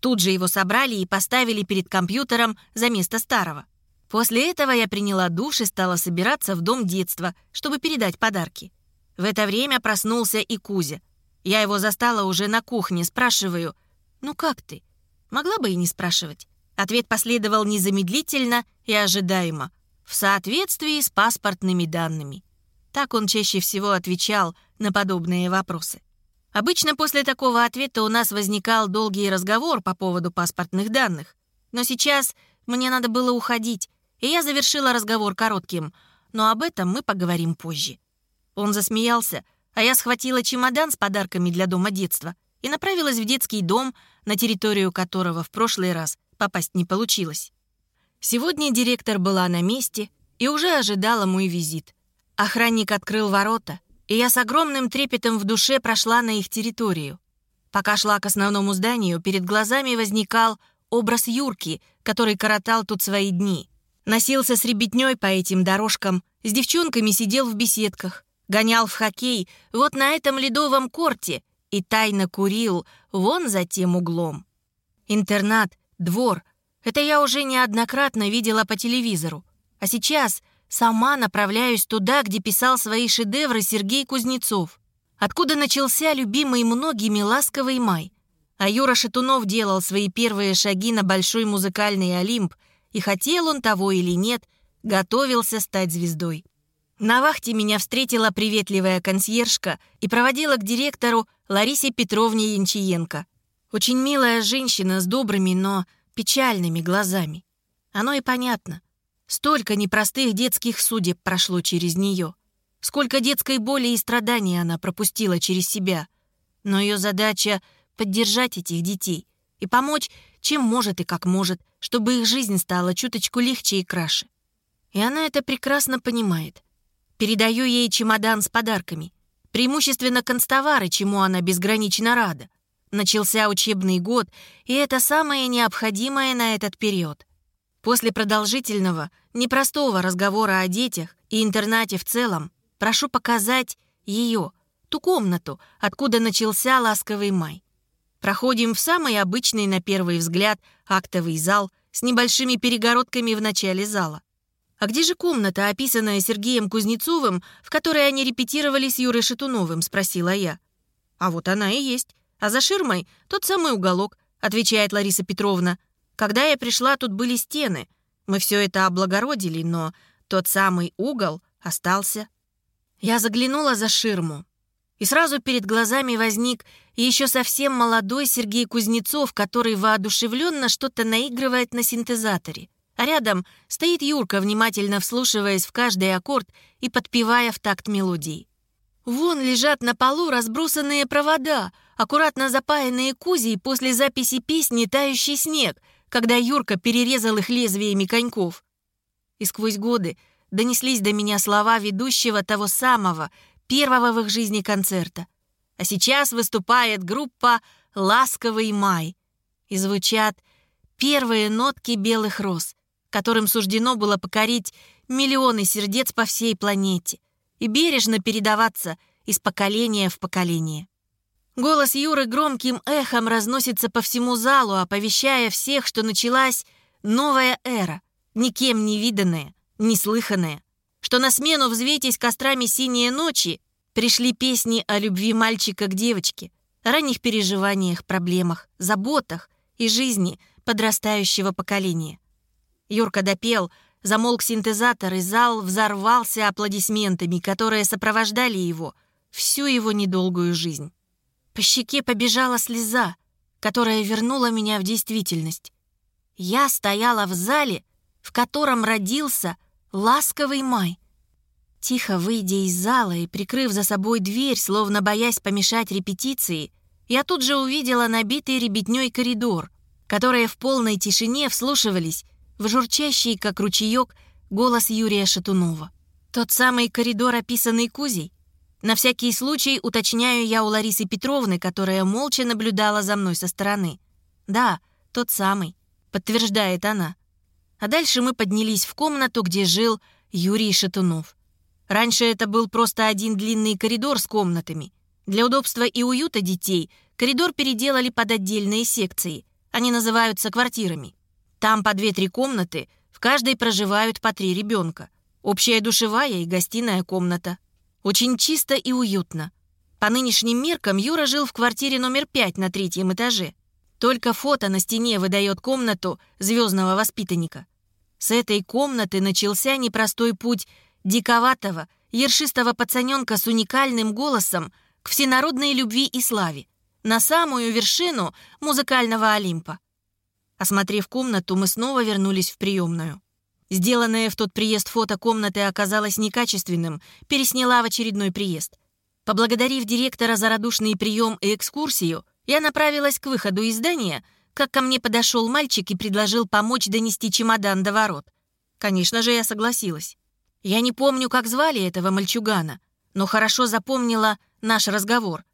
Тут же его собрали и поставили перед компьютером за место старого. После этого я приняла душ и стала собираться в дом детства, чтобы передать подарки. В это время проснулся и Кузя. Я его застала уже на кухне, спрашиваю, «Ну как ты?» Могла бы и не спрашивать. Ответ последовал незамедлительно и ожидаемо, в соответствии с паспортными данными. Так он чаще всего отвечал на подобные вопросы. Обычно после такого ответа у нас возникал долгий разговор по поводу паспортных данных. Но сейчас мне надо было уходить, и я завершила разговор коротким, но об этом мы поговорим позже. Он засмеялся, а я схватила чемодан с подарками для дома детства и направилась в детский дом, на территорию которого в прошлый раз попасть не получилось. Сегодня директор была на месте и уже ожидала мой визит. Охранник открыл ворота, и я с огромным трепетом в душе прошла на их территорию. Пока шла к основному зданию, перед глазами возникал образ Юрки, который коротал тут свои дни. Носился с ребятней по этим дорожкам, с девчонками сидел в беседках, гонял в хоккей вот на этом ледовом корте и тайно курил вон за тем углом. Интернат, двор — это я уже неоднократно видела по телевизору. А сейчас сама направляюсь туда, где писал свои шедевры Сергей Кузнецов, откуда начался любимый многими «Ласковый май». А Юра Шатунов делал свои первые шаги на большой музыкальный Олимп, и хотел он того или нет, готовился стать звездой. На вахте меня встретила приветливая консьержка и проводила к директору Ларисе Петровне Янчиенко. Очень милая женщина с добрыми, но печальными глазами. Оно и понятно. Столько непростых детских судеб прошло через нее. Сколько детской боли и страданий она пропустила через себя. Но ее задача — поддержать этих детей и помочь, чем может и как может, чтобы их жизнь стала чуточку легче и краше. И она это прекрасно понимает. Передаю ей чемодан с подарками. Преимущественно констовары, чему она безгранично рада. Начался учебный год, и это самое необходимое на этот период. После продолжительного, непростого разговора о детях и интернате в целом, прошу показать ее, ту комнату, откуда начался ласковый май. Проходим в самый обычный, на первый взгляд, актовый зал с небольшими перегородками в начале зала. А где же комната, описанная Сергеем Кузнецовым, в которой они репетировали с Юрой Шатуновым, спросила я. А вот она и есть. А за ширмой тот самый уголок, отвечает Лариса Петровна. Когда я пришла, тут были стены. Мы все это облагородили, но тот самый угол остался. Я заглянула за ширму. И сразу перед глазами возник еще совсем молодой Сергей Кузнецов, который воодушевленно что-то наигрывает на синтезаторе. А рядом стоит Юрка, внимательно вслушиваясь в каждый аккорд и подпевая в такт мелодии. Вон лежат на полу разбросанные провода, аккуратно запаянные кузей после записи песни «Тающий снег», когда Юрка перерезал их лезвиями коньков. И сквозь годы донеслись до меня слова ведущего того самого, первого в их жизни концерта. А сейчас выступает группа «Ласковый май». И звучат первые нотки белых роз, которым суждено было покорить миллионы сердец по всей планете и бережно передаваться из поколения в поколение. Голос Юры громким эхом разносится по всему залу, оповещая всех, что началась новая эра, никем не виданная, неслыханная, что на смену «Взвейтесь кострами синие ночи» пришли песни о любви мальчика к девочке, ранних переживаниях, проблемах, заботах и жизни подрастающего поколения. Юрка допел, замолк синтезатор, и зал взорвался аплодисментами, которые сопровождали его всю его недолгую жизнь. По щеке побежала слеза, которая вернула меня в действительность. Я стояла в зале, в котором родился ласковый май. Тихо выйдя из зала и прикрыв за собой дверь, словно боясь помешать репетиции, я тут же увидела набитый ребятней коридор, которые в полной тишине вслушивались в журчащий, как ручеек, голос Юрия Шатунова. Тот самый коридор, описанный Кузей, на всякий случай уточняю я у Ларисы Петровны, которая молча наблюдала за мной со стороны. «Да, тот самый», — подтверждает она. А дальше мы поднялись в комнату, где жил Юрий Шатунов. Раньше это был просто один длинный коридор с комнатами. Для удобства и уюта детей коридор переделали под отдельные секции. Они называются квартирами. Там по две-три комнаты, в каждой проживают по три ребенка. Общая душевая и гостиная комната. Очень чисто и уютно. По нынешним меркам Юра жил в квартире номер пять на третьем этаже. Только фото на стене выдает комнату звездного воспитанника. С этой комнаты начался непростой путь диковатого, ершистого пацаненка с уникальным голосом к всенародной любви и славе, на самую вершину музыкального Олимпа. Осмотрев комнату, мы снова вернулись в приемную. Сделанное в тот приезд фото комнаты оказалось некачественным, пересняла в очередной приезд. Поблагодарив директора за радушный прием и экскурсию, я направилась к выходу из здания, как ко мне подошел мальчик и предложил помочь донести чемодан до ворот. Конечно же, я согласилась. Я не помню, как звали этого мальчугана, но хорошо запомнила наш разговор.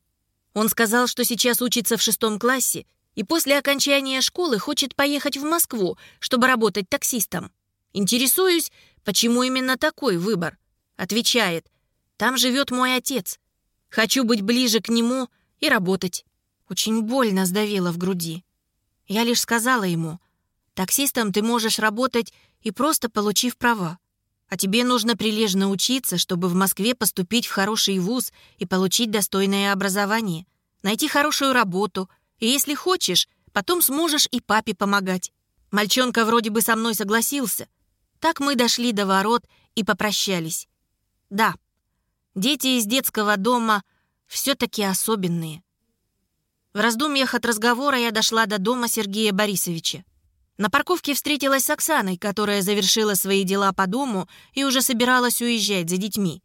Он сказал, что сейчас учится в шестом классе и после окончания школы хочет поехать в Москву, чтобы работать таксистом. Интересуюсь, почему именно такой выбор. Отвечает, там живет мой отец. Хочу быть ближе к нему и работать. Очень больно сдавило в груди. Я лишь сказала ему, таксистом ты можешь работать и просто получив права. А тебе нужно прилежно учиться, чтобы в Москве поступить в хороший вуз и получить достойное образование, найти хорошую работу, и если хочешь, потом сможешь и папе помогать. Мальчонка вроде бы со мной согласился. Так мы дошли до ворот и попрощались. Да, дети из детского дома все-таки особенные. В раздумьях от разговора я дошла до дома Сергея Борисовича. На парковке встретилась с Оксаной, которая завершила свои дела по дому и уже собиралась уезжать за детьми.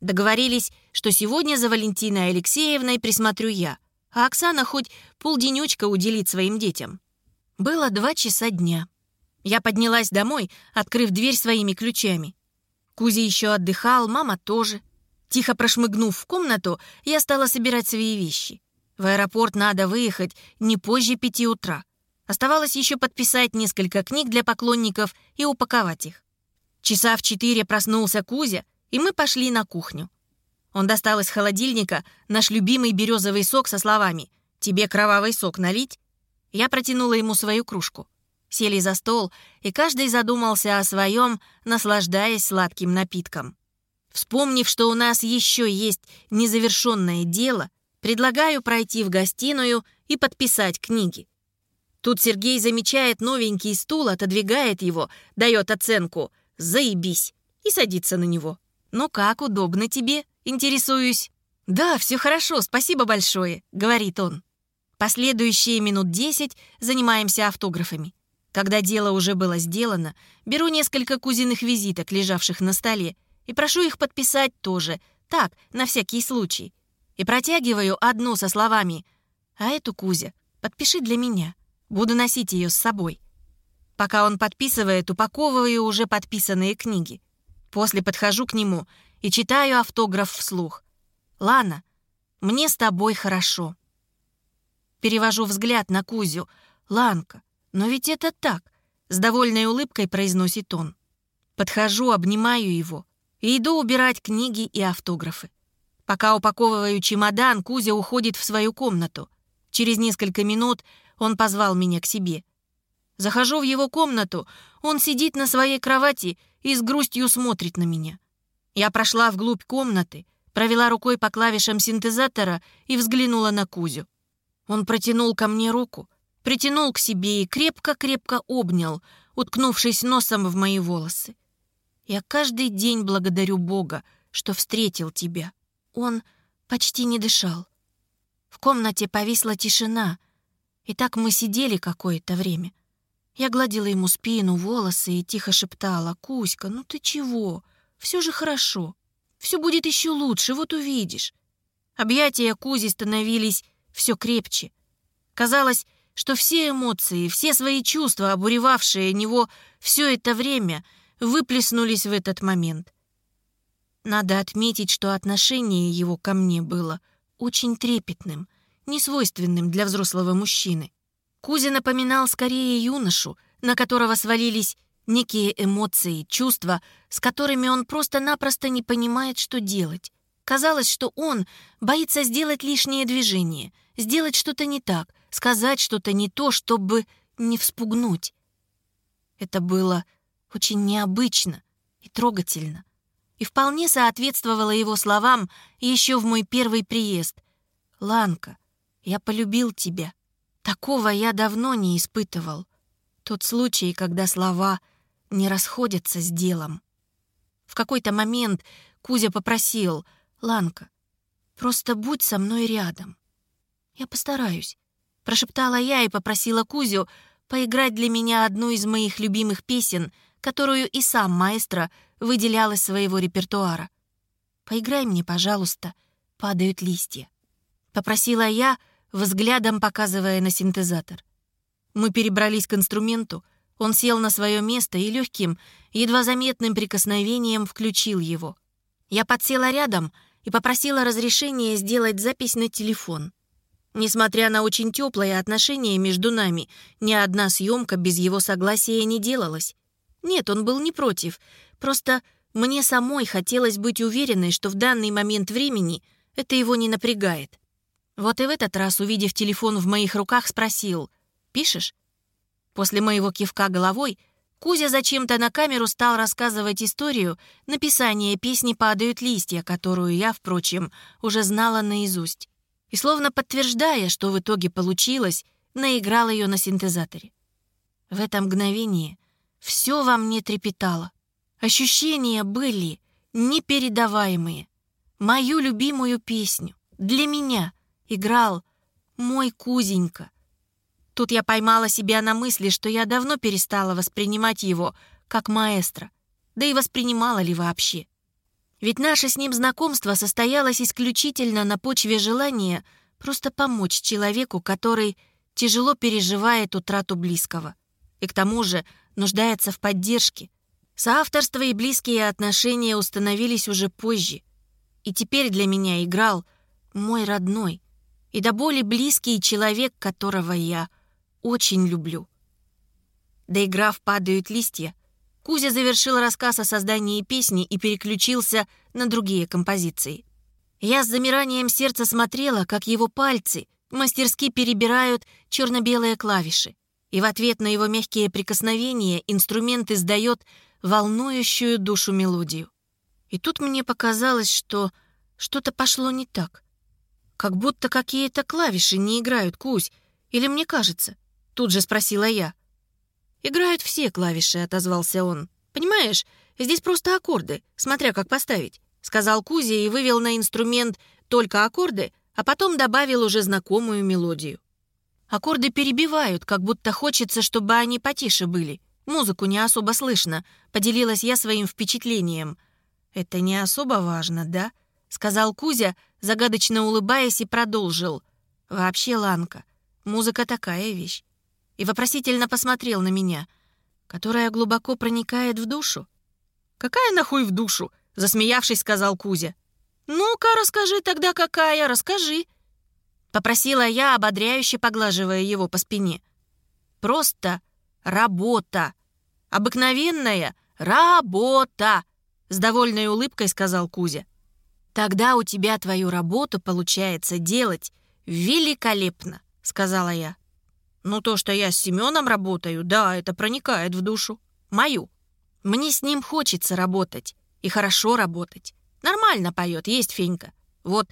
Договорились, что сегодня за Валентиной Алексеевной присмотрю я, а Оксана хоть полденечка уделит своим детям. Было два часа дня. Я поднялась домой, открыв дверь своими ключами. Кузя еще отдыхал, мама тоже. Тихо прошмыгнув в комнату, я стала собирать свои вещи. В аэропорт надо выехать не позже пяти утра. Оставалось еще подписать несколько книг для поклонников и упаковать их. Часа в четыре проснулся Кузя, и мы пошли на кухню. Он достал из холодильника наш любимый березовый сок со словами «Тебе кровавый сок налить?» Я протянула ему свою кружку. Сели за стол, и каждый задумался о своем, наслаждаясь сладким напитком. Вспомнив, что у нас еще есть незавершенное дело, Предлагаю пройти в гостиную и подписать книги. Тут Сергей замечает новенький стул, отодвигает его, дает оценку «Заебись» и садится на него. «Ну как, удобно тебе?» — интересуюсь. «Да, все хорошо, спасибо большое», — говорит он. Последующие минут десять занимаемся автографами. Когда дело уже было сделано, беру несколько кузиных визиток, лежавших на столе, и прошу их подписать тоже, так, на всякий случай и протягиваю одну со словами «А эту, Кузя, подпиши для меня, буду носить ее с собой». Пока он подписывает, упаковываю уже подписанные книги. После подхожу к нему и читаю автограф вслух. «Лана, мне с тобой хорошо». Перевожу взгляд на Кузю. «Ланка, но ведь это так», — с довольной улыбкой произносит он. Подхожу, обнимаю его и иду убирать книги и автографы. Пока упаковываю чемодан, Кузя уходит в свою комнату. Через несколько минут он позвал меня к себе. Захожу в его комнату, он сидит на своей кровати и с грустью смотрит на меня. Я прошла вглубь комнаты, провела рукой по клавишам синтезатора и взглянула на Кузю. Он протянул ко мне руку, притянул к себе и крепко-крепко обнял, уткнувшись носом в мои волосы. Я каждый день благодарю Бога, что встретил тебя. Он почти не дышал. В комнате повисла тишина, и так мы сидели какое-то время. Я гладила ему спину, волосы и тихо шептала, «Кузька, ну ты чего? Все же хорошо. Все будет еще лучше, вот увидишь». Объятия Кузи становились все крепче. Казалось, что все эмоции, все свои чувства, обуревавшие него все это время, выплеснулись в этот момент — надо отметить, что отношение его ко мне было очень трепетным, несвойственным для взрослого мужчины. Кузя напоминал скорее юношу, на которого свалились некие эмоции, чувства, с которыми он просто-напросто не понимает, что делать. Казалось, что он боится сделать лишнее движение, сделать что-то не так, сказать что-то не то, чтобы не вспугнуть. Это было очень необычно и трогательно и вполне соответствовала его словам еще в мой первый приезд. «Ланка, я полюбил тебя. Такого я давно не испытывал. Тот случай, когда слова не расходятся с делом». В какой-то момент Кузя попросил «Ланка, просто будь со мной рядом». «Я постараюсь», — прошептала я и попросила Кузю поиграть для меня одну из моих любимых песен, которую и сам маэстро выделял из своего репертуара. «Поиграй мне, пожалуйста, падают листья», — попросила я, взглядом показывая на синтезатор. Мы перебрались к инструменту, он сел на свое место и легким, едва заметным прикосновением включил его. Я подсела рядом и попросила разрешения сделать запись на телефон. Несмотря на очень теплые отношения между нами, ни одна съемка без его согласия не делалась. Нет, он был не против, просто мне самой хотелось быть уверенной, что в данный момент времени это его не напрягает. Вот и в этот раз, увидев телефон в моих руках, спросил «Пишешь?». После моего кивка головой Кузя зачем-то на камеру стал рассказывать историю написания песни «Падают листья», которую я, впрочем, уже знала наизусть. И словно подтверждая, что в итоге получилось, наиграл ее на синтезаторе. В это мгновение все во мне трепетало. Ощущения были непередаваемые. Мою любимую песню для меня играл мой Кузенька — Тут я поймала себя на мысли, что я давно перестала воспринимать его как маэстро. Да и воспринимала ли вообще? Ведь наше с ним знакомство состоялось исключительно на почве желания просто помочь человеку, который тяжело переживает утрату близкого. И к тому же нуждается в поддержке. Соавторство и близкие отношения установились уже позже. И теперь для меня играл мой родной и до боли близкий человек, которого я очень люблю. Доиграв «Падают листья», Кузя завершил рассказ о создании песни и переключился на другие композиции. Я с замиранием сердца смотрела, как его пальцы мастерски перебирают черно-белые клавиши, и в ответ на его мягкие прикосновения инструмент издает волнующую душу мелодию. И тут мне показалось, что что-то пошло не так. Как будто какие-то клавиши не играют, Кузь, или мне кажется? Тут же спросила я. «Играют все клавиши», — отозвался он. «Понимаешь, здесь просто аккорды, смотря как поставить», — сказал Кузя и вывел на инструмент только аккорды, а потом добавил уже знакомую мелодию. Аккорды перебивают, как будто хочется, чтобы они потише были. Музыку не особо слышно, поделилась я своим впечатлением. «Это не особо важно, да?» — сказал Кузя, загадочно улыбаясь и продолжил. «Вообще, Ланка, музыка такая вещь и вопросительно посмотрел на меня, которая глубоко проникает в душу. «Какая нахуй в душу?» — засмеявшись, сказал Кузя. «Ну-ка, расскажи тогда, какая, расскажи!» Попросила я, ободряюще поглаживая его по спине. «Просто работа. Обыкновенная работа!» С довольной улыбкой сказал Кузя. «Тогда у тебя твою работу получается делать великолепно», сказала я. Ну, то, что я с Семеном работаю, да, это проникает в душу. Мою. Мне с ним хочется работать. И хорошо работать. Нормально поет, есть Фенька. Вот.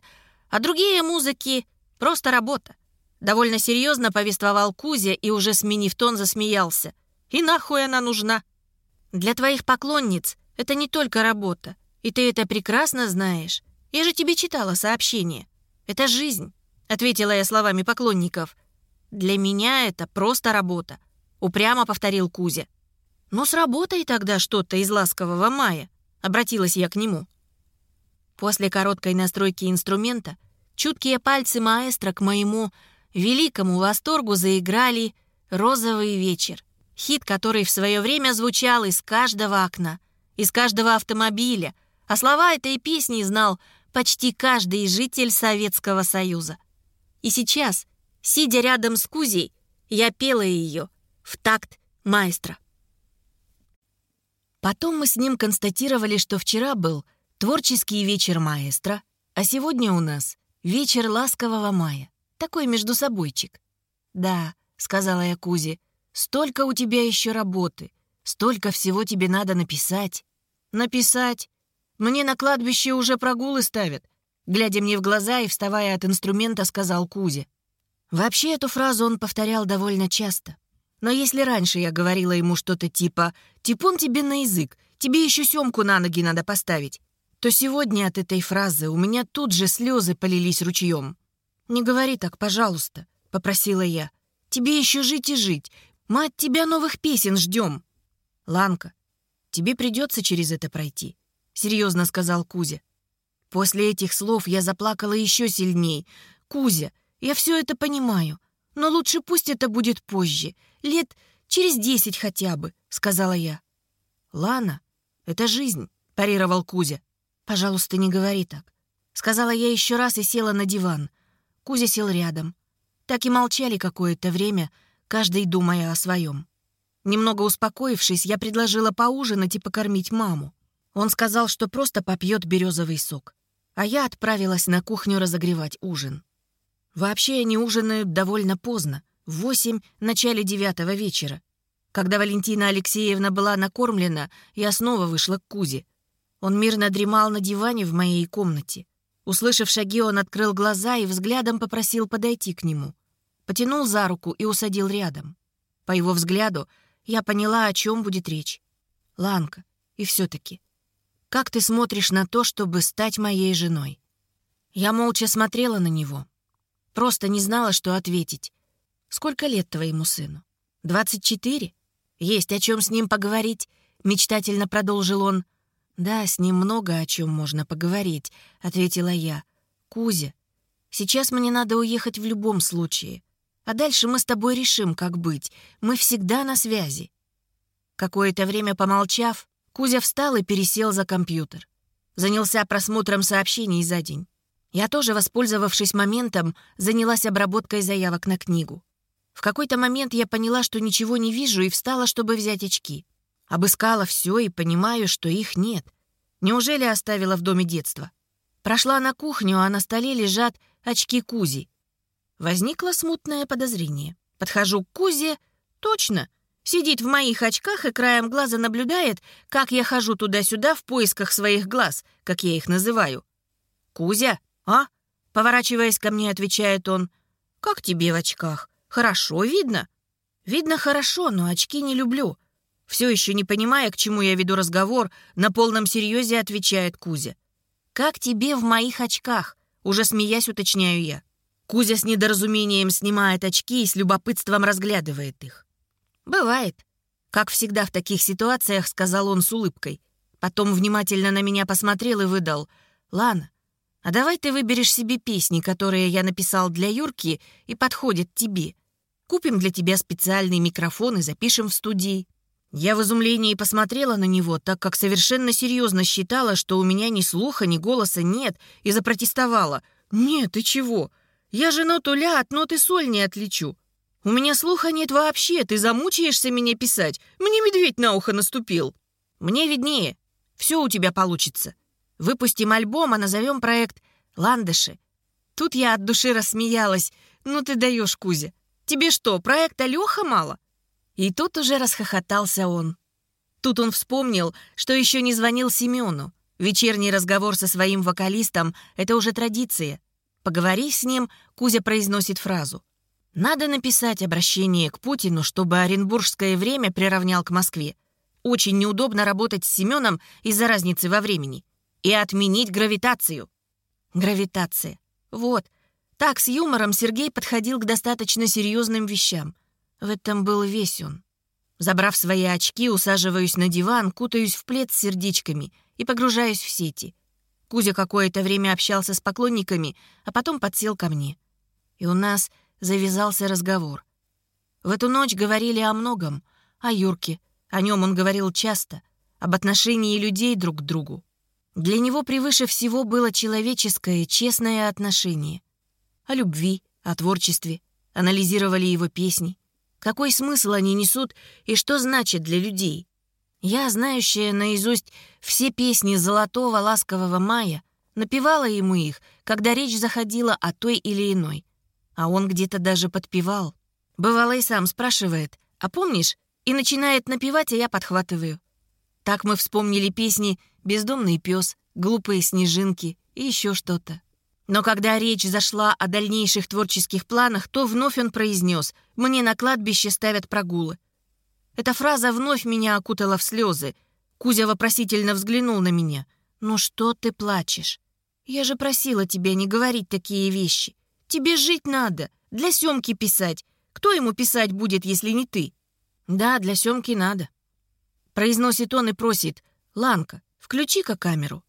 А другие музыки — просто работа. Довольно серьезно повествовал Кузя и, уже сменив тон, засмеялся. И нахуй она нужна? Для твоих поклонниц это не только работа. И ты это прекрасно знаешь. Я же тебе читала сообщение. Это жизнь, — ответила я словами поклонников — «Для меня это просто работа», — упрямо повторил Кузя. «Ну, сработай тогда что-то из ласкового мая», — обратилась я к нему. После короткой настройки инструмента чуткие пальцы маэстро к моему великому восторгу заиграли «Розовый вечер», хит, который в свое время звучал из каждого окна, из каждого автомобиля, а слова этой песни знал почти каждый житель Советского Союза. И сейчас — Сидя рядом с Кузей, я пела ее в такт маэстро. Потом мы с ним констатировали, что вчера был творческий вечер маэстро, а сегодня у нас вечер ласкового мая. Такой между собойчик. «Да», — сказала я Кузе, — «столько у тебя еще работы, столько всего тебе надо написать». «Написать? Мне на кладбище уже прогулы ставят», глядя мне в глаза и вставая от инструмента, сказал Кузя. Вообще эту фразу он повторял довольно часто. Но если раньше я говорила ему что-то типа «Типун тебе на язык, тебе еще семку на ноги надо поставить», то сегодня от этой фразы у меня тут же слезы полились ручьем. «Не говори так, пожалуйста», — попросила я. «Тебе еще жить и жить. Мы от тебя новых песен ждем». «Ланка, тебе придется через это пройти», — серьезно сказал Кузя. После этих слов я заплакала еще сильней. «Кузя, я все это понимаю. Но лучше пусть это будет позже, лет через десять хотя бы», — сказала я. «Лана, это жизнь», — парировал Кузя. «Пожалуйста, не говори так», — сказала я еще раз и села на диван. Кузя сел рядом. Так и молчали какое-то время, каждый думая о своем. Немного успокоившись, я предложила поужинать и покормить маму. Он сказал, что просто попьет березовый сок. А я отправилась на кухню разогревать ужин. Вообще они ужинают довольно поздно, в восемь, начале девятого вечера. Когда Валентина Алексеевна была накормлена, я снова вышла к Кузе. Он мирно дремал на диване в моей комнате. Услышав шаги, он открыл глаза и взглядом попросил подойти к нему. Потянул за руку и усадил рядом. По его взгляду я поняла, о чем будет речь. «Ланка, и все-таки, как ты смотришь на то, чтобы стать моей женой?» Я молча смотрела на него. Просто не знала, что ответить. «Сколько лет твоему сыну? Двадцать четыре? Есть о чем с ним поговорить?» — мечтательно продолжил он. «Да, с ним много о чем можно поговорить», — ответила я. «Кузя, сейчас мне надо уехать в любом случае. А дальше мы с тобой решим, как быть. Мы всегда на связи». Какое-то время помолчав, Кузя встал и пересел за компьютер. Занялся просмотром сообщений за день. Я тоже, воспользовавшись моментом, занялась обработкой заявок на книгу. В какой-то момент я поняла, что ничего не вижу, и встала, чтобы взять очки. Обыскала все и понимаю, что их нет. Неужели оставила в доме детства? Прошла на кухню, а на столе лежат очки Кузи. Возникло смутное подозрение. Подхожу к Кузе. Точно. Сидит в моих очках и краем глаза наблюдает, как я хожу туда-сюда в поисках своих глаз, как я их называю. «Кузя, а?» Поворачиваясь ко мне, отвечает он. «Как тебе в очках? Хорошо видно?» «Видно хорошо, но очки не люблю. Все еще не понимая, к чему я веду разговор, на полном серьезе отвечает Кузя. «Как тебе в моих очках?» Уже смеясь, уточняю я. Кузя с недоразумением снимает очки и с любопытством разглядывает их. «Бывает. Как всегда в таких ситуациях», — сказал он с улыбкой. Потом внимательно на меня посмотрел и выдал. «Лана, а давай ты выберешь себе песни, которые я написал для Юрки и подходят тебе. Купим для тебя специальный микрофон и запишем в студии. Я в изумлении посмотрела на него, так как совершенно серьезно считала, что у меня ни слуха, ни голоса нет, и запротестовала. «Нет, ты чего? Я же ноту ля от ноты соль не отличу. У меня слуха нет вообще, ты замучаешься меня писать. Мне медведь на ухо наступил. Мне виднее. Все у тебя получится. Выпустим альбом, а назовем проект «Ландыши». Тут я от души рассмеялась. Ну ты даешь, Кузя. Тебе что, проекта Леха мало?» И тут уже расхохотался он. Тут он вспомнил, что еще не звонил Семену. Вечерний разговор со своим вокалистом — это уже традиция. Поговори с ним, Кузя произносит фразу. «Надо написать обращение к Путину, чтобы оренбургское время приравнял к Москве. Очень неудобно работать с Семеном из-за разницы во времени. И отменить гравитацию». Гравитация. Вот. Так с юмором Сергей подходил к достаточно серьезным вещам — в этом был весь он. Забрав свои очки, усаживаюсь на диван, кутаюсь в плед с сердечками и погружаюсь в сети. Кузя какое-то время общался с поклонниками, а потом подсел ко мне. И у нас завязался разговор. В эту ночь говорили о многом, о Юрке. О нем он говорил часто, об отношении людей друг к другу. Для него превыше всего было человеческое, честное отношение. О любви, о творчестве. Анализировали его песни. Какой смысл они несут и что значит для людей? Я, знающая наизусть все песни «Золотого ласкового мая», напевала ему их, когда речь заходила о той или иной. А он где-то даже подпевал. Бывало и сам спрашивает, а помнишь? И начинает напевать, а я подхватываю. Так мы вспомнили песни «Бездомный пес», «Глупые снежинки» и еще что-то. Но когда речь зашла о дальнейших творческих планах, то вновь он произнес «Мне на кладбище ставят прогулы». Эта фраза вновь меня окутала в слезы. Кузя вопросительно взглянул на меня. «Ну что ты плачешь? Я же просила тебя не говорить такие вещи. Тебе жить надо, для Семки писать. Кто ему писать будет, если не ты?» «Да, для Семки надо». Произносит он и просит «Ланка, включи-ка камеру».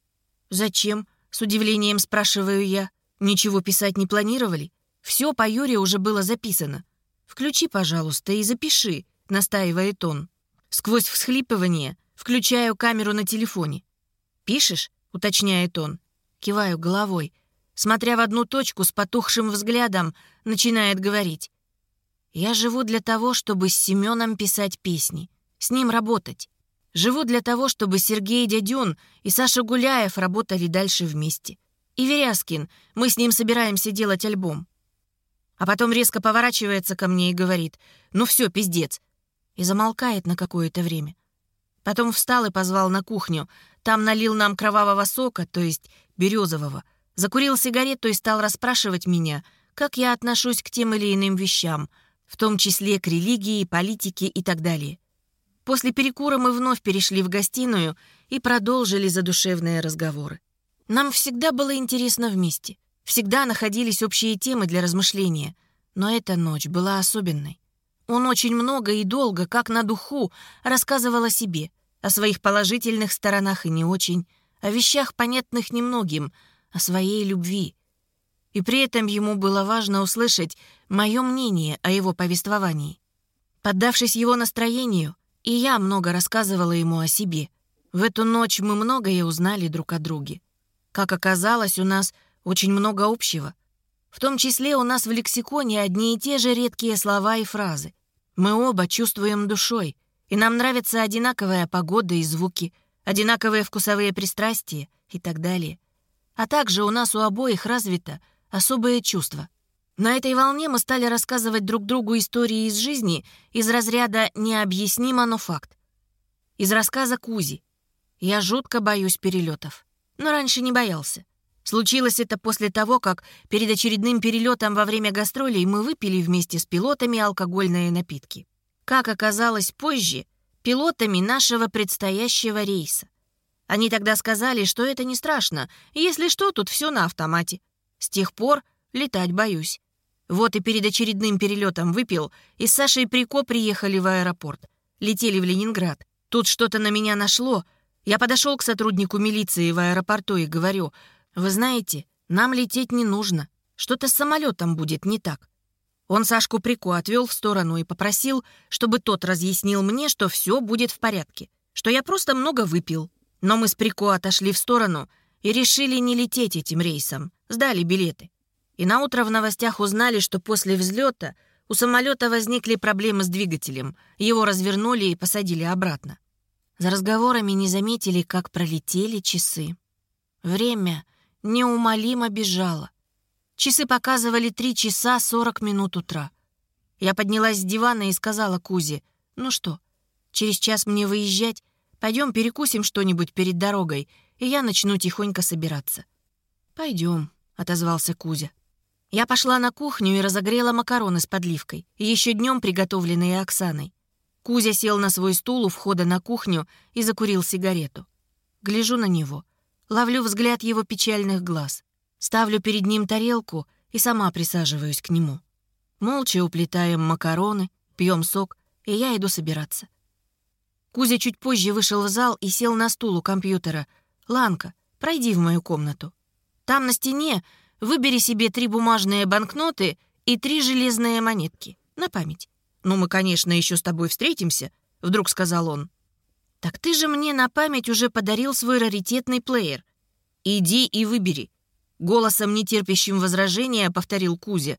«Зачем?» С удивлением спрашиваю я. Ничего писать не планировали? Все по Юре уже было записано. «Включи, пожалуйста, и запиши», — настаивает он. Сквозь всхлипывание включаю камеру на телефоне. «Пишешь?» — уточняет он. Киваю головой. Смотря в одну точку с потухшим взглядом, начинает говорить. «Я живу для того, чтобы с Семеном писать песни, с ним работать. Живу для того, чтобы Сергей Дядюн и Саша Гуляев работали дальше вместе. И Веряскин, мы с ним собираемся делать альбом. А потом резко поворачивается ко мне и говорит, ну все, пиздец. И замолкает на какое-то время. Потом встал и позвал на кухню. Там налил нам кровавого сока, то есть березового. Закурил сигарету и стал расспрашивать меня, как я отношусь к тем или иным вещам, в том числе к религии, политике и так далее. После перекура мы вновь перешли в гостиную и продолжили задушевные разговоры. Нам всегда было интересно вместе. Всегда находились общие темы для размышления. Но эта ночь была особенной. Он очень много и долго, как на духу, рассказывал о себе, о своих положительных сторонах и не очень, о вещах, понятных немногим, о своей любви. И при этом ему было важно услышать мое мнение о его повествовании. Поддавшись его настроению, и я много рассказывала ему о себе. В эту ночь мы многое узнали друг о друге. Как оказалось, у нас очень много общего. В том числе у нас в лексиконе одни и те же редкие слова и фразы. Мы оба чувствуем душой, и нам нравится одинаковая погода и звуки, одинаковые вкусовые пристрастия и так далее. А также у нас у обоих развито особое чувство — на этой волне мы стали рассказывать друг другу истории из жизни из разряда «необъяснимо, но факт». Из рассказа Кузи. Я жутко боюсь перелетов. Но раньше не боялся. Случилось это после того, как перед очередным перелетом во время гастролей мы выпили вместе с пилотами алкогольные напитки. Как оказалось позже, пилотами нашего предстоящего рейса. Они тогда сказали, что это не страшно, если что, тут все на автомате. С тех пор летать боюсь. Вот и перед очередным перелетом выпил, и с Сашей Прико приехали в аэропорт. Летели в Ленинград. Тут что-то на меня нашло. Я подошел к сотруднику милиции в аэропорту и говорю, «Вы знаете, нам лететь не нужно. Что-то с самолетом будет не так». Он Сашку Прико отвел в сторону и попросил, чтобы тот разъяснил мне, что все будет в порядке, что я просто много выпил. Но мы с Прико отошли в сторону и решили не лететь этим рейсом, сдали билеты. И наутро в новостях узнали, что после взлета у самолета возникли проблемы с двигателем. Его развернули и посадили обратно. За разговорами не заметили, как пролетели часы. Время неумолимо бежало. Часы показывали три часа сорок минут утра. Я поднялась с дивана и сказала Кузе, «Ну что, через час мне выезжать? Пойдем перекусим что-нибудь перед дорогой, и я начну тихонько собираться». «Пойдем», — отозвался Кузя. Я пошла на кухню и разогрела макароны с подливкой, еще днем приготовленные Оксаной. Кузя сел на свой стул у входа на кухню и закурил сигарету. Гляжу на него, ловлю взгляд его печальных глаз, ставлю перед ним тарелку и сама присаживаюсь к нему. Молча уплетаем макароны, пьем сок, и я иду собираться. Кузя чуть позже вышел в зал и сел на стул у компьютера. «Ланка, пройди в мою комнату. Там на стене Выбери себе три бумажные банкноты и три железные монетки. На память. Ну, мы, конечно, еще с тобой встретимся», — вдруг сказал он. «Так ты же мне на память уже подарил свой раритетный плеер. Иди и выбери». Голосом, нетерпящим возражения, повторил Кузя.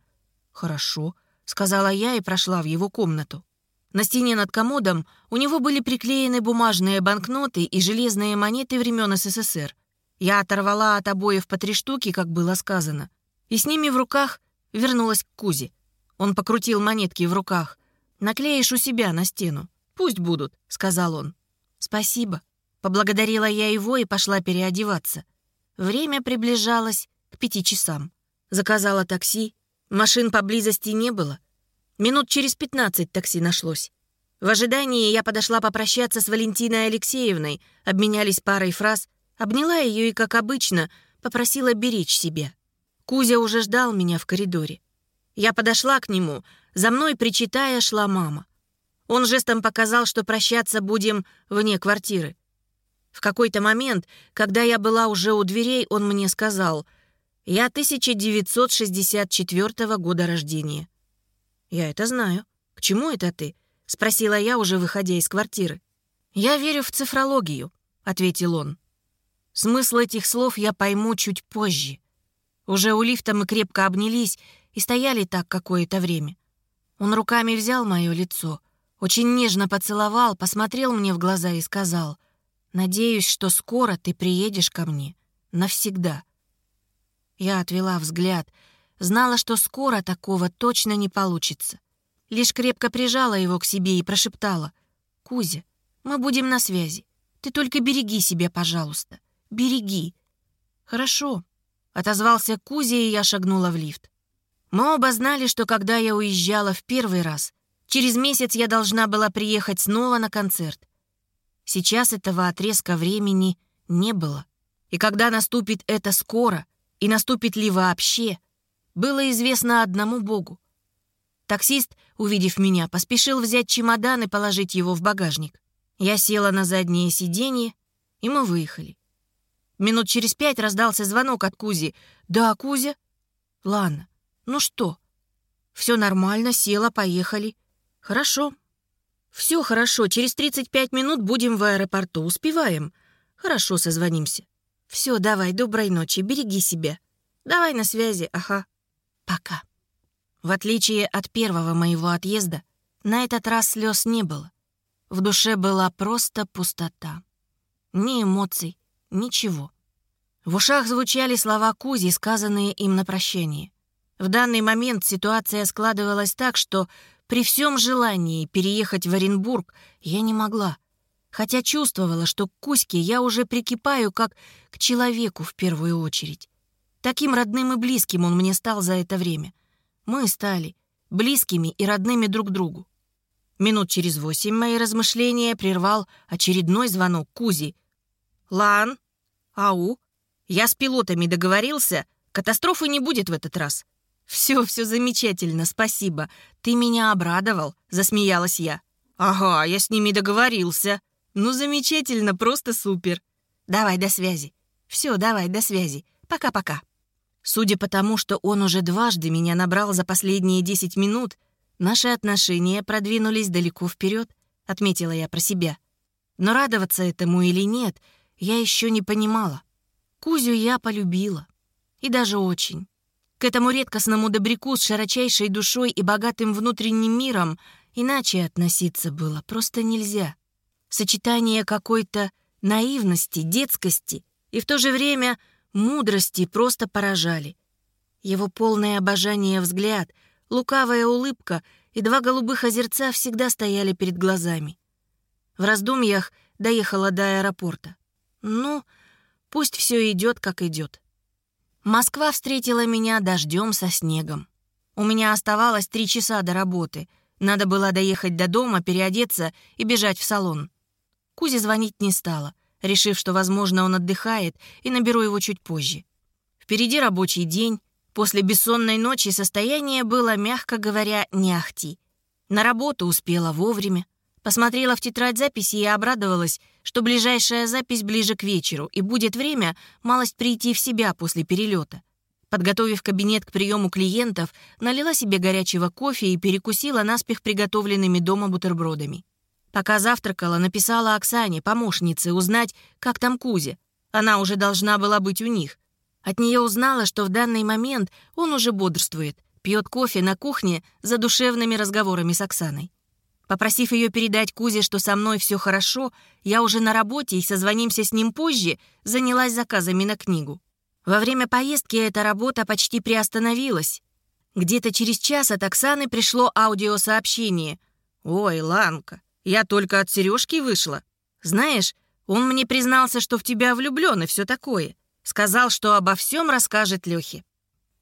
«Хорошо», — сказала я и прошла в его комнату. На стене над комодом у него были приклеены бумажные банкноты и железные монеты времен СССР. Я оторвала от обоев по три штуки, как было сказано, и с ними в руках вернулась к Кузе. Он покрутил монетки в руках. «Наклеишь у себя на стену. Пусть будут», — сказал он. «Спасибо». Поблагодарила я его и пошла переодеваться. Время приближалось к пяти часам. Заказала такси. Машин поблизости не было. Минут через пятнадцать такси нашлось. В ожидании я подошла попрощаться с Валентиной Алексеевной, обменялись парой фраз — Обняла ее и, как обычно, попросила беречь себя. Кузя уже ждал меня в коридоре. Я подошла к нему, за мной, причитая, шла мама. Он жестом показал, что прощаться будем вне квартиры. В какой-то момент, когда я была уже у дверей, он мне сказал, «Я 1964 года рождения». «Я это знаю. К чему это ты?» — спросила я, уже выходя из квартиры. «Я верю в цифрологию», — ответил он. Смысл этих слов я пойму чуть позже. Уже у лифта мы крепко обнялись и стояли так какое-то время. Он руками взял мое лицо, очень нежно поцеловал, посмотрел мне в глаза и сказал, «Надеюсь, что скоро ты приедешь ко мне. Навсегда». Я отвела взгляд, знала, что скоро такого точно не получится. Лишь крепко прижала его к себе и прошептала, «Кузя, мы будем на связи. Ты только береги себя, пожалуйста. Береги». «Хорошо», — отозвался Кузя, и я шагнула в лифт. Мы оба знали, что когда я уезжала в первый раз, через месяц я должна была приехать снова на концерт. Сейчас этого отрезка времени не было. И когда наступит это скоро, и наступит ли вообще, было известно одному Богу. Таксист, увидев меня, поспешил взять чемодан и положить его в багажник. Я села на заднее сиденье, и мы выехали. Минут через пять раздался звонок от Кузи. «Да, Кузя?» «Ладно, ну что?» «Все нормально, села, поехали». «Хорошо». «Все хорошо, через 35 минут будем в аэропорту, успеваем». «Хорошо, созвонимся». «Все, давай, доброй ночи, береги себя». «Давай на связи, ага». «Пока». В отличие от первого моего отъезда, на этот раз слез не было. В душе была просто пустота. Ни эмоций, Ничего. В ушах звучали слова Кузи, сказанные им на прощание. В данный момент ситуация складывалась так, что при всем желании переехать в Оренбург я не могла. Хотя чувствовала, что к Кузьке я уже прикипаю как к человеку в первую очередь. Таким родным и близким он мне стал за это время. Мы стали близкими и родными друг другу. Минут через восемь мои размышления прервал очередной звонок Кузи. «Лан? Ау? Я с пилотами договорился. Катастрофы не будет в этот раз». «Все, все замечательно, спасибо. Ты меня обрадовал», — засмеялась я. «Ага, я с ними договорился. Ну, замечательно, просто супер. Давай, до связи. Все, давай, до связи. Пока-пока». Судя по тому, что он уже дважды меня набрал за последние десять минут, наши отношения продвинулись далеко вперед, отметила я про себя. Но радоваться этому или нет — я еще не понимала. Кузю я полюбила. И даже очень. К этому редкостному добряку с широчайшей душой и богатым внутренним миром иначе относиться было просто нельзя. Сочетание какой-то наивности, детскости и в то же время мудрости просто поражали. Его полное обожание взгляд, лукавая улыбка и два голубых озерца всегда стояли перед глазами. В раздумьях доехала до аэропорта. Ну, пусть все идет, как идет. Москва встретила меня дождем со снегом. У меня оставалось три часа до работы. Надо было доехать до дома, переодеться и бежать в салон. Кузе звонить не стала, решив, что, возможно, он отдыхает, и наберу его чуть позже. Впереди рабочий день. После бессонной ночи состояние было, мягко говоря, не ахти. На работу успела вовремя. Посмотрела в тетрадь записи и обрадовалась, что ближайшая запись ближе к вечеру, и будет время малость прийти в себя после перелета. Подготовив кабинет к приему клиентов, налила себе горячего кофе и перекусила наспех приготовленными дома бутербродами. Пока завтракала, написала Оксане, помощнице, узнать, как там Кузя. Она уже должна была быть у них. От нее узнала, что в данный момент он уже бодрствует, пьет кофе на кухне за душевными разговорами с Оксаной. Попросив ее передать Кузе, что со мной все хорошо, я уже на работе и созвонимся с ним позже, занялась заказами на книгу. Во время поездки эта работа почти приостановилась. Где-то через час от Оксаны пришло аудиосообщение. «Ой, Ланка, я только от Сережки вышла. Знаешь, он мне признался, что в тебя влюблен и все такое. Сказал, что обо всем расскажет Лехе.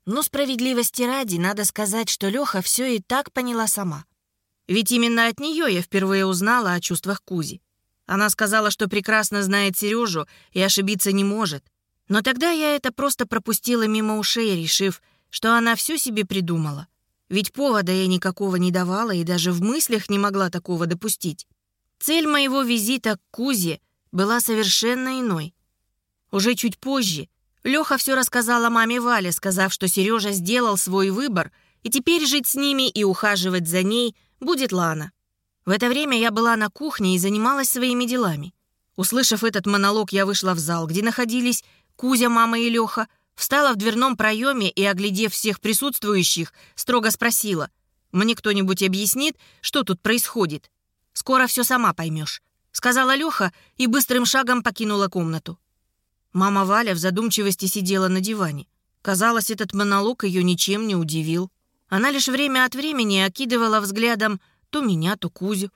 Но справедливости ради, надо сказать, что Леха все и так поняла сама. Ведь именно от нее я впервые узнала о чувствах Кузи. Она сказала, что прекрасно знает Сережу и ошибиться не может. Но тогда я это просто пропустила мимо ушей, решив, что она все себе придумала. Ведь повода я никакого не давала и даже в мыслях не могла такого допустить. Цель моего визита к Кузе была совершенно иной. Уже чуть позже Леха все рассказала маме Вале, сказав, что Сережа сделал свой выбор И теперь жить с ними и ухаживать за ней будет Лана. В это время я была на кухне и занималась своими делами. Услышав этот монолог, я вышла в зал, где находились Кузя, мама и Леха, встала в дверном проеме и, оглядев всех присутствующих, строго спросила, «Мне кто-нибудь объяснит, что тут происходит?» «Скоро все сама поймешь», — сказала Леха и быстрым шагом покинула комнату. Мама Валя в задумчивости сидела на диване. Казалось, этот монолог ее ничем не удивил. Она лишь время от времени окидывала взглядом то меня, то Кузю.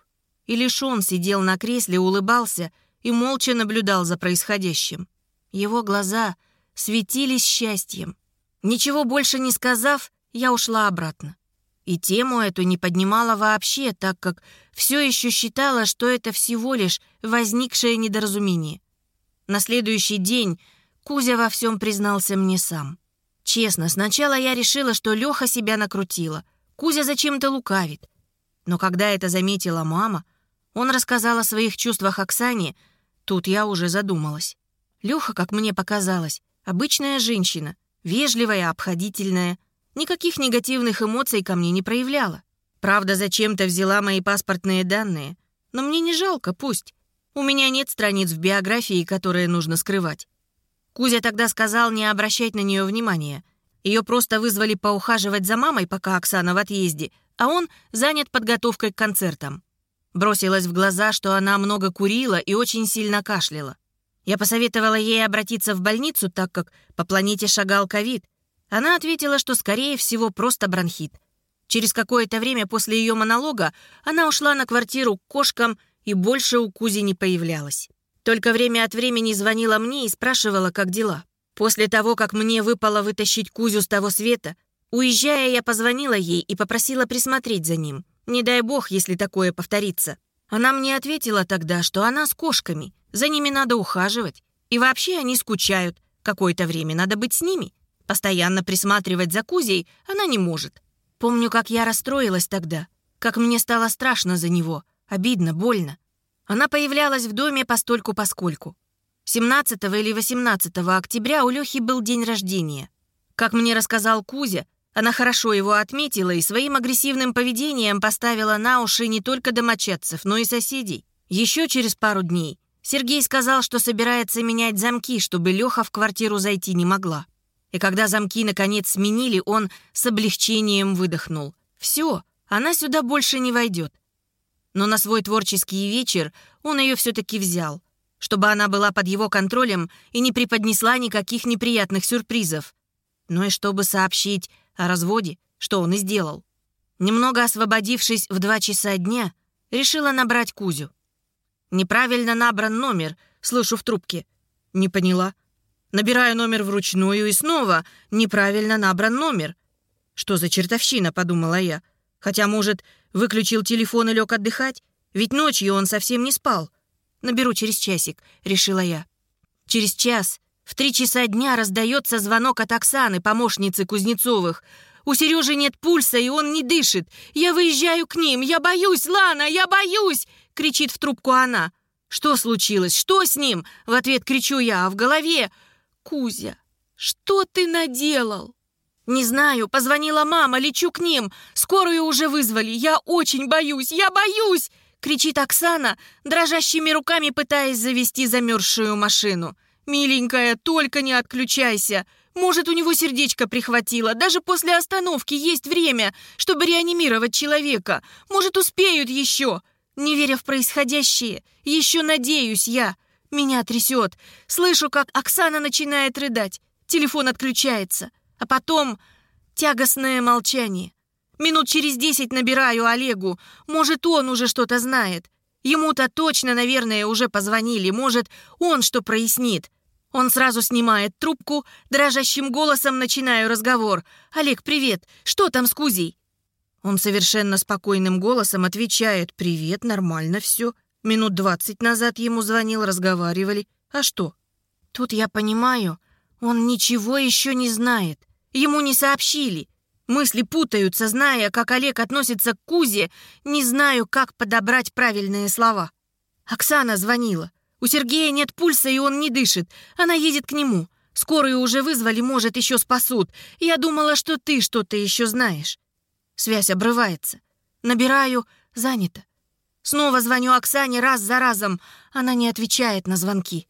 И лишь он сидел на кресле, улыбался и молча наблюдал за происходящим. Его глаза светились счастьем. Ничего больше не сказав, я ушла обратно. И тему эту не поднимала вообще, так как все еще считала, что это всего лишь возникшее недоразумение. На следующий день Кузя во всем признался мне сам. Честно, сначала я решила, что Леха себя накрутила. Кузя зачем-то лукавит. Но когда это заметила мама, он рассказал о своих чувствах Оксане, тут я уже задумалась. Леха, как мне показалось, обычная женщина, вежливая, обходительная, никаких негативных эмоций ко мне не проявляла. Правда, зачем-то взяла мои паспортные данные, но мне не жалко, пусть. У меня нет страниц в биографии, которые нужно скрывать. Кузя тогда сказал не обращать на нее внимания. Ее просто вызвали поухаживать за мамой, пока Оксана в отъезде, а он занят подготовкой к концертам. Бросилась в глаза, что она много курила и очень сильно кашляла. Я посоветовала ей обратиться в больницу, так как по планете шагал ковид. Она ответила, что, скорее всего, просто бронхит. Через какое-то время после ее монолога она ушла на квартиру к кошкам и больше у Кузи не появлялась. Только время от времени звонила мне и спрашивала, как дела. После того, как мне выпало вытащить Кузю с того света, уезжая, я позвонила ей и попросила присмотреть за ним. Не дай бог, если такое повторится. Она мне ответила тогда, что она с кошками, за ними надо ухаживать. И вообще они скучают. Какое-то время надо быть с ними. Постоянно присматривать за Кузей она не может. Помню, как я расстроилась тогда, как мне стало страшно за него, обидно, больно. Она появлялась в доме постольку-поскольку. 17 или 18 октября у Лёхи был день рождения. Как мне рассказал Кузя, она хорошо его отметила и своим агрессивным поведением поставила на уши не только домочадцев, но и соседей. Еще через пару дней Сергей сказал, что собирается менять замки, чтобы Леха в квартиру зайти не могла. И когда замки наконец сменили, он с облегчением выдохнул. «Все, она сюда больше не войдет но на свой творческий вечер он ее все-таки взял, чтобы она была под его контролем и не преподнесла никаких неприятных сюрпризов. Ну и чтобы сообщить о разводе, что он и сделал. Немного освободившись в два часа дня, решила набрать Кузю. «Неправильно набран номер», слышу в трубке. «Не поняла». Набираю номер вручную и снова неправильно набран номер. «Что за чертовщина?» — подумала я. Хотя, может, выключил телефон и лег отдыхать? Ведь ночью он совсем не спал. Наберу через часик, решила я. Через час, в три часа дня, раздается звонок от Оксаны, помощницы Кузнецовых. У Сережи нет пульса, и он не дышит. Я выезжаю к ним. Я боюсь, Лана, я боюсь!» — кричит в трубку она. «Что случилось? Что с ним?» — в ответ кричу я, а в голове... «Кузя, что ты наделал?» «Не знаю, позвонила мама, лечу к ним. Скорую уже вызвали. Я очень боюсь, я боюсь!» кричит Оксана, дрожащими руками пытаясь завести замерзшую машину. «Миленькая, только не отключайся. Может, у него сердечко прихватило. Даже после остановки есть время, чтобы реанимировать человека. Может, успеют еще. Не веря в происходящее, еще надеюсь я. Меня трясет. Слышу, как Оксана начинает рыдать. Телефон отключается. А потом тягостное молчание. Минут через десять набираю Олегу. Может, он уже что-то знает. Ему-то точно, наверное, уже позвонили. Может, он что прояснит. Он сразу снимает трубку, дрожащим голосом начинаю разговор. «Олег, привет! Что там с Кузей?» Он совершенно спокойным голосом отвечает. «Привет, нормально все. Минут двадцать назад ему звонил, разговаривали. А что?» Тут я понимаю, он ничего еще не знает. Ему не сообщили. Мысли путаются, зная, как Олег относится к Кузе, не знаю, как подобрать правильные слова. Оксана звонила. У Сергея нет пульса, и он не дышит. Она едет к нему. Скорую уже вызвали, может, еще спасут. Я думала, что ты что-то еще знаешь. Связь обрывается. Набираю, занято. Снова звоню Оксане раз за разом. Она не отвечает на звонки.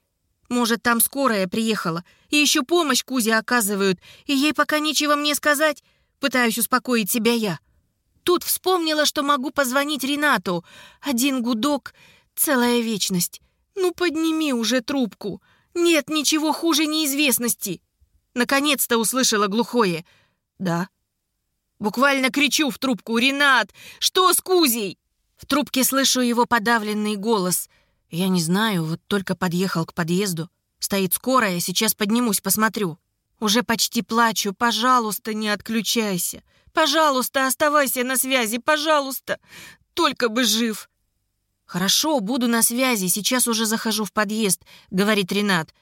Может, там скорая приехала, и еще помощь Кузе оказывают, и ей пока нечего мне сказать. Пытаюсь успокоить себя я. Тут вспомнила, что могу позвонить Ренату. Один гудок — целая вечность. Ну, подними уже трубку. Нет ничего хуже неизвестности. Наконец-то услышала глухое. Да. Буквально кричу в трубку. «Ренат, что с Кузей?» В трубке слышу его подавленный голос. Я не знаю, вот только подъехал к подъезду. Стоит скорая, сейчас поднимусь, посмотрю. Уже почти плачу. Пожалуйста, не отключайся. Пожалуйста, оставайся на связи, пожалуйста. Только бы жив. «Хорошо, буду на связи, сейчас уже захожу в подъезд», — говорит Ренат.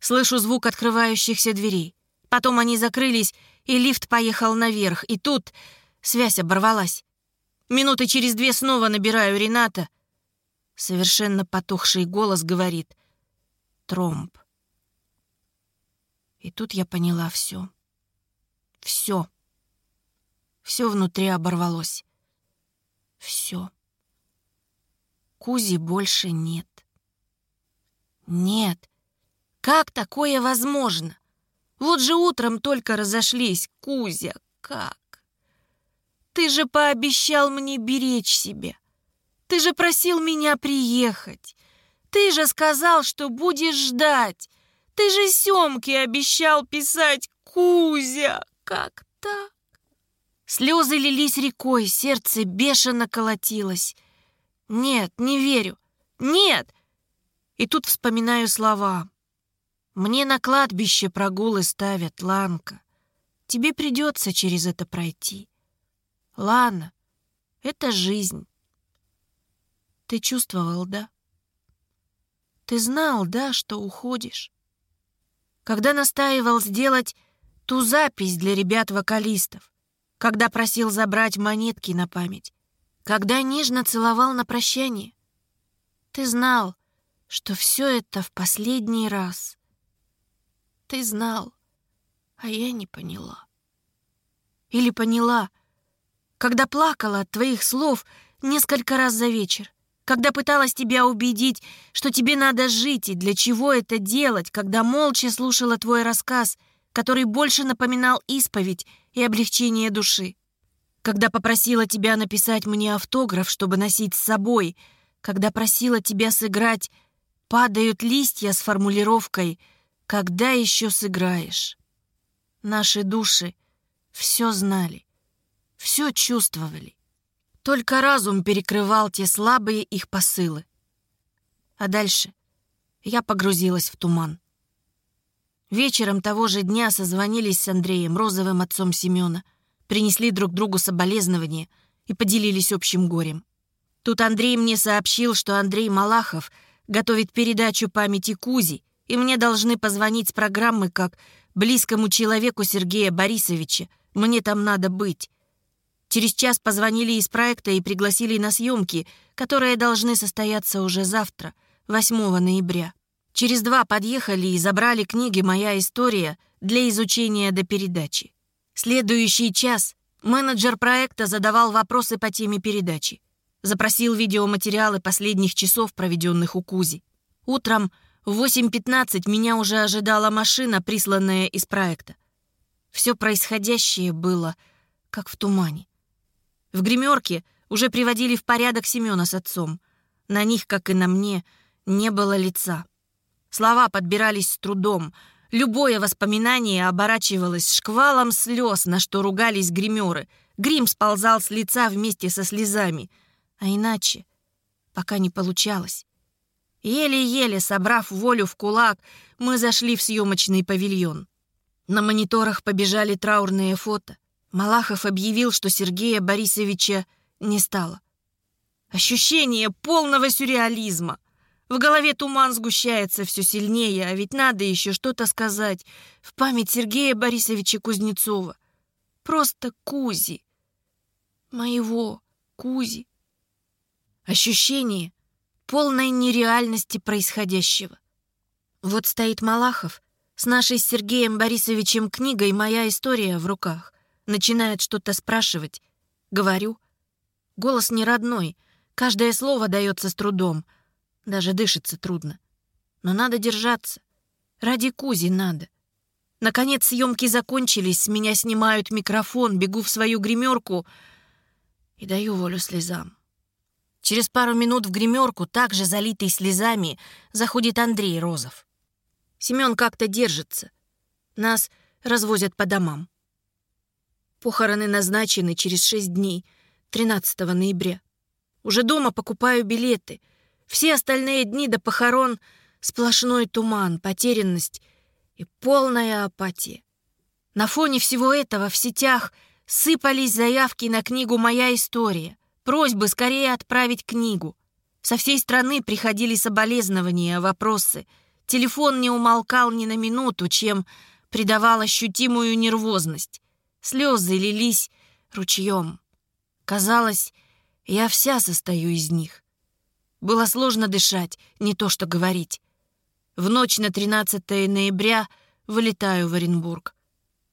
Слышу звук открывающихся дверей. Потом они закрылись, и лифт поехал наверх, и тут связь оборвалась. Минуты через две снова набираю Рената. Совершенно потухший голос говорит «Тромб». И тут я поняла все. Все. Все внутри оборвалось. Все. Кузи больше нет. Нет. Как такое возможно? Вот же утром только разошлись. Кузя, как? Ты же пообещал мне беречь себя. Ты же просил меня приехать. Ты же сказал, что будешь ждать. Ты же Семке обещал писать Кузя. Как так? Слезы лились рекой, сердце бешено колотилось. Нет, не верю. Нет! И тут вспоминаю слова. Мне на кладбище прогулы ставят, Ланка. Тебе придется через это пройти. Лана, это жизнь. Ты чувствовал, да? Ты знал, да, что уходишь? Когда настаивал сделать ту запись для ребят-вокалистов, когда просил забрать монетки на память, когда нежно целовал на прощание, ты знал, что все это в последний раз. Ты знал, а я не поняла. Или поняла, когда плакала от твоих слов несколько раз за вечер, когда пыталась тебя убедить, что тебе надо жить и для чего это делать, когда молча слушала твой рассказ, который больше напоминал исповедь и облегчение души, когда попросила тебя написать мне автограф, чтобы носить с собой, когда просила тебя сыграть «Падают листья» с формулировкой «Когда еще сыграешь?» Наши души все знали все чувствовали. Только разум перекрывал те слабые их посылы. А дальше я погрузилась в туман. Вечером того же дня созвонились с Андреем, розовым отцом Семена, принесли друг другу соболезнования и поделились общим горем. Тут Андрей мне сообщил, что Андрей Малахов готовит передачу памяти Кузи, и мне должны позвонить с программы как близкому человеку Сергея Борисовича. Мне там надо быть. Через час позвонили из проекта и пригласили на съемки, которые должны состояться уже завтра, 8 ноября. Через два подъехали и забрали книги «Моя история» для изучения до передачи. Следующий час менеджер проекта задавал вопросы по теме передачи. Запросил видеоматериалы последних часов, проведенных у Кузи. Утром в 8.15 меня уже ожидала машина, присланная из проекта. Все происходящее было как в тумане. В гримерке уже приводили в порядок Семена с отцом. На них, как и на мне, не было лица. Слова подбирались с трудом. Любое воспоминание оборачивалось шквалом слез, на что ругались гримеры. Грим сползал с лица вместе со слезами. А иначе пока не получалось. Еле-еле, собрав волю в кулак, мы зашли в съемочный павильон. На мониторах побежали траурные фото. Малахов объявил, что Сергея Борисовича не стало. Ощущение полного сюрреализма. В голове туман сгущается все сильнее, а ведь надо еще что-то сказать в память Сергея Борисовича Кузнецова. Просто Кузи. Моего Кузи. Ощущение полной нереальности происходящего. Вот стоит Малахов с нашей Сергеем Борисовичем книгой «Моя история» в руках начинает что-то спрашивать. Говорю. Голос не родной. Каждое слово дается с трудом. Даже дышится трудно. Но надо держаться. Ради Кузи надо. Наконец съемки закончились, с меня снимают микрофон, бегу в свою гримерку и даю волю слезам. Через пару минут в гримерку, также залитый слезами, заходит Андрей Розов. Семен как-то держится. Нас развозят по домам. Похороны назначены через шесть дней, 13 ноября. Уже дома покупаю билеты. Все остальные дни до похорон сплошной туман, потерянность и полная апатия. На фоне всего этого в сетях сыпались заявки на книгу «Моя история», просьбы скорее отправить книгу. Со всей страны приходили соболезнования, вопросы. Телефон не умолкал ни на минуту, чем придавал ощутимую нервозность. Слезы лились ручьем. Казалось, я вся состою из них. Было сложно дышать, не то что говорить. В ночь на 13 ноября вылетаю в Оренбург.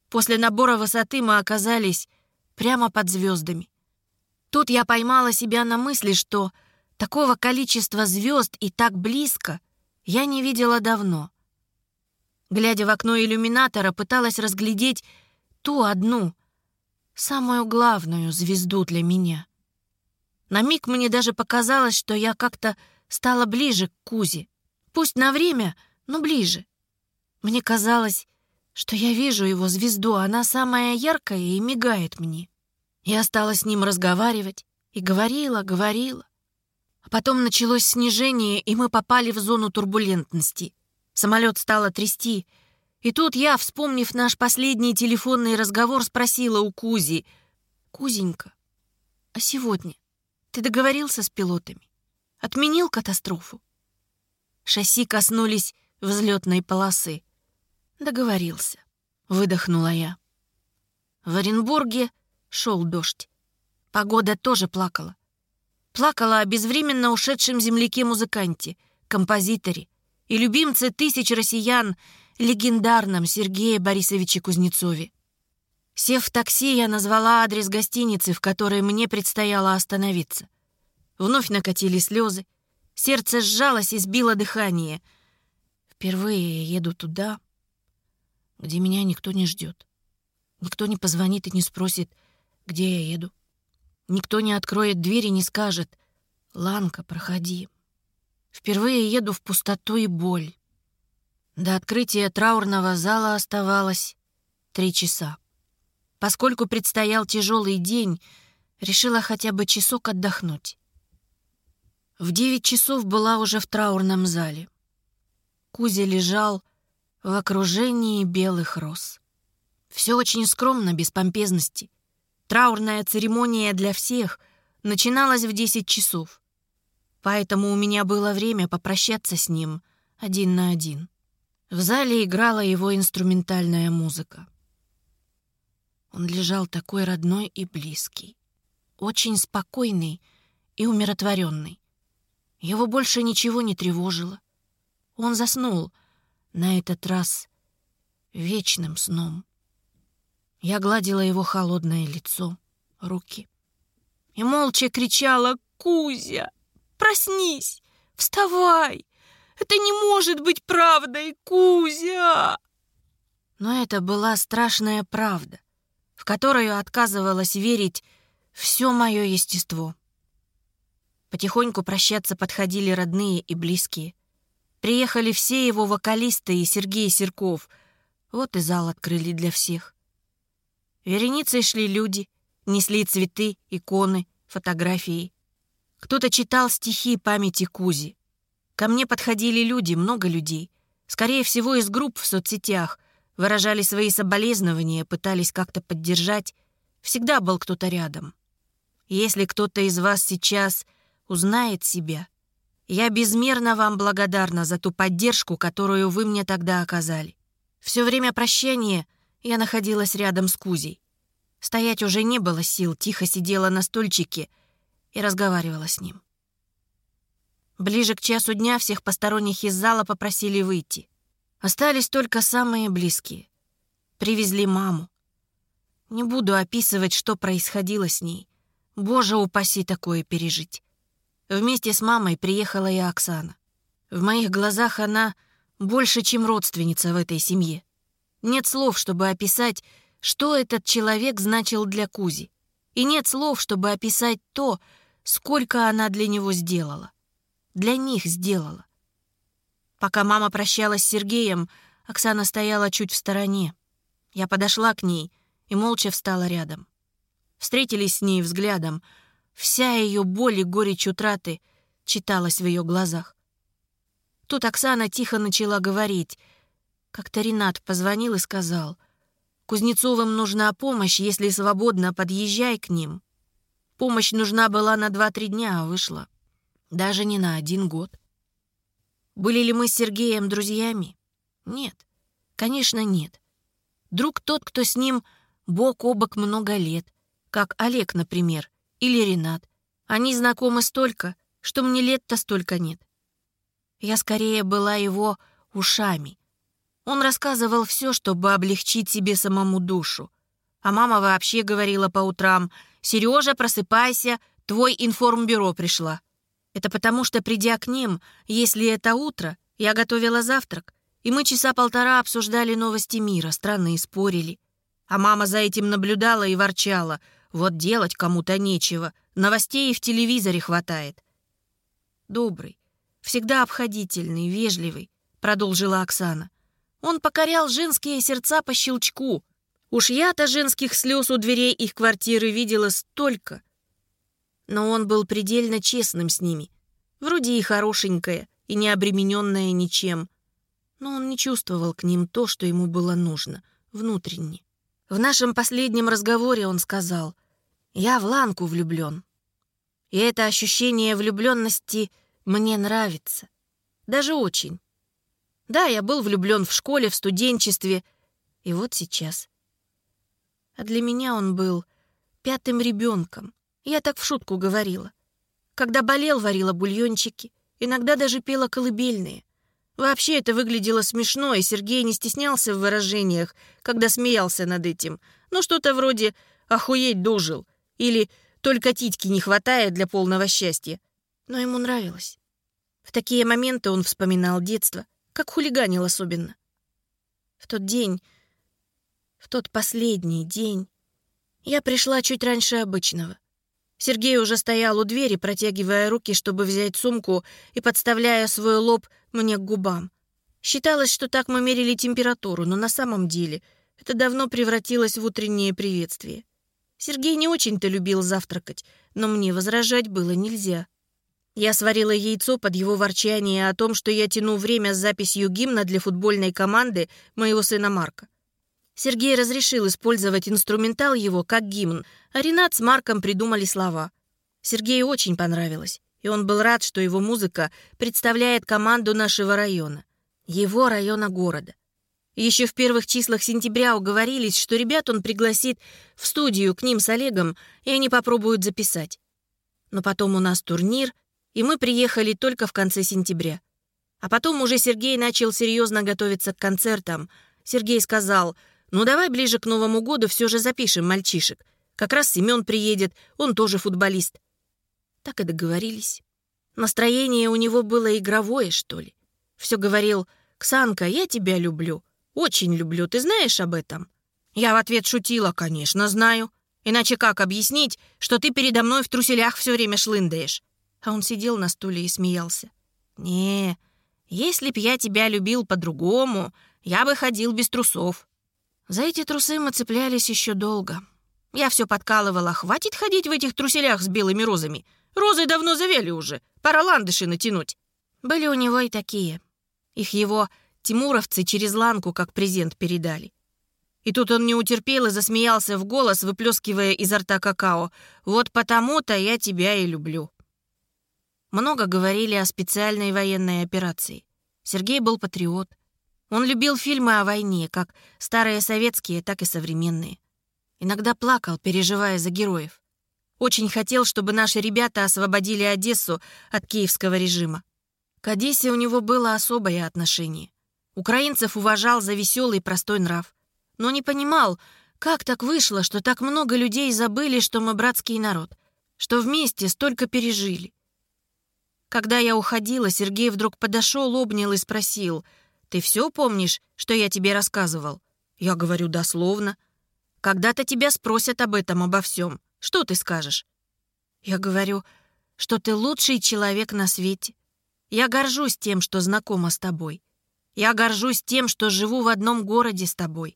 После набора высоты мы оказались прямо под звездами. Тут я поймала себя на мысли, что такого количества звезд и так близко я не видела давно. Глядя в окно иллюминатора, пыталась разглядеть ту одну, самую главную звезду для меня. На миг мне даже показалось, что я как-то стала ближе к Кузе. Пусть на время, но ближе. Мне казалось, что я вижу его звезду, она самая яркая и мигает мне. Я стала с ним разговаривать и говорила, говорила. А потом началось снижение, и мы попали в зону турбулентности. Самолет стало трясти. И тут я, вспомнив наш последний телефонный разговор, спросила у Кузи. «Кузенька, а сегодня ты договорился с пилотами? Отменил катастрофу?» Шасси коснулись взлетной полосы. Договорился. Выдохнула я. В Оренбурге шел дождь. Погода тоже плакала. Плакала о безвременно ушедшем земляке-музыканте, композиторе и любимце тысяч россиян, легендарном Сергее Борисовиче Кузнецове. Сев в такси, я назвала адрес гостиницы, в которой мне предстояло остановиться. Вновь накатили слезы. Сердце сжалось и сбило дыхание. Впервые я еду туда, где меня никто не ждет. Никто не позвонит и не спросит, где я еду. Никто не откроет дверь и не скажет «Ланка, проходи». Впервые еду в пустоту и боль. До открытия траурного зала оставалось три часа. Поскольку предстоял тяжелый день, решила хотя бы часок отдохнуть. В девять часов была уже в траурном зале. Кузя лежал в окружении белых роз. Все очень скромно, без помпезности. Траурная церемония для всех начиналась в десять часов. Поэтому у меня было время попрощаться с ним один на один. В зале играла его инструментальная музыка. Он лежал такой родной и близкий, очень спокойный и умиротворенный. Его больше ничего не тревожило. Он заснул, на этот раз вечным сном. Я гладила его холодное лицо, руки. И молча кричала «Кузя, проснись! Вставай! Это не может быть правдой, Кузя!» Но это была страшная правда, в которую отказывалось верить все мое естество. Потихоньку прощаться подходили родные и близкие. Приехали все его вокалисты и Сергей Серков. Вот и зал открыли для всех. Вереницей шли люди, несли цветы, иконы, фотографии. Кто-то читал стихи памяти Кузи. Ко мне подходили люди, много людей. Скорее всего, из групп в соцсетях. Выражали свои соболезнования, пытались как-то поддержать. Всегда был кто-то рядом. Если кто-то из вас сейчас узнает себя. Я безмерно вам благодарна за ту поддержку, которую вы мне тогда оказали. Все время прощения я находилась рядом с Кузей. Стоять уже не было сил, тихо сидела на стульчике и разговаривала с ним. Ближе к часу дня всех посторонних из зала попросили выйти. Остались только самые близкие. Привезли маму. Не буду описывать, что происходило с ней. Боже упаси такое пережить. Вместе с мамой приехала и Оксана. В моих глазах она больше, чем родственница в этой семье. Нет слов, чтобы описать, что этот человек значил для Кузи. И нет слов, чтобы описать то, сколько она для него сделала. Для них сделала. Пока мама прощалась с Сергеем, Оксана стояла чуть в стороне. Я подошла к ней и молча встала рядом. Встретились с ней взглядом. Вся ее боль и горечь утраты читалась в ее глазах. Тут Оксана тихо начала говорить. Как-то Ренат позвонил и сказал, «Кузнецовым нужна помощь, если свободно, подъезжай к ним». Помощь нужна была на два-три дня, а вышла. Даже не на один год. Были ли мы с Сергеем друзьями? Нет. Конечно, нет. Друг тот, кто с ним бок о бок много лет, как Олег, например, или Ренат. Они знакомы столько, что мне лет-то столько нет. Я скорее была его ушами. Он рассказывал все, чтобы облегчить себе самому душу. А мама вообще говорила по утрам, «Сережа, просыпайся, твой информбюро пришла». Это потому, что, придя к ним, если это утро, я готовила завтрак, и мы часа полтора обсуждали новости мира, страны, спорили. А мама за этим наблюдала и ворчала. Вот делать кому-то нечего, новостей и в телевизоре хватает. Добрый, всегда обходительный, вежливый, продолжила Оксана. Он покорял женские сердца по щелчку. Уж я-то женских слез у дверей их квартиры видела столько. Но он был предельно честным с ними. Вроде и хорошенькая, и не обремененная ничем. Но он не чувствовал к ним то, что ему было нужно, внутренне. В нашем последнем разговоре он сказал, «Я в Ланку влюблен». И это ощущение влюбленности мне нравится. Даже очень. Да, я был влюблен в школе, в студенчестве. И вот сейчас. А для меня он был пятым ребенком. Я так в шутку говорила. Когда болел, варила бульончики. Иногда даже пела колыбельные. Вообще это выглядело смешно, и Сергей не стеснялся в выражениях, когда смеялся над этим. Ну, что-то вроде «охуеть дожил» или «только титьки не хватает для полного счастья». Но ему нравилось. В такие моменты он вспоминал детство, как хулиганил особенно. В тот день, в тот последний день, я пришла чуть раньше обычного. Сергей уже стоял у двери, протягивая руки, чтобы взять сумку и подставляя свой лоб мне к губам. Считалось, что так мы мерили температуру, но на самом деле это давно превратилось в утреннее приветствие. Сергей не очень-то любил завтракать, но мне возражать было нельзя. Я сварила яйцо под его ворчание о том, что я тяну время с записью гимна для футбольной команды моего сына Марка. Сергей разрешил использовать инструментал его как гимн, а Ренат с Марком придумали слова. Сергею очень понравилось, и он был рад, что его музыка представляет команду нашего района, его района города. Еще в первых числах сентября уговорились, что ребят он пригласит в студию к ним с Олегом, и они попробуют записать. Но потом у нас турнир, и мы приехали только в конце сентября. А потом уже Сергей начал серьезно готовиться к концертам. Сергей сказал, ну давай ближе к Новому году все же запишем мальчишек. Как раз Семен приедет, он тоже футболист. Так и договорились. Настроение у него было игровое, что ли. Все говорил, «Ксанка, я тебя люблю. Очень люблю, ты знаешь об этом?» Я в ответ шутила, «Конечно, знаю. Иначе как объяснить, что ты передо мной в труселях все время шлындаешь?» А он сидел на стуле и смеялся. «Не, если б я тебя любил по-другому, я бы ходил без трусов». За эти трусы мы цеплялись еще долго. Я все подкалывала. Хватит ходить в этих труселях с белыми розами. Розы давно завели уже. Пора ландыши натянуть. Были у него и такие. Их его тимуровцы через ланку как презент передали. И тут он не утерпел и засмеялся в голос, выплескивая изо рта какао. «Вот потому-то я тебя и люблю». Много говорили о специальной военной операции. Сергей был патриот. Он любил фильмы о войне, как старые советские, так и современные. Иногда плакал, переживая за героев. Очень хотел, чтобы наши ребята освободили Одессу от киевского режима. К Одессе у него было особое отношение. Украинцев уважал за веселый простой нрав. Но не понимал, как так вышло, что так много людей забыли, что мы братский народ. что вместе столько пережили. Когда я уходила, Сергей вдруг подошел, обнял и спросил, «Ты все помнишь, что я тебе рассказывал?» Я говорю дословно. «Когда-то тебя спросят об этом, обо всем. Что ты скажешь?» Я говорю, что ты лучший человек на свете. Я горжусь тем, что знакома с тобой. Я горжусь тем, что живу в одном городе с тобой.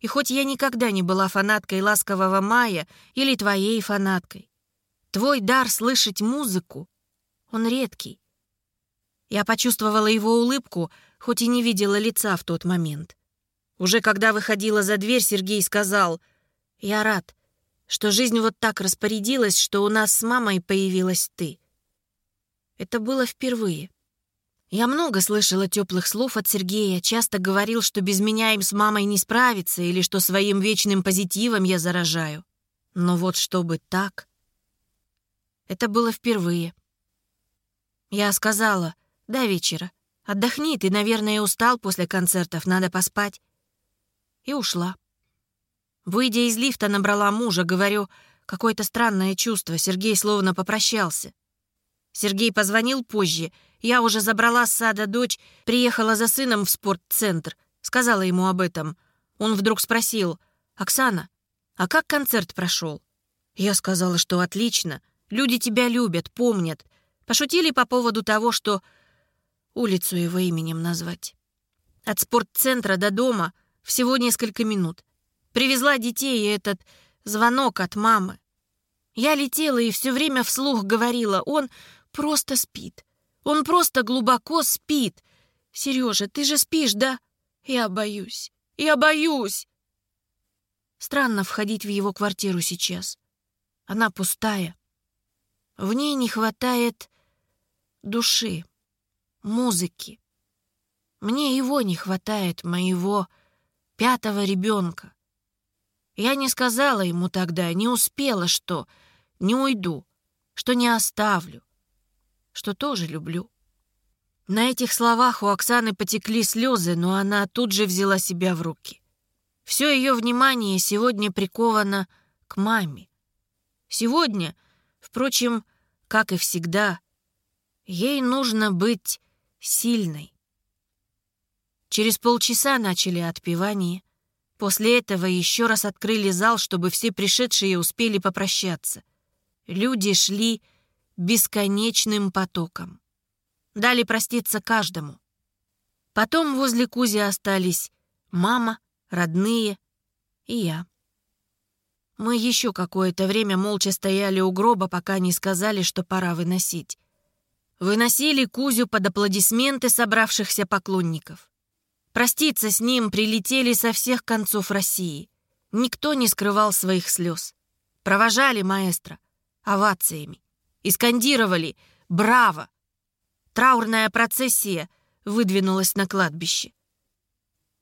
И хоть я никогда не была фанаткой «Ласкового мая» или твоей фанаткой, твой дар слышать музыку, он редкий. Я почувствовала его улыбку, хоть и не видела лица в тот момент. Уже когда выходила за дверь, Сергей сказал, «Я рад, что жизнь вот так распорядилась, что у нас с мамой появилась ты». Это было впервые. Я много слышала теплых слов от Сергея, часто говорил, что без меня им с мамой не справиться или что своим вечным позитивом я заражаю. Но вот чтобы так... Это было впервые. Я сказала, до вечера. Отдохни, ты, наверное, устал после концертов, надо поспать. И ушла. Выйдя из лифта, набрала мужа, говорю, какое-то странное чувство, Сергей словно попрощался. Сергей позвонил позже — я уже забрала с сада дочь, приехала за сыном в спортцентр. Сказала ему об этом. Он вдруг спросил, «Оксана, а как концерт прошел?» Я сказала, что отлично. Люди тебя любят, помнят. Пошутили по поводу того, что улицу его именем назвать. От спортцентра до дома всего несколько минут. Привезла детей и этот звонок от мамы. Я летела и все время вслух говорила, он просто спит. Он просто глубоко спит. Сережа, ты же спишь, да? Я боюсь. Я боюсь. Странно входить в его квартиру сейчас. Она пустая. В ней не хватает души, музыки. Мне его не хватает, моего пятого ребенка. Я не сказала ему тогда, не успела, что не уйду, что не оставлю что тоже люблю. На этих словах у Оксаны потекли слезы, но она тут же взяла себя в руки. Все ее внимание сегодня приковано к маме. Сегодня, впрочем, как и всегда, ей нужно быть сильной. Через полчаса начали отпевание. После этого еще раз открыли зал, чтобы все пришедшие успели попрощаться. Люди шли бесконечным потоком. Дали проститься каждому. Потом возле Кузи остались мама, родные и я. Мы еще какое-то время молча стояли у гроба, пока не сказали, что пора выносить. Выносили Кузю под аплодисменты собравшихся поклонников. Проститься с ним прилетели со всех концов России. Никто не скрывал своих слез. Провожали маэстро овациями и скандировали «Браво!». Траурная процессия выдвинулась на кладбище.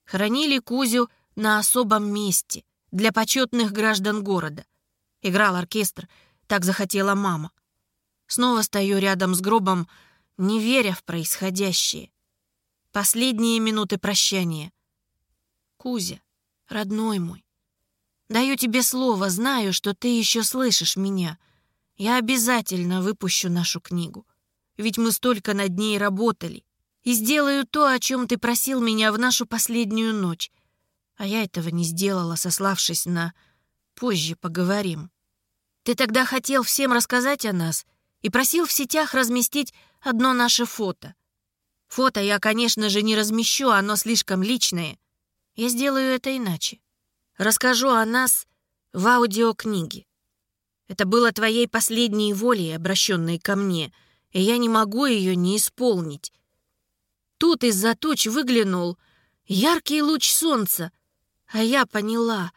Хоронили Кузю на особом месте для почетных граждан города. Играл оркестр, так захотела мама. Снова стою рядом с гробом, не веря в происходящее. Последние минуты прощания. Кузя, родной мой, даю тебе слово, знаю, что ты еще слышишь меня — я обязательно выпущу нашу книгу. Ведь мы столько над ней работали. И сделаю то, о чем ты просил меня в нашу последнюю ночь. А я этого не сделала, сославшись на «позже поговорим». Ты тогда хотел всем рассказать о нас и просил в сетях разместить одно наше фото. Фото я, конечно же, не размещу, оно слишком личное. Я сделаю это иначе. Расскажу о нас в аудиокниге. Это было твоей последней волей, обращенной ко мне, и я не могу ее не исполнить. Тут из-за туч выглянул яркий луч солнца, а я поняла.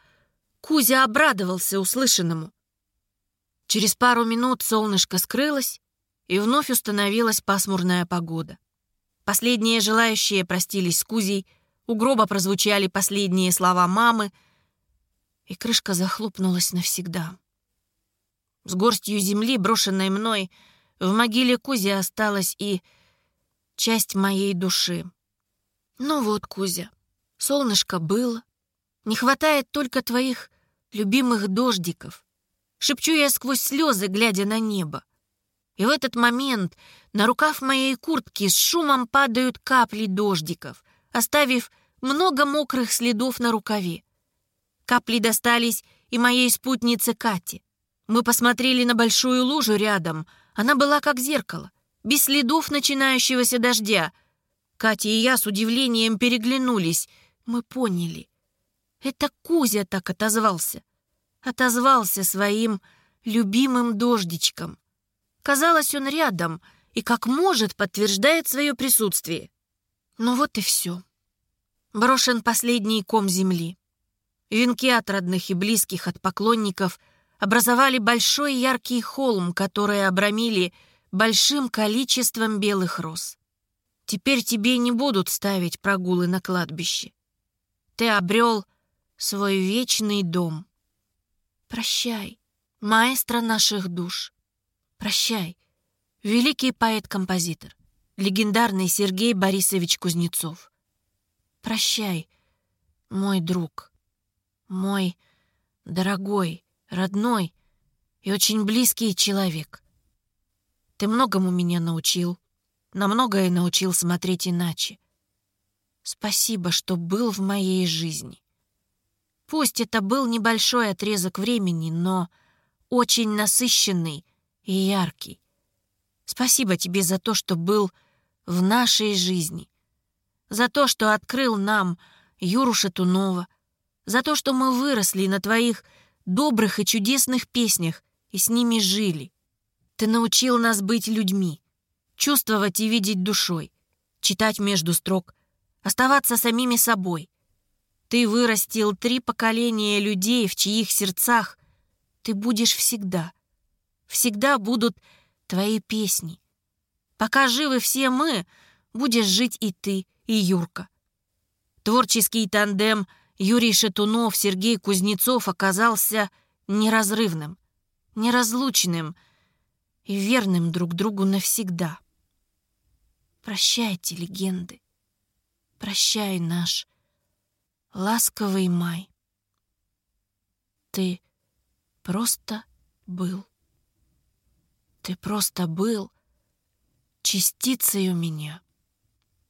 Кузя обрадовался услышанному. Через пару минут солнышко скрылось, и вновь установилась пасмурная погода. Последние желающие простились с Кузей, у гроба прозвучали последние слова мамы, и крышка захлопнулась навсегда. С горстью земли, брошенной мной, в могиле Кузи осталась и часть моей души. Ну вот, Кузя, солнышко было. Не хватает только твоих любимых дождиков. Шепчу я сквозь слезы, глядя на небо. И в этот момент на рукав моей куртки с шумом падают капли дождиков, оставив много мокрых следов на рукаве. Капли достались и моей спутнице Кате. Мы посмотрели на большую лужу рядом. Она была как зеркало, без следов начинающегося дождя. Катя и я с удивлением переглянулись. Мы поняли. Это Кузя так отозвался. Отозвался своим любимым дождичком. Казалось, он рядом и как может подтверждает свое присутствие. Ну вот и все. Брошен последний ком земли. Венки от родных и близких, от поклонников образовали большой яркий холм, который обрамили большим количеством белых роз. Теперь тебе не будут ставить прогулы на кладбище. Ты обрел свой вечный дом. Прощай, маэстро наших душ. Прощай, великий поэт-композитор, легендарный Сергей Борисович Кузнецов. Прощай, мой друг, мой дорогой, родной и очень близкий человек. Ты многому меня научил, на многое научил смотреть иначе. Спасибо, что был в моей жизни. Пусть это был небольшой отрезок времени, но очень насыщенный и яркий. Спасибо тебе за то, что был в нашей жизни, за то, что открыл нам Юру Шатунова, за то, что мы выросли на твоих добрых и чудесных песнях и с ними жили. Ты научил нас быть людьми, чувствовать и видеть душой, читать между строк, оставаться самими собой. Ты вырастил три поколения людей, в чьих сердцах ты будешь всегда. Всегда будут твои песни. Пока живы все мы, будешь жить и ты, и Юрка. Творческий тандем — Юрий Шатунов, Сергей Кузнецов оказался неразрывным, неразлучным и верным друг другу навсегда. Прощайте, легенды. Прощай, наш ласковый май. Ты просто был. Ты просто был частицей у меня.